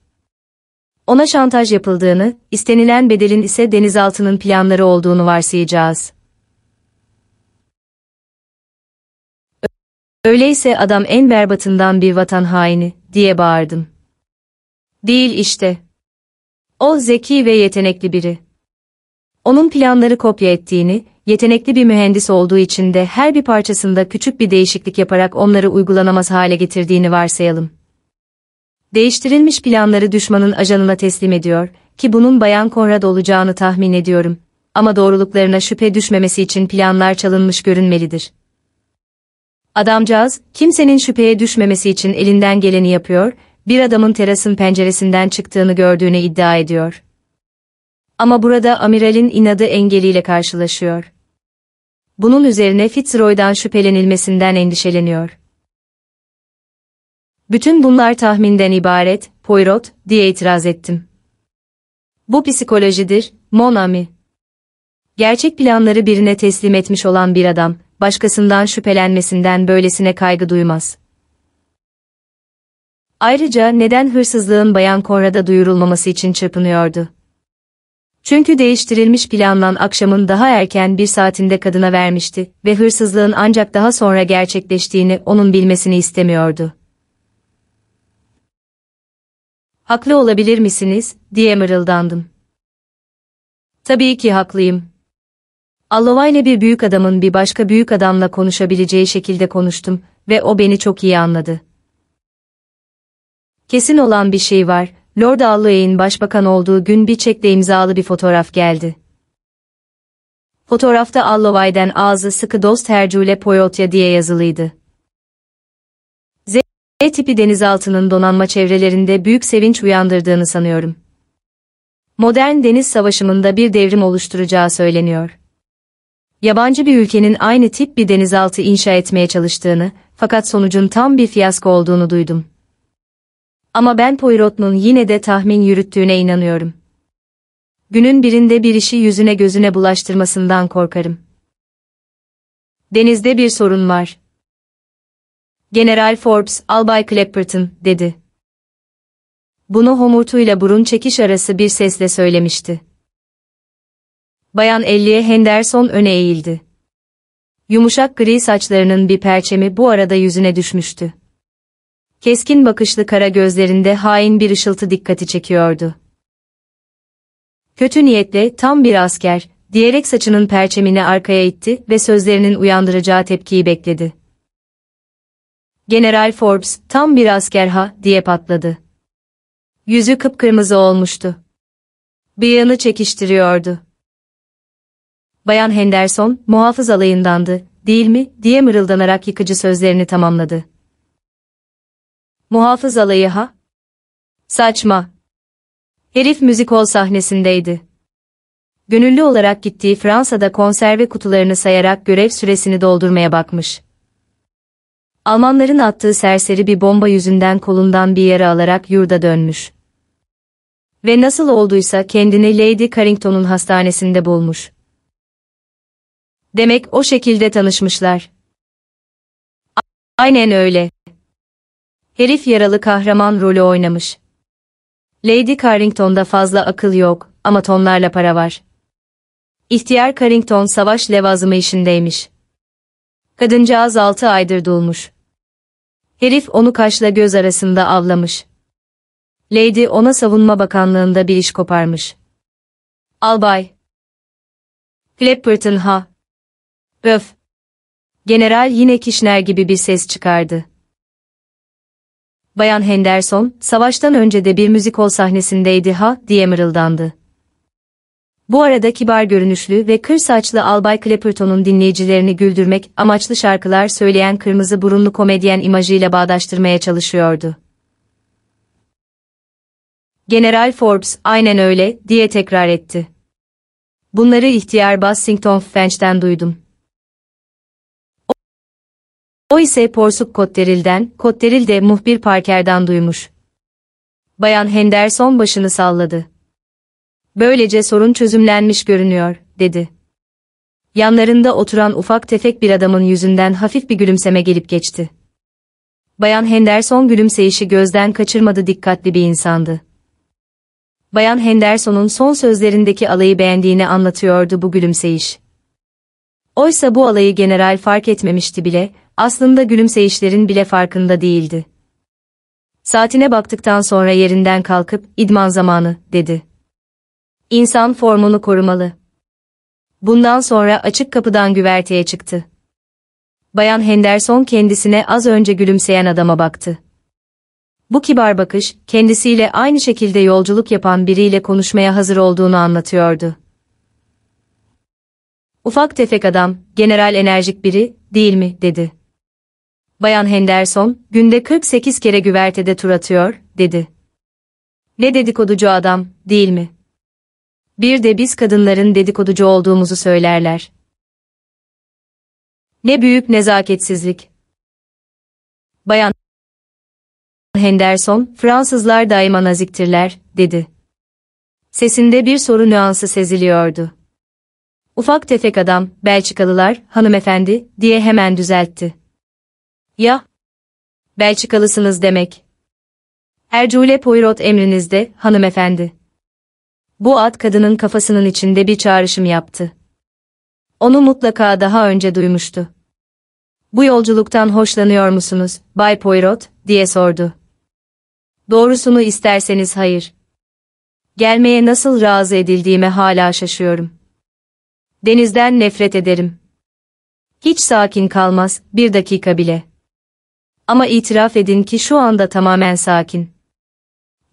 Ona şantaj yapıldığını, istenilen bedelin ise denizaltının planları olduğunu varsayacağız. Öyleyse adam en berbatından bir vatan haini, diye bağırdım. Değil işte. O zeki ve yetenekli biri. Onun planları kopya ettiğini, yetenekli bir mühendis olduğu için de her bir parçasında küçük bir değişiklik yaparak onları uygulanamaz hale getirdiğini varsayalım. Değiştirilmiş planları düşmanın ajanına teslim ediyor ki bunun Bayan Konrad olacağını tahmin ediyorum. Ama doğruluklarına şüphe düşmemesi için planlar çalınmış görünmelidir. Adamcağız, kimsenin şüpheye düşmemesi için elinden geleni yapıyor, bir adamın terasın penceresinden çıktığını gördüğünü iddia ediyor. Ama burada amiralin inadı engeliyle karşılaşıyor. Bunun üzerine Fitzroy'dan şüphelenilmesinden endişeleniyor. Bütün bunlar tahminden ibaret, Poirot, diye itiraz ettim. Bu psikolojidir, mon ami. Gerçek planları birine teslim etmiş olan bir adam, başkasından şüphelenmesinden böylesine kaygı duymaz. Ayrıca neden hırsızlığın Bayan Konrad'a duyurulmaması için çırpınıyordu? Çünkü değiştirilmiş planlan akşamın daha erken bir saatinde kadına vermişti ve hırsızlığın ancak daha sonra gerçekleştiğini onun bilmesini istemiyordu. Haklı olabilir misiniz, diye mırıldandım. Tabii ki haklıyım. Allova ile bir büyük adamın bir başka büyük adamla konuşabileceği şekilde konuştum ve o beni çok iyi anladı. Kesin olan bir şey var, Lord Alloway'in başbakan olduğu gün bir çekle imzalı bir fotoğraf geldi. Fotoğrafta Alloway'den ağzı sıkı dost Hercule Poyotya diye yazılıydı. Z tipi denizaltının donanma çevrelerinde büyük sevinç uyandırdığını sanıyorum. Modern deniz savaşımında bir devrim oluşturacağı söyleniyor. Yabancı bir ülkenin aynı tip bir denizaltı inşa etmeye çalıştığını, fakat sonucun tam bir fiyasko olduğunu duydum. Ama ben Poirot'un yine de tahmin yürüttüğüne inanıyorum. Günün birinde bir işi yüzüne gözüne bulaştırmasından korkarım. Denizde bir sorun var. General Forbes, Albay Clapperton, dedi. Bunu homurtuyla burun çekiş arası bir sesle söylemişti. Bayan Elliye Henderson öne eğildi. Yumuşak gri saçlarının bir perçemi bu arada yüzüne düşmüştü. Keskin bakışlı kara gözlerinde hain bir ışıltı dikkati çekiyordu. Kötü niyetle tam bir asker, diyerek saçının perçemini arkaya itti ve sözlerinin uyandıracağı tepkiyi bekledi. General Forbes, tam bir asker ha, diye patladı. Yüzü kıpkırmızı olmuştu. Bıyığını çekiştiriyordu. Bayan Henderson, muhafız alayındandı, değil mi, diye mırıldanarak yıkıcı sözlerini tamamladı. Muhafız alayı ha? Saçma. Herif müzikol sahnesindeydi. Gönüllü olarak gittiği Fransa'da konserve kutularını sayarak görev süresini doldurmaya bakmış. Almanların attığı serseri bir bomba yüzünden kolundan bir yara alarak yurda dönmüş. Ve nasıl olduysa kendini Lady Carrington'un hastanesinde bulmuş. Demek o şekilde tanışmışlar. Aynen öyle. Herif yaralı kahraman rolü oynamış. Lady Carrington'da fazla akıl yok ama tonlarla para var. İhtiyar Carrington savaş levazımı işindeymiş. Kadıncağız altı aydır dulmuş. Herif onu kaşla göz arasında avlamış. Lady ona savunma bakanlığında bir iş koparmış. Albay. Clapperton ha. Öf. General yine Kişner gibi bir ses çıkardı. Bayan Henderson, savaştan önce de bir müzikol sahnesindeydi ha, diye mırıldandı. Bu arada kibar görünüşlü ve kır saçlı Albay Clapperton'un dinleyicilerini güldürmek amaçlı şarkılar söyleyen kırmızı burunlu komedyen imajıyla bağdaştırmaya çalışıyordu. General Forbes, aynen öyle, diye tekrar etti. Bunları ihtiyar Bassington French'ten duydum. O ise Porsuk Kotteril'den, Kotteril de muhbir Parker'dan duymuş. Bayan Henderson başını salladı. Böylece sorun çözümlenmiş görünüyor, dedi. Yanlarında oturan ufak tefek bir adamın yüzünden hafif bir gülümseme gelip geçti. Bayan Henderson gülümseyişi gözden kaçırmadı dikkatli bir insandı. Bayan Henderson'un son sözlerindeki alayı beğendiğini anlatıyordu bu gülümseyiş. Oysa bu alayı general fark etmemişti bile, aslında gülümseyişlerin bile farkında değildi. Saatine baktıktan sonra yerinden kalkıp, idman zamanı, dedi. İnsan formunu korumalı. Bundan sonra açık kapıdan güverteye çıktı. Bayan Henderson kendisine az önce gülümseyen adama baktı. Bu kibar bakış, kendisiyle aynı şekilde yolculuk yapan biriyle konuşmaya hazır olduğunu anlatıyordu. Ufak tefek adam, general enerjik biri, değil mi, dedi. Bayan Henderson, günde 48 kere güvertede tur atıyor, dedi. Ne dedikoducu adam, değil mi? Bir de biz kadınların dedikoducu olduğumuzu söylerler. Ne büyük nezaketsizlik. Bayan Henderson, Fransızlar daima naziktirler, dedi. Sesinde bir soru nüansı seziliyordu. Ufak tefek adam, Belçikalılar, hanımefendi, diye hemen düzeltti. Ya? Belçikalısınız demek. Ercule Poirot emrinizde, hanımefendi. Bu ad kadının kafasının içinde bir çağrışım yaptı. Onu mutlaka daha önce duymuştu. Bu yolculuktan hoşlanıyor musunuz, Bay Poirot, diye sordu. Doğrusunu isterseniz hayır. Gelmeye nasıl razı edildiğime hala şaşıyorum. Denizden nefret ederim. Hiç sakin kalmaz, bir dakika bile. Ama itiraf edin ki şu anda tamamen sakin.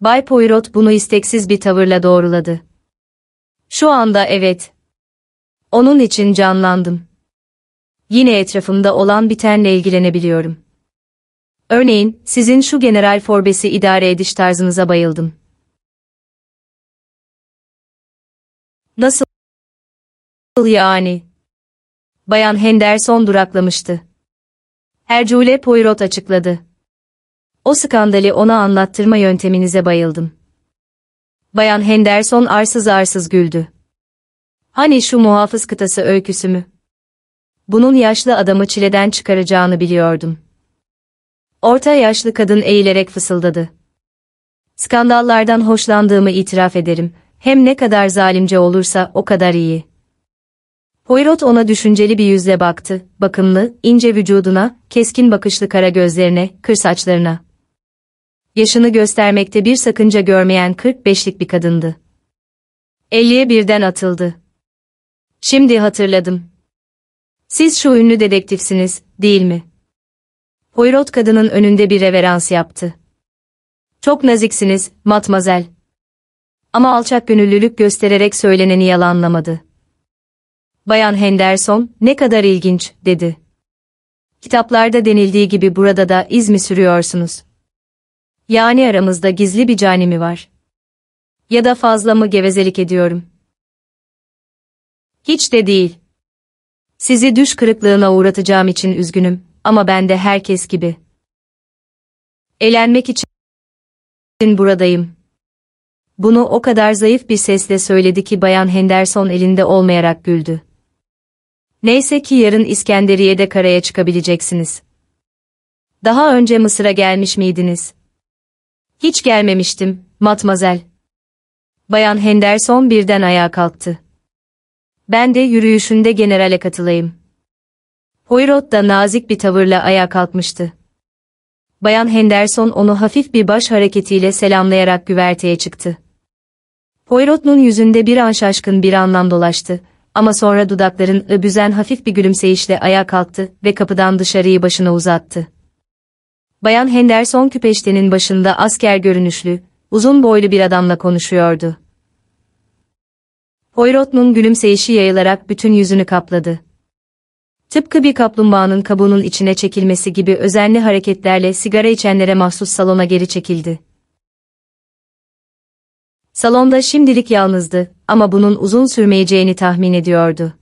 Bay Poirot bunu isteksiz bir tavırla doğruladı. Şu anda evet. Onun için canlandım. Yine etrafımda olan bitenle ilgilenebiliyorum. Örneğin, sizin şu General Forbes'i idare ediş tarzınıza bayıldım. Nasıl yani? Bayan Henderson duraklamıştı. Hercule Poirot açıkladı. O skandali ona anlattırma yönteminize bayıldım. Bayan Henderson arsız arsız güldü. Hani şu muhafız kıtası öyküsü mü? Bunun yaşlı adamı çileden çıkaracağını biliyordum. Orta yaşlı kadın eğilerek fısıldadı. Skandallardan hoşlandığımı itiraf ederim. Hem ne kadar zalimce olursa o kadar iyi. Poirot ona düşünceli bir yüzle baktı, bakımlı, ince vücuduna, keskin bakışlı kara gözlerine, kır saçlarına. Yaşını göstermekte bir sakınca görmeyen 45'lik bir kadındı. 50'ye birden atıldı. Şimdi hatırladım. Siz şu ünlü dedektifsiniz, değil mi? Poirot kadının önünde bir reverans yaptı. Çok naziksiniz, matmazel. Ama alçak gönüllülük göstererek söyleneni yalanlamadı. Bayan Henderson, ne kadar ilginç, dedi. Kitaplarda denildiği gibi burada da iz mi sürüyorsunuz? Yani aramızda gizli bir cani mi var? Ya da fazla mı gevezelik ediyorum? Hiç de değil. Sizi düş kırıklığına uğratacağım için üzgünüm ama ben de herkes gibi. Eğlenmek için buradayım. Bunu o kadar zayıf bir sesle söyledi ki Bayan Henderson elinde olmayarak güldü. Neyse ki yarın İskenderiye'de karaya çıkabileceksiniz. Daha önce Mısır'a gelmiş miydiniz? Hiç gelmemiştim, matmazel. Bayan Henderson birden ayağa kalktı. Ben de yürüyüşünde generale katılayım. Poirot da nazik bir tavırla ayağa kalkmıştı. Bayan Henderson onu hafif bir baş hareketiyle selamlayarak güverteye çıktı. Poirot'un yüzünde bir an şaşkın bir anlam dolaştı ama sonra dudakların büzen hafif bir gülümseyişle ayağa kalktı ve kapıdan dışarıyı başına uzattı. Bayan Henderson küpeştenin başında asker görünüşlü, uzun boylu bir adamla konuşuyordu. Poirot'un gülümseyişi yayılarak bütün yüzünü kapladı. Tıpkı bir kaplumbağanın kabuğunun içine çekilmesi gibi özenli hareketlerle sigara içenlere mahsus salona geri çekildi. Salonda şimdilik yalnızdı ama bunun uzun sürmeyeceğini tahmin ediyordu.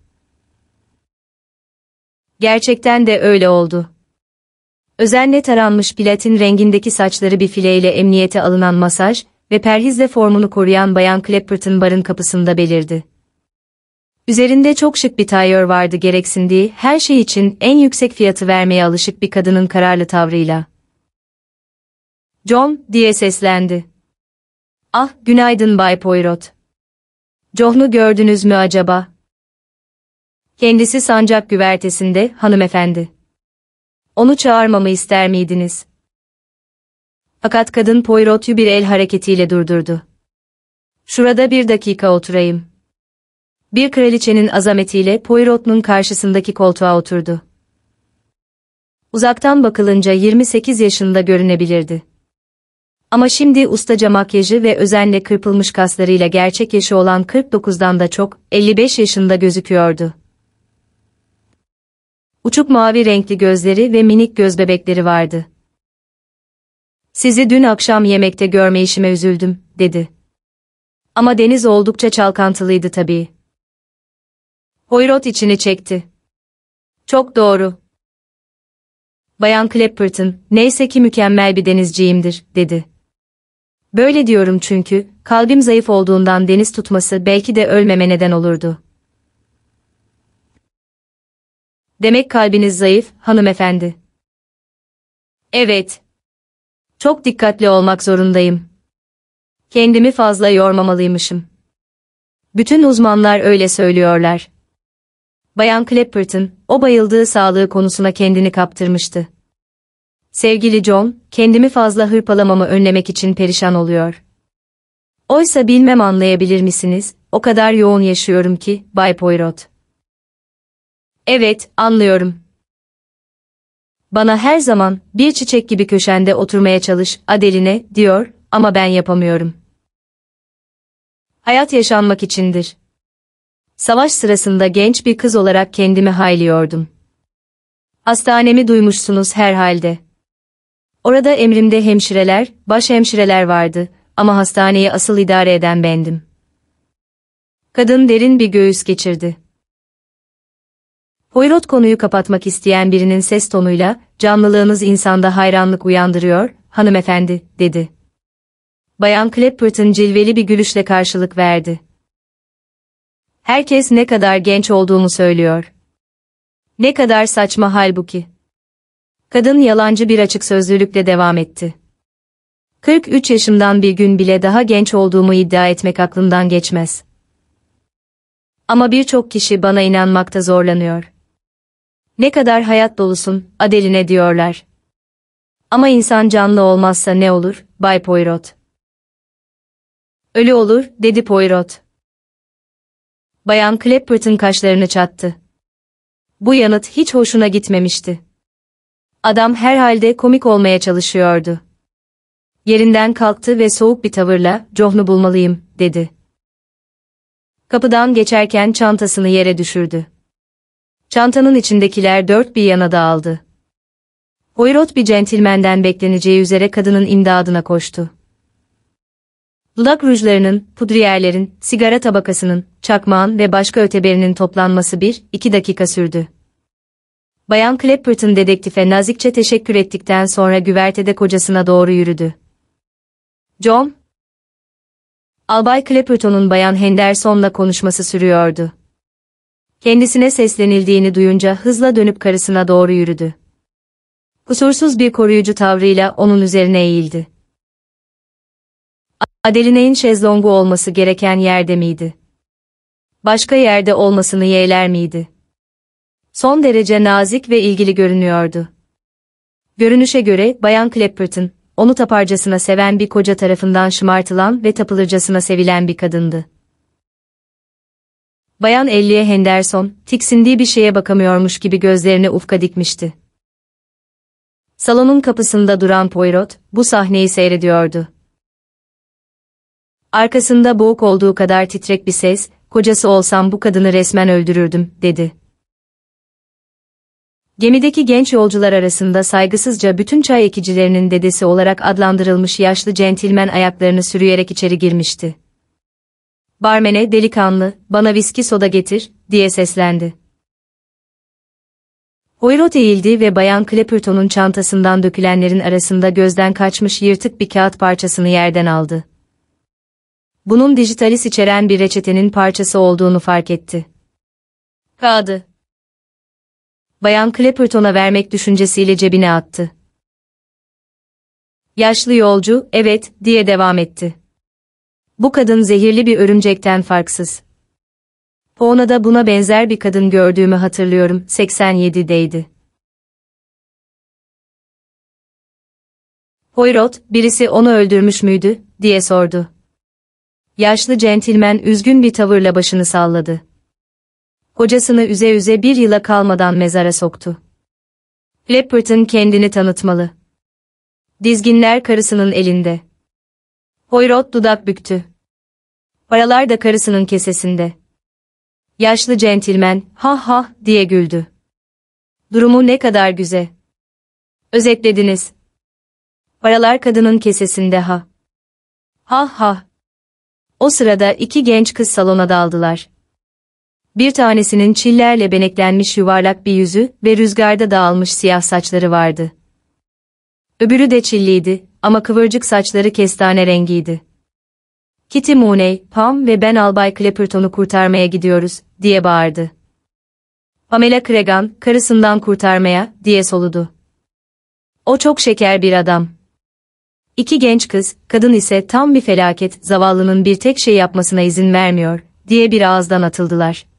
Gerçekten de öyle oldu. Özenle taranmış platin rengindeki saçları bir fileyle emniyete alınan masaj ve perhizle formunu koruyan Bayan Clapperton barın kapısında belirdi. Üzerinde çok şık bir tayör vardı gereksindiği her şey için en yüksek fiyatı vermeye alışık bir kadının kararlı tavrıyla. John, diye seslendi. Ah, günaydın Bay Poirot. John'u gördünüz mü acaba? Kendisi sancak güvertesinde, hanımefendi. Onu çağırmamı ister miydiniz? Fakat kadın Poirot'u bir el hareketiyle durdurdu. Şurada bir dakika oturayım. Bir kraliçenin azametiyle Poirot'un karşısındaki koltuğa oturdu. Uzaktan bakılınca 28 yaşında görünebilirdi. Ama şimdi ustaca makyajı ve özenle kırpılmış kaslarıyla gerçek yaşı olan 49'dan da çok, 55 yaşında gözüküyordu. Uçuk mavi renkli gözleri ve minik göz bebekleri vardı. Sizi dün akşam yemekte görmeyişime üzüldüm, dedi. Ama deniz oldukça çalkantılıydı tabii. Poirot içini çekti. Çok doğru. Bayan Clapperton, neyse ki mükemmel bir denizciyimdir, dedi. Böyle diyorum çünkü, kalbim zayıf olduğundan deniz tutması belki de ölmeme neden olurdu. Demek kalbiniz zayıf, hanımefendi. Evet. Çok dikkatli olmak zorundayım. Kendimi fazla yormamalıymışım. Bütün uzmanlar öyle söylüyorlar. Bayan Clapperton, o bayıldığı sağlığı konusuna kendini kaptırmıştı. Sevgili John, kendimi fazla hırpalamamı önlemek için perişan oluyor. Oysa bilmem anlayabilir misiniz, o kadar yoğun yaşıyorum ki, Bay Poirot. Evet, anlıyorum. Bana her zaman, bir çiçek gibi köşende oturmaya çalış, Adeline, diyor, ama ben yapamıyorum. Hayat yaşanmak içindir. Savaş sırasında genç bir kız olarak kendimi haylıyordum. Hastanemi duymuşsunuz herhalde. Orada emrimde hemşireler, baş hemşireler vardı ama hastaneyi asıl idare eden bendim. Kadın derin bir göğüs geçirdi. Poirot konuyu kapatmak isteyen birinin ses tonuyla, canlılığınız insanda hayranlık uyandırıyor, hanımefendi, dedi. Bayan Clapperton cilveli bir gülüşle karşılık verdi. Herkes ne kadar genç olduğumu söylüyor. Ne kadar saçma halbuki. Kadın yalancı bir açık sözlülükle devam etti. 43 yaşımdan bir gün bile daha genç olduğumu iddia etmek aklımdan geçmez. Ama birçok kişi bana inanmakta zorlanıyor. Ne kadar hayat dolusun, Adeline diyorlar. Ama insan canlı olmazsa ne olur, Bay Poirot? Ölü olur, dedi Poirot. Bayan Clapperton kaşlarını çattı. Bu yanıt hiç hoşuna gitmemişti. Adam herhalde komik olmaya çalışıyordu. Yerinden kalktı ve soğuk bir tavırla, John'u bulmalıyım, dedi. Kapıdan geçerken çantasını yere düşürdü. Çantanın içindekiler dört bir yana dağıldı. Poirot bir centilmenden bekleneceği üzere kadının imdadına koştu. Dudak rujlarının, pudriyerlerin, sigara tabakasının, çakmağın ve başka öteberinin toplanması bir, iki dakika sürdü. Bayan Clapperton dedektife nazikçe teşekkür ettikten sonra güvertede kocasına doğru yürüdü. John? Albay Clapperton'un Bayan Henderson'la konuşması sürüyordu. Kendisine seslenildiğini duyunca hızla dönüp karısına doğru yürüdü. Kusursuz bir koruyucu tavrıyla onun üzerine eğildi. Adeline'in şezlongu olması gereken yerde miydi? Başka yerde olmasını yeğler miydi? Son derece nazik ve ilgili görünüyordu. Görünüşe göre Bayan Clapperton, onu taparcasına seven bir koca tarafından şımartılan ve tapılırcasına sevilen bir kadındı. Bayan Elliye Henderson, tiksindiği bir şeye bakamıyormuş gibi gözlerini ufka dikmişti. Salonun kapısında duran Poirot, bu sahneyi seyrediyordu. Arkasında boğuk olduğu kadar titrek bir ses, kocası olsam bu kadını resmen öldürürdüm, dedi. Gemideki genç yolcular arasında saygısızca bütün çay ekicilerinin dedesi olarak adlandırılmış yaşlı centilmen ayaklarını sürüyerek içeri girmişti. Barmene delikanlı, bana viski soda getir, diye seslendi. Poirot eğildi ve Bayan Clapperton'un çantasından dökülenlerin arasında gözden kaçmış yırtık bir kağıt parçasını yerden aldı. Bunun dijitalis içeren bir reçetenin parçası olduğunu fark etti. Kağıdı. Bayan Clapperton'a vermek düşüncesiyle cebine attı. Yaşlı yolcu, evet, diye devam etti. Bu kadın zehirli bir örümcekten farksız. Poğna'da buna benzer bir kadın gördüğümü hatırlıyorum, 87'deydi. Poirot, birisi onu öldürmüş müydü, diye sordu. Yaşlı centilmen üzgün bir tavırla başını salladı. Kocasını üze üze bir yıla kalmadan mezara soktu. Leopard'ın kendini tanıtmalı. Dizginler karısının elinde. Poirot dudak büktü. Paralar da karısının kesesinde. Yaşlı centilmen, ha ha, diye güldü. Durumu ne kadar güzel. Özetlediniz. Paralar kadının kesesinde ha. Ha ha. O sırada iki genç kız salona daldılar. Bir tanesinin çillerle beneklenmiş yuvarlak bir yüzü ve rüzgarda dağılmış siyah saçları vardı. Öbürü de çilliydi ama kıvırcık saçları kestane rengiydi. Kitty Mooney, Pam ve ben Albay Clapperton'u kurtarmaya gidiyoruz, diye bağırdı. Pamela Cregan, karısından kurtarmaya, diye soludu. O çok şeker bir adam. İki genç kız, kadın ise tam bir felaket, zavallının bir tek şey yapmasına izin vermiyor, diye bir ağızdan atıldılar.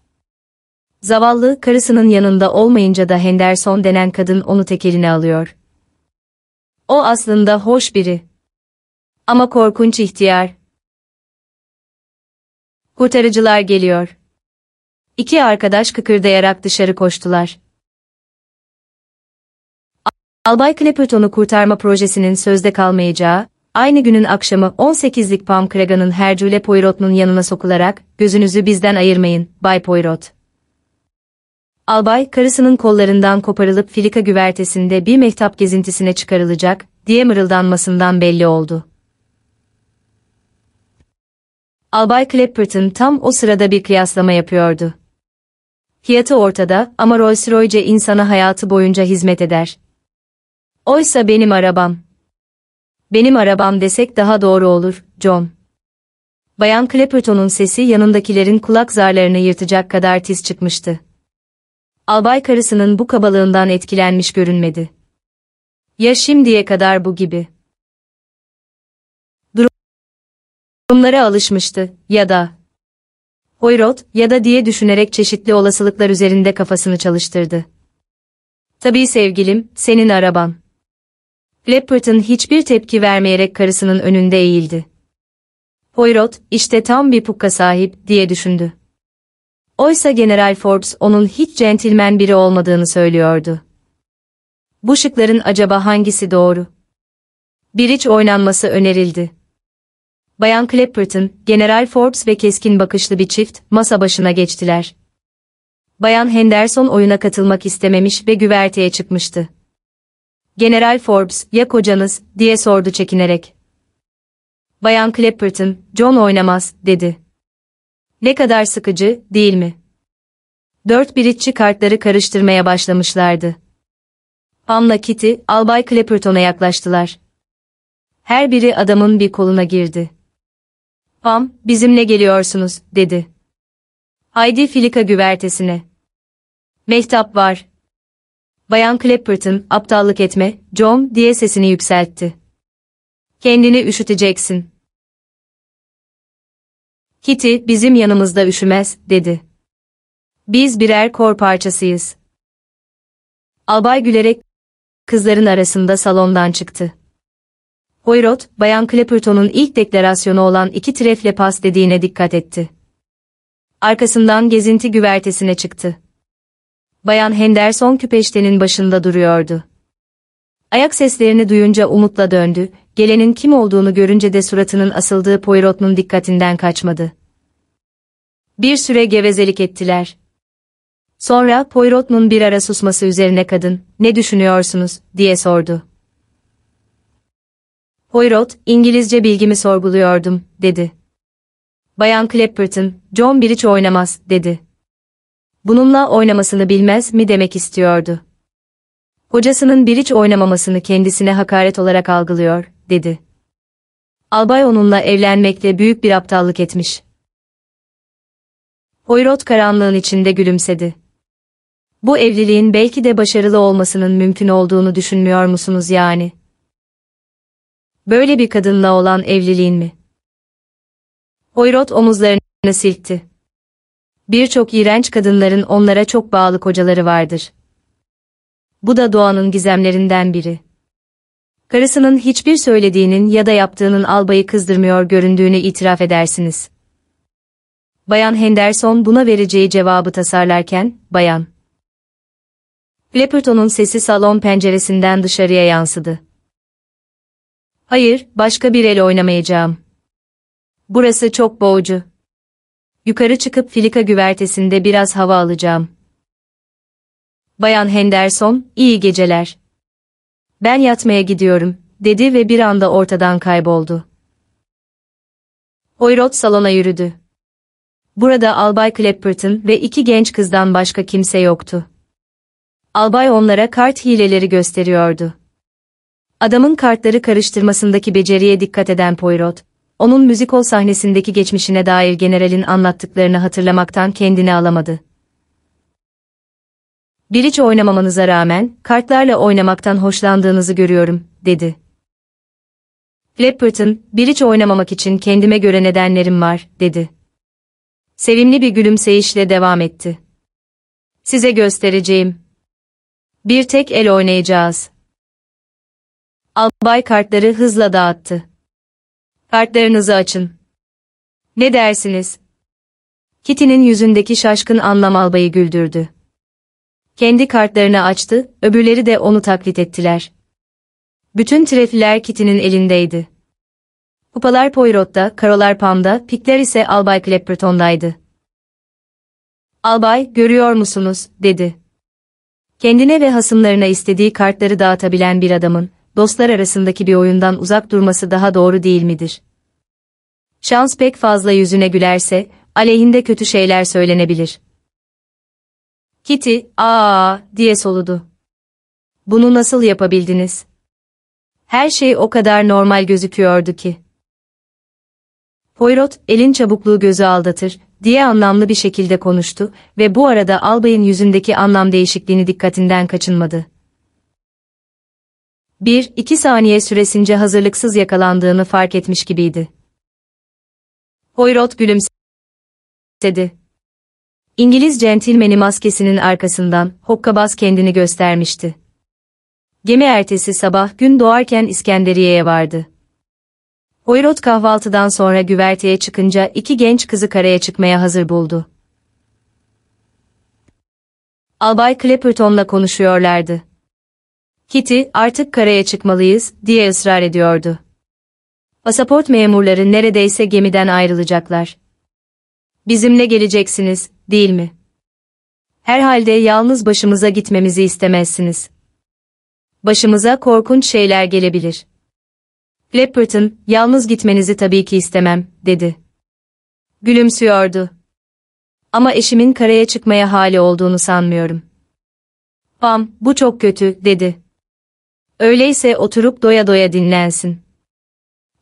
Zavallı, karısının yanında olmayınca da Henderson denen kadın onu tek eline alıyor. O aslında hoş biri. Ama korkunç ihtiyar. Kurtarıcılar geliyor. İki arkadaş kıkırdayarak dışarı koştular. Albay Clapperton'u kurtarma projesinin sözde kalmayacağı, aynı günün akşamı 18'lik Pam Cregan'ın Hercule Poirot'un yanına sokularak, gözünüzü bizden ayırmayın, Bay Poirot. Albay, karısının kollarından koparılıp filika güvertesinde bir mehtap gezintisine çıkarılacak, diye mırıldanmasından belli oldu. Albay Clapperton tam o sırada bir kıyaslama yapıyordu. Fiyatı ortada ama Rolls-Royce insana hayatı boyunca hizmet eder. Oysa benim arabam. Benim arabam desek daha doğru olur, John. Bayan Clapperton'un sesi yanındakilerin kulak zarlarını yırtacak kadar tiz çıkmıştı. Albay karısının bu kabalığından etkilenmiş görünmedi. Ya şimdiye kadar bu gibi. Durumlara alışmıştı ya da Poirot ya da diye düşünerek çeşitli olasılıklar üzerinde kafasını çalıştırdı. Tabii sevgilim, senin araban. Leopard'ın hiçbir tepki vermeyerek karısının önünde eğildi. Poirot, işte tam bir pukka sahip, diye düşündü. Oysa General Forbes onun hiç centilmen biri olmadığını söylüyordu. Bu şıkların acaba hangisi doğru? Biriç oynanması önerildi. Bayan Clapperton, General Forbes ve keskin bakışlı bir çift, masa başına geçtiler. Bayan Henderson oyuna katılmak istememiş ve güverteye çıkmıştı. General Forbes, ya kocanız, diye sordu çekinerek. Bayan Clapperton, John oynamaz, dedi. Ne kadar sıkıcı, değil mi? Dört biritçi kartları karıştırmaya başlamışlardı. Pam'la Kitty, Albay Clapperton'a yaklaştılar. Her biri adamın bir koluna girdi. Pam, bizimle geliyorsunuz, dedi. Haydi filika güvertesine. Mehtap var. Bayan Clapperton, aptallık etme, John, diye sesini yükseltti. Kendini üşüteceksin. Kitty, bizim yanımızda üşümez, dedi. Biz birer kor parçasıyız. Albay gülerek, kızların arasında salondan çıktı. Poirot, Bayan Clapperton'un ilk deklarasyonu olan iki trefle pas dediğine dikkat etti. Arkasından gezinti güvertesine çıktı. Bayan Henderson küpeştenin başında duruyordu. Ayak seslerini duyunca umutla döndü, gelenin kim olduğunu görünce de suratının asıldığı Poirot'un dikkatinden kaçmadı. Bir süre gevezelik ettiler. Sonra Poirot'un bir ara susması üzerine kadın, ne düşünüyorsunuz, diye sordu. Poirot, İngilizce bilgimi sorguluyordum, dedi. Bayan Clapperton, John Bridge oynamaz, dedi. Bununla oynamasını bilmez mi demek istiyordu. Kocasının Bridge oynamamasını kendisine hakaret olarak algılıyor, dedi. Albay onunla evlenmekle büyük bir aptallık etmiş. Poirot karanlığın içinde gülümsedi. Bu evliliğin belki de başarılı olmasının mümkün olduğunu düşünmüyor musunuz yani? Böyle bir kadınla olan evliliğin mi? Poirot omuzlarını silkti. Birçok iğrenç kadınların onlara çok bağlı kocaları vardır. Bu da doğanın gizemlerinden biri. Karısının hiçbir söylediğinin ya da yaptığının albayı kızdırmıyor göründüğünü itiraf edersiniz. Bayan Henderson buna vereceği cevabı tasarlarken, bayan. Clapperton'un sesi salon penceresinden dışarıya yansıdı. Hayır, başka bir el oynamayacağım. Burası çok boğucu. Yukarı çıkıp filika güvertesinde biraz hava alacağım. Bayan Henderson, iyi geceler. Ben yatmaya gidiyorum, dedi ve bir anda ortadan kayboldu. Poirot salona yürüdü. Burada Albay Clapperton ve iki genç kızdan başka kimse yoktu. Albay onlara kart hileleri gösteriyordu. Adamın kartları karıştırmasındaki beceriye dikkat eden Poirot, onun müzikol sahnesindeki geçmişine dair generalin anlattıklarını hatırlamaktan kendini alamadı. Biriç oynamamanıza rağmen, kartlarla oynamaktan hoşlandığınızı görüyorum, dedi. Flapperton, biriç oynamamak için kendime göre nedenlerim var, dedi. Sevimli bir gülümseyişle devam etti. Size göstereceğim. Bir tek el oynayacağız. Albay kartları hızla dağıttı. Kartlarınızı açın. Ne dersiniz? Kitty'nin yüzündeki şaşkın anlam albayı güldürdü. Kendi kartlarını açtı, öbürleri de onu taklit ettiler. Bütün trefliler Kitty'nin elindeydi. Kupalar Poirot'ta, karolar Pam'da, pikler ise Albay Clapperton'daydı. Albay, görüyor musunuz, dedi. Kendine ve hasımlarına istediği kartları dağıtabilen bir adamın, dostlar arasındaki bir oyundan uzak durması daha doğru değil midir? Şans pek fazla yüzüne gülerse, aleyhinde kötü şeyler söylenebilir. Kitty, aa diye soludu. Bunu nasıl yapabildiniz? Her şey o kadar normal gözüküyordu ki. Poirot, elin çabukluğu gözü aldatır, diye anlamlı bir şekilde konuştu ve bu arada albayın yüzündeki anlam değişikliğini dikkatinden kaçınmadı. Bir, iki saniye süresince hazırlıksız yakalandığını fark etmiş gibiydi. Poirot gülümsedi. İngiliz centilmeni maskesinin arkasından hokkabaz kendini göstermişti. Gemi ertesi sabah gün doğarken İskenderiye'ye vardı. Poirot kahvaltıdan sonra güverteye çıkınca iki genç kızı karaya çıkmaya hazır buldu. Albay Clapperton'la konuşuyorlardı. Kitty, artık karaya çıkmalıyız, diye ısrar ediyordu. Pasaport memurları neredeyse gemiden ayrılacaklar. Bizimle geleceksiniz, değil mi? Herhalde yalnız başımıza gitmemizi istemezsiniz. Başımıza korkunç şeyler gelebilir. Clapperton, yalnız gitmenizi tabii ki istemem, dedi. Gülümsüyordu. Ama eşimin karaya çıkmaya hali olduğunu sanmıyorum. Pam, bu çok kötü, dedi. Öyleyse oturup doya doya dinlensin.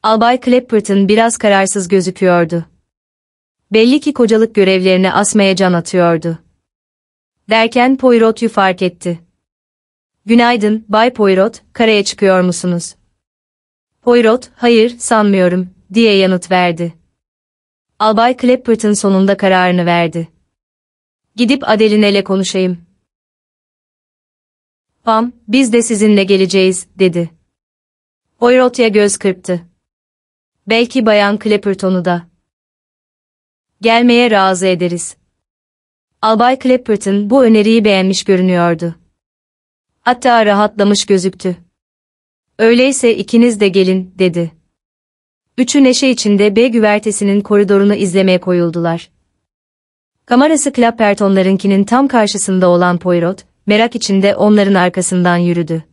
Albay Clapperton biraz kararsız gözüküyordu. Belli ki kocalık görevlerini asmaya can atıyordu. Derken Poirot'u fark etti. Günaydın, Bay Poirot, karaya çıkıyor musunuz? Poirot, hayır, sanmıyorum, diye yanıt verdi. Albay Clapperton sonunda kararını verdi. Gidip Adelinel'le konuşayım. Pam, biz de sizinle geleceğiz, dedi. Poirot'a göz kırptı. Belki Bayan Clapperton'u da. Gelmeye razı ederiz. Albay Clapperton bu öneriyi beğenmiş görünüyordu. Hatta rahatlamış gözüktü. Öyleyse ikiniz de gelin, dedi. Üçü neşe içinde B güvertesinin koridorunu izlemeye koyuldular. Kamerası Clapperton'larınkinin tam karşısında olan Poirot, merak içinde onların arkasından yürüdü.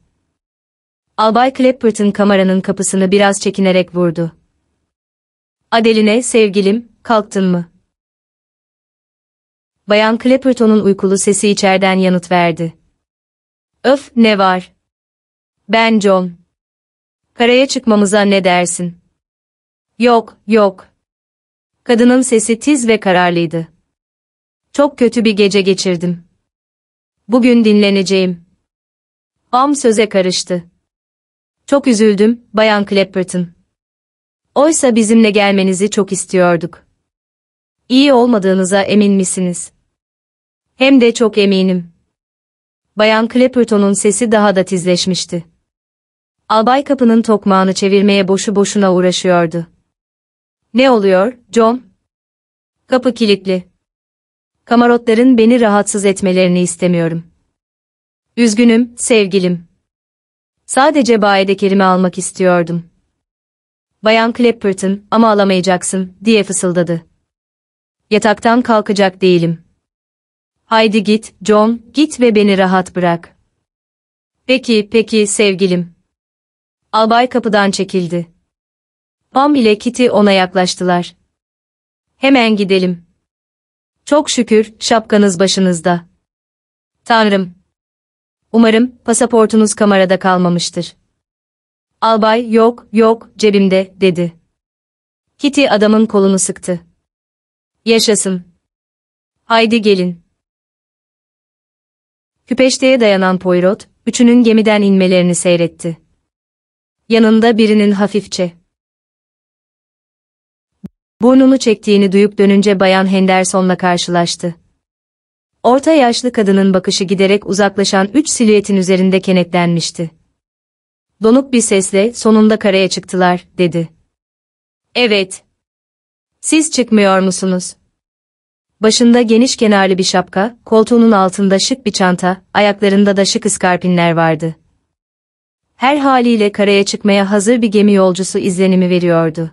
Albay Clapperton kameranın kapısını biraz çekinerek vurdu. Adeline, sevgilim, kalktın mı? Bayan Clapperton'un uykulu sesi içerden yanıt verdi. Öf, ne var? Ben John. Karaya çıkmamıza ne dersin? Yok, yok. Kadının sesi tiz ve kararlıydı. Çok kötü bir gece geçirdim. Bugün dinleneceğim. Am söze karıştı. Çok üzüldüm, Bayan Clapperton. Oysa bizimle gelmenizi çok istiyorduk. İyi olmadığınıza emin misiniz? Hem de çok eminim. Bayan Clapperton'un sesi daha da tizleşmişti. Albay kapının tokmağını çevirmeye boşu boşuna uğraşıyordu. Ne oluyor, John? Kapı kilitli. Kamarotların beni rahatsız etmelerini istemiyorum. Üzgünüm, sevgilim. Sadece Bayedekerimi almak istiyordum. Bayan Clapperton, ama alamayacaksın, diye fısıldadı. Yataktan kalkacak değilim. Haydi git, John, git ve beni rahat bırak. Peki, peki sevgilim. Albay kapıdan çekildi. Pam ile Kitty ona yaklaştılar. Hemen gidelim. Çok şükür, şapkanız başınızda. Tanrım. Umarım, pasaportunuz kamerada kalmamıştır. Albay, yok, yok, cebimde, dedi. Kitty adamın kolunu sıktı. Yaşasın. Haydi gelin. Küpeşteye dayanan Poirot, üçünün gemiden inmelerini seyretti. Yanında birinin hafifçe burnunu çektiğini duyup dönünce Bayan Henderson'la karşılaştı. Orta yaşlı kadının bakışı giderek uzaklaşan üç silüetin üzerinde kenetlenmişti. Donuk bir sesle sonunda karaya çıktılar, dedi. Evet. Siz çıkmıyor musunuz? Başında geniş kenarlı bir şapka, koltuğunun altında şık bir çanta, ayaklarında da şık iskarpinler vardı. Her haliyle karaya çıkmaya hazır bir gemi yolcusu izlenimi veriyordu.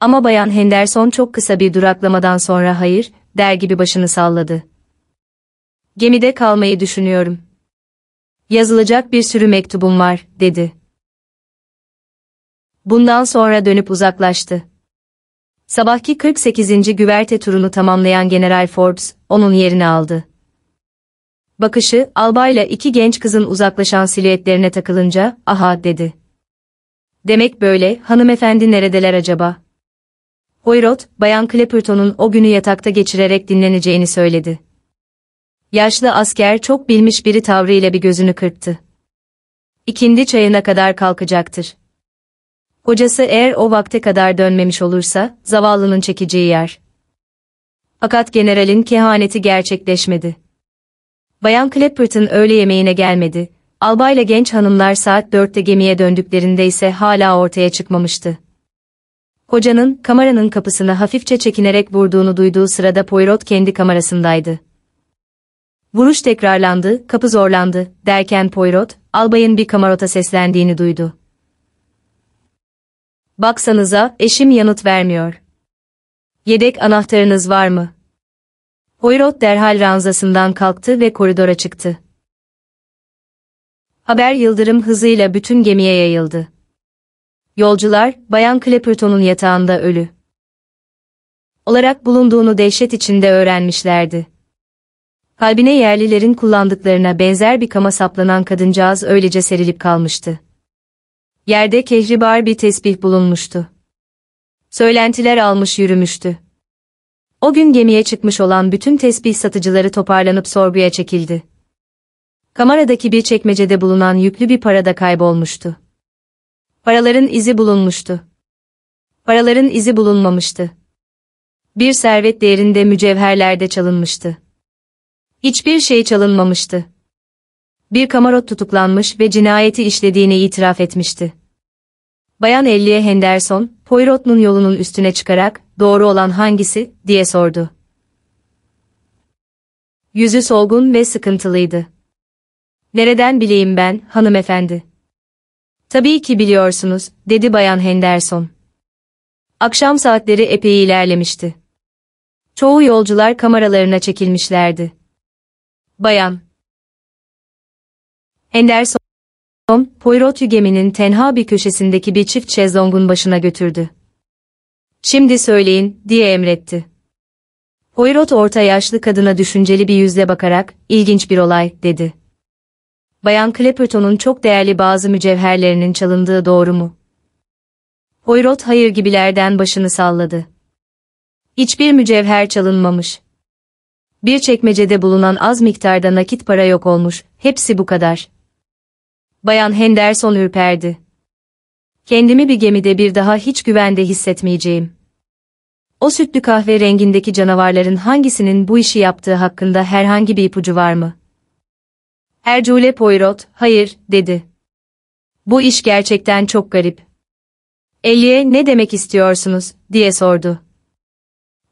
Ama Bayan Henderson çok kısa bir duraklamadan sonra hayır, der gibi başını salladı. Gemide kalmayı düşünüyorum. Yazılacak bir sürü mektubum var, dedi. Bundan sonra dönüp uzaklaştı. Sabahki 48. güverte turunu tamamlayan General Forbes, onun yerini aldı. Bakışı, albayla iki genç kızın uzaklaşan silüetlerine takılınca, aha dedi. Demek böyle, hanımefendi neredeler acaba? Poirot, Bayan Clapperton'un o günü yatakta geçirerek dinleneceğini söyledi. Yaşlı asker çok bilmiş biri tavrıyla bir gözünü kırptı. İkindi çayına kadar kalkacaktır. Kocası eğer o vakte kadar dönmemiş olursa, zavallının çekeceği yer. Fakat generalin kehaneti gerçekleşmedi. Bayan Clapperton öğle yemeğine gelmedi, albayla genç hanımlar saat dörtte gemiye döndüklerinde ise hala ortaya çıkmamıştı. Kocanın, kameranın kapısını hafifçe çekinerek vurduğunu duyduğu sırada Poirot kendi kamerasındaydı. Vuruş tekrarlandı, kapı zorlandı, derken Poirot, albayın bir kamarota seslendiğini duydu. Baksanıza, eşim yanıt vermiyor. Yedek anahtarınız var mı? Poirot derhal ranzasından kalktı ve koridora çıktı. Haber yıldırım hızıyla bütün gemiye yayıldı. Yolcular, Bayan Clapperton'un yatağında ölü olarak bulunduğunu dehşet içinde öğrenmişlerdi. Kalbine yerlilerin kullandıklarına benzer bir kama saplanan kadıncağız öylece serilip kalmıştı. Yerde kehribar bir tesbih bulunmuştu. Söylentiler almış yürümüştü. O gün gemiye çıkmış olan bütün tesbih satıcıları toparlanıp sorguya çekildi. Kameradaki bir çekmecede bulunan yüklü bir para da kaybolmuştu. Paraların izi bulunmuştu. Paraların izi bulunmamıştı. Bir servet değerinde mücevherlerde çalınmıştı. Hiçbir şey çalınmamıştı. Bir kamarot tutuklanmış ve cinayeti işlediğini itiraf etmişti. Bayan Elliye Henderson, Poirot'un yolunun üstüne çıkarak, doğru olan hangisi, diye sordu. Yüzü solgun ve sıkıntılıydı. Nereden bileyim ben, hanımefendi? Tabii ki biliyorsunuz, dedi Bayan Henderson. Akşam saatleri epey ilerlemişti. Çoğu yolcular kameralarına çekilmişlerdi. Bayan Henderson, Poirot'u geminin tenha bir köşesindeki bir çift şezlongun başına götürdü. Şimdi söyleyin, diye emretti. Poirot orta yaşlı kadına düşünceli bir yüzle bakarak, ilginç bir olay, dedi. Bayan Clapperton'un çok değerli bazı mücevherlerinin çalındığı doğru mu? Poirot hayır gibilerden başını salladı. Hiçbir mücevher çalınmamış. Bir çekmecede bulunan az miktarda nakit para yok olmuş, hepsi bu kadar. Bayan Henderson ürperdi. Kendimi bir gemide bir daha hiç güvende hissetmeyeceğim. O sütlü kahve rengindeki canavarların hangisinin bu işi yaptığı hakkında herhangi bir ipucu var mı? Ercule Poirot, hayır, dedi. Bu iş gerçekten çok garip. Elliye ne demek istiyorsunuz, diye sordu.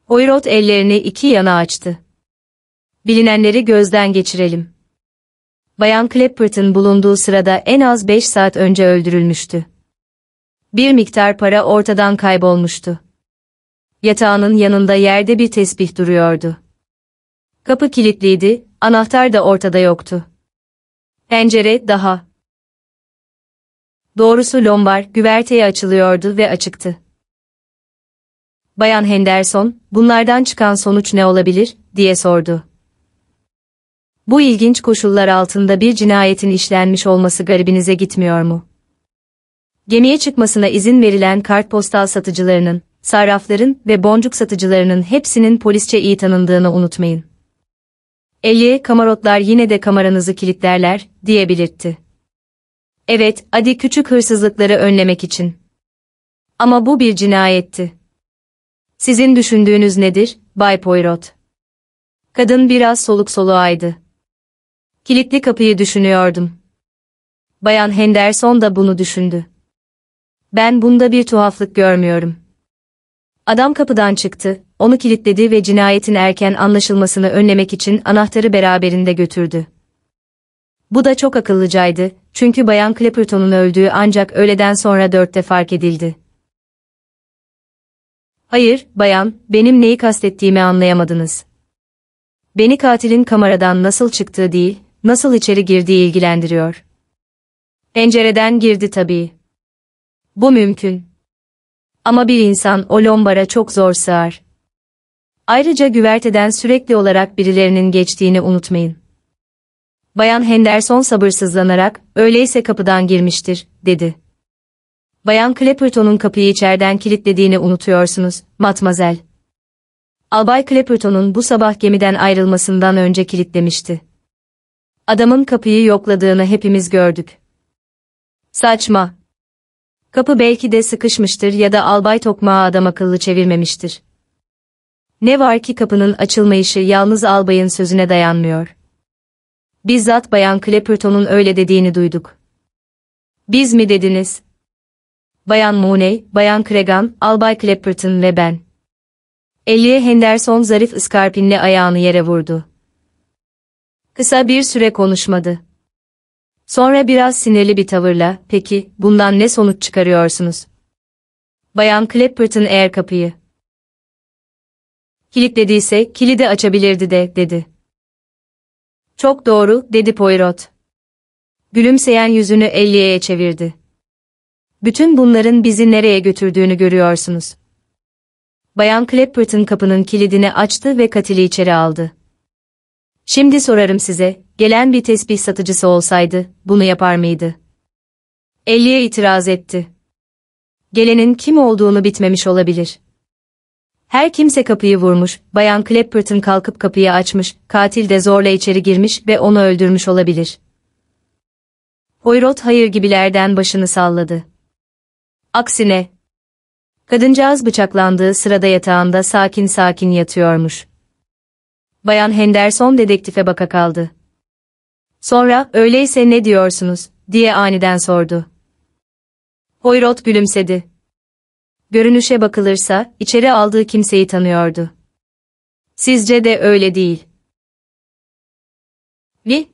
Poirot ellerini iki yana açtı. Bilinenleri gözden geçirelim. Bayan Clapperton bulunduğu sırada en az beş saat önce öldürülmüştü. Bir miktar para ortadan kaybolmuştu. Yatağının yanında yerde bir tesbih duruyordu. Kapı kilitliydi, anahtar da ortada yoktu. Pencere daha. Doğrusu lombar güverteye açılıyordu ve açıktı. Bayan Henderson, bunlardan çıkan sonuç ne olabilir, diye sordu. Bu ilginç koşullar altında bir cinayetin işlenmiş olması garibinize gitmiyor mu? Gemiye çıkmasına izin verilen kartpostal satıcılarının, sarrafların ve boncuk satıcılarının hepsinin polisçe iyi tanındığını unutmayın. Elliye kamarotlar yine de kameranızı kilitlerler, diye belirtti. Evet, hadi küçük hırsızlıkları önlemek için. Ama bu bir cinayetti. Sizin düşündüğünüz nedir, Bay Poirot? Kadın biraz soluk soluğaydı. Kilitli kapıyı düşünüyordum. Bayan Henderson da bunu düşündü. Ben bunda bir tuhaflık görmüyorum. Adam kapıdan çıktı, onu kilitledi ve cinayetin erken anlaşılmasını önlemek için anahtarı beraberinde götürdü. Bu da çok akıllıcaydı, çünkü Bayan Clapperton'un öldüğü ancak öğleden sonra dörtte fark edildi. Hayır, bayan, benim neyi kastettiğimi anlayamadınız. Beni katilin kameradan nasıl çıktığı değil, nasıl içeri girdiği ilgilendiriyor. Pencereden girdi tabii. Bu mümkün. Ama bir insan o lombara çok zor sığar. Ayrıca güverteden sürekli olarak birilerinin geçtiğini unutmayın. Bayan Henderson sabırsızlanarak, öyleyse kapıdan girmiştir, dedi. Bayan Clapperton'un kapıyı içeriden kilitlediğini unutuyorsunuz, matmazel. Albay Clapperton'un bu sabah gemiden ayrılmasından önce kilitlemişti. Adamın kapıyı yokladığını hepimiz gördük. Saçma. Kapı belki de sıkışmıştır ya da albay tokmağı adam akıllı çevirmemiştir. Ne var ki kapının açılmayışı yalnız albayın sözüne dayanmıyor. Bizzat Bayan Clapperton'un öyle dediğini duyduk. Biz mi dediniz? Bayan Mooney, Bayan Cregan, Albay Clapperton ve ben. Elliye Henderson zarif ıskarpinle ayağını yere vurdu. Kısa bir süre konuşmadı. Sonra biraz sinirli bir tavırla, peki, bundan ne sonuç çıkarıyorsunuz? Bayan Clapperton eğer kapıyı kilitlediyse kilidi açabilirdi de, dedi. Çok doğru, dedi Poirot. Gülümseyen yüzünü Ellie'ye çevirdi. Bütün bunların bizi nereye götürdüğünü görüyorsunuz. Bayan Clapperton kapının kilidini açtı ve katili içeri aldı. Şimdi sorarım size, gelen bir tesbih satıcısı olsaydı, bunu yapar mıydı? Elliye itiraz etti. Gelenin kim olduğunu bitmemiş olabilir. Her kimse kapıyı vurmuş, Bayan Clapperton kalkıp kapıyı açmış, katil de zorla içeri girmiş ve onu öldürmüş olabilir. Poirot hayır gibilerden başını salladı. Aksine, kadıncağız bıçaklandığı sırada yatağında sakin sakin yatıyormuş. Bayan Henderson dedektife baka kaldı. Sonra, öyleyse ne diyorsunuz, diye aniden sordu. Poirot gülümsedi. Görünüşe bakılırsa, içeri aldığı kimseyi tanıyordu. Sizce de öyle değil. Vi?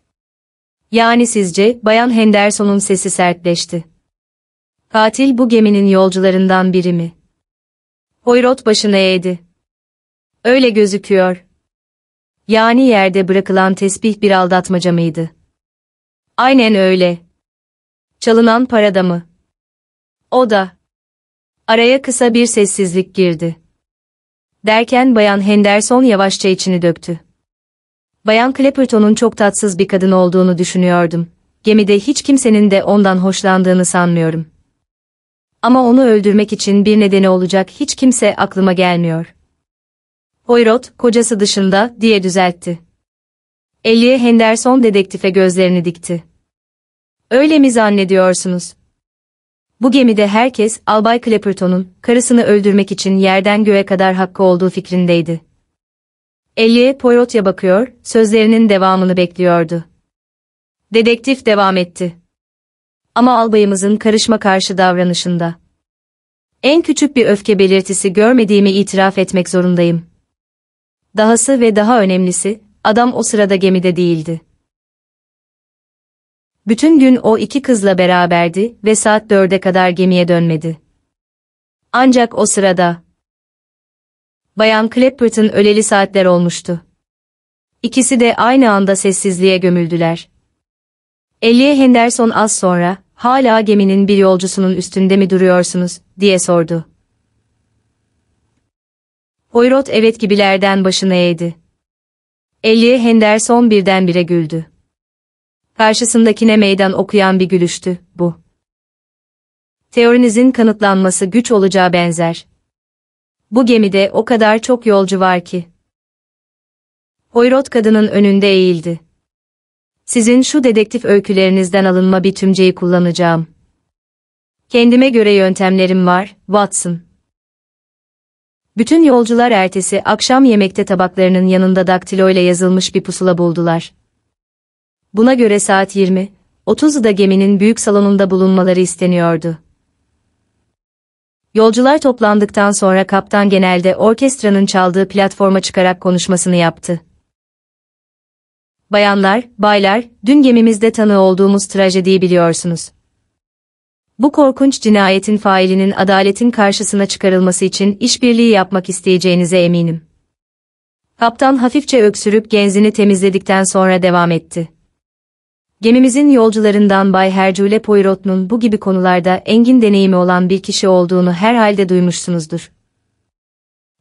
Yani sizce, Bayan Henderson'un sesi sertleşti. Katil bu geminin yolcularından biri mi? Poirot başını eğdi. Öyle gözüküyor. Yani yerde bırakılan tesbih bir aldatmaca mıydı? Aynen öyle. Çalınan parada mı? O da. Araya kısa bir sessizlik girdi. Derken Bayan Henderson yavaşça içini döktü. Bayan Clapperton'un çok tatsız bir kadın olduğunu düşünüyordum. Gemide hiç kimsenin de ondan hoşlandığını sanmıyorum. Ama onu öldürmek için bir nedeni olacak hiç kimse aklıma gelmiyor. Poirot, kocası dışında, diye düzeltti. Elliye Henderson dedektife gözlerini dikti. Öyle mi zannediyorsunuz? Bu gemide herkes, Albay Clapperton'un, karısını öldürmek için yerden göğe kadar hakkı olduğu fikrindeydi. Elliye Poirot'a bakıyor, sözlerinin devamını bekliyordu. Dedektif devam etti. Ama albayımızın karışma karşı davranışında. En küçük bir öfke belirtisi görmediğimi itiraf etmek zorundayım. Dahası ve daha önemlisi, adam o sırada gemide değildi. Bütün gün o iki kızla beraberdi ve saat dörde kadar gemiye dönmedi. Ancak o sırada Bayan Clapperton öleli saatler olmuştu. İkisi de aynı anda sessizliğe gömüldüler. Elliye Henderson az sonra, hala geminin bir yolcusunun üstünde mi duruyorsunuz, diye sordu. Poirot evet gibilerden başını eğdi. Elliye Henderson birdenbire güldü. Karşısındakine meydan okuyan bir gülüştü, bu. Teorinizin kanıtlanması güç olacağı benzer. Bu gemide o kadar çok yolcu var ki. Poirot kadının önünde eğildi. Sizin şu dedektif öykülerinizden alınma bir tümceyi kullanacağım. Kendime göre yöntemlerim var, Watson. Bütün yolcular ertesi akşam yemekte tabaklarının yanında daktilo ile yazılmış bir pusula buldular. Buna göre saat 20, 30'da geminin büyük salonunda bulunmaları isteniyordu. Yolcular toplandıktan sonra kaptan genelde orkestranın çaldığı platforma çıkarak konuşmasını yaptı. Bayanlar, baylar, dün gemimizde tanığı olduğumuz trajediyi biliyorsunuz. Bu korkunç cinayetin failinin adaletin karşısına çıkarılması için işbirliği yapmak isteyeceğinize eminim. Kaptan hafifçe öksürüp genzini temizledikten sonra devam etti. Gemimizin yolcularından Bay Hercule Poirot'un bu gibi konularda engin deneyimi olan bir kişi olduğunu herhalde duymuşsunuzdur.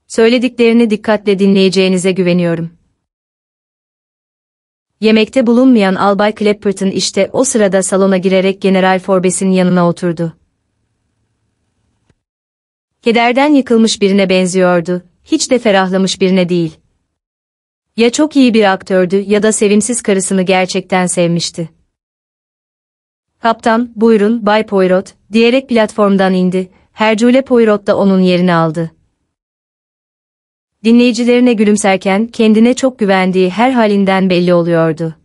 Söylediklerini dikkatle dinleyeceğinize güveniyorum. Yemekte bulunmayan Albay Clapperton işte o sırada salona girerek General Forbes'in yanına oturdu. Kederden yıkılmış birine benziyordu, hiç de ferahlamış birine değil. Ya çok iyi bir aktördü ya da sevimsiz karısını gerçekten sevmişti. Kaptan, buyurun Bay Poirot, diyerek platformdan indi, Hercule Poirot da onun yerini aldı. Dinleyicilerine gülümserken kendine çok güvendiği her halinden belli oluyordu.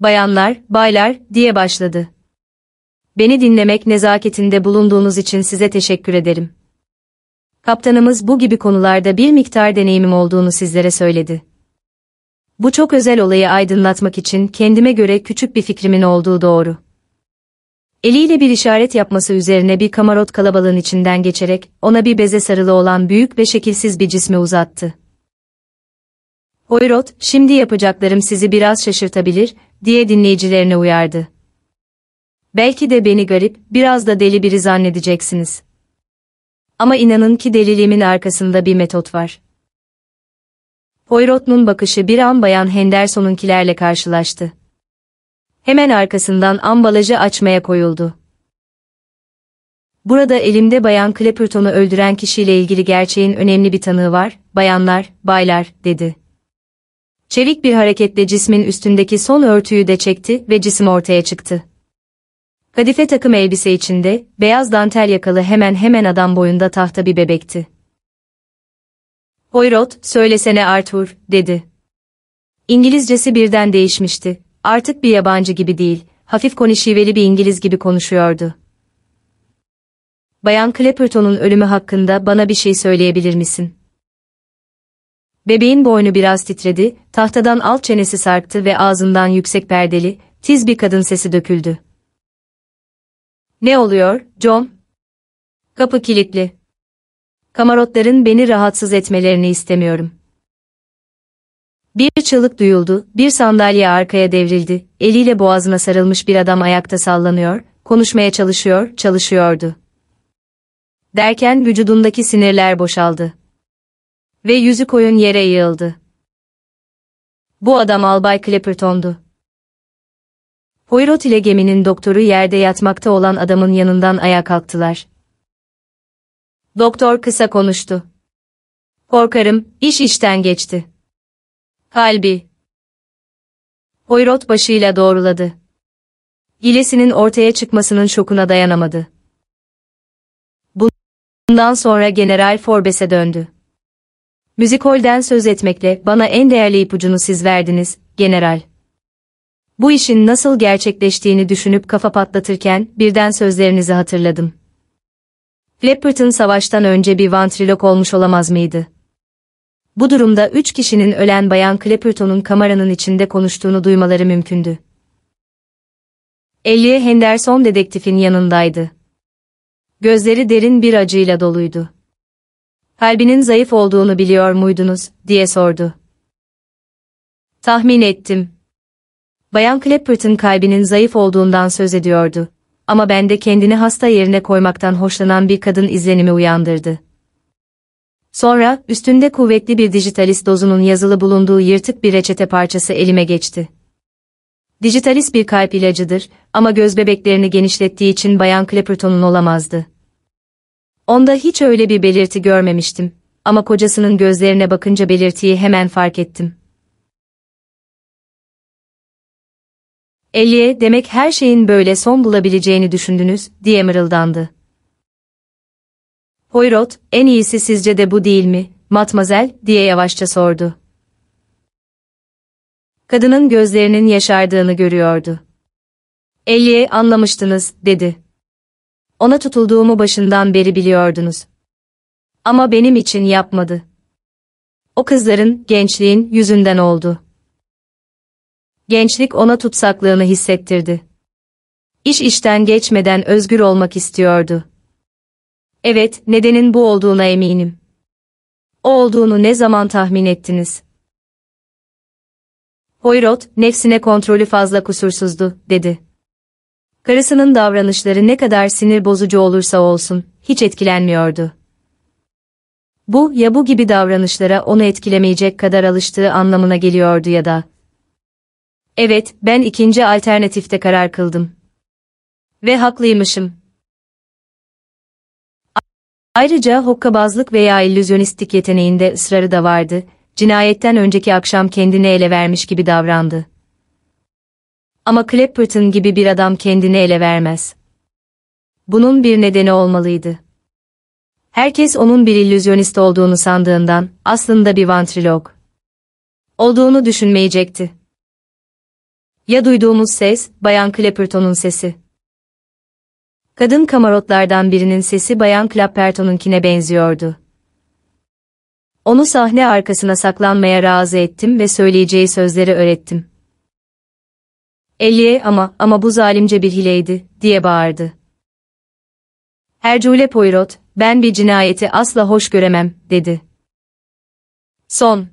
Bayanlar, baylar, diye başladı. Beni dinlemek nezaketinde bulunduğunuz için size teşekkür ederim. Kaptanımız bu gibi konularda bir miktar deneyimim olduğunu sizlere söyledi. Bu çok özel olayı aydınlatmak için kendime göre küçük bir fikrimin olduğu doğru. Eliyle bir işaret yapması üzerine bir kamarot kalabalığın içinden geçerek ona bir beze sarılı olan büyük ve şekilsiz bir cisme uzattı. Poirot, şimdi yapacaklarım sizi biraz şaşırtabilir, diye dinleyicilerine uyardı. Belki de beni garip, biraz da deli biri zannedeceksiniz. Ama inanın ki deliliğimin arkasında bir metot var. Poirot'un bakışı bir an bayan Henderson'unkilerle karşılaştı. Hemen arkasından ambalajı açmaya koyuldu. Burada elimde bayan Clapperton'u öldüren kişiyle ilgili gerçeğin önemli bir tanığı var, bayanlar, baylar, dedi. Çevik bir hareketle cismin üstündeki son örtüyü de çekti ve cisim ortaya çıktı. Kadife takım elbise içinde, beyaz dantel yakalı hemen hemen adam boyunda tahta bir bebekti. Poirot, söylesene Arthur, dedi. İngilizcesi birden değişmişti. Artık bir yabancı gibi değil, hafif konişiveli bir İngiliz gibi konuşuyordu. Bayan Clapperton'un ölümü hakkında bana bir şey söyleyebilir misin? Bebeğin boynu biraz titredi, tahtadan alt çenesi sarktı ve ağzından yüksek perdeli, tiz bir kadın sesi döküldü. Ne oluyor, John? Kapı kilitli. Kamarotların beni rahatsız etmelerini istemiyorum. Bir çığlık duyuldu, bir sandalye arkaya devrildi, eliyle boğazına sarılmış bir adam ayakta sallanıyor, konuşmaya çalışıyor, çalışıyordu. Derken vücudundaki sinirler boşaldı. Ve yüzü koyun yere yığıldı. Bu adam Albay Clapperton'du. Poirot ile geminin doktoru yerde yatmakta olan adamın yanından ayağa kalktılar. Doktor kısa konuştu. Korkarım, iş işten geçti. Kalbi. Poirot başıyla doğruladı. Gilesinin ortaya çıkmasının şokuna dayanamadı. Bundan sonra General Forbes'e döndü. Müzikolden söz etmekle bana en değerli ipucunu siz verdiniz, General. Bu işin nasıl gerçekleştiğini düşünüp kafa patlatırken birden sözlerinizi hatırladım. Flapperton savaştan önce bir vantrilok olmuş olamaz mıydı? Bu durumda üç kişinin ölen Bayan Clapperton'un kameranın içinde konuştuğunu duymaları mümkündü. Ellie Henderson dedektifin yanındaydı. Gözleri derin bir acıyla doluydu. Kalbinin zayıf olduğunu biliyor muydunuz, diye sordu. Tahmin ettim. Bayan Clapperton kalbinin zayıf olduğundan söz ediyordu. Ama bende kendini hasta yerine koymaktan hoşlanan bir kadın izlenimi uyandırdı. Sonra, üstünde kuvvetli bir dijitalist dozunun yazılı bulunduğu yırtık bir reçete parçası elime geçti. Dijitalist bir kalp ilacıdır ama göz bebeklerini genişlettiği için Bayan Clapperton'un olamazdı. Onda hiç öyle bir belirti görmemiştim ama kocasının gözlerine bakınca belirtiyi hemen fark ettim. Elliye demek her şeyin böyle son bulabileceğini düşündünüz, diye mırıldandı. Poirot, en iyisi sizce de bu değil mi, matmazel, diye yavaşça sordu. Kadının gözlerinin yaşardığını görüyordu. Elliye anlamıştınız, dedi. Ona tutulduğumu başından beri biliyordunuz. Ama benim için yapmadı. O kızların, gençliğin yüzünden oldu. Gençlik ona tutsaklığını hissettirdi. İş işten geçmeden özgür olmak istiyordu. Evet, nedenin bu olduğuna eminim. O olduğunu ne zaman tahmin ettiniz? Poirot, nefsine kontrolü fazla kusursuzdu, dedi. Karısının davranışları ne kadar sinir bozucu olursa olsun, hiç etkilenmiyordu. Bu, ya bu gibi davranışlara onu etkilemeyecek kadar alıştığı anlamına geliyordu ya da. Evet, ben ikinci alternatifte karar kıldım. Ve haklıymışım. Ayrıca hokkabazlık veya illüzyonistlik yeteneğinde ısrarı da vardı, cinayetten önceki akşam kendini ele vermiş gibi davrandı. Ama Clapperton gibi bir adam kendini ele vermez. Bunun bir nedeni olmalıydı. Herkes onun bir illüzyonist olduğunu sandığından, aslında bir vantrilog. Olduğunu düşünmeyecekti. Ya duyduğumuz ses, Bayan Clapperton'un sesi. Kadın kamarotlardan birinin sesi Bayan Clapperton'unkine benziyordu. Onu sahne arkasına saklanmaya razı ettim ve söyleyeceği sözleri öğrettim. Elliye ama, ama bu zalimce bir hileydi, diye bağırdı. Hercule Poirot, ben bir cinayeti asla hoş göremem, dedi. Son